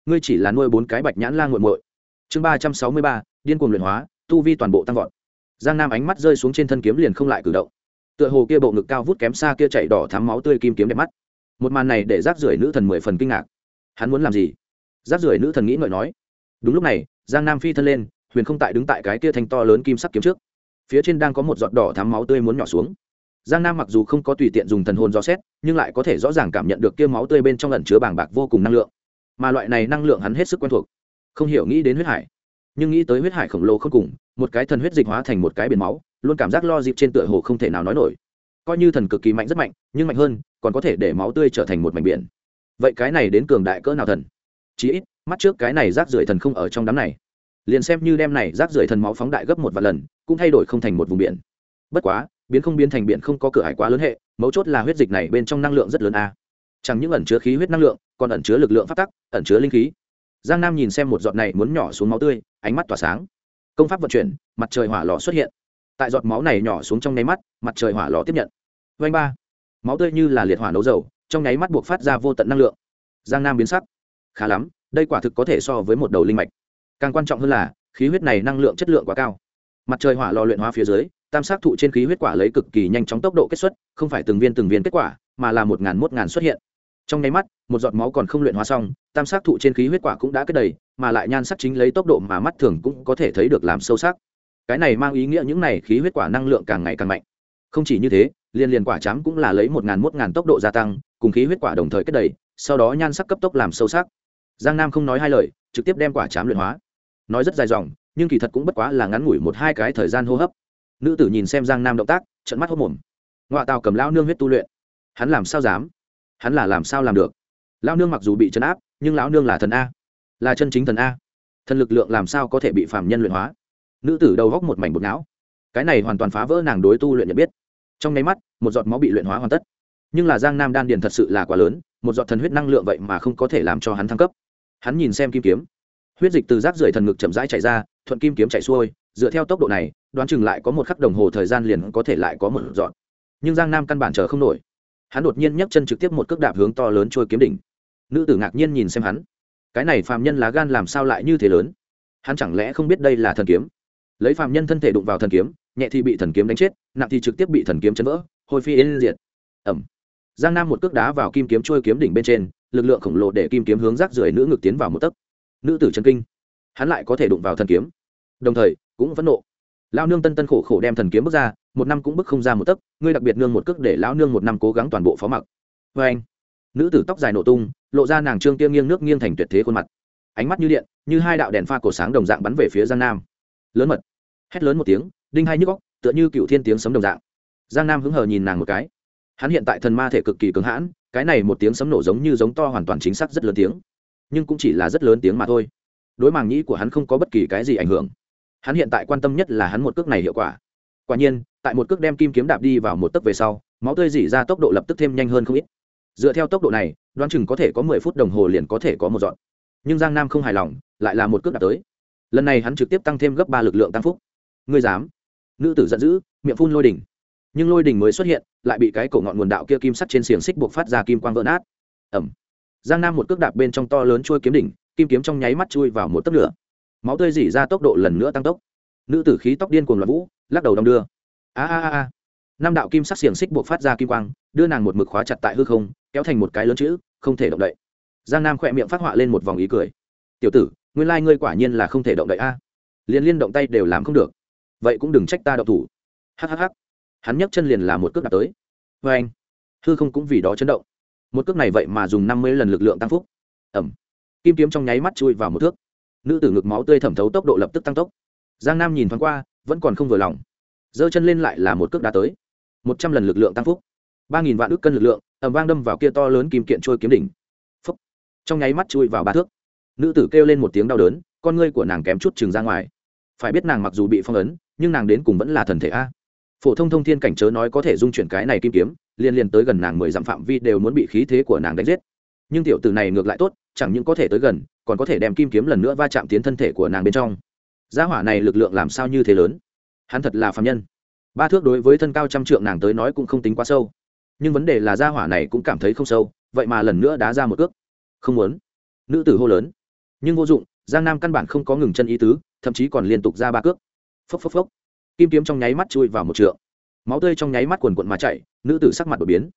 Ngươi chỉ là nuôi bốn cái bạch nhãn la nguội muội. Chương ba trăm sáu mươi ba, điên cuồng luyện hóa, tu vi toàn bộ tăng vọt. Giang nam ánh mắt rơi xuống trên thân kiếm liền không lại cử động. Tựa hồ kia bộ ngực cao vút kém xa kia chạy đỏ thắm máu tươi kim kiếm đẹp mắt. Một màn này để rác rưởi nữ thần mười phần kinh ngạc. Hắn muốn làm gì? Rác rưởi nữ thần nghĩ ngợi nói. Đúng lúc này, giang nam phi thân lên, huyền không tại đứng tại cái kia thanh to lớn kim sắc kiếm trước. Phía trên đang có một giọt đỏ thắm máu tươi muốn nhỏ xuống giang nam mặc dù không có tùy tiện dùng thần hồn do xét, nhưng lại có thể rõ ràng cảm nhận được kia máu tươi bên trong lần chứa bàng bạc vô cùng năng lượng. Mà loại này năng lượng hắn hết sức quen thuộc. Không hiểu nghĩ đến huyết hải, nhưng nghĩ tới huyết hải khổng lồ không cùng, một cái thần huyết dịch hóa thành một cái biển máu, luôn cảm giác lo dịp trên tựa hồ không thể nào nói nổi. Coi như thần cực kỳ mạnh rất mạnh, nhưng mạnh hơn, còn có thể để máu tươi trở thành một mảnh biển. Vậy cái này đến cường đại cỡ nào thần? Chí ít, mắt trước cái này rác rưởi thần không ở trong đám này. Liền xem như đem này rác rưởi thần máu phóng đại gấp một vài lần, cũng thay đổi không thành một vùng biển. Bất quá biến không biến thành biển không có cửa hải quá lớn hệ, mấu chốt là huyết dịch này bên trong năng lượng rất lớn a. Chẳng những ẩn chứa khí huyết năng lượng, còn ẩn chứa lực lượng phát tắc, ẩn chứa linh khí. Giang nam nhìn xem một giọt này muốn nhỏ xuống máu tươi, ánh mắt tỏa sáng. Công pháp vận chuyển, mặt trời hỏa lò xuất hiện. Tại giọt máu này nhỏ xuống trong nháy mắt, mặt trời hỏa lò tiếp nhận. Vanh ba. Máu tươi như là liệt hỏa nấu dầu, trong nháy mắt buộc phát ra vô tận năng lượng. Giang nam biến sắc. Khá lắm, đây quả thực có thể so với một đầu linh mạch. Càng quan trọng hơn là, khí huyết này năng lượng chất lượng quá cao. Mặt trời hỏa lò luyện hóa phía dưới tam sát thụ trên khí huyết quả lấy cực kỳ nhanh chóng tốc độ kết xuất, không phải từng viên từng viên kết quả, mà là một ngàn một ngàn xuất hiện. Trong nháy mắt, một giọt máu còn không luyện hóa xong, tam sát thụ trên khí huyết quả cũng đã kết đầy, mà lại nhan sắc chính lấy tốc độ mà mắt thường cũng có thể thấy được làm sâu sắc. Cái này mang ý nghĩa những này khí huyết quả năng lượng càng ngày càng mạnh. Không chỉ như thế, liên liên quả chám cũng là lấy một ngàn một ngàn tốc độ gia tăng, cùng khí huyết quả đồng thời kết đầy, sau đó nhan sắc cấp tốc làm sâu sắc. Giang nam không nói hai lời, trực tiếp đem quả chám luyện hóa. Nói rất dài dòng, nhưng kỳ thật cũng bất quá là ngắn ngủi một hai cái thời gian hô hấp nữ tử nhìn xem giang nam động tác trận mắt hốc mồm. Ngoại tàu cầm lao nương huyết tu luyện. Hắn làm sao dám? Hắn là làm sao làm được? Lao nương mặc dù bị chấn áp, nhưng lão nương là thần a. Là chân chính thần a. Thần lực lượng làm sao có thể bị phạm nhân luyện hóa? Nữ tử đầu góc một mảnh bột não. Cái này hoàn toàn phá vỡ nàng đối tu luyện nhận biết. Trong nháy mắt, một giọt máu bị luyện hóa hoàn tất. Nhưng là giang nam đan điền thật sự là quá lớn, một giọt thần huyết năng lượng vậy mà không có thể làm cho hắn thăng cấp. Hắn nhìn xem kim kiếm. Huyết dịch từ rác rưởi thần ngực chậm rãi chạy ra, thuận kim kiếm chạy xuôi, dựa theo tốc độ này đoán chừng lại có một khắc đồng hồ thời gian liền có thể lại có một dọn. Nhưng giang nam căn bản chờ không nổi. Hắn đột nhiên nhấc chân trực tiếp một cước đạp hướng to lớn trôi kiếm đỉnh. Nữ tử ngạc nhiên nhìn xem hắn. Cái này phàm nhân lá gan làm sao lại như thế lớn? Hắn chẳng lẽ không biết đây là thần kiếm? Lấy phàm nhân thân thể đụng vào thần kiếm, nhẹ thì bị thần kiếm đánh chết, nặng thì trực tiếp bị thần kiếm chấn vỡ, hôi phi yên diệt. Ẩm giang nam một cước đá vào kim kiếm trôi kiếm đỉnh bên trên, lực lượng khổng lồ để kim kiếm hướng rác rưởi nữ ngực tiến vào một tấc. Nữ tử chân kinh. Hắn lại có thể đụng vào thần kiếm. Đồng thời, cũng phẫn nộ lao nương tân tân khổ khổ đem thần kiếm bước ra, một năm cũng bước không ra một tấc, ngươi đặc biệt nương một cước để lão nương một năm cố gắng toàn bộ phó mặc. Vê anh, nữ tử tóc dài nổ tung, lộ ra nàng trương kia nghiêng nước nghiêng thành tuyệt thế khuôn mặt. Ánh mắt như điện, như hai đạo đèn pha cổ sáng đồng dạng bắn về phía giang nam. Lớn mật, hét lớn một tiếng, đinh hai nhức góc tựa như cựu thiên tiếng sấm đồng dạng. Giang nam hứng hờ nhìn nàng một cái. Hắn hiện tại thần ma thể cực kỳ cứng hãn, cái này một tiếng sấm nổ giống như giống to hoàn toàn chính xác rất lớn tiếng. Nhưng cũng chỉ là rất lớn tiếng mà thôi. Đối màng nhĩ của hắn không có bất kỳ cái gì ảnh hưởng hắn hiện tại quan tâm nhất là hắn một cước này hiệu quả. Quả nhiên, tại một cước đem kim kiếm đạp đi vào một tấc về sau, máu tươi dỉ ra tốc độ lập tức thêm nhanh hơn không ít. Dựa theo tốc độ này, đoán chừng có thể có mười phút đồng hồ liền có thể có một dọn. Nhưng giang nam không hài lòng, lại là một cước đạp tới. Lần này hắn trực tiếp tăng thêm gấp ba lực lượng tăng phúc. Ngươi dám? Nữ tử giận dữ, miệng phun lôi đỉnh. Nhưng lôi đỉnh mới xuất hiện, lại bị cái cổ ngọn nguồn đạo kia kim sắt trên xiềng xích buộc phát ra kim quang vỡ nát. Ẩm giang nam một cước đạp bên trong to lớn chui kiếm đỉnh, kim kiếm trong nháy mắt chui vào một tấc lửa máu tươi dỉ ra tốc độ lần nữa tăng tốc. Nữ tử khí tóc điên cuồng loạn vũ, lắc đầu đong đưa. A a a a. Năm đạo kim sắc xiềng xích buộc phát ra kim quang, đưa nàng một mực khóa chặt tại hư không, kéo thành một cái lớn chữ, không thể động đậy. Giang nam khỏe miệng phát họa lên một vòng ý cười. Tiểu tử, nguyên lai ngươi quả nhiên là không thể động đậy a. Liên liên động tay đều làm không được. Vậy cũng đừng trách ta động thủ. Hhh hắn nhấc chân liền là một cước đạp tới. Vê anh, hư không cũng vì đó chấn động. Một cước này vậy mà dùng năm mươi lần lực lượng tăng phúc. Ẩm. Kim kiếm trong nháy mắt chui vào một thước nữ tử ngực máu tươi thẩm thấu tốc độ lập tức tăng tốc. Giang nam nhìn thoáng qua, vẫn còn không vừa lòng. Giơ chân lên lại là một cước đá tới. Một trăm lần lực lượng tăng phúc. Ba nghìn vạn ước cân lực lượng ẩm vang đâm vào kia to lớn kim kiện trôi kiếm đỉnh. Phúc. Trong nháy mắt chui vào ba thước. Nữ tử kêu lên một tiếng đau đớn, con ngươi của nàng kém chút chừng ra ngoài. Phải biết nàng mặc dù bị phong ấn, nhưng nàng đến cùng vẫn là thần thể a. Phổ thông thông thiên cảnh chớ nói có thể dung chuyển cái này kim kiếm liên liên tới gần nàng mười dặm phạm vi đều muốn bị khí thế của nàng đánh giết. Nhưng tiểu tử này ngược lại tốt, chẳng những có thể tới gần còn có thể đem kim kiếm lần nữa va chạm tiến thân thể của nàng bên trong. Gia hỏa này lực lượng làm sao như thế lớn? Hắn thật là phạm nhân. Ba thước đối với thân cao trăm trượng nàng tới nói cũng không tính quá sâu. Nhưng vấn đề là gia hỏa này cũng cảm thấy không sâu, vậy mà lần nữa đá ra một ước không muốn. Nữ tử hô lớn. Nhưng vô dụng, giang nam căn bản không có ngừng chân ý tứ, thậm chí còn liên tục ra ba cước. Phốc phốc phốc. Kim kiếm trong nháy mắt chui vào một trượng. Máu tươi trong nháy mắt quần quận mà chạy nữ tử sắc mặt đột biến.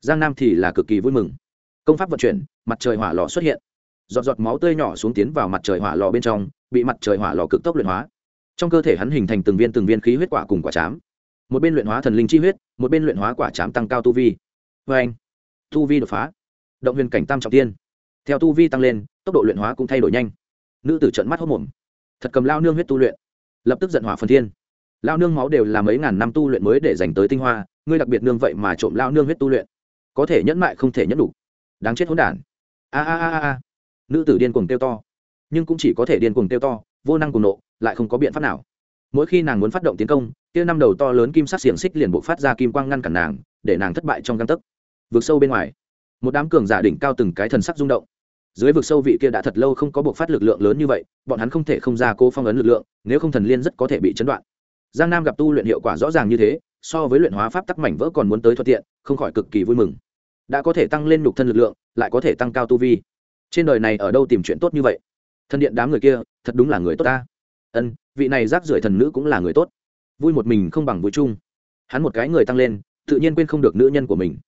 Giang nam thì là cực kỳ vui mừng. Công pháp vận chuyển, mặt trời hỏa lò xuất hiện giọt giọt máu tươi nhỏ xuống tiến vào mặt trời hỏa lò bên trong, bị mặt trời hỏa lò cực tốc luyện hóa. Trong cơ thể hắn hình thành từng viên từng viên khí huyết quả cùng quả chám. Một bên luyện hóa thần linh chi huyết, một bên luyện hóa quả chám tăng cao tu vi. Vê anh. Tu vi đột phá. Động huyền cảnh tam trọng tiên. Theo tu vi tăng lên, tốc độ luyện hóa cũng thay đổi nhanh. Nữ tử trận mắt hốt mồm. Thật cầm lao nương huyết tu luyện. Lập tức giận hỏa phần thiên. Lao nương máu đều là mấy ngàn năm tu luyện mới để dành tới tinh hoa, ngươi đặc biệt nương vậy mà trộm lao nương huyết tu luyện. Có thể nhẫn mại không thể nhẫn đủ. Đáng chết hỗn đản. A a a a nữ tử điên cuồng tiêu to. Nhưng cũng chỉ có thể điên cuồng tiêu to, vô năng cùng nộ, lại không có biện pháp nào. Mỗi khi nàng muốn phát động tiến công, kia năm đầu to lớn kim sắc xiềng xích liền bộ phát ra kim quang ngăn cản nàng, để nàng thất bại trong găng tấc. Vượt sâu bên ngoài, một đám cường giả đỉnh cao từng cái thần sắc rung động. Dưới vực sâu vị kia đã thật lâu không có buộc phát lực lượng lớn như vậy, bọn hắn không thể không ra cố phong ấn lực lượng, nếu không thần liên rất có thể bị chấn đoạn. Giang nam gặp tu luyện hiệu quả rõ ràng như thế, so với luyện hóa pháp tắc mảnh vỡ còn muốn tới thuận tiện, không khỏi cực kỳ vui mừng. Đã có thể tăng lên nhục thân lực lượng, lại có thể tăng cao tu vi trên đời này ở đâu tìm chuyện tốt như vậy? Thân điện đám người kia, thật đúng là người tốt ta. Ân, vị này rác rưởi thần nữ cũng là người tốt. Vui một mình không bằng vui chung. Hắn một cái người tăng lên, tự nhiên quên không được nữ nhân của mình.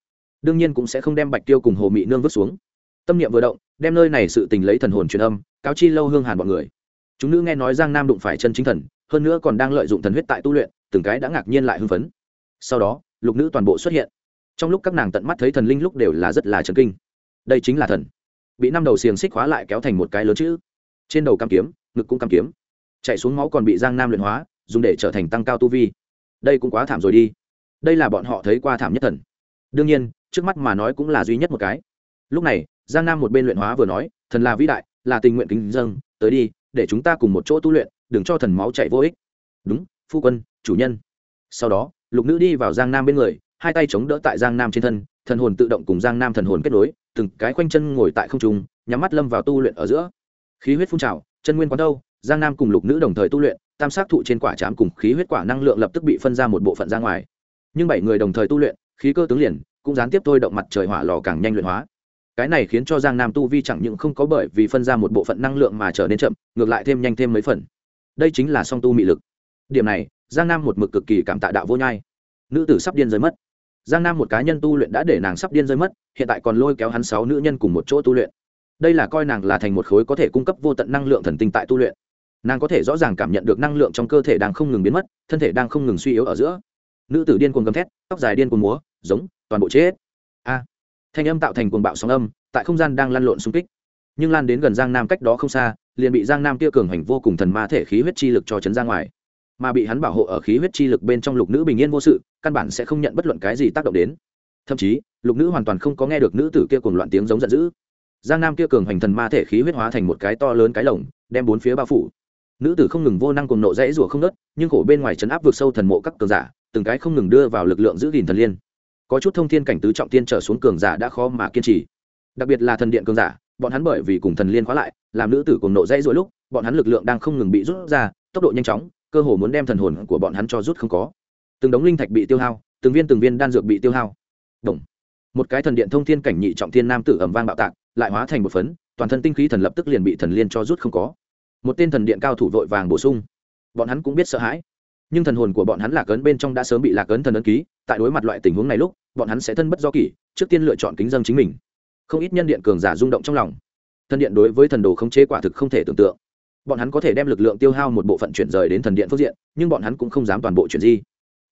Đương nhiên cũng sẽ không đem bạch tiêu cùng hồ mị nương vứt xuống. Tâm niệm vừa động, đem nơi này sự tình lấy thần hồn truyền âm, cáo chi lâu hương hàn bọn người. Chúng nữ nghe nói giang nam đụng phải chân chính thần, hơn nữa còn đang lợi dụng thần huyết tại tu luyện, từng cái đã ngạc nhiên lại hưng phấn. Sau đó, lục nữ toàn bộ xuất hiện. Trong lúc các nàng tận mắt thấy thần linh lúc đều là rất là trần kinh. Đây chính là thần bị năm đầu xiềng xích khóa lại kéo thành một cái lớn chữ. Trên đầu cam kiếm, ngực cũng cam kiếm. Chạy xuống máu còn bị giang nam luyện hóa, dùng để trở thành tăng cao tu vi. Đây cũng quá thảm rồi đi. Đây là bọn họ thấy qua thảm nhất thần. Đương nhiên, trước mắt mà nói cũng là duy nhất một cái. Lúc này, giang nam một bên luyện hóa vừa nói, thần là vĩ đại, là tình nguyện kính dâng, tới đi, để chúng ta cùng một chỗ tu luyện, đừng cho thần máu chạy vô ích. Đúng, phu quân, chủ nhân. Sau đó, lục nữ đi vào giang nam bên người, hai tay chống đỡ tại giang nam trên thân, thần hồn tự động cùng giang nam thần hồn kết nối từng cái quanh chân ngồi tại không trung, nhắm mắt lâm vào tu luyện ở giữa. Khí huyết phun trào, chân nguyên quán đâu giang nam cùng lục nữ đồng thời tu luyện, tam sát thụ trên quả chám cùng khí huyết quả năng lượng lập tức bị phân ra một bộ phận ra ngoài. Nhưng bảy người đồng thời tu luyện, khí cơ tướng liền, cũng gián tiếp thôi động mặt trời hỏa lò càng nhanh luyện hóa. Cái này khiến cho giang nam tu vi chẳng những không có bởi vì phân ra một bộ phận năng lượng mà trở nên chậm, ngược lại thêm nhanh thêm mấy phần. Đây chính là song tu mị lực. Điểm này, giang nam một mực cực kỳ cảm tạ đạo vô nhai. Nữ tử sắp điên rơi mất giang nam một cá nhân tu luyện đã để nàng sắp điên rơi mất, hiện tại còn lôi kéo hắn sáu nữ nhân cùng một chỗ tu luyện. Đây là coi nàng là thành một khối có thể cung cấp vô tận năng lượng thần tinh tại tu luyện. Nàng có thể rõ ràng cảm nhận được năng lượng trong cơ thể đang không ngừng biến mất, thân thể đang không ngừng suy yếu ở giữa. Nữ tử điên cuồng gầm thét, tóc dài điên cuồng múa, giống, toàn bộ chết. A. Thanh âm tạo thành cuồng bạo sóng âm, tại không gian đang lăn lộn xung kích. Nhưng lan đến gần giang nam cách đó không xa, liền bị giang nam kia cường hành vô cùng thần ma thể khí huyết chi lực cho chấn ra ngoài mà bị hắn bảo hộ ở khí huyết chi lực bên trong lục nữ bình yên vô sự, căn bản sẽ không nhận bất luận cái gì tác động đến. Thậm chí, lục nữ hoàn toàn không có nghe được nữ tử kia cùng loạn tiếng giống giận dữ. Giang nam kia cường hành thần ma thể khí huyết hóa thành một cái to lớn cái lồng, đem bốn phía bao phủ. Nữ tử không ngừng vô năng cùng nộ rẽ rủa không nớt nhưng khổ bên ngoài chấn áp vượt sâu thần mộ các cường giả, từng cái không ngừng đưa vào lực lượng giữ gìn thần liên. Có chút thông thiên cảnh tứ trọng tiên trở xuống cường giả đã khó mà kiên trì. Đặc biệt là thần điện cường giả, bọn hắn bởi vì cùng thần liên khóa lại, làm nữ tử cùng nộ rẽ rủa lúc, bọn hắn lực lượng đang không ngừng bị rút ra, tốc độ nhanh chóng cơ hồ muốn đem thần hồn của bọn hắn cho rút không có. Từng đống linh thạch bị tiêu hao, từng viên từng viên đan dược bị tiêu hao. Đồng. một cái thần điện thông thiên cảnh nhị trọng thiên nam tử ầm vang bạo tạc, lại hóa thành một phấn, toàn thân tinh khí thần lập tức liền bị thần liên cho rút không có. Một tên thần điện cao thủ vội vàng bổ sung. Bọn hắn cũng biết sợ hãi. Nhưng thần hồn của bọn hắn lạc ấn bên trong đã sớm bị lạc ấn thần ấn ký, tại đối mặt loại tình huống này lúc, bọn hắn sẽ thân bất do kỷ, trước tiên lựa chọn kính dân chính mình. Không ít nhân điện cường giả rung động trong lòng. Thần điện đối với thần đồ khống chế quả thực không thể tưởng tượng bọn hắn có thể đem lực lượng tiêu hao một bộ phận chuyển rời đến thần điện phương diện, nhưng bọn hắn cũng không dám toàn bộ chuyển di.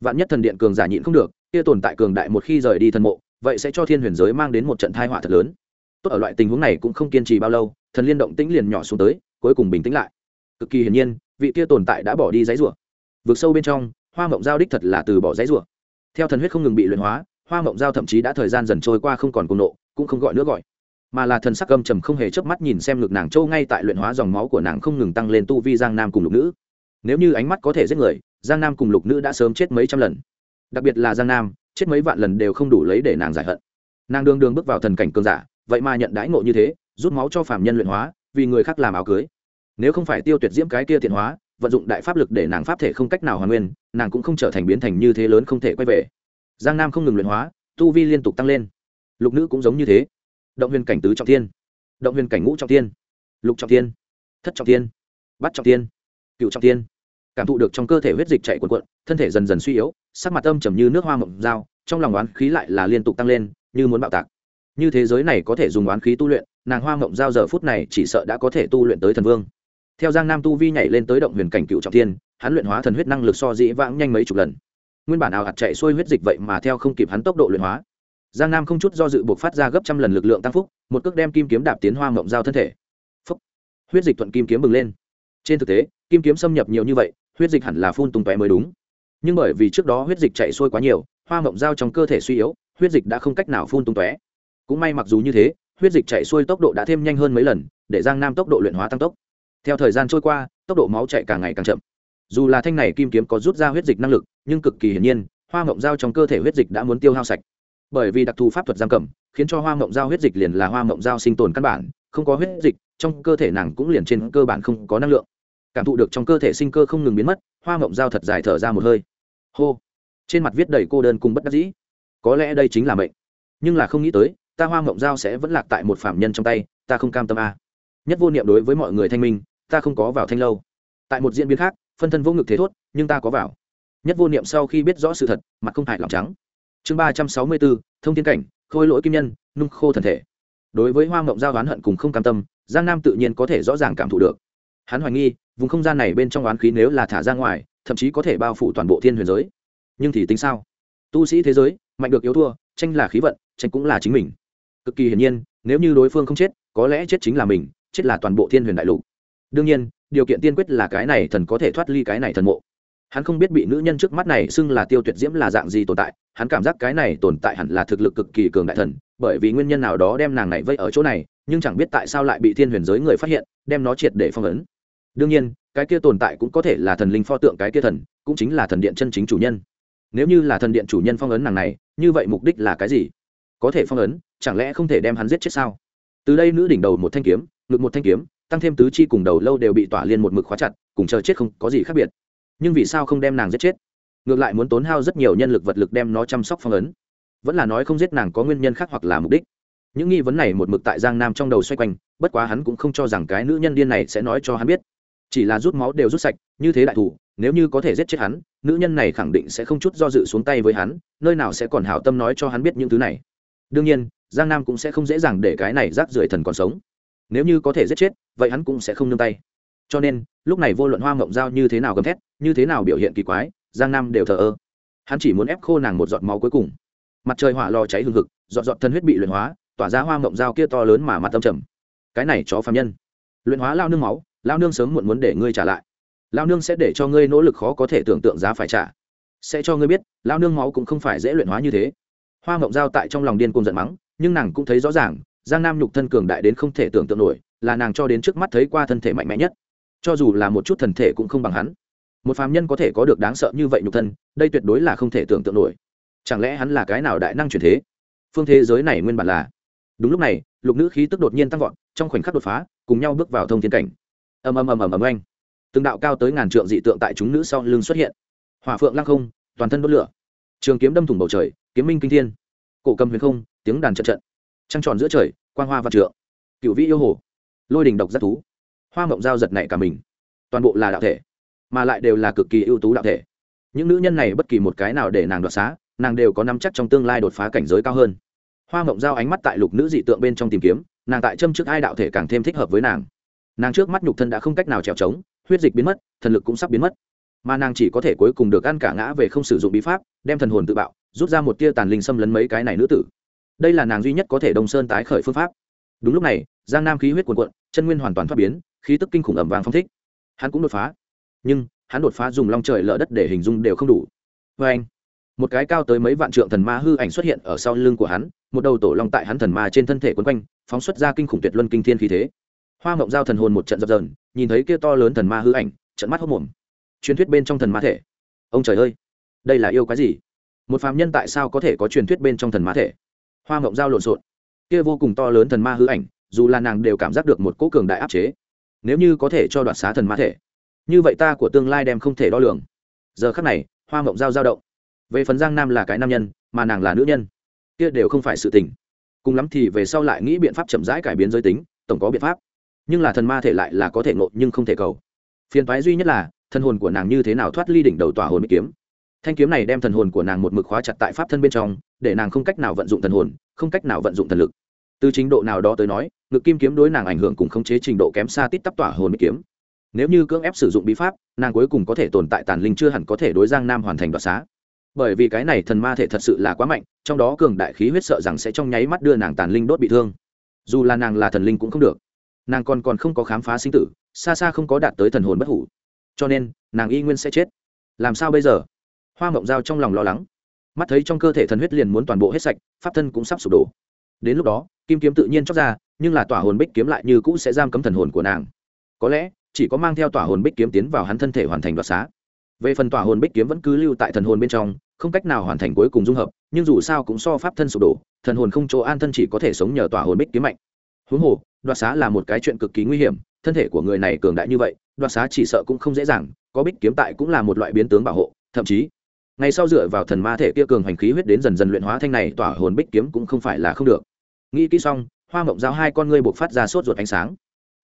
Vạn nhất thần điện cường giả nhịn không được, kia tồn tại cường đại một khi rời đi thần mộ, vậy sẽ cho thiên huyền giới mang đến một trận thai họa thật lớn. Tốt, ở loại tình huống này cũng không kiên trì bao lâu, thần liên động tĩnh liền nhỏ xuống tới, cuối cùng bình tĩnh lại. Cực kỳ hiển nhiên, vị kia tồn tại đã bỏ đi giấy rủa. Vượt sâu bên trong, hoa mộng giao đích thật là từ bỏ giấy rủa. Theo thần huyết không ngừng bị luyện hóa, hoa mộng giao thậm chí đã thời gian dần trôi qua không còn cùng nộ, cũng không gọi nữa gọi mà là thần sắc âm trầm không hề chớp mắt nhìn xem ngực nàng châu ngay tại luyện hóa dòng máu của nàng không ngừng tăng lên tu vi giang nam cùng lục nữ. Nếu như ánh mắt có thể giết người, giang nam cùng lục nữ đã sớm chết mấy trăm lần. Đặc biệt là giang nam, chết mấy vạn lần đều không đủ lấy để nàng giải hận. Nàng đương đương bước vào thần cảnh cường giả, vậy mà nhận đãi ngộ như thế, rút máu cho phạm nhân luyện hóa, vì người khác làm áo cưới. Nếu không phải tiêu tuyệt diễm cái kia thiện hóa, vận dụng đại pháp lực để nàng pháp thể không cách nào hoàn nguyên, nàng cũng không trở thành biến thành như thế lớn không thể quay về. Giang nam không ngừng luyện hóa, tu vi liên tục tăng lên. Lục nữ cũng giống như thế động huyền cảnh tứ trọng thiên. Động huyền cảnh ngũ trọng thiên. Lục trọng thiên. Thất trọng thiên. Bắt trọng thiên. Cựu trọng thiên. Cảm thụ được trong cơ thể huyết dịch chạy cuộn cuộn, thân thể dần dần suy yếu, sắc mặt âm trầm như nước hoa mộng dao, trong lòng oán khí lại là liên tục tăng lên, như muốn bạo tạc. Như thế giới này có thể dùng oán khí tu luyện, nàng hoa mộng giao giờ phút này chỉ sợ đã có thể tu luyện tới thần vương. Theo giang nam tu vi nhảy lên tới động huyền cảnh cựu trọng thiên, hắn luyện hóa thần huyết năng lực so dĩ vãng nhanh mấy chục lần. Nguyên bản nào hạt chạy xuôi huyết dịch vậy mà theo không kịp hắn tốc độ luyện hóa giang nam không chút do dự buộc phát ra gấp trăm lần lực lượng tăng phúc, một cước đem kim kiếm đạp tiến hoa mộng giao thân thể. Phúc. Huyết dịch thuận kim kiếm bừng lên. Trên thực tế, kim kiếm xâm nhập nhiều như vậy, huyết dịch hẳn là phun tung tóe mới đúng. Nhưng bởi vì trước đó huyết dịch chạy xuôi quá nhiều, hoa mộng giao trong cơ thể suy yếu, huyết dịch đã không cách nào phun tung tóe. Cũng may mặc dù như thế, huyết dịch chạy xuôi tốc độ đã thêm nhanh hơn mấy lần, để giang nam tốc độ luyện hóa tăng tốc. Theo thời gian trôi qua, tốc độ máu chạy càng ngày càng chậm. Dù là thanh này kim kiếm có rút ra huyết dịch năng lực, nhưng cực kỳ hiển nhiên, hoa mộng giao trong cơ thể huyết dịch đã muốn tiêu hao sạch bởi vì đặc thù pháp thuật giam cầm, khiến cho hoa mộng giao huyết dịch liền là hoa mộng giao sinh tồn căn bản, không có huyết dịch, trong cơ thể nàng cũng liền trên cơ bản không có năng lượng. Cảm thụ được trong cơ thể sinh cơ không ngừng biến mất, hoa mộng giao thật dài thở ra một hơi. Hô! Trên mặt viết đầy cô đơn cùng bất đắc dĩ. Có lẽ đây chính là mệnh. Nhưng là không nghĩ tới, ta hoa mộng giao sẽ vẫn lạc tại một phạm nhân trong tay, ta không cam tâm a. Nhất vô niệm đối với mọi người thanh minh, ta không có vào thanh lâu. Tại một diễn biến khác, phân thân vô ngực thế thốt, nhưng ta có vào. Nhất vô niệm sau khi biết rõ sự thật, mặt không hại lòng trắng chương ba trăm sáu mươi bốn, thông thiên cảnh, khôi lỗi kim nhân, nung khô thần thể. Đối với hoa mộng giao oán hận cùng không cam tâm, giang nam tự nhiên có thể rõ ràng cảm thụ được. Hắn hoài nghi, vùng không gian này bên trong oán khí nếu là thả ra ngoài, thậm chí có thể bao phủ toàn bộ thiên huyền giới. Nhưng thì tính sao? Tu sĩ thế giới, mạnh được yếu thua, tranh là khí vận, tranh cũng là chính mình. Cực kỳ hiển nhiên, nếu như đối phương không chết, có lẽ chết chính là mình, chết là toàn bộ thiên huyền đại lục. Đương nhiên, điều kiện tiên quyết là cái này thần có thể thoát ly cái này thần mộ hắn không biết bị nữ nhân trước mắt này xưng là tiêu tuyệt diễm là dạng gì tồn tại, hắn cảm giác cái này tồn tại hẳn là thực lực cực kỳ cường đại thần, bởi vì nguyên nhân nào đó đem nàng này vây ở chỗ này, nhưng chẳng biết tại sao lại bị thiên huyền giới người phát hiện, đem nó triệt để phong ấn. Đương nhiên, cái kia tồn tại cũng có thể là thần linh pho tượng cái kia thần, cũng chính là thần điện chân chính chủ nhân. Nếu như là thần điện chủ nhân phong ấn nàng này, như vậy mục đích là cái gì? Có thể phong ấn, chẳng lẽ không thể đem hắn giết chết sao? Từ đây nữ đỉnh đầu một thanh kiếm, ngực một thanh kiếm, tăng thêm tứ chi cùng đầu lâu đều bị tỏa liên một mực khóa chặt, cùng chờ chết không có gì khác biệt nhưng vì sao không đem nàng giết chết? Ngược lại muốn tốn hao rất nhiều nhân lực vật lực đem nó chăm sóc phong ấn. Vẫn là nói không giết nàng có nguyên nhân khác hoặc là mục đích. Những nghi vấn này một mực tại giang nam trong đầu xoay quanh, bất quá hắn cũng không cho rằng cái nữ nhân điên này sẽ nói cho hắn biết. Chỉ là rút máu đều rút sạch, như thế đại thủ, nếu như có thể giết chết hắn, nữ nhân này khẳng định sẽ không chút do dự xuống tay với hắn, nơi nào sẽ còn hảo tâm nói cho hắn biết những thứ này. Đương nhiên, giang nam cũng sẽ không dễ dàng để cái này rác rưởi thần còn sống. Nếu như có thể giết chết, vậy hắn cũng sẽ không nương tay cho nên, lúc này vô luận hoa mộng giao như thế nào gầm thét, như thế nào biểu hiện kỳ quái, giang nam đều thờ ơ. Hắn chỉ muốn ép khô nàng một giọt máu cuối cùng. Mặt trời hỏa lò cháy hừng hực dọn dọn thân huyết bị luyện hóa, tỏa ra hoa mộng dao kia to lớn mà mặt tâm trầm. Cái này chó phạm nhân. Luyện hóa lao nương máu, lao nương sớm muộn muốn để ngươi trả lại. Lao nương sẽ để cho ngươi nỗ lực khó có thể tưởng tượng giá phải trả. Sẽ cho ngươi biết, lao nương máu cũng không phải dễ luyện hóa như thế. Hoa mộng dao tại trong lòng điên cuồng giận mắng, nhưng nàng cũng thấy rõ ràng, giang nam nhục thân cường đại đến không thể tưởng tượng nổi, là nàng cho đến trước mắt thấy qua thân thể mạnh mẽ nhất cho dù là một chút thần thể cũng không bằng hắn. Một phàm nhân có thể có được đáng sợ như vậy nhục thân, đây tuyệt đối là không thể tưởng tượng nổi. Chẳng lẽ hắn là cái nào đại năng truyền thế? Phương thế giới này nguyên bản là. Đúng lúc này, lục nữ khí tức đột nhiên tăng vọt, trong khoảnh khắc đột phá, cùng nhau bước vào thông thiên cảnh. Ầm ầm ầm ầm ầm anh từng đạo cao tới ngàn trượng dị tượng tại chúng nữ sau lưng xuất hiện. Hỏa phượng lăng không, toàn thân đốt lửa. Trường kiếm đâm thủng bầu trời, kiếm minh kinh thiên. Cổ cầm huyền không, tiếng đàn trận trận trăng tròn giữa trời, quang hoa và trượng. Cựu vĩ yêu hồ. Lôi đình độc giác thú hoa mộng giao giật này cả mình. Toàn bộ là đạo thể, mà lại đều là cực kỳ ưu tú đạo thể. Những nữ nhân này bất kỳ một cái nào để nàng đoạt xá, nàng đều có nắm chắc trong tương lai đột phá cảnh giới cao hơn. Hoa mộng giao ánh mắt tại lục nữ dị tượng bên trong tìm kiếm, nàng tại châm trước ai đạo thể càng thêm thích hợp với nàng. Nàng trước mắt nhục thân đã không cách nào trèo trống, huyết dịch biến mất, thần lực cũng sắp biến mất. Mà nàng chỉ có thể cuối cùng được ăn cả ngã về không sử dụng bí pháp, đem thần hồn tự bạo, rút ra một tia tàn linh xâm lấn mấy cái này nữ tử. Đây là nàng duy nhất có thể đông sơn tái khởi phương pháp. Đúng lúc này, giang nam khí huyết cuồn cuộn, chân nguyên hoàn toàn thoát biến khí tức kinh khủng ẩm vàng phong thích. Hắn cũng đột phá. Nhưng, hắn đột phá dùng long trời lở đất để hình dung đều không đủ. Vê anh, một cái cao tới mấy vạn trượng thần ma hư ảnh xuất hiện ở sau lưng của hắn, một đầu tổ long tại hắn thần ma trên thân thể quấn quanh, phóng xuất ra kinh khủng tuyệt luân kinh thiên khí thế. Hoa mộng giao thần hồn một trận dập dờn, nhìn thấy kia to lớn thần ma hư ảnh trận mắt hốc mồm. Truyền thuyết bên trong thần ma thể. Ông trời ơi, đây là yêu cái gì? Một phàm nhân tại sao có thể có truyền thuyết bên trong thần ma thể? Hoa mộng giao lộn xộn. Kia vô cùng to lớn thần ma hư ảnh, dù là nàng đều cảm giác được một cỗ cường đại áp chế nếu như có thể cho đoạt xá thần ma thể, như vậy ta của tương lai đem không thể đo lường. Giờ khắc này, hoa mộng giao giao động. Về phần giang nam là cái nam nhân, mà nàng là nữ nhân, kia đều không phải sự tình. Cùng lắm thì về sau lại nghĩ biện pháp chậm rãi cải biến giới tính, tổng có biện pháp. Nhưng là thần ma thể lại là có thể ngộ nhưng không thể cầu. Phiền thoái duy nhất là thân hồn của nàng như thế nào thoát ly đỉnh đầu tòa hồn mỹ kiếm. Thanh kiếm này đem thần hồn của nàng một mực khóa chặt tại pháp thân bên trong, để nàng không cách nào vận dụng thần hồn, không cách nào vận dụng thần lực. Từ chính độ nào đó tới nói ngực kim kiếm đối nàng ảnh hưởng cùng khống chế trình độ kém xa tít tắp tỏa hồn kiếm. Nếu như cưỡng ép sử dụng bí pháp, nàng cuối cùng có thể tồn tại tàn linh chưa hẳn có thể đối giang nam hoàn thành đoạt xá. Bởi vì cái này thần ma thể thật sự là quá mạnh, trong đó cường đại khí huyết sợ rằng sẽ trong nháy mắt đưa nàng tàn linh đốt bị thương. Dù là nàng là thần linh cũng không được. Nàng còn còn không có khám phá sinh tử, xa xa không có đạt tới thần hồn bất hủ. Cho nên, nàng y nguyên sẽ chết. Làm sao bây giờ? Hoa mộng giao trong lòng lo lắng. Mắt thấy trong cơ thể thần huyết liền muốn toàn bộ hết sạch, pháp thân cũng sắp sụp đổ. Đến lúc đó kim kiếm tự nhiên chóc ra, nhưng là tỏa hồn bích kiếm lại như cũ sẽ giam cấm thần hồn của nàng. Có lẽ, chỉ có mang theo tỏa hồn bích kiếm tiến vào hắn thân thể hoàn thành đoạt xá. Về phần tỏa hồn bích kiếm vẫn cứ lưu tại thần hồn bên trong, không cách nào hoàn thành cuối cùng dung hợp, nhưng dù sao cũng so pháp thân sụp đổ, thần hồn không chỗ an thân chỉ có thể sống nhờ tỏa hồn bích kiếm mạnh. Huống hồ, đoạt xá là một cái chuyện cực kỳ nguy hiểm, thân thể của người này cường đại như vậy, đoạt xá chỉ sợ cũng không dễ dàng, có bích kiếm tại cũng là một loại biến tướng bảo hộ, thậm chí ngày sau dựa vào thần ma thể kia cường hành khí huyết đến dần dần luyện hóa thanh này, tỏa hồn bích kiếm cũng không phải là không được nghĩ kỹ xong, hoa mộng giao hai con ngươi buộc phát ra sốt ruột ánh sáng.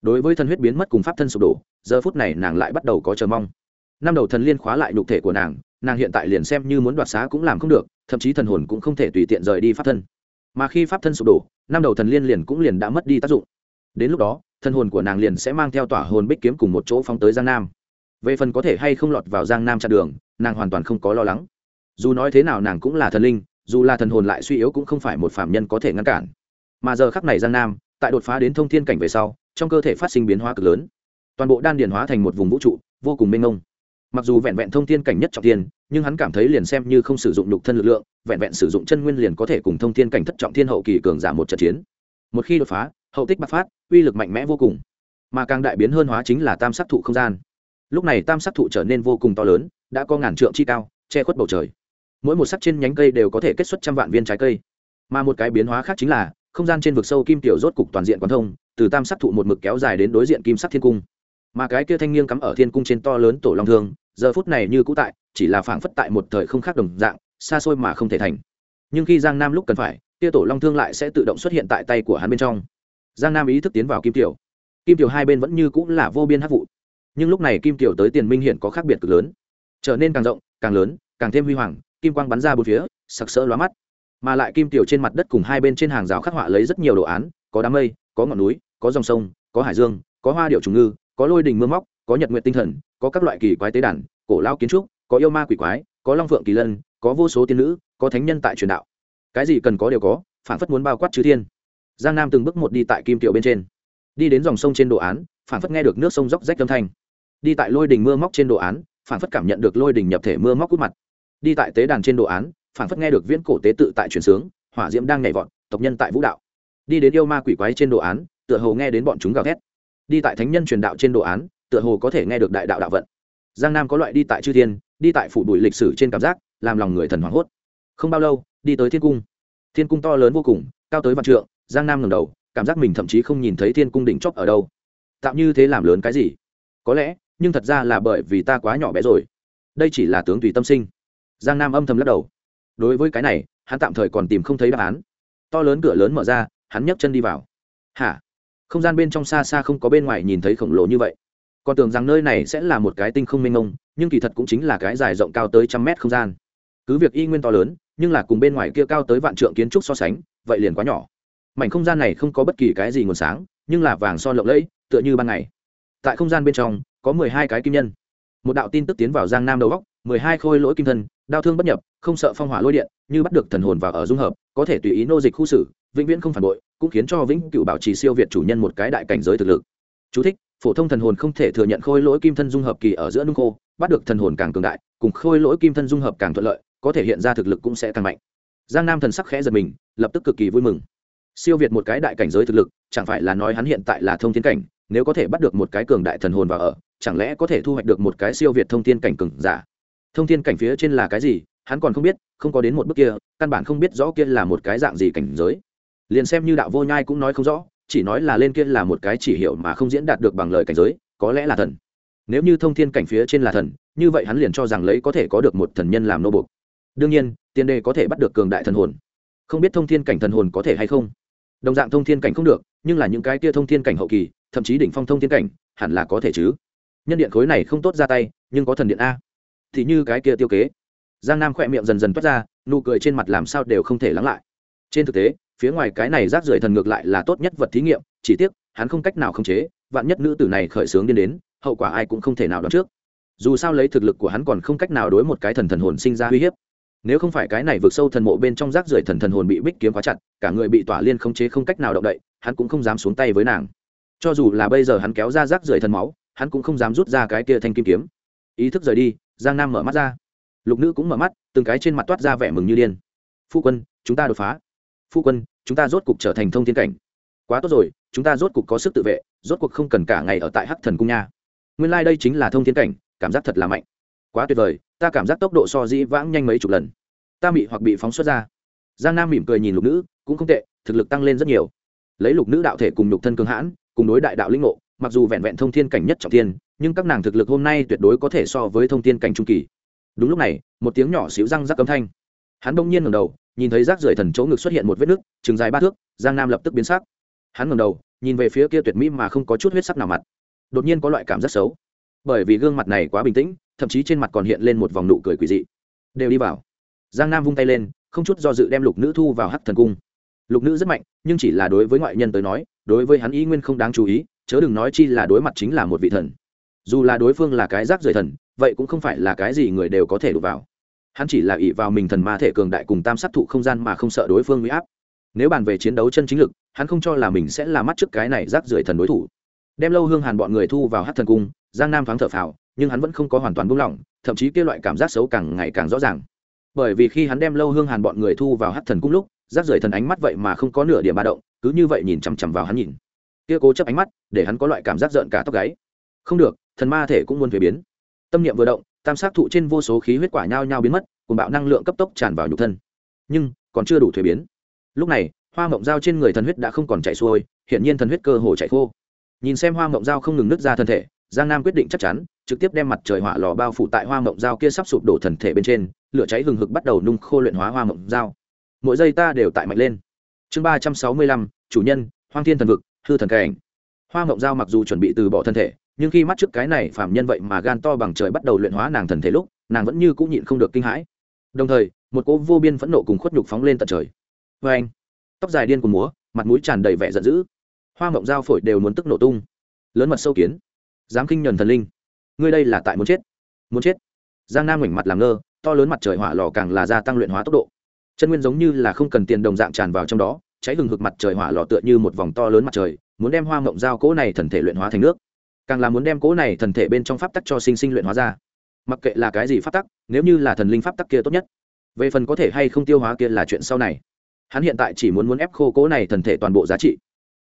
Đối với thần huyết biến mất cùng pháp thân sụp đổ, giờ phút này nàng lại bắt đầu có chờ mong. Năm đầu thần liên khóa lại nhục thể của nàng nàng hiện tại liền xem như muốn đoạt xá cũng làm không được, thậm chí thần hồn cũng không thể tùy tiện rời đi pháp thân. Mà khi pháp thân sụp đổ, năm đầu thần liên liền cũng liền đã mất đi tác dụng. Đến lúc đó, thần hồn của nàng liền sẽ mang theo tỏa hồn bích kiếm cùng một chỗ phóng tới giang nam. Về phần có thể hay không lọt vào giang nam chặn đường, nàng hoàn toàn không có lo lắng. Dù nói thế nào nàng cũng là thần linh, dù là thần hồn lại suy yếu cũng không phải một phạm nhân có thể ngăn cản mà giờ khắc này giang nam, tại đột phá đến thông thiên cảnh về sau, trong cơ thể phát sinh biến hóa cực lớn. Toàn bộ đan điền hóa thành một vùng vũ trụ, vô cùng mênh mông. Mặc dù vẹn vẹn thông thiên cảnh nhất trọng thiên, nhưng hắn cảm thấy liền xem như không sử dụng lục thân lực lượng, vẹn vẹn sử dụng chân nguyên liền có thể cùng thông thiên cảnh thất trọng thiên hậu kỳ cường giả một trận chiến. Một khi đột phá, hậu tích bạc phát, uy lực mạnh mẽ vô cùng. Mà càng đại biến hơn hóa chính là tam sắc thụ không gian. Lúc này tam sắc thụ trở nên vô cùng to lớn, đã có ngàn trượng chi cao, che khuất bầu trời. Mỗi một sắc trên nhánh cây đều có thể kết xuất trăm vạn viên trái cây. Mà một cái biến hóa khác chính là không gian trên vực sâu kim tiểu rốt cục toàn diện quán thông, từ tam sắc thụ một mực kéo dài đến đối diện kim sắc thiên cung. Mà cái kia thanh niên cắm ở thiên cung trên to lớn tổ long thương, giờ phút này như cũ tại, chỉ là phảng phất tại một thời không khác đồng dạng, xa xôi mà không thể thành. Nhưng khi giang nam lúc cần phải, kia tổ long thương lại sẽ tự động xuất hiện tại tay của hắn bên trong. Giang nam ý thức tiến vào kim tiểu. Kim tiểu hai bên vẫn như cũng là vô biên hắc vụ. Nhưng lúc này kim tiểu tới tiền minh hiển có khác biệt cực lớn. Trở nên càng rộng, càng lớn, càng thêm huy hoàng, kim quang bắn ra bốn phía, sặc sỡ lóa mắt mà lại kim tiểu trên mặt đất cùng hai bên trên hàng rào khắc họa lấy rất nhiều đồ án, có đám mây, có ngọn núi, có dòng sông, có hải dương, có hoa điệu trùng ngư, có lôi đình mưa móc, có nhật nguyện tinh thần, có các loại kỳ quái tế đàn, cổ lao kiến trúc, có yêu ma quỷ quái, có long phượng kỳ lân, có vô số tiên nữ, có thánh nhân tại truyền đạo. Cái gì cần có đều có, phản phất muốn bao quát chư thiên. Giang nam từng bước một đi tại kim tiểu bên trên. Đi đến dòng sông trên đồ án, phản phất nghe được nước sông róc rách âm thanh. Đi tại lôi đình mưa móc trên đồ án, phản phất cảm nhận được lôi đình nhập thể mưa móc cút mặt. Đi tại tế đàn trên đồ án phản phất nghe được viễn cổ tế tự tại truyền sướng, hỏa diễm đang nhảy vọt, tộc nhân tại vũ đạo. Đi đến yêu ma quỷ quái trên đồ án, tựa hồ nghe đến bọn chúng gào thét. Đi tại thánh nhân truyền đạo trên đồ án, tựa hồ có thể nghe được đại đạo đạo vận. Giang nam có loại đi tại chư thiên, đi tại phủ bụi lịch sử trên cảm giác, làm lòng người thần hoảng hốt. Không bao lâu, đi tới thiên cung. Thiên cung to lớn vô cùng, cao tới vạn trượng, giang nam ngầm đầu, cảm giác mình thậm chí không nhìn thấy thiên cung đỉnh chóp ở đâu. Tạo như thế làm lớn cái gì? Có lẽ, nhưng thật ra là bởi vì ta quá nhỏ bé rồi. Đây chỉ là tướng tùy tâm sinh. Giang nam âm thầm lắc đầu đối với cái này, hắn tạm thời còn tìm không thấy đáp án. To lớn cửa lớn mở ra, hắn nhấc chân đi vào. Hả? Không gian bên trong xa xa không có bên ngoài nhìn thấy khổng lồ như vậy. Còn tưởng rằng nơi này sẽ là một cái tinh không mênh mông, nhưng kỳ thật cũng chính là cái dài rộng cao tới trăm mét không gian. Cứ việc y nguyên to lớn, nhưng là cùng bên ngoài kia cao tới vạn trượng kiến trúc so sánh, vậy liền quá nhỏ. Mảnh không gian này không có bất kỳ cái gì nguồn sáng, nhưng là vàng son lộng lẫy, tựa như ban ngày. Tại không gian bên trong, có mười hai cái kim nhân. Một đạo tin tức tiến vào giang nam đầu góc, mười hai khôi lỗi kim thân đau thương bất nhập không sợ phong hỏa lôi điện như bắt được thần hồn vào ở dung hợp có thể tùy ý nô dịch khu xử vĩnh viễn không phản bội cũng khiến cho vĩnh cựu bảo trì siêu việt chủ nhân một cái đại cảnh giới thực lực. Chú thích, phổ thông thần hồn không thể thừa nhận khôi lỗi kim thân dung hợp kỳ ở giữa nung khô bắt được thần hồn càng cường đại cùng khôi lỗi kim thân dung hợp càng thuận lợi có thể hiện ra thực lực cũng sẽ càng mạnh. Giang nam thần sắc khẽ giật mình lập tức cực kỳ vui mừng. Siêu việt một cái đại cảnh giới thực lực chẳng phải là nói hắn hiện tại là thông thiên cảnh nếu có thể bắt được một cái cường đại thần hồn vào ở chẳng lẽ có thể thu hoạch được một cái siêu việt thông thiên cảnh cường giả? Thông thiên cảnh phía trên là cái gì? Hắn còn không biết, không có đến một bước kia, căn bản không biết rõ kia là một cái dạng gì cảnh giới. Liền xem như đạo vô nhai cũng nói không rõ, chỉ nói là lên kia là một cái chỉ hiệu mà không diễn đạt được bằng lời cảnh giới, có lẽ là thần. Nếu như thông thiên cảnh phía trên là thần, như vậy hắn liền cho rằng lấy có thể có được một thần nhân làm nô buộc. đương nhiên tiền đề có thể bắt được cường đại thần hồn. Không biết thông thiên cảnh thần hồn có thể hay không? Đồng dạng thông thiên cảnh không được, nhưng là những cái kia thông thiên cảnh hậu kỳ, thậm chí đỉnh phong thông thiên cảnh, hẳn là có thể chứ. Nhân điện khối này không tốt ra tay, nhưng có thần điện a. Thì như cái kia tiêu kế giang nam khỏe miệng dần dần toát ra, nụ cười trên mặt làm sao đều không thể lắng lại. Trên thực tế, phía ngoài cái này rác rưởi thần ngược lại là tốt nhất vật thí nghiệm, chỉ tiếc, hắn không cách nào khống chế, vạn nhất nữ tử này khởi xướng điên đến, hậu quả ai cũng không thể nào đoán trước. Dù sao lấy thực lực của hắn còn không cách nào đối một cái thần thần hồn sinh ra uy hiếp. Nếu không phải cái này vượt sâu thần mộ bên trong rác rưởi thần thần hồn bị bích kiếm quá chặt, cả người bị tỏa liên khống chế không cách nào động đậy, hắn cũng không dám xuống tay với nàng. Cho dù là bây giờ hắn kéo ra rác rưởi thần máu, hắn cũng không dám rút ra cái kia thanh kim kiếm. Ý thức rời đi, giang nam mở mắt ra lục nữ cũng mở mắt, từng cái trên mặt toát ra vẻ mừng như điên. Phu quân, chúng ta đột phá. Phu quân, chúng ta rốt cục trở thành thông thiên cảnh. Quá tốt rồi, chúng ta rốt cục có sức tự vệ, rốt cuộc không cần cả ngày ở tại hắc thần cung nha. Nguyên lai、like、đây chính là thông thiên cảnh, cảm giác thật là mạnh. Quá tuyệt vời, ta cảm giác tốc độ so dĩ vãng nhanh mấy chục lần. Ta bị hoặc bị phóng xuất ra. Giang nam mỉm cười nhìn lục nữ, cũng không tệ, thực lực tăng lên rất nhiều. Lấy lục nữ đạo thể cùng lục thân cường hãn, cùng đối đại đạo linh ngộ, mặc dù vẹn vẹn thông thiên cảnh nhất trọng thiên, nhưng các nàng thực lực hôm nay tuyệt đối có thể so với thông thiên cảnh trung kỳ đúng lúc này, một tiếng nhỏ xíu răng rắc cấm thanh. Hắn bỗng nhiên ngẩng đầu, nhìn thấy rác rưởi thần chỗ ngực xuất hiện một vết nứt, chừng dài ba thước, giang nam lập tức biến sắc. Hắn ngầm đầu, nhìn về phía kia tuyệt mỹ mà không có chút huyết sắc nào mặt. Đột nhiên có loại cảm giác xấu. Bởi vì gương mặt này quá bình tĩnh, thậm chí trên mặt còn hiện lên một vòng nụ cười quỷ dị. Đều đi vào. Giang nam vung tay lên, không chút do dự đem lục nữ thu vào hắc thần cung. Lục nữ rất mạnh, nhưng chỉ là đối với ngoại nhân tới nói, đối với hắn ý nguyên không đáng chú ý, chớ đừng nói chi là đối mặt chính là một vị thần dù là đối phương là cái rác rời thần, vậy cũng không phải là cái gì người đều có thể đụng vào. Hắn chỉ là ỷ vào mình thần ma thể cường đại cùng tam sát thụ không gian mà không sợ đối phương huy áp. Nếu bàn về chiến đấu chân chính lực, hắn không cho là mình sẽ là mắt trước cái này rác rưởi thần đối thủ. Đem lâu hương hàn bọn người thu vào hát thần cung, giang nam thoáng thở phào, nhưng hắn vẫn không có hoàn toàn buông lỏng, thậm chí kia loại cảm giác xấu càng ngày càng rõ ràng. Bởi vì khi hắn đem lâu hương hàn bọn người thu vào hát thần cung lúc, rác rưởi thần ánh mắt vậy mà không có nửa điểm ba động, cứ như vậy nhìn chằm chằm vào hắn nhìn. Kia cố chấp ánh mắt, để hắn có loại cảm giác giận cả tóc gáy không được, thần ma thể cũng muốn thuế biến. Tâm niệm vừa động, tam sát thụ trên vô số khí huyết quả nhao nhao biến mất, cùng bạo năng lượng cấp tốc tràn vào nhục thân. Nhưng, còn chưa đủ thuế biến. Lúc này, hoa mộng dao trên người thần huyết đã không còn chạy xuôi hiện nhiên thần huyết cơ hồ chạy khô. Nhìn xem hoa mộng dao không ngừng nứt ra thân thể, giang nam quyết định chắc chắn, trực tiếp đem mặt trời hỏa lò bao phủ tại hoa mộng dao kia sắp sụp đổ thần thể bên trên, lửa cháy hừng hực bắt đầu nung khô luyện hóa hoa mộng dao. Mỗi giây ta đều tại mạnh lên. Chương ba trăm sáu mươi lăm, chủ nhân, hoang thiên thần vực, hư thần cảnh. Hoa mộng dao mặc dù chuẩn bị từ bỏ thân thể nhưng khi mắt trước cái này phạm nhân vậy mà gan to bằng trời bắt đầu luyện hóa nàng thần thể lúc, nàng vẫn như cũng nhịn không được kinh hãi. Đồng thời, một cỗ vô biên phẫn nộ cùng khuất nhục phóng lên tận trời. Vê anh, tóc dài điên cùng múa, mặt mũi tràn đầy vẻ giận dữ. Hoa mộng dao phổi đều muốn tức nổ tung. Lớn mật sâu kiến. Dám kinh nhuần thần linh. Ngươi đây là tại muốn chết. Muốn chết. Giang nam ngoảnh mặt làm ngơ, to lớn mặt trời hỏa lò càng là gia tăng luyện hóa tốc độ. Chân nguyên giống như là không cần tiền đồng dạng tràn vào trong đó, cháy hừng hực mặt trời hỏa lò tựa như một vòng to lớn mặt trời, muốn đem hoa mộng dao cỗ này thần thể luyện hóa thành nước càng là muốn đem cỗ này thần thể bên trong pháp tắc cho sinh sinh luyện hóa ra. Mặc kệ là cái gì pháp tắc, nếu như là thần linh pháp tắc kia tốt nhất, về phần có thể hay không tiêu hóa kia là chuyện sau này. Hắn hiện tại chỉ muốn muốn ép khô cỗ này thần thể toàn bộ giá trị.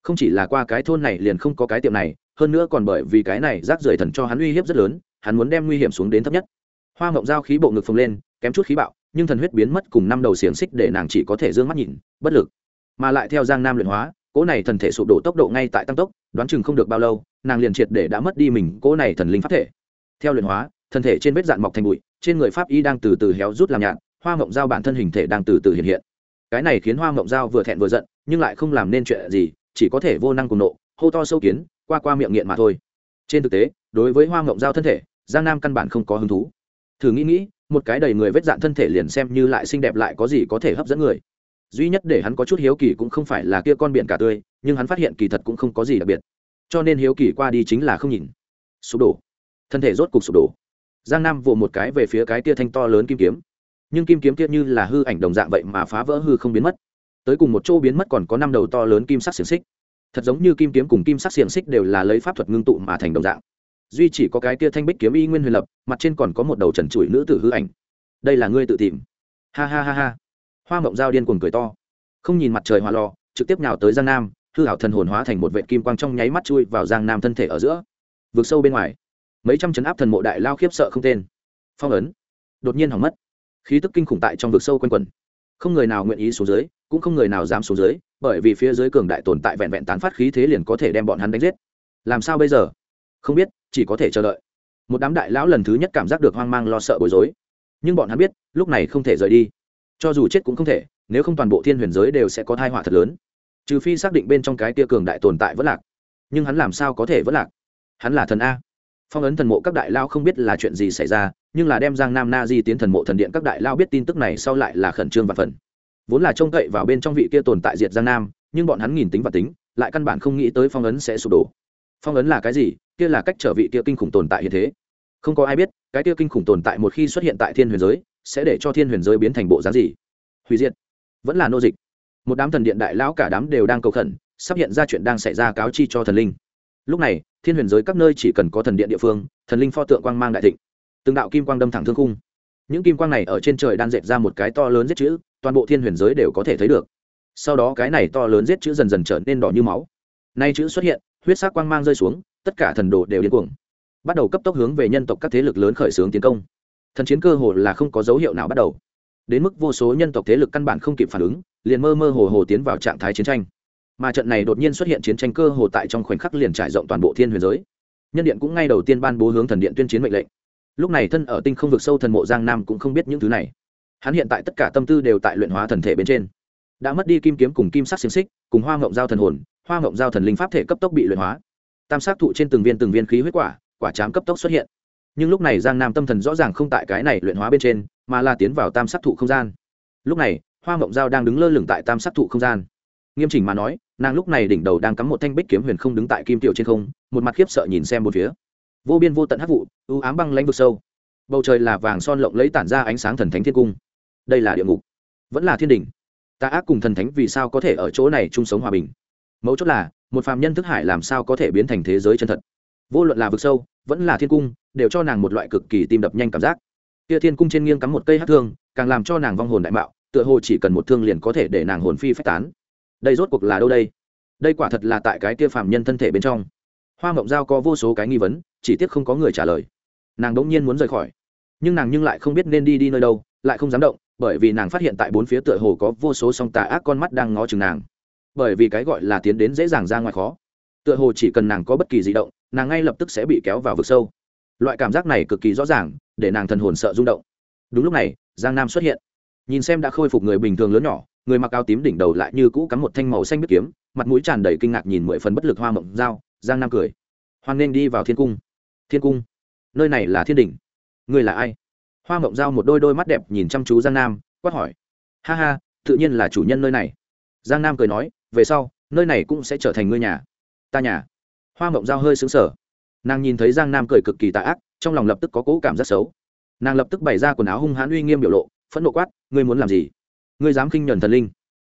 Không chỉ là qua cái thôn này liền không có cái tiệm này, hơn nữa còn bởi vì cái này rác rưởi thần cho hắn uy hiếp rất lớn, hắn muốn đem nguy hiểm xuống đến thấp nhất. Hoa mộng giao khí bộ ngực phồng lên, kém chút khí bạo, nhưng thần huyết biến mất cùng năm đầu xiềng xích để nàng chỉ có thể d ư ơ n g mắt nhìn, bất lực. Mà lại theo giang nam luyện hóa cỗ này thần thể sụp đổ tốc độ ngay tại tăng tốc, đoán chừng không được bao lâu nàng liền triệt để đã mất đi mình, cỗ này thần linh pháp thể. Theo luyện hóa, thân thể trên vết dạn mọc thành bụi, trên người pháp y đang từ từ héo rút làm nhạt, hoa mộng dao bản thân hình thể đang từ từ hiện hiện. Cái này khiến hoa mộng dao vừa thẹn vừa giận, nhưng lại không làm nên chuyện gì, chỉ có thể vô năng cùng nộ, hô to sâu kiến, qua qua miệng nghiện mà thôi. Trên thực tế, đối với hoa mộng dao thân thể, giang nam căn bản không có hứng thú. Thử nghĩ nghĩ, một cái đầy người vết dạn thân thể liền xem như lại xinh đẹp lại có gì có thể hấp dẫn người. Duy nhất để hắn có chút hiếu kỳ cũng không phải là kia con biển cả tươi, nhưng hắn phát hiện kỳ thật cũng không có gì đặc biệt cho nên hiếu kỳ qua đi chính là không nhìn. Sụp đổ. Thân thể rốt cục sụp đổ. Giang nam vỗ một cái về phía cái tia thanh to lớn kim kiếm. Nhưng kim kiếm kia như là hư ảnh đồng dạng vậy mà phá vỡ hư không biến mất. Tới cùng một chỗ biến mất còn có năm đầu to lớn kim sắc xiềng xích. Thật giống như kim kiếm cùng kim sắc xiềng xích đều là lấy pháp thuật ngưng tụ mà thành đồng dạng. Duy chỉ có cái kia thanh bích kiếm y nguyên huyền lập, mặt trên còn có một đầu trần trụi nữ tử hư ảnh. Đây là ngươi tự tìm. Ha ha ha ha. Hoa mộng dao điên cuồng cười to. Không nhìn mặt trời hoa lò, trực tiếp nhào tới giang nam hư hảo thần hồn hóa thành một vệ kim quang trong nháy mắt chui vào giang nam thân thể ở giữa. Vượt sâu bên ngoài, mấy trăm chấn áp thần mộ đại lao khiếp sợ không tên. Phong ấn, đột nhiên hỏng mất. Khí tức kinh khủng tại trong vực sâu quanh quẩn. Không người nào nguyện ý xuống dưới, cũng không người nào dám xuống dưới, bởi vì phía dưới cường đại tồn tại vẹn vẹn tán phát khí thế liền có thể đem bọn hắn đánh giết. Làm sao bây giờ? Không biết, chỉ có thể chờ đợi. Một đám đại lão lần thứ nhất cảm giác được hoang mang lo sợ bối rối. Nhưng bọn hắn biết, lúc này không thể rời đi. Cho dù chết cũng không thể, nếu không toàn bộ thiên huyền giới đều sẽ có thai họa thật lớn trừ phi xác định bên trong cái tia cường đại tồn tại vẫn lạc. Nhưng hắn làm sao có thể vẫn lạc? Hắn là thần a. Phong ấn thần mộ các đại lao không biết là chuyện gì xảy ra, nhưng là đem giang nam na di tiến thần mộ thần điện các đại lao biết tin tức này sau lại là khẩn trương và phần. Vốn là trông cậy vào bên trong vị kia tồn tại diệt giang nam, nhưng bọn hắn nghìn tính và tính, lại căn bản không nghĩ tới phong ấn sẽ sụp đổ. Phong ấn là cái gì? Kia là cách trở vị kia kinh khủng tồn tại hiện thế. Không có ai biết, cái kia kinh khủng tồn tại một khi xuất hiện tại thiên huyền giới, sẽ để cho thiên huyền giới biến thành bộ dáng gì? Hủy diệt. Vẫn là nô dịch một đám thần điện đại lão cả đám đều đang cầu khẩn, sắp hiện ra chuyện đang xảy ra cáo chi cho thần linh. Lúc này, thiên huyền giới các nơi chỉ cần có thần điện địa phương, thần linh pho tượng quang mang đại thịnh. Từng đạo kim quang đâm thẳng thương khung. Những kim quang này ở trên trời đang dệt ra một cái to lớn giết chữ, toàn bộ thiên huyền giới đều có thể thấy được. Sau đó cái này to lớn giết chữ dần dần trở nên đỏ như máu. Nay chữ xuất hiện, huyết sắc quang mang rơi xuống, tất cả thần đồ đều điên cuồng. Bắt đầu cấp tốc hướng về nhân tộc các thế lực lớn khởi xướng tiến công. Thần chiến cơ hồ là không có dấu hiệu nào bắt đầu đến mức vô số nhân tộc thế lực căn bản không kịp phản ứng, liền mơ mơ hồ hồ tiến vào trạng thái chiến tranh. Mà trận này đột nhiên xuất hiện chiến tranh cơ hồ tại trong khoảnh khắc liền trải rộng toàn bộ thiên huyền giới. Nhân điện cũng ngay đầu tiên ban bố hướng thần điện tuyên chiến mệnh lệnh. Lúc này thân ở tinh không vực sâu thần mộ giang nam cũng không biết những thứ này. Hắn hiện tại tất cả tâm tư đều tại luyện hóa thần thể bên trên. Đã mất đi kim kiếm cùng kim sắc xiềng xích, cùng hoa ngộng giao thần hồn, hoa ngộng giao thần linh pháp thể cấp tốc bị luyện hóa. Tam sát thụ trên từng viên từng viên khí huyết quả quả chám cấp tốc xuất hiện nhưng lúc này giang nam tâm thần rõ ràng không tại cái này luyện hóa bên trên, mà là tiến vào tam sát thụ không gian. Lúc này, hoa mộng giao đang đứng lơ lửng tại tam sát thụ không gian. Nghiêm chỉnh mà nói, nàng lúc này đỉnh đầu đang cắm một thanh bích kiếm huyền không đứng tại kim tiểu trên không, một mặt khiếp sợ nhìn xem một phía. Vô biên vô tận hắc vụ ưu ám băng lãnh vực sâu. Bầu trời là vàng son lộng lấy tản ra ánh sáng thần thánh thiên cung. Đây là địa ngục. Vẫn là thiên đình ta ác cùng thần thánh vì sao có thể ở chỗ này chung sống hòa bình? Mấu chốt là, một phàm nhân thức hải làm sao có thể biến thành thế giới chân thật? Vô luận là vực sâu, vẫn là thiên cung đều cho nàng một loại cực kỳ tim đập nhanh cảm giác. Kia thiên cung trên nghiêng cắm một cây hát thương, càng làm cho nàng vong hồn đại mạo, tựa hồ chỉ cần một thương liền có thể để nàng hồn phi phách tán. Đây rốt cuộc là đâu đây? Đây quả thật là tại cái kia phàm nhân thân thể bên trong. Hoa mộng giao có vô số cái nghi vấn, chỉ tiếc không có người trả lời. Nàng đỗng nhiên muốn rời khỏi, nhưng nàng nhưng lại không biết nên đi đi nơi đâu, lại không dám động, bởi vì nàng phát hiện tại bốn phía tựa hồ có vô số song tà ác con mắt đang ngó chừng nàng. Bởi vì cái gọi là tiến đến dễ dàng ra ngoài khó, tựa hồ chỉ cần nàng có bất kỳ di động, nàng ngay lập tức sẽ bị kéo vào vực sâu loại cảm giác này cực kỳ rõ ràng, để nàng thần hồn sợ rung động. Đúng lúc này, giang nam xuất hiện. Nhìn xem đã khôi phục người bình thường lớn nhỏ, người mặc áo tím đỉnh đầu lại như cũ cắm một thanh màu xanh biết kiếm, mặt mũi tràn đầy kinh ngạc nhìn mười phần bất lực hoa mộng dao, giang nam cười. Hoan nên đi vào thiên cung. Thiên cung? Nơi này là thiên đình người là ai? Hoa mộng dao một đôi đôi mắt đẹp nhìn chăm chú giang nam, quát hỏi. Ha ha, tự nhiên là chủ nhân nơi này. Giang nam cười nói, về sau, nơi này cũng sẽ trở thành ngôi nhà. Ta nhà. Hoa mộng dao hơi xứng sở nàng nhìn thấy giang nam cười cực kỳ tạ ác, trong lòng lập tức có cỗ cảm giác xấu. Nàng lập tức bày ra quần áo hung hãn uy nghiêm biểu lộ, phẫn nộ quát, ngươi muốn làm gì? Ngươi dám khinh nhuần thần linh.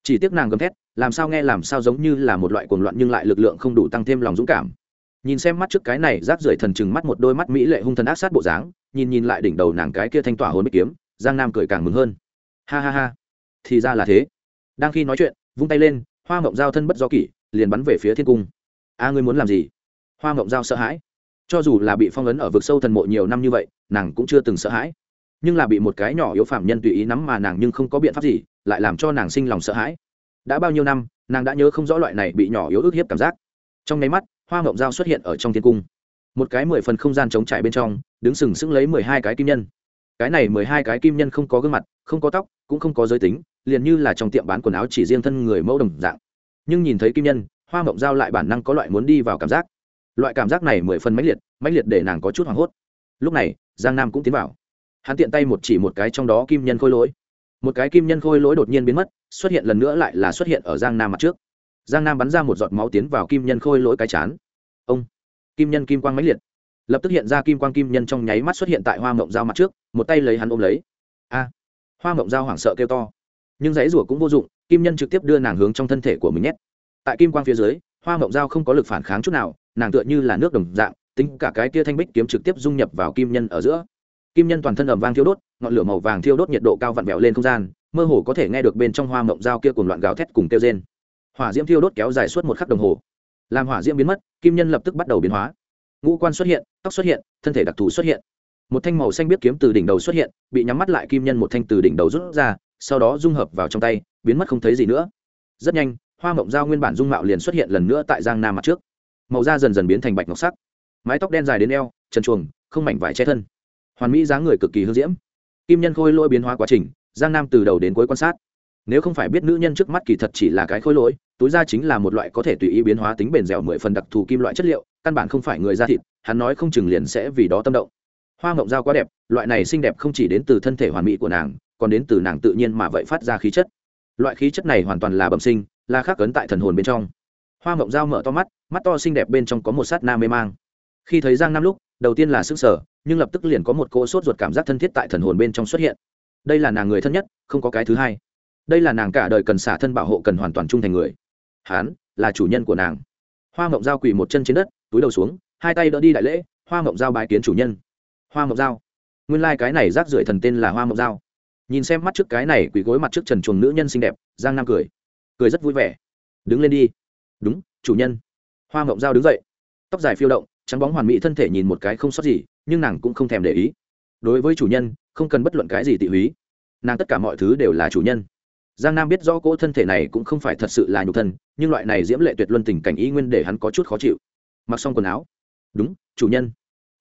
Chỉ tiếc nàng gầm thét, làm sao nghe làm sao giống như là một loại cuồng loạn nhưng lại lực lượng không đủ tăng thêm lòng dũng cảm. Nhìn xem mắt trước cái này, rác rưởi thần chừng mắt một đôi mắt mỹ lệ hung thần ác sát bộ dáng, nhìn nhìn lại đỉnh đầu nàng cái kia thanh tỏa hồn bích kiếm, giang nam cười càng mừng hơn. Ha ha ha, thì ra là thế. Đang khi nói chuyện, vung tay lên, hoa mộng giao thân bất do kỷ, liền bắn về phía thiên cung. A, ngươi muốn làm gì? Hoa mộng giao sợ hãi cho dù là bị phong ấn ở vực sâu thần mộ nhiều năm như vậy, nàng cũng chưa từng sợ hãi. Nhưng là bị một cái nhỏ yếu phạm nhân tùy ý nắm mà nàng nhưng không có biện pháp gì, lại làm cho nàng sinh lòng sợ hãi. Đã bao nhiêu năm, nàng đã nhớ không rõ loại này bị nhỏ yếu ức hiếp cảm giác. Trong nháy mắt, hoa ngộng dao xuất hiện ở trong thiên cung. Một cái mười phần không gian trống trải bên trong, đứng sừng sững lấy mười hai cái kim nhân. Cái này mười hai cái kim nhân không có gương mặt, không có tóc, cũng không có giới tính, liền như là trong tiệm bán quần áo chỉ riêng thân người mẫu đồng dạng. Nhưng nhìn thấy kim nhân, hoa ngộng giao lại bản năng có loại muốn đi vào cảm giác loại cảm giác này mười phần mãnh liệt mãnh liệt để nàng có chút hoảng hốt. Lúc này, giang nam cũng tiến vào. Hắn tiện tay một chỉ một cái trong đó kim nhân khôi lỗi. Một cái kim nhân khôi lỗi đột nhiên biến mất, xuất hiện lần nữa lại là xuất hiện ở giang nam mặt trước. Giang nam bắn ra một giọt máu tiến vào kim nhân khôi lỗi cái chán. Ông! Kim nhân kim quang mãnh liệt. Lập tức hiện ra kim quang kim nhân trong nháy mắt xuất hiện tại hoa mộng dao mặt trước, một tay lấy hắn ôm lấy. A! Hoa mộng dao hoảng sợ kêu to. Nhưng dãy rủa cũng vô dụng, kim nhân trực tiếp đưa nàng hướng trong thân thể của mình nhét. Tại kim quang phía dưới, hoa mộng dao không có lực phản kháng chút nào nàng tựa như là nước đồng dạng, tính cả cái tia thanh bích kiếm trực tiếp dung nhập vào kim nhân ở giữa. Kim nhân toàn thân ẩm vang thiêu đốt, ngọn lửa màu vàng thiêu đốt nhiệt độ cao vặn vẹo lên không gian, mơ hồ có thể nghe được bên trong hoa mộng dao kia cùng loạn gào thét cùng kêu rên. Hỏa diễm thiêu đốt kéo dài suốt một khắc đồng hồ. Làm hỏa diễm biến mất, kim nhân lập tức bắt đầu biến hóa. Ngũ quan xuất hiện, tóc xuất hiện, thân thể đặc thù xuất hiện. Một thanh màu xanh biết kiếm từ đỉnh đầu xuất hiện, bị nhắm mắt lại kim nhân một thanh từ đỉnh đầu rút ra, sau đó dung hợp vào trong tay, biến mất không thấy gì nữa. Rất nhanh, hoa mộng dao nguyên bản dung mạo liền xuất hiện lần nữa tại giang nam mặt trước màu da dần dần biến thành bạch ngọc sắc. Mái tóc đen dài đến eo, trần chuồng không mảnh vải che thân. Hoàn mỹ dáng người cực kỳ hương diễm. Kim nhân khôi lỗi biến hóa quá trình, giang nam từ đầu đến cuối quan sát. Nếu không phải biết nữ nhân trước mắt kỳ thật chỉ là cái khôi lỗi, túi da chính là một loại có thể tùy ý biến hóa tính bền dẻo mười phần đặc thù kim loại chất liệu, căn bản không phải người da thịt, hắn nói không chừng liền sẽ vì đó tâm động. Hoa ngộng dao quá đẹp, loại này xinh đẹp không chỉ đến từ thân thể hoàn mỹ của nàng, còn đến từ nàng tự nhiên mà vậy phát ra khí chất. Loại khí chất này hoàn toàn là bẩm sinh, là khắc cấn tại thần hồn bên trong hoa mộng dao mở to mắt mắt to xinh đẹp bên trong có một sát nam mê mang. Khi thấy giang nam lúc, đầu tiên là sức sở nhưng lập tức liền có một cỗ sốt ruột cảm giác thân thiết tại thần hồn bên trong xuất hiện. Đây là nàng người thân nhất, không có cái thứ hai. Đây là nàng cả đời cần xả thân bảo hộ cần hoàn toàn trung thành người. Hán, là chủ nhân của nàng. Hoa mộng dao quỳ một chân trên đất, túi đầu xuống, hai tay đỡ đi đại lễ, hoa mộng dao bái kiến chủ nhân. Hoa mộng dao nguyên lai、like、cái này rác rưởi thần tên là hoa mộng dao nhìn xem mắt trước cái này quỳ gối mặt trước trần chuồng nữ nhân xinh đẹp, giang nam cười. Cười rất vui vẻ. Đứng lên đi đúng, chủ nhân. Hoa mộng dao đứng dậy. Tóc dài phiêu động, trắng bóng hoàn mỹ thân thể nhìn một cái không sót gì, nhưng nàng cũng không thèm để ý. Đối với chủ nhân, không cần bất luận cái gì tị húy. Nàng tất cả mọi thứ đều là chủ nhân. Giang nam biết rõ cỗ thân thể này cũng không phải thật sự là nhục thân, nhưng loại này diễm lệ tuyệt luân tình cảnh ý nguyên để hắn có chút khó chịu. Mặc xong quần áo. Đúng, chủ nhân.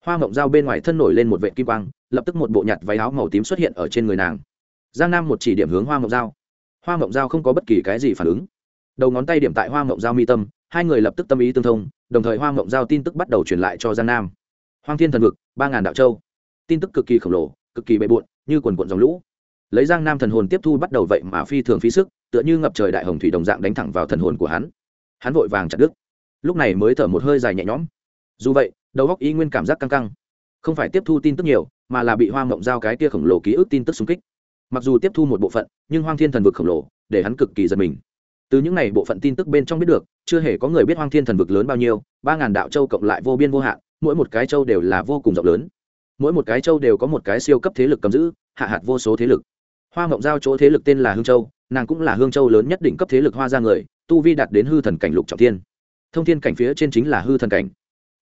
Hoa mộng dao bên ngoài thân nổi lên một vệ kim quang, lập tức một bộ nhạt váy áo màu tím xuất hiện ở trên người nàng. Giang nam một chỉ điểm hướng hoa mộng dao hoa mộng dao không có bất kỳ cái gì phản ứng đầu ngón tay điểm tại hoa mộng giao mi tâm, hai người lập tức tâm ý tương thông, đồng thời hoa mộng giao tin tức bắt đầu truyền lại cho giang nam. Hoang thiên thần vực, ba ngàn đạo châu. Tin tức cực kỳ khổng lồ, cực kỳ bề bộn, như quần quận dòng lũ. Lấy giang nam thần hồn tiếp thu bắt đầu vậy mà phi thường phí sức, tựa như ngập trời đại hồng thủy đồng dạng đánh thẳng vào thần hồn của hắn. Hắn vội vàng chặt đứt. Lúc này mới thở một hơi dài nhẹ nhõm. Dù vậy, đầu góc y nguyên cảm giác căng căng. Không phải tiếp thu tin tức nhiều, mà là bị hoa mộng giao cái kia khổng lồ ký ức tin tức xung kích. Mặc dù tiếp thu một bộ phận, nhưng hoang thiên thần vực khổng lồ, để hắn cực kỳ giật mình từ những n à y bộ phận tin tức bên trong biết được, chưa hề có người biết hoang thiên thần vực lớn bao nhiêu, ba ngàn đạo châu cộng lại vô biên vô hạn, mỗi một cái châu đều là vô cùng rộng lớn. Mỗi một cái châu đều có một cái siêu cấp thế lực cầm giữ, hạ hạt vô số thế lực. Hoa mộng giao chỗ thế lực tên là hương châu, nàng cũng là hương châu lớn nhất định cấp thế lực hoa ra người, tu vi đạt đến hư thần cảnh lục trọng thiên. Thông thiên cảnh phía trên chính là hư thần cảnh.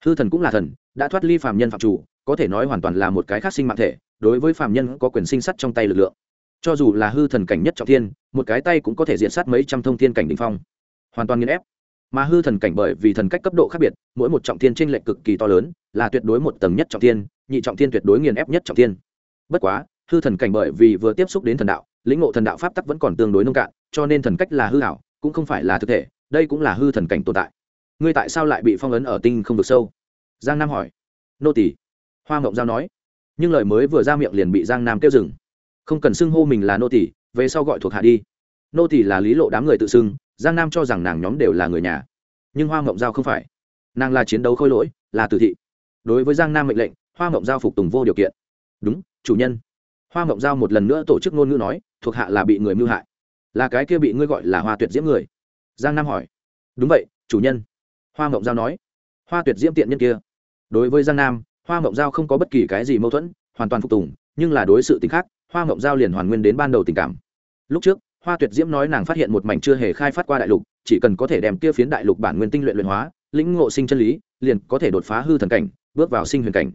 Hư thần cũng là thần, đã thoát ly phạm nhân phạm chủ, có thể nói hoàn toàn là một cái khác sinh mạng thể, đối với phạm nhân có quyền sinh sắt trong tay lực lượng cho dù là hư thần cảnh nhất trọng thiên, một cái tay cũng có thể diện sát mấy trăm thông thiên cảnh đ ỉ n h phong. Hoàn toàn nghiên ép. Mà hư thần cảnh bởi vì thần cách cấp độ khác biệt, mỗi một trọng thiên t r ê n lệch cực kỳ to lớn, là tuyệt đối một tầng nhất trọng thiên, nhị trọng thiên tuyệt đối nghiền ép nhất trọng thiên. Bất quá, hư thần cảnh bởi vì vừa tiếp xúc đến thần đạo, lĩnh ngộ thần đạo pháp tắc vẫn còn tương đối nông cạn, cho nên thần cách là hư hảo cũng không phải là thực thể, đây cũng là hư thần cảnh tồn tại. Ngươi tại sao lại bị phong ấn ở tinh không được sâu? Giang nam hỏi. Nô tỷ hoa mộng giao nói. Nhưng lời mới vừa ra miệng liền bị giang nam kêu dừng không cần xưng hô mình là nô tỷ về sau gọi thuộc hạ đi. Nô tỷ là lý lộ đám người tự xưng, giang nam cho rằng nàng nhóm đều là người nhà. Nhưng hoa mộng giao không phải. Nàng là chiến đấu khôi lỗi, là tử thị. Đối với giang nam mệnh lệnh, hoa mộng giao phục tùng vô điều kiện. Đúng, chủ nhân. Hoa mộng giao một lần nữa tổ chức ngôn ngữ nói, thuộc hạ là bị người mưu hại. Là cái kia bị ngươi gọi là hoa tuyệt diễm người. Giang nam hỏi. Đúng vậy, chủ nhân. Hoa mộng giao nói. Hoa tuyệt diễm tiện nhân kia. Đối với giang nam, hoa mộng giao không có bất kỳ cái gì mâu thuẫn, hoàn toàn phục tùng, nhưng là đối sự tính khác hoa ngộng giao liền hoàn nguyên đến ban đầu tình cảm. Lúc trước, hoa tuyệt diễm nói nàng phát hiện một mảnh chưa hề khai phát qua đại lục, chỉ cần có thể đem kia phiến đại lục bản nguyên tinh luyện luyện hóa, lĩnh ngộ sinh chân lý, liền có thể đột phá hư thần cảnh, bước vào sinh huyền cảnh.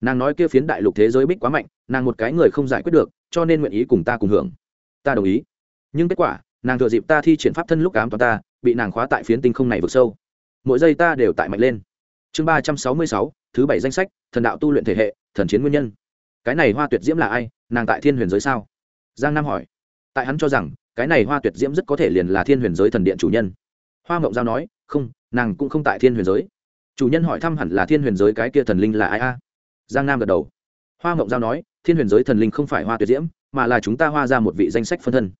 Nàng nói kia phiến đại lục thế giới bích quá mạnh, nàng một cái người không giải quyết được, cho nên nguyện ý cùng ta cùng hưởng. Ta đồng ý. Nhưng kết quả, nàng thừa dịp ta thi triển pháp thân lúc ám toàn ta, bị nàng khóa tại phiến tinh không này vực sâu. Mỗi giây ta đều tại mạnh lên. Chương ba trăm sáu mươi sáu, thứ bảy danh sách, thần đạo tu luyện thể hệ, thần chiến nguyên nhân cái này hoa tuyệt diễm là ai, nàng tại thiên huyền giới sao? Giang nam hỏi. Tại hắn cho rằng, cái này hoa tuyệt diễm rất có thể liền là thiên huyền giới thần điện chủ nhân. Hoa mộng giao nói, không, nàng cũng không tại thiên huyền giới. Chủ nhân hỏi thăm hẳn là thiên huyền giới cái kia thần linh là ai a? Giang nam gật đầu. Hoa mộng giao nói, thiên huyền giới thần linh không phải hoa tuyệt diễm, mà là chúng ta hoa ra một vị danh sách phân thân.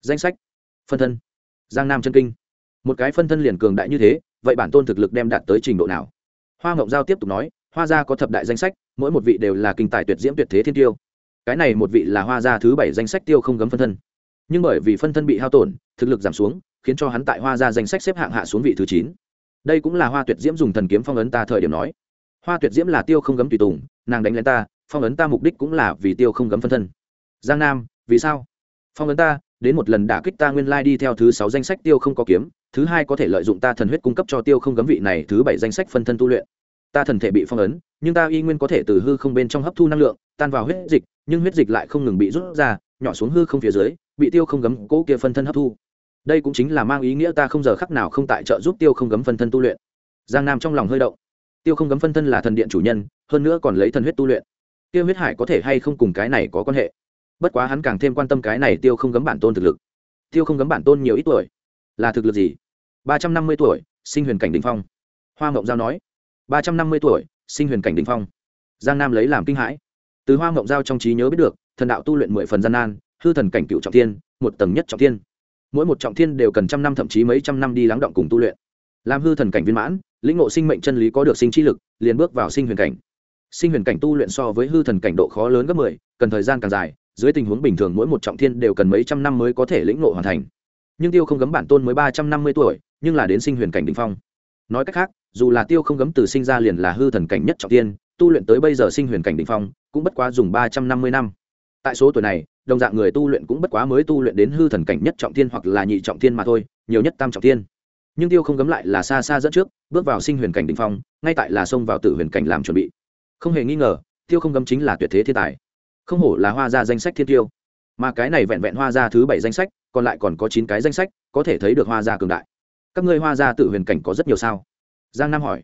Danh sách? Phân thân. Giang nam chân kinh. Một cái phân thân liền cường đại như thế, vậy bản tôn thực lực đem đạt tới trình độ nào? Hoa mộng giao tiếp tục nói hoa gia có thập đại danh sách, mỗi một vị đều là kinh tài tuyệt diễm tuyệt thế thiên tiêu. Cái này một vị là hoa gia thứ bảy danh sách tiêu không gấm phân thân. Nhưng bởi vì phân thân bị hao tổn, thực lực giảm xuống, khiến cho hắn tại hoa gia danh sách xếp hạng hạ xuống vị thứ chín. Đây cũng là hoa tuyệt diễm dùng thần kiếm phong ấn ta thời điểm nói. Hoa tuyệt diễm là tiêu không gấm tùy tùng, nàng đánh lên ta, phong ấn ta mục đích cũng là vì tiêu không gấm phân thân. Giang nam, vì sao? Phong ấn ta, đến một lần đả kích ta nguyên lai đi theo thứ sáu danh sách tiêu không có kiếm, thứ hai có thể lợi dụng ta thần huyết cung cấp cho tiêu không gấm vị này, thứ bảy danh sách phân thân tu luyện ta thần thể bị phong ấn, nhưng ta y nguyên có thể từ hư không bên trong hấp thu năng lượng, tan vào huyết dịch, nhưng huyết dịch lại không ngừng bị rút ra, nhỏ xuống hư không phía dưới, bị tiêu không gấm cỗ kia phân thân hấp thu. Đây cũng chính là mang ý nghĩa ta không giờ khắc nào không tại trợ giúp tiêu không gấm phân thân tu luyện. Giang nam trong lòng hơi động. Tiêu không gấm phân thân là thần điện chủ nhân, hơn nữa còn lấy thần huyết tu luyện. Tiêu huyết hải có thể hay không cùng cái này có quan hệ? Bất quá hắn càng thêm quan tâm cái này tiêu không gấm bản tôn thực lực. Tiêu không gấm bản tôn nhiều ít tuổi. Là thực lực gì? Ba trăm năm mươi tuổi, sinh huyền cảnh đình phong. Hoa mộng giao nói ba trăm năm mươi tuổi, sinh huyền cảnh đình phong. Giang nam lấy làm kinh hãi. Từ hoa mộng giao trong trí nhớ biết được, thần đạo tu luyện mười phần gian nan, hư thần cảnh cựu trọng thiên, một tầng nhất trọng thiên. Mỗi một trọng thiên đều cần trăm năm thậm chí mấy trăm năm đi lắng động cùng tu luyện. Làm hư thần cảnh viên mãn, lĩnh ngộ sinh mệnh chân lý có được sinh trí lực, liền bước vào sinh huyền cảnh. Sinh huyền cảnh tu luyện so với hư thần cảnh độ khó lớn gấp mười, cần thời gian càng dài, dưới tình huống bình thường mỗi một trọng thiên đều cần mấy trăm năm mới có thể lĩnh ngộ hoàn thành. Nhưng tiêu không gấm bản tôn mới ba trăm năm mươi tuổi, nhưng là đến sinh huyền cảnh đ ỉ n h phong nói cách khác, dù là tiêu không gấm từ sinh ra liền là hư thần cảnh nhất trọng tiên, tu luyện tới bây giờ sinh huyền cảnh đ ỉ n h phong, cũng bất quá dùng ba trăm năm mươi năm. Tại số tuổi này, đồng dạng người tu luyện cũng bất quá mới tu luyện đến hư thần cảnh nhất trọng tiên hoặc là nhị trọng tiên mà thôi, nhiều nhất tam trọng tiên. Nhưng tiêu không gấm lại là xa xa dẫn trước, bước vào sinh huyền cảnh đ ỉ n h phong, ngay tại là xông vào tử huyền cảnh làm chuẩn bị. Không hề nghi ngờ, tiêu không gấm chính là tuyệt thế thiên tài. Không hổ là hoa ra danh sách thiên tiêu. Mà cái này vẹn vẹn hoa ra thứ bảy danh sách, còn lại còn có chín cái danh sách, có thể thấy được hoa ra cường đại các ngươi hoa gia tử huyền cảnh có rất nhiều sao? Giang nam hỏi.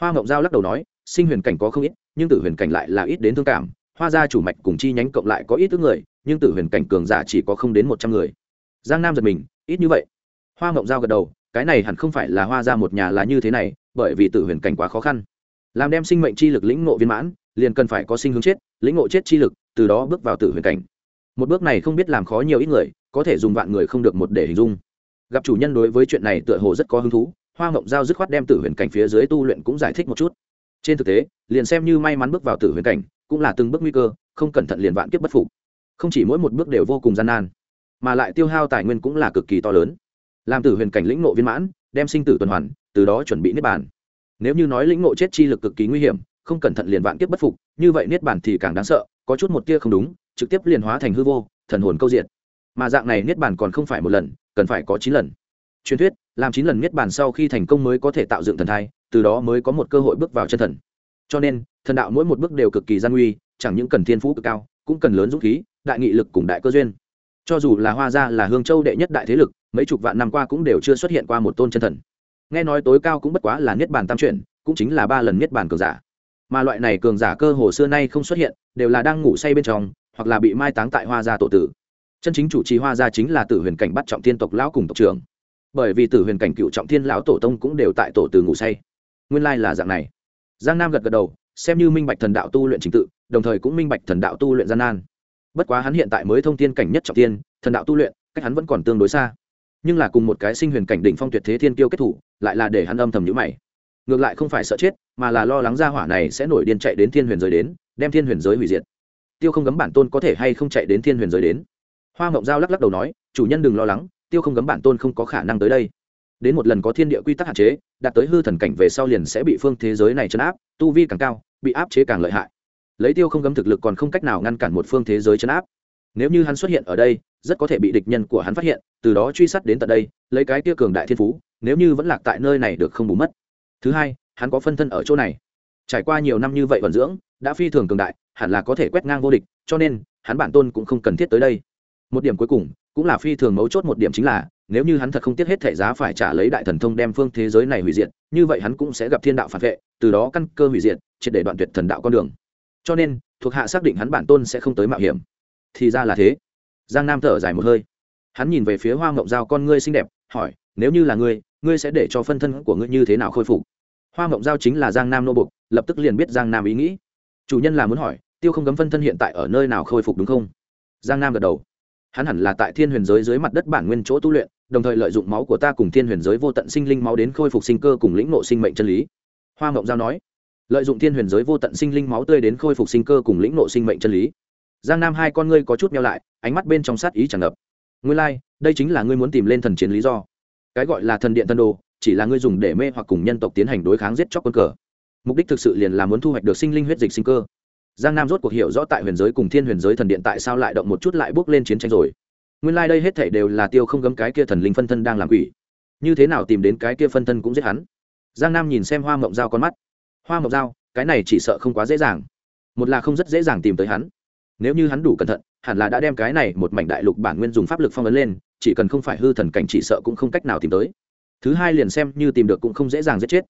Hoa ngộng giao lắc đầu nói, sinh huyền cảnh có không ít, nhưng tử huyền cảnh lại là ít đến thương cảm. Hoa gia chủ mạch cùng chi nhánh cộng lại có ít ước người, nhưng tử huyền cảnh cường giả chỉ có không đến một trăm người. Giang nam giật mình, ít như vậy. Hoa ngộng giao gật đầu, cái này hẳn không phải là hoa gia một nhà là như thế này, bởi vì tử huyền cảnh quá khó khăn. Làm đem sinh mệnh chi lực lĩnh ngộ viên mãn, liền cần phải có sinh hướng chết, lĩnh ngộ chết chi lực, từ đó bước vào tử huyền cảnh. Một bước này không biết làm khó nhiều ít người, có thể dùng vạn người không được một để hình dung gặp chủ nhân đối với chuyện này tựa hồ rất có hứng thú, hoa ngộng giao dứt khoát đem tử huyền cảnh phía dưới tu luyện cũng giải thích một chút. Trên thực tế, liền xem như may mắn bước vào tử huyền cảnh, cũng là từng bước nguy cơ, không cẩn thận liền vạn kiếp bất phục. Không chỉ mỗi một bước đều vô cùng gian nan, mà lại tiêu hao tài nguyên cũng là cực kỳ to lớn. Làm tử huyền cảnh lĩnh ngộ viên mãn, đem sinh tử tuần hoàn, từ đó chuẩn bị niết bàn. Nếu như nói lĩnh ngộ chết chi lực cực kỳ nguy hiểm, không cẩn thận liền vạn kiếp bất phục, như vậy niết bàn thì càng đáng sợ, có chút một tia không đúng, trực tiếp liền hóa thành hư vô, thần hồn câu diện mà dạng này niết bàn còn không phải một lần cần phải có chín lần. Truyền thuyết, làm chín lần miết bàn sau khi thành công mới có thể tạo dựng thần thai, từ đó mới có một cơ hội bước vào chân thần. Cho nên, thần đạo mỗi một bước đều cực kỳ gian nguy, chẳng những cần thiên phú cực cao, cũng cần lớn dũng khí, đại nghị lực cùng đại cơ duyên. Cho dù là hoa gia, là hương châu đệ nhất đại thế lực, mấy chục vạn năm qua cũng đều chưa xuất hiện qua một tôn chân thần. Nghe nói tối cao cũng bất quá là niết bàn tam chuyển, cũng chính là ba lần niết bàn cường giả. Mà loại này cường giả cơ hồ xưa nay không xuất hiện, đều là đang ngủ say bên trong, hoặc là bị mai táng tại hoa gia tổ tử chân chính chủ trì hoa gia chính là tử huyền cảnh bắt trọng thiên tộc lão cùng tộc trưởng. Bởi vì tử huyền cảnh cựu trọng thiên lão tổ tông cũng đều tại tổ từ ngủ say. Nguyên lai là dạng này. Giang nam gật gật đầu, xem như minh bạch thần đạo tu luyện trình tự, đồng thời cũng minh bạch thần đạo tu luyện gian nan. Bất quá hắn hiện tại mới thông thiên cảnh nhất trọng thiên, thần đạo tu luyện, cách hắn vẫn còn tương đối xa. Nhưng là cùng một cái sinh huyền cảnh đỉnh phong tuyệt thế thiên kiêu kết thủ, lại là để hắn âm thầm nhữ mày. Ngược lại không phải sợ chết, mà là lo lắng ra hỏa này sẽ nổi điên chạy đến thiên huyền giới đến, đem thiên huyền giới hủy diệt. Tiêu không gấm bản tôn có thể hay không chạy đến thiên huyền giới đến hoa Mộng giao lắc lắc đầu nói, chủ nhân đừng lo lắng, tiêu không gấm bản tôn không có khả năng tới đây. Đến một lần có thiên địa quy tắc hạn chế, đạt tới hư thần cảnh về sau liền sẽ bị phương thế giới này chấn áp, tu vi càng cao, bị áp chế càng lợi hại. Lấy tiêu không gấm thực lực còn không cách nào ngăn cản một phương thế giới chấn áp. Nếu như hắn xuất hiện ở đây, rất có thể bị địch nhân của hắn phát hiện, từ đó truy sát đến tận đây, lấy cái tiêu cường đại thiên phú, nếu như vẫn lạc tại nơi này được không bù mất. Thứ hai, hắn có phân thân ở chỗ này. Trải qua nhiều năm như vậy vận dưỡng, đã phi thường cường đại, hẳn là có thể quét ngang vô địch, cho nên, hắn bản tôn cũng không cần thiết tới đây một điểm cuối cùng, cũng là phi thường mấu chốt một điểm chính là, nếu như hắn thật không tiếc hết thể giá phải trả lấy đại thần thông đem phương thế giới này hủy diệt, như vậy hắn cũng sẽ gặp thiên đạo phản vệ, từ đó căn cơ hủy diệt, triệt để đoạn tuyệt thần đạo con đường. Cho nên, thuộc hạ xác định hắn bản tôn sẽ không tới mạo hiểm. Thì ra là thế. Giang nam thở dài một hơi. Hắn nhìn về phía hoa mộng giao con ngươi xinh đẹp, hỏi, nếu như là ngươi ngươi sẽ để cho phân thân của ngươi như thế nào khôi phục? Hoa mộng giao chính là giang nam nô bục lập tức liền biết giang nam ý nghĩ. Chủ nhân là muốn hỏi, tiêu không cấm phân thân hiện tại ở nơi nào khôi phục đúng không? Giang nam gật đầu hắn hẳn là tại thiên huyền giới dưới mặt đất bản nguyên chỗ tu luyện đồng thời lợi dụng máu của ta cùng thiên huyền giới vô tận sinh linh máu đến khôi phục sinh cơ cùng lĩnh nộ sinh mệnh chân lý. Hoa ngộng giao nói. Lợi dụng thiên huyền giới vô tận sinh linh máu tươi đến khôi phục sinh cơ cùng lĩnh nộ sinh mệnh chân lý. Giang nam hai con ngươi có chút meo lại ánh mắt bên trong sát ý tràn ngập. Ngươi lai、like, đây chính là ngươi muốn tìm lên thần chiến lý do. Cái gọi là thần điện tân đồ chỉ là ngươi dùng để mê hoặc cùng nhân tộc tiến hành đối kháng giết chóc quân cờ. Mục đích thực sự liền là muốn thu hoạch được sinh linh huyết dịch sinh cơ giang nam rốt cuộc hiểu rõ tại huyền giới cùng thiên huyền giới thần điện tại sao lại động một chút lại bước lên chiến tranh rồi. Nguyên lai、like、đây hết thể đều là tiêu không gấm cái kia thần linh phân thân đang làm quỷ. Như thế nào tìm đến cái kia phân thân cũng giết hắn. Giang nam nhìn xem hoa mộng dao con mắt. Hoa mộng dao cái này chỉ sợ không quá dễ dàng. Một là không rất dễ dàng tìm tới hắn. Nếu như hắn đủ cẩn thận, hẳn là đã đem cái này một mảnh đại lục bản nguyên dùng pháp lực phong ấn lên, chỉ cần không phải hư thần cảnh chỉ sợ cũng không cách nào tìm tới. Thứ hai liền xem như tìm được cũng không dễ dàng giết chết.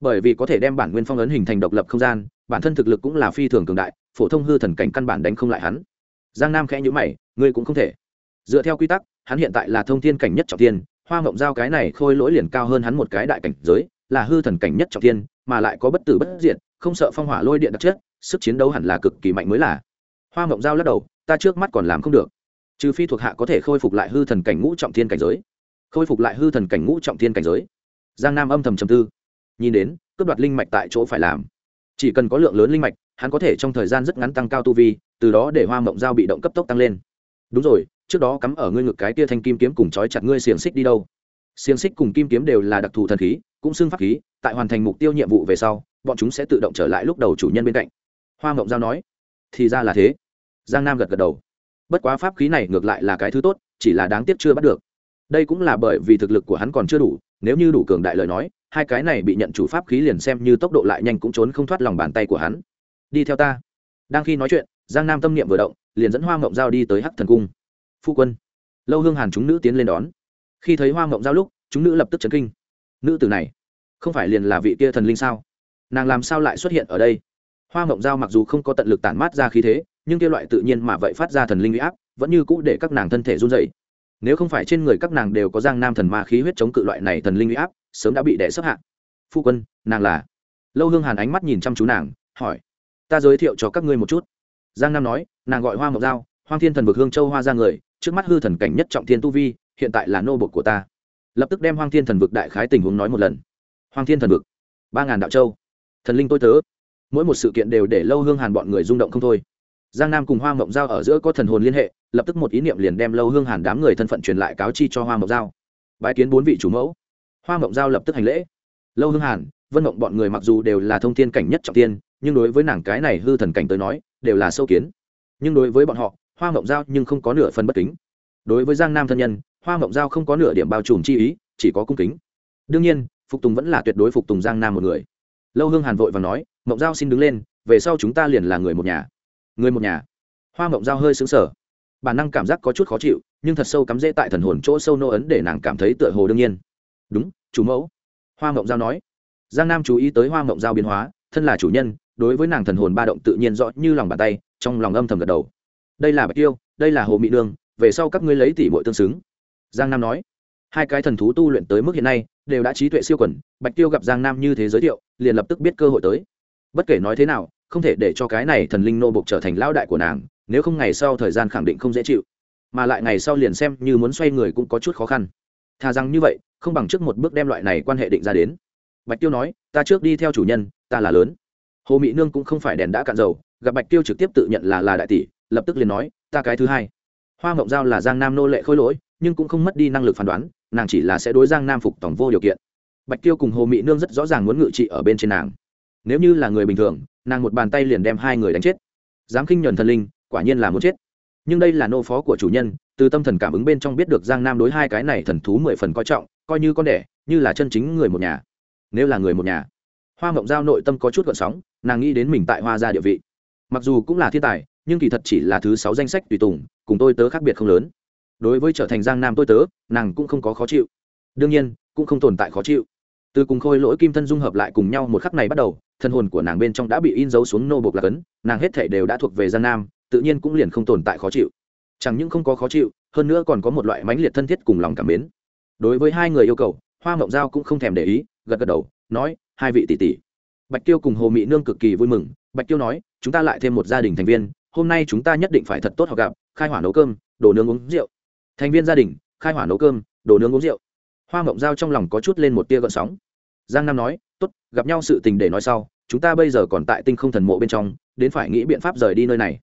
Bởi vì có thể đem bản nguyên phong ấn hình thành độc lập không gian bản thân thực lực cũng là phi thường cường đại, phổ thông hư thần cảnh căn bản đánh không lại hắn. Giang nam khẽ nhữ mày, ngươi cũng không thể. Dựa theo quy tắc, hắn hiện tại là thông thiên cảnh nhất trọng tiên hoa mộng giao cái này khôi lỗi liền cao hơn hắn một cái đại cảnh giới, là hư thần cảnh nhất trọng tiên mà lại có bất tử bất diện không sợ phong hỏa lôi điện đặc chất, sức chiến đấu hẳn là cực kỳ mạnh mới là. Hoa mộng giao lắc đầu, ta trước mắt còn làm không được. Trừ phi thuộc hạ có thể khôi phục lại hư thần cảnh ngũ trọng thiên cảnh giới. Khôi phục lại hư thần cảnh ngũ trọng thiên cảnh giới. Giang nam âm thầm trầm tư. Nhìn đến, cướp đoạt linh mạch tại chỗ phải làm chỉ cần có lượng lớn linh mạch, hắn có thể trong thời gian rất ngắn tăng cao tu vi, từ đó để hoa mộng giao bị động cấp tốc tăng lên. Đúng rồi, trước đó cắm ở ngươi ngực cái tia thanh kim kiếm cùng trói chặt ngươi xiềng xích đi đâu? Xiềng xích cùng kim kiếm đều là đặc thù thần khí, cũng xưng pháp khí, tại hoàn thành mục tiêu nhiệm vụ về sau, bọn chúng sẽ tự động trở lại lúc đầu chủ nhân bên cạnh. Hoa mộng giao nói, thì ra là thế. Giang nam gật gật đầu. Bất quá pháp khí này ngược lại là cái thứ tốt, chỉ là đáng tiếc chưa bắt được. Đây cũng là bởi vì thực lực của hắn còn chưa đủ, nếu như đủ cường đại lời nói hai cái này bị nhận chủ pháp khí liền xem như tốc độ lại nhanh cũng trốn không thoát lòng bàn tay của hắn. Đi theo ta. Đang khi nói chuyện, giang nam tâm niệm vừa động, liền dẫn hoa ngộng giao đi tới hắc thần cung. Phu quân. Lâu hương hàn chúng nữ tiến lên đón. Khi thấy hoa ngộng giao lúc, chúng nữ lập tức chấn kinh. Nữ tử này, không phải liền là vị kia thần linh sao? Nàng làm sao lại xuất hiện ở đây? Hoa ngộng giao mặc dù không có tận lực tản mát ra khí thế, nhưng kia loại tự nhiên mà vậy phát ra thần linh uy áp, vẫn như cũ để các nàng thân thể run rẩy. nếu không phải trên người các nàng đều có giang nam thần ma khí huyết chống cự loại này thần linh uy áp sớm đã bị đẻ sấp hạ. Phu quân, nàng là? Lâu hương hàn ánh mắt nhìn chăm chú nàng, hỏi. Ta giới thiệu cho các ngươi một chút. Giang nam nói, nàng gọi hoa mộc dao hoang thiên thần vực hương châu hoa ra người, trước mắt hư thần cảnh nhất trọng thiên tu vi, hiện tại là nô bột của ta. Lập tức đem hoang thiên thần vực đại khái tình huống nói một lần. Hoang thiên thần vực, ba ngàn đạo châu. Thần linh tôi tớ. Mỗi một sự kiện đều để lâu hương hàn bọn người rung động không thôi. Giang nam cùng hoa mộng giao ở giữa có thần hồn liên hệ, lập tức một ý niệm liền đem lâu hương hàn đám người thân phận truyền lại cáo chi cho hoa mộng giao. Bãi kiến bốn vị chủ mẫu hoa mộng giao lập tức hành lễ. Lâu hương hàn, vân mộng bọn người mặc dù đều là thông thiên cảnh nhất trọng tiên, nhưng đối với nàng cái này hư thần cảnh tới nói, đều là sâu kiến. Nhưng đối với bọn họ, hoa mộng giao nhưng không có nửa phần bất kính. Đối với giang nam thân nhân, hoa mộng giao không có nửa điểm bao trùm chi ý, chỉ có cung kính. Đương nhiên, phục tùng vẫn là tuyệt đối phục tùng giang nam một người. Lâu hương hàn vội và nói, mộng giao xin đứng lên, về sau chúng ta liền là người một nhà. Người một nhà. Hoa mộng giao hơi xứng sở bản năng cảm giác có chút khó chịu, nhưng thật sâu cắm rễ tại thần hồn chỗ sâu nô ấn để nàng cảm thấy tựa hồ đương nhiên đúng, chủ mẫu. Hoa mộng giao nói. Giang nam chú ý tới hoa mộng giao biến hóa, thân là chủ nhân, đối với nàng thần hồn ba động tự nhiên rõ như lòng bàn tay, trong lòng âm thầm gật đầu. Đây là bạch tiêu, đây là hồ mỹ nương về sau các ngươi lấy tỷ bội tương xứng. Giang nam nói. Hai cái thần thú tu luyện tới mức hiện nay, đều đã trí tuệ siêu quẩn bạch tiêu gặp giang nam như thế giới thiệu, liền lập tức biết cơ hội tới. Bất kể nói thế nào, không thể để cho cái này thần linh nô bộc trở thành lao đại của nàng, nếu không ngày sau thời gian khẳng định không dễ chịu. Mà lại ngày sau liền xem như muốn xoay người cũng có chút khó khăn thà rằng như vậy, không bằng trước một bước đem loại này quan hệ định ra đến. Bạch tiêu nói, ta trước đi theo chủ nhân, ta là lớn. Hồ mỹ nương cũng không phải đèn đã cạn dầu, gặp bạch tiêu trực tiếp tự nhận là là đại tỷ, lập tức liền nói, ta cái thứ hai. Hoa mộng giao là giang nam nô lệ khôi lỗi, nhưng cũng không mất đi năng lực phán đoán, nàng chỉ là sẽ đối giang nam phục tổng vô điều kiện. Bạch tiêu cùng hồ mỹ nương rất rõ ràng muốn ngự trị ở bên trên nàng. Nếu như là người bình thường, nàng một bàn tay liền đem hai người đánh chết. Dám khinh nhuần thần linh, quả nhiên là muốn chết nhưng đây là nô phó của chủ nhân, từ tâm thần cảm ứng bên trong biết được giang nam đối hai cái này thần thú mười phần coi trọng, coi như con đẻ, như là chân chính người một nhà. Nếu là người một nhà, hoa mộng giao nội tâm có chút gợn sóng, nàng nghĩ đến mình tại hoa gia địa vị. Mặc dù cũng là thiên tài, nhưng kỳ thật chỉ là thứ sáu danh sách tùy tùng, cùng tôi tớ khác biệt không lớn. Đối với trở thành giang nam tôi tớ, nàng cũng không có khó chịu. Đương nhiên, cũng không tồn tại khó chịu. Từ cùng khôi lỗi kim thân dung hợp lại cùng nhau một khắc này bắt đầu, thân hồn của nàng bên trong đã bị in dấu xuống nô bộc lạc ấn nàng hết thể đều đã thuộc về giang nam tự nhiên cũng liền không tồn tại khó chịu. Chẳng những không có khó chịu, hơn nữa còn có một loại mãnh liệt thân thiết cùng lòng cảm mến. Đối với hai người yêu cầu, hoa mộng giao cũng không thèm để ý, gật gật đầu, nói, hai vị tỷ tỷ. Bạch tiêu cùng hồ mỹ nương cực kỳ vui mừng. Bạch tiêu nói, chúng ta lại thêm một gia đình thành viên, hôm nay chúng ta nhất định phải thật tốt học gặp, khai hỏa nấu cơm đồ nướng uống rượu. Thành viên gia đình, khai hỏa nấu cơm đồ nướng uống rượu. Hoa mộng giao trong lòng có chút lên một tia gợn sóng. Giang nam nói, tốt, gặp nhau sự tình để nói sau, chúng ta bây giờ còn tại tinh không thần mộ bên trong, đến phải nghĩ biện pháp rời đi nơi này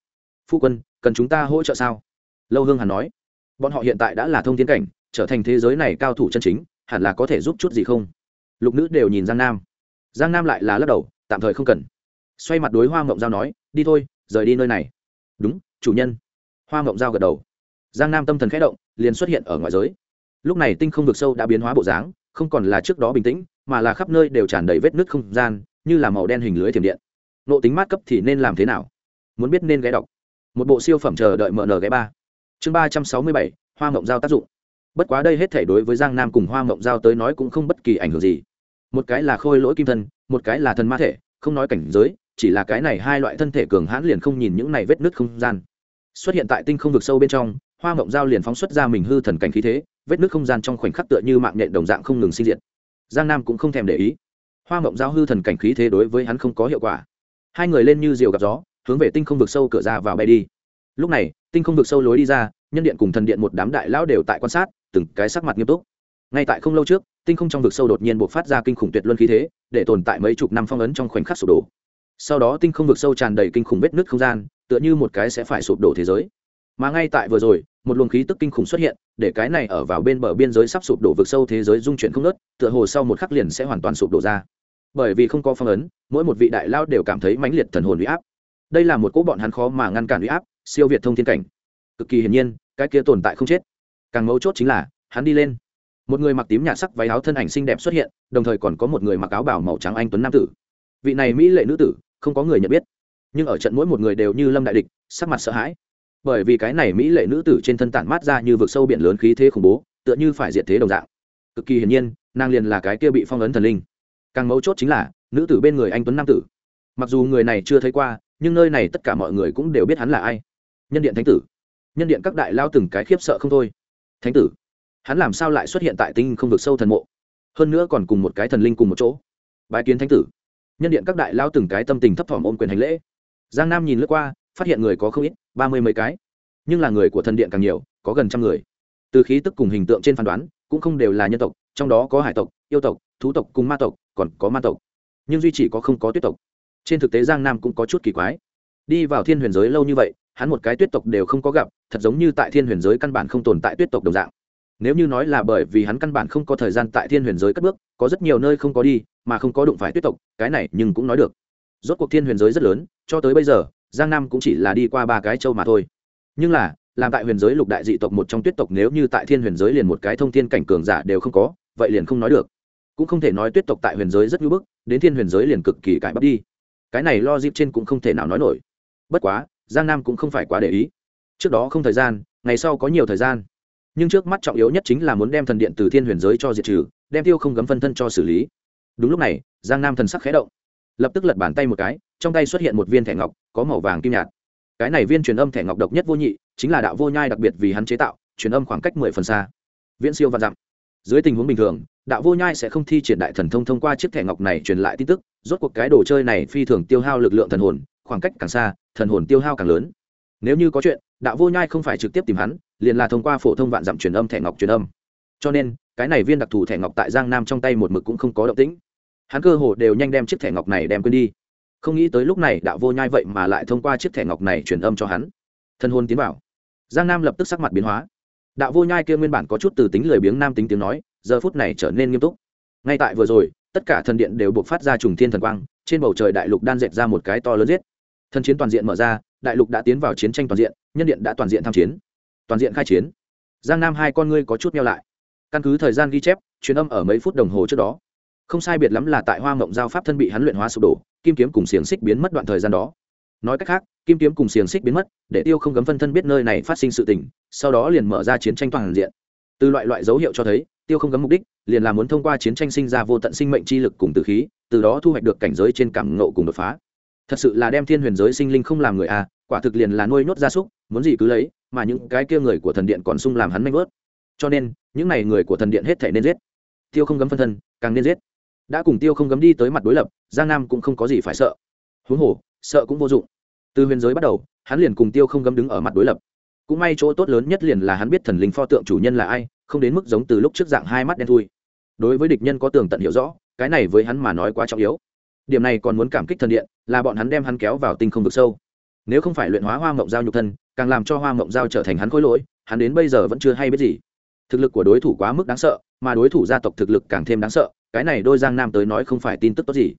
phu quân, cần chúng ta hỗ trợ sao? Lâu hương hàn nói. Bọn họ hiện tại đã là thông tiến cảnh, trở thành thế giới này cao thủ chân chính, hẳn là có thể giúp chút gì không? Lục nữ đều nhìn giang nam. Giang nam lại là lắc đầu, tạm thời không cần. Xoay mặt đối hoa ngộng giao nói, đi thôi, rời đi nơi này. Đúng, chủ nhân. Hoa ngộng giao gật đầu. Giang nam tâm thần k h ẽ động, liền xuất hiện ở ngoài giới. Lúc này tinh không vực sâu đã biến hóa bộ dáng, không còn là trước đó bình tĩnh, mà là khắp nơi đều tràn đầy vết nứt không gian, như là màu đen hình lưới thiểm điện. Nộ tính mát cấp thì nên làm thế nào? Muốn biết nên ghé đọc một bộ siêu phẩm chờ đợi mở nở ghé ba. Chương ba trăm sáu mươi bảy, hoa ngộng giao tác dụng. Bất quá đây hết thể đối với giang nam cùng hoa ngộng giao tới nói cũng không bất kỳ ảnh hưởng gì. Một cái là khôi lỗi kim thân, một cái là thần ma thể, không nói cảnh giới, chỉ là cái này hai loại thân thể cường hãn liền không nhìn những này vết nứt không gian. Xuất hiện tại tinh không vực sâu bên trong, hoa ngộng giao liền phóng xuất ra mình hư thần cảnh khí thế, vết nứt không gian trong khoảnh khắc tựa như mạng nhện đồng dạng không ngừng sinh diệt. Giang nam cũng không thèm để ý. Hoa ngộng giao hư thần cảnh khí thế đối với hắn không có hiệu quả. Hai người lên như diều gặp gió hướng về tinh không vực sâu cửa ra vào bay đi. Lúc này, tinh không vực sâu lối đi ra, nhân điện cùng thần điện một đám đại lão đều tại quan sát, từng cái sắc mặt nghiêm túc. Ngay tại không lâu trước, tinh không trong vực sâu đột nhiên buộc phát ra kinh khủng tuyệt luân khí thế, để tồn tại mấy chục năm phong ấn trong khoảnh khắc sụp đổ. Sau đó tinh không vực sâu tràn đầy kinh khủng vết nứt không gian, tựa như một cái sẽ phải sụp đổ thế giới. Mà ngay tại vừa rồi, một luồng khí tức kinh khủng xuất hiện, để cái này ở vào bên bờ biên giới sắp sụp đổ vực sâu thế giới dung chuyển không nớt tựa hồ sau một khắc liền sẽ hoàn toàn sụp đổ ra. Bởi vì không có phong ấn, mỗi một vị đại lao đều cảm thấy mãnh liệt thần hồn uy áp đây là một cỗ bọn hắn khó mà ngăn cản uy áp, siêu việt thông thiên cảnh. Cực kỳ hiển nhiên, cái kia tồn tại không chết. Càng mấu chốt chính là, hắn đi lên. Một người mặc tím nhạt sắc váy áo thân ảnh xinh đẹp xuất hiện, đồng thời còn có một người mặc áo bảo màu trắng anh tuấn nam tử. Vị này mỹ lệ nữ tử, không có người nhận biết. Nhưng ở trận mỗi một người đều như lâm đại địch, sắc mặt sợ hãi. Bởi vì cái này mỹ lệ nữ tử trên thân tản mát ra như vực sâu biển lớn khí thế khủng bố, tựa như phải diệt thế đồng dạng. Cực kỳ hiển nhiên, nàng liền là cái kia bị phong ấn thần linh. Càng mấu chốt chính là, nữ tử bên người anh tuấn nam tử. Mặc dù người này chưa thấy qua nhưng nơi này tất cả mọi người cũng đều biết hắn là ai. Nhân điện thánh tử. Nhân điện các đại lao từng cái khiếp sợ không thôi. Thánh tử. Hắn làm sao lại xuất hiện tại tinh không vực sâu thần mộ? Hơn nữa còn cùng một cái thần linh cùng một chỗ. Bài kiến thánh tử. Nhân điện các đại lao từng cái tâm tình thấp thỏm ôm quyền hành lễ. Giang nam nhìn lướt qua, phát hiện người có không ít, ba mươi mấy cái. Nhưng là người của thần điện càng nhiều, có gần trăm người. Từ khí tức cùng hình tượng trên phán đoán, cũng không đều là nhân tộc, trong đó có hải tộc, yêu tộc, thú tộc cùng ma tộc, còn có ma tộc. Nhưng duy chỉ có không có tuyết tộc trên thực tế giang nam cũng có chút kỳ quái. Đi vào thiên huyền giới lâu như vậy, hắn một cái tuyết tộc đều không có gặp, thật giống như tại thiên huyền giới căn bản không tồn tại tuyết tộc đồng dạng. Nếu như nói là bởi vì hắn căn bản không có thời gian tại thiên huyền giới cất bước, có rất nhiều nơi không có đi, mà không có đụng phải tuyết tộc, cái này nhưng cũng nói được. Rốt cuộc thiên huyền giới rất lớn, cho tới bây giờ, giang nam cũng chỉ là đi qua ba cái châu mà thôi. Nhưng là, làm tại huyền giới lục đại dị tộc một trong tuyết tộc nếu như tại thiên huyền giới liền một cái thông thiên cảnh cường giả đều không có, vậy liền không nói được. Cũng không thể nói tuyết tộc tại huyền giới rất ngưỡng bức, đến thiên huyền giới liền cực kỳ cãi bắp đi cái này lo dịp trên cũng không thể nào nói nổi. Bất quá, giang nam cũng không phải quá để ý. Trước đó không thời gian, ngày sau có nhiều thời gian. Nhưng trước mắt trọng yếu nhất chính là muốn đem thần điện từ thiên huyền giới cho diệt trừ, đem tiêu không gấm phân thân cho xử lý. Đúng lúc này, giang nam thần sắc khé động. Lập tức lật bàn tay một cái, trong tay xuất hiện một viên thẻ ngọc, có màu vàng kim nhạt. Cái này viên truyền âm thẻ ngọc độc nhất vô nhị, chính là đạo vô nhai đặc biệt vì hắn chế tạo, truyền âm khoảng cách mười phần xa. Viễn siêu và dặm. Dưới tình huống bình thường đạo vô nhai sẽ không thi triển đại thần thông thông qua chiếc thẻ ngọc này truyền lại tin tức, rốt cuộc cái đồ chơi này phi thường tiêu hao lực lượng thần hồn, khoảng cách càng xa, thần hồn tiêu hao càng lớn. Nếu như có chuyện, đạo vô nhai không phải trực tiếp tìm hắn, liền là thông qua phổ thông vạn dặm truyền âm thẻ ngọc truyền âm. Cho nên, cái này viên đặc thù thẻ ngọc tại giang nam trong tay một mực cũng không có động tĩnh. Hắn cơ hồ đều nhanh đem chiếc thẻ ngọc này đem quên đi. Không nghĩ tới lúc này đạo vô nhai vậy mà lại thông qua chiếc thẻ ngọc này truyền âm cho hắn. Thân hôn tiến vào. Giang nam lập tức sắc mặt biến hóa. Đạo vô nhai kia nguyên bản có chút từ tính lười biếng nam tính tiếng nói giờ phút này trở nên nghiêm túc. Ngay tại vừa rồi, tất cả thần điện đều buộc phát ra trùng thiên thần quang, trên bầu trời đại lục đan dệt ra một cái to lớn giết. Thần chiến toàn diện mở ra, đại lục đã tiến vào chiến tranh toàn diện, nhân điện đã toàn diện tham chiến. Toàn diện khai chiến. Giang nam hai con ngươi có chút meo lại. Căn cứ thời gian ghi chép, truyền âm ở mấy phút đồng hồ trước đó. Không sai biệt lắm là tại hoa mộng giao pháp thân bị hắn luyện hóa sụp đổ, kim kiếm cùng xiềng xích biến mất đoạn thời gian đó. Nói cách khác, kim kiếm cùng xiềng xích biến mất, để tiêu không gấm phân thân biết nơi này phát sinh sự tình, sau đó liền mở ra chiến tranh toàn diện. Từ loại loại dấu hiệu cho thấy tiêu không gấm mục đích, liền là muốn thông qua chiến tranh sinh ra vô tận sinh mệnh chi lực cùng từ khí, từ đó thu hoạch được cảnh giới trên cảm ngộ cùng đột phá. Thật sự là đem thiên huyền giới sinh linh không làm người à quả thực liền là nuôi nhốt gia súc, muốn gì cứ lấy, mà những cái kia người của thần điện còn sung làm hắn manh vớt. Cho nên, những n à y người của thần điện hết thể nên giết. Tiêu không gấm phân thân, càng nên giết. Đã cùng tiêu không gấm đi tới mặt đối lập, giang nam cũng không có gì phải sợ. Huống hồ, sợ cũng vô dụng. Từ huyền giới bắt đầu, hắn liền cùng tiêu không gấm đứng ở mặt đối lập. Cũng may chỗ tốt lớn nhất liền là hắn biết thần linh pho tượng chủ nhân là ai không đến mức giống từ lúc trước dạng hai mắt đen thui. Đối với địch nhân có tường tận hiểu rõ, cái này với hắn mà nói quá trọng yếu. Điểm này còn muốn cảm kích thần điện, là bọn hắn đem hắn kéo vào tinh không vực sâu. Nếu không phải luyện hóa hoa mộng giao nhục thân, càng làm cho hoa mộng giao trở thành hắn khối lỗi, hắn đến bây giờ vẫn chưa hay biết gì. Thực lực của đối thủ quá mức đáng sợ, mà đối thủ gia tộc thực lực càng thêm đáng sợ, cái này đôi giang nam tới nói không phải tin tức tốt gì.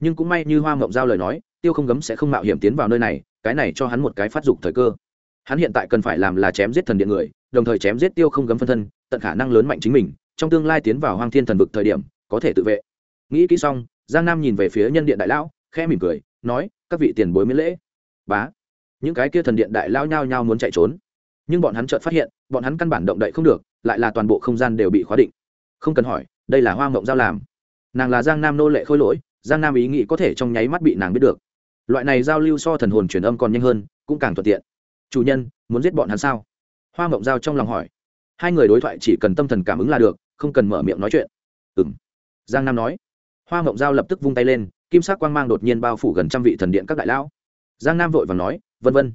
Nhưng cũng may như hoa mộng giao lời nói, tiêu không gấm sẽ không mạo hiểm tiến vào nơi này, cái này cho hắn một cái phát dục thời cơ. Hắn hiện tại cần phải làm là chém giết thần điện người, đồng thời chém giết tiêu không gấm phân thân tận khả năng lớn mạnh chính mình, trong tương lai tiến vào hoang thiên thần vực thời điểm, có thể tự vệ. Nghĩ kỹ xong, giang nam nhìn về phía nhân điện đại lão, khẽ mỉm cười, nói, các vị tiền bối miễn lễ. Bá. Những cái kia thần điện đại lão nhao nhao muốn chạy trốn. Nhưng bọn hắn chợt phát hiện, bọn hắn căn bản động đậy không được, lại là toàn bộ không gian đều bị khóa định. Không cần hỏi, đây là hoa mộng giao làm. Nàng là giang nam nô lệ khôi lỗi, giang nam ý nghĩ có thể trong nháy mắt bị nàng biết được. Loại này giao lưu so thần hồn truyền âm còn nhanh hơn, cũng càng thuận tiện. Chủ nhân, muốn giết bọn hắn sao? Hoa mộng giao trong lòng hỏi hai người đối thoại chỉ cần tâm thần cảm ứng là được, không cần mở miệng nói chuyện. Ừng giang nam nói. Hoa mộng giao lập tức vung tay lên, kim sắc quang mang đột nhiên bao phủ gần trăm vị thần điện các đại lão. Giang nam vội và nói, vân vân.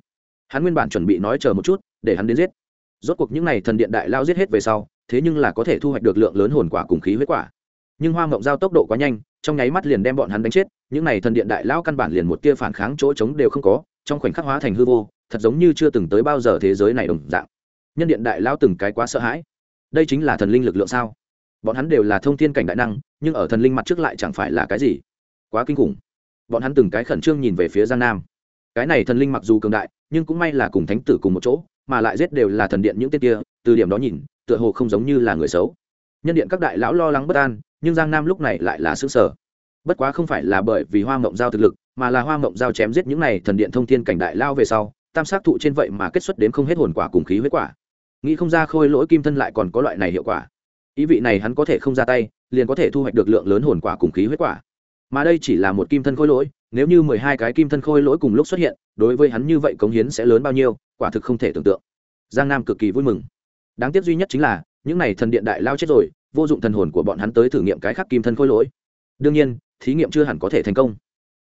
Hắn nguyên bản chuẩn bị nói chờ một chút, để hắn đến giết. Rốt cuộc những n à y thần điện đại lao giết hết về sau, thế nhưng là có thể thu hoạch được lượng lớn hồn quả cùng khí huyết quả. Nhưng hoa mộng giao tốc độ quá nhanh, trong nháy mắt liền đem bọn hắn đánh chết, những n à y thần điện đại lao căn bản liền một tia phản kháng chỗ trống đều không có, trong khoảnh khắc hóa thành hư vô, thật giống như chưa từng tới bao giờ thế giới này đồng dạng nhân điện đại lao từng cái quá sợ hãi. Đây chính là thần linh lực lượng sao? Bọn hắn đều là thông thiên cảnh đại năng, nhưng ở thần linh mặt trước lại chẳng phải là cái gì? Quá kinh khủng. Bọn hắn từng cái khẩn trương nhìn về phía giang nam. Cái này thần linh mặc dù cường đại, nhưng cũng may là cùng thánh tử cùng một chỗ, mà lại giết đều là thần điện những tên kia, từ điểm đó nhìn, tựa hồ không giống như là người xấu. Nhân điện các đại lão lo lắng bất an, nhưng giang nam lúc này lại là xứ sở bất quá không phải là bởi vì hoa mộng giao thực lực, mà là hoa mộng giao chém giết những này thần điện thông thiên cảnh đại lao về sau tam sát thụ trên vậy mà kết xuất đến không hết hồn quả cùng khí huyết quả. Nghĩ không ra khôi lỗi kim thân lại còn có loại này hiệu quả. Ý vị này hắn có thể không ra tay, liền có thể thu hoạch được lượng lớn hồn quả cùng khí huyết quả. Mà đây chỉ là một kim thân khôi lỗi, nếu như mười hai cái kim thân khôi lỗi cùng lúc xuất hiện, đối với hắn như vậy cống hiến sẽ lớn bao nhiêu, quả thực không thể tưởng tượng. Giang nam cực kỳ vui mừng. Đáng tiếc duy nhất chính là, những này thần điện đại lao chết rồi, vô dụng thần hồn của bọn hắn tới thử nghiệm cái khắc kim thân khôi lỗi. Đương nhiên, thí nghiệm chưa hẳn có thể thành công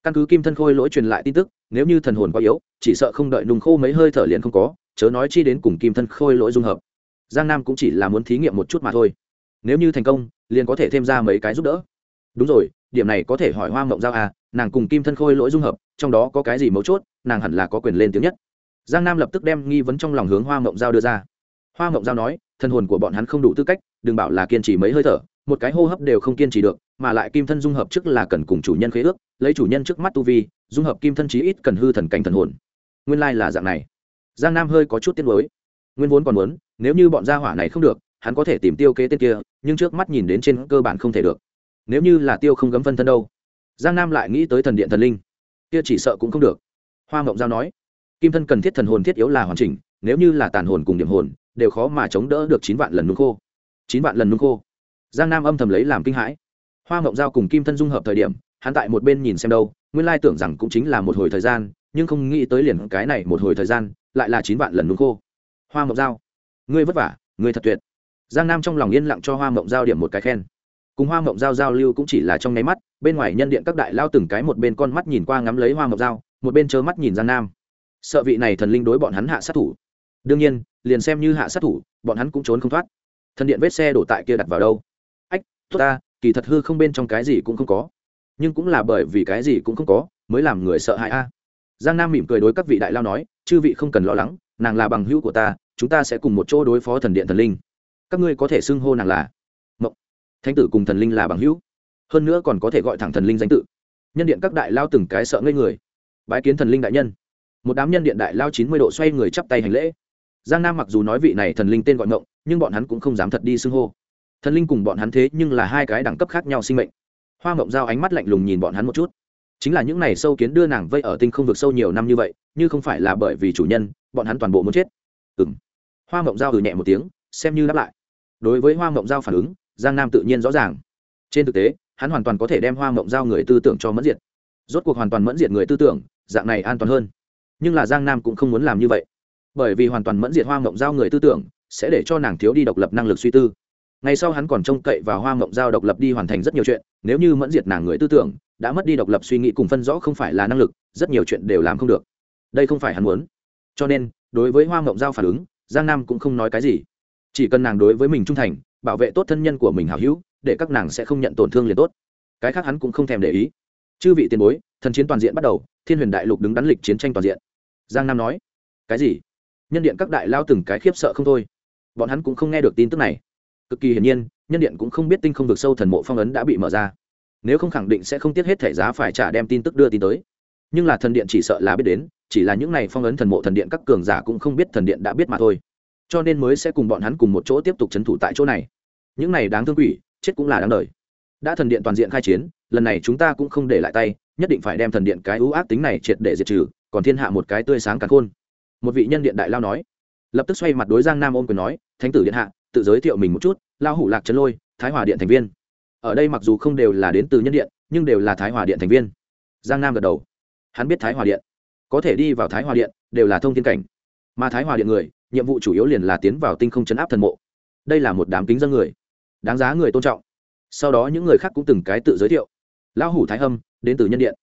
căn cứ kim thân khôi lỗi truyền lại tin tức, nếu như thần hồn quá yếu, chỉ sợ không đợi nùng khô mấy hơi thở liền không có, chớ nói chi đến cùng kim thân khôi lỗi dung hợp. Giang nam cũng chỉ là muốn thí nghiệm một chút mà thôi. Nếu như thành công, liền có thể thêm ra mấy cái giúp đỡ. Đúng rồi, điểm này có thể hỏi hoa mộng giao à nàng cùng kim thân khôi lỗi dung hợp, trong đó có cái gì mấu chốt, nàng hẳn là có quyền lên tiếng nhất. Giang nam lập tức đem nghi vấn trong lòng hướng hoa mộng giao đưa ra. Hoa mộng giao nói thân hồn của bọn hắn không đủ tư cách, đừng bảo là kiên trì mấy hơi thở, một cái hô hấp đều không kiên trì được mà lại kim thân dung hợp trước là cần cùng chủ nhân khế ước, lấy chủ nhân trước mắt tu vi, dung hợp kim thân chí ít cần hư thần cảnh thần hồn. Nguyên lai là dạng này. Giang nam hơi có chút tiếc nuối. Nguyên vốn còn muốn, nếu như bọn gia hỏa này không được, hắn có thể tìm tiêu kế tên kia, nhưng trước mắt nhìn đến trên cơ bản không thể được. Nếu như là tiêu không gấm phân thân đâu. Giang nam lại nghĩ tới thần điện thần linh. Kia chỉ sợ cũng không được. Hoa mộng giao nói, kim thân cần thiết thần hồn thiết yếu là hoàn chỉnh, nếu như là tàn hồn cùng điểm hồn, đều khó mà chống đỡ được chín vạn lần nung khô. Chín vạn lần nung khô. Giang nam âm thầm lấy làm kinh hãi hoa mộng giao cùng kim thân dung hợp thời điểm, hắn tại một bên nhìn xem đâu, nguyên lai tưởng rằng cũng chính là một hồi thời gian, nhưng không nghĩ tới liền cái này một hồi thời gian, lại là chín vạn lần đúng khô. Hoa mộng giao, ngươi vất vả, ngươi thật tuyệt. Giang nam trong lòng yên lặng cho hoa mộng giao điểm một cái khen. Cùng hoa mộng giao giao lưu cũng chỉ là trong nháy mắt, bên ngoài nhân điện các đại lao từng cái một bên con mắt nhìn qua ngắm lấy hoa mộng giao, một bên trơ mắt nhìn giang nam. Sợ vị này thần linh đối bọn hắn hạ sát thủ. Đương nhiên, liền xem như hạ sát thủ, bọn hắn cũng trốn không thoát. Thần điện vết xe đổ tại kia đặt vào đâu? Ách, tốt ta kỳ thật hư không bên trong cái gì cũng không có. Nhưng cũng là bởi vì cái gì cũng không có, mới làm người sợ hãi a. Giang nam mỉm cười đối các vị đại lao nói, chư vị không cần lo lắng, nàng là bằng hữu của ta, chúng ta sẽ cùng một chỗ đối phó thần điện thần linh. Các ngươi có thể xưng hô nàng là mộng. Thánh tử cùng thần linh là bằng hữu. Hơn nữa còn có thể gọi thẳng thần linh danh tự. Nhân điện các đại lao từng cái sợ ngây người. Bái kiến thần linh đại nhân. Một đám nhân điện đại lao chín mươi độ xoay người chắp tay hành lễ. Giang nam mặc dù nói vị này thần linh tên gọi mộng, nhưng bọn hắn cũng không dám thật đi xưng hô thần linh cùng bọn hắn thế nhưng là hai cái đẳng cấp khác nhau sinh mệnh. Hoa mộng giao ánh mắt lạnh lùng nhìn bọn hắn một chút. Chính là những này sâu kiến đưa nàng vây ở tinh không vực sâu nhiều năm như vậy, như không phải là bởi vì chủ nhân, bọn hắn toàn bộ muốn chết. Ừ m hoa mộng giao ừ nhẹ một tiếng, xem như đáp lại. Đối với hoa mộng giao phản ứng, giang nam tự nhiên rõ ràng. Trên thực tế, hắn hoàn toàn có thể đem hoa mộng giao người tư tưởng cho mẫn diệt. Rốt cuộc hoàn toàn mẫn diệt người tư tưởng, dạng này an toàn hơn. Nhưng là giang nam cũng không muốn làm như vậy. Bởi vì hoàn toàn mẫn diệt hoa mộng giao người tư tưởng, sẽ để cho nàng thiếu đi độc lập năng lực suy tư ngày sau hắn còn trông cậy vào hoa mộng giao độc lập đi hoàn thành rất nhiều chuyện, nếu như mẫn diệt nàng người tư tưởng, đã mất đi độc lập suy nghĩ cùng phân rõ không phải là năng lực, rất nhiều chuyện đều làm không được. Đây không phải hắn muốn. Cho nên, đối với hoa mộng giao phản ứng, giang nam cũng không nói cái gì. Chỉ cần nàng đối với mình trung thành, bảo vệ tốt thân nhân của mình hảo hữu, để các nàng sẽ không nhận tổn thương liền tốt. Cái khác hắn cũng không thèm để ý. Chư vị tiền bối, thần chiến toàn diện bắt đầu, thiên huyền đại lục đứng đắn lịch chiến tranh toàn diện. Giang nam nói, cái gì? Nhân điện các đại lao từng cái khiếp sợ không thôi. Bọn hắn cũng không nghe được tin tức này cực kỳ hiển nhiên, nhân điện cũng không biết tinh không vực sâu thần mộ phong ấn đã bị mở ra. Nếu không khẳng định sẽ không tiếc hết thẻ giá phải trả đem tin tức đưa tin tới. Nhưng là thần điện chỉ sợ là biết đến, chỉ là những này phong ấn thần mộ thần điện các cường giả cũng không biết thần điện đã biết mà thôi. Cho nên mới sẽ cùng bọn hắn cùng một chỗ tiếp tục c h ấ n thủ tại chỗ này. Những này đáng thương quỷ, chết cũng là đáng đời. Đã thần điện toàn diện khai chiến, lần này chúng ta cũng không để lại tay, nhất định phải đem thần điện cái ưu ác tính này triệt để diệt trừ, còn thiên hạ một cái tươi sáng cả khôn. Một vị nhân điện đại lao nói. Lập tức xoay mặt đối giang nam ôm quyền nói, thánh tử điện hạ tự giới thiệu mình một chút lao hủ lạc trấn lôi, thái hòa điện thành viên. Ở đây mặc dù không đều là đến từ nhân điện, nhưng đều là thái hòa điện thành viên. Giang nam gật đầu. Hắn biết thái hòa điện. Có thể đi vào thái hòa điện, đều là thông tin cảnh. Mà thái hòa điện người, nhiệm vụ chủ yếu liền là tiến vào tinh không chấn áp thần mộ. Đây là một đám kính dân người. Đáng giá người tôn trọng. Sau đó những người khác cũng từng cái tự giới thiệu. Lão hủ thái hâm, đến từ nhân điện.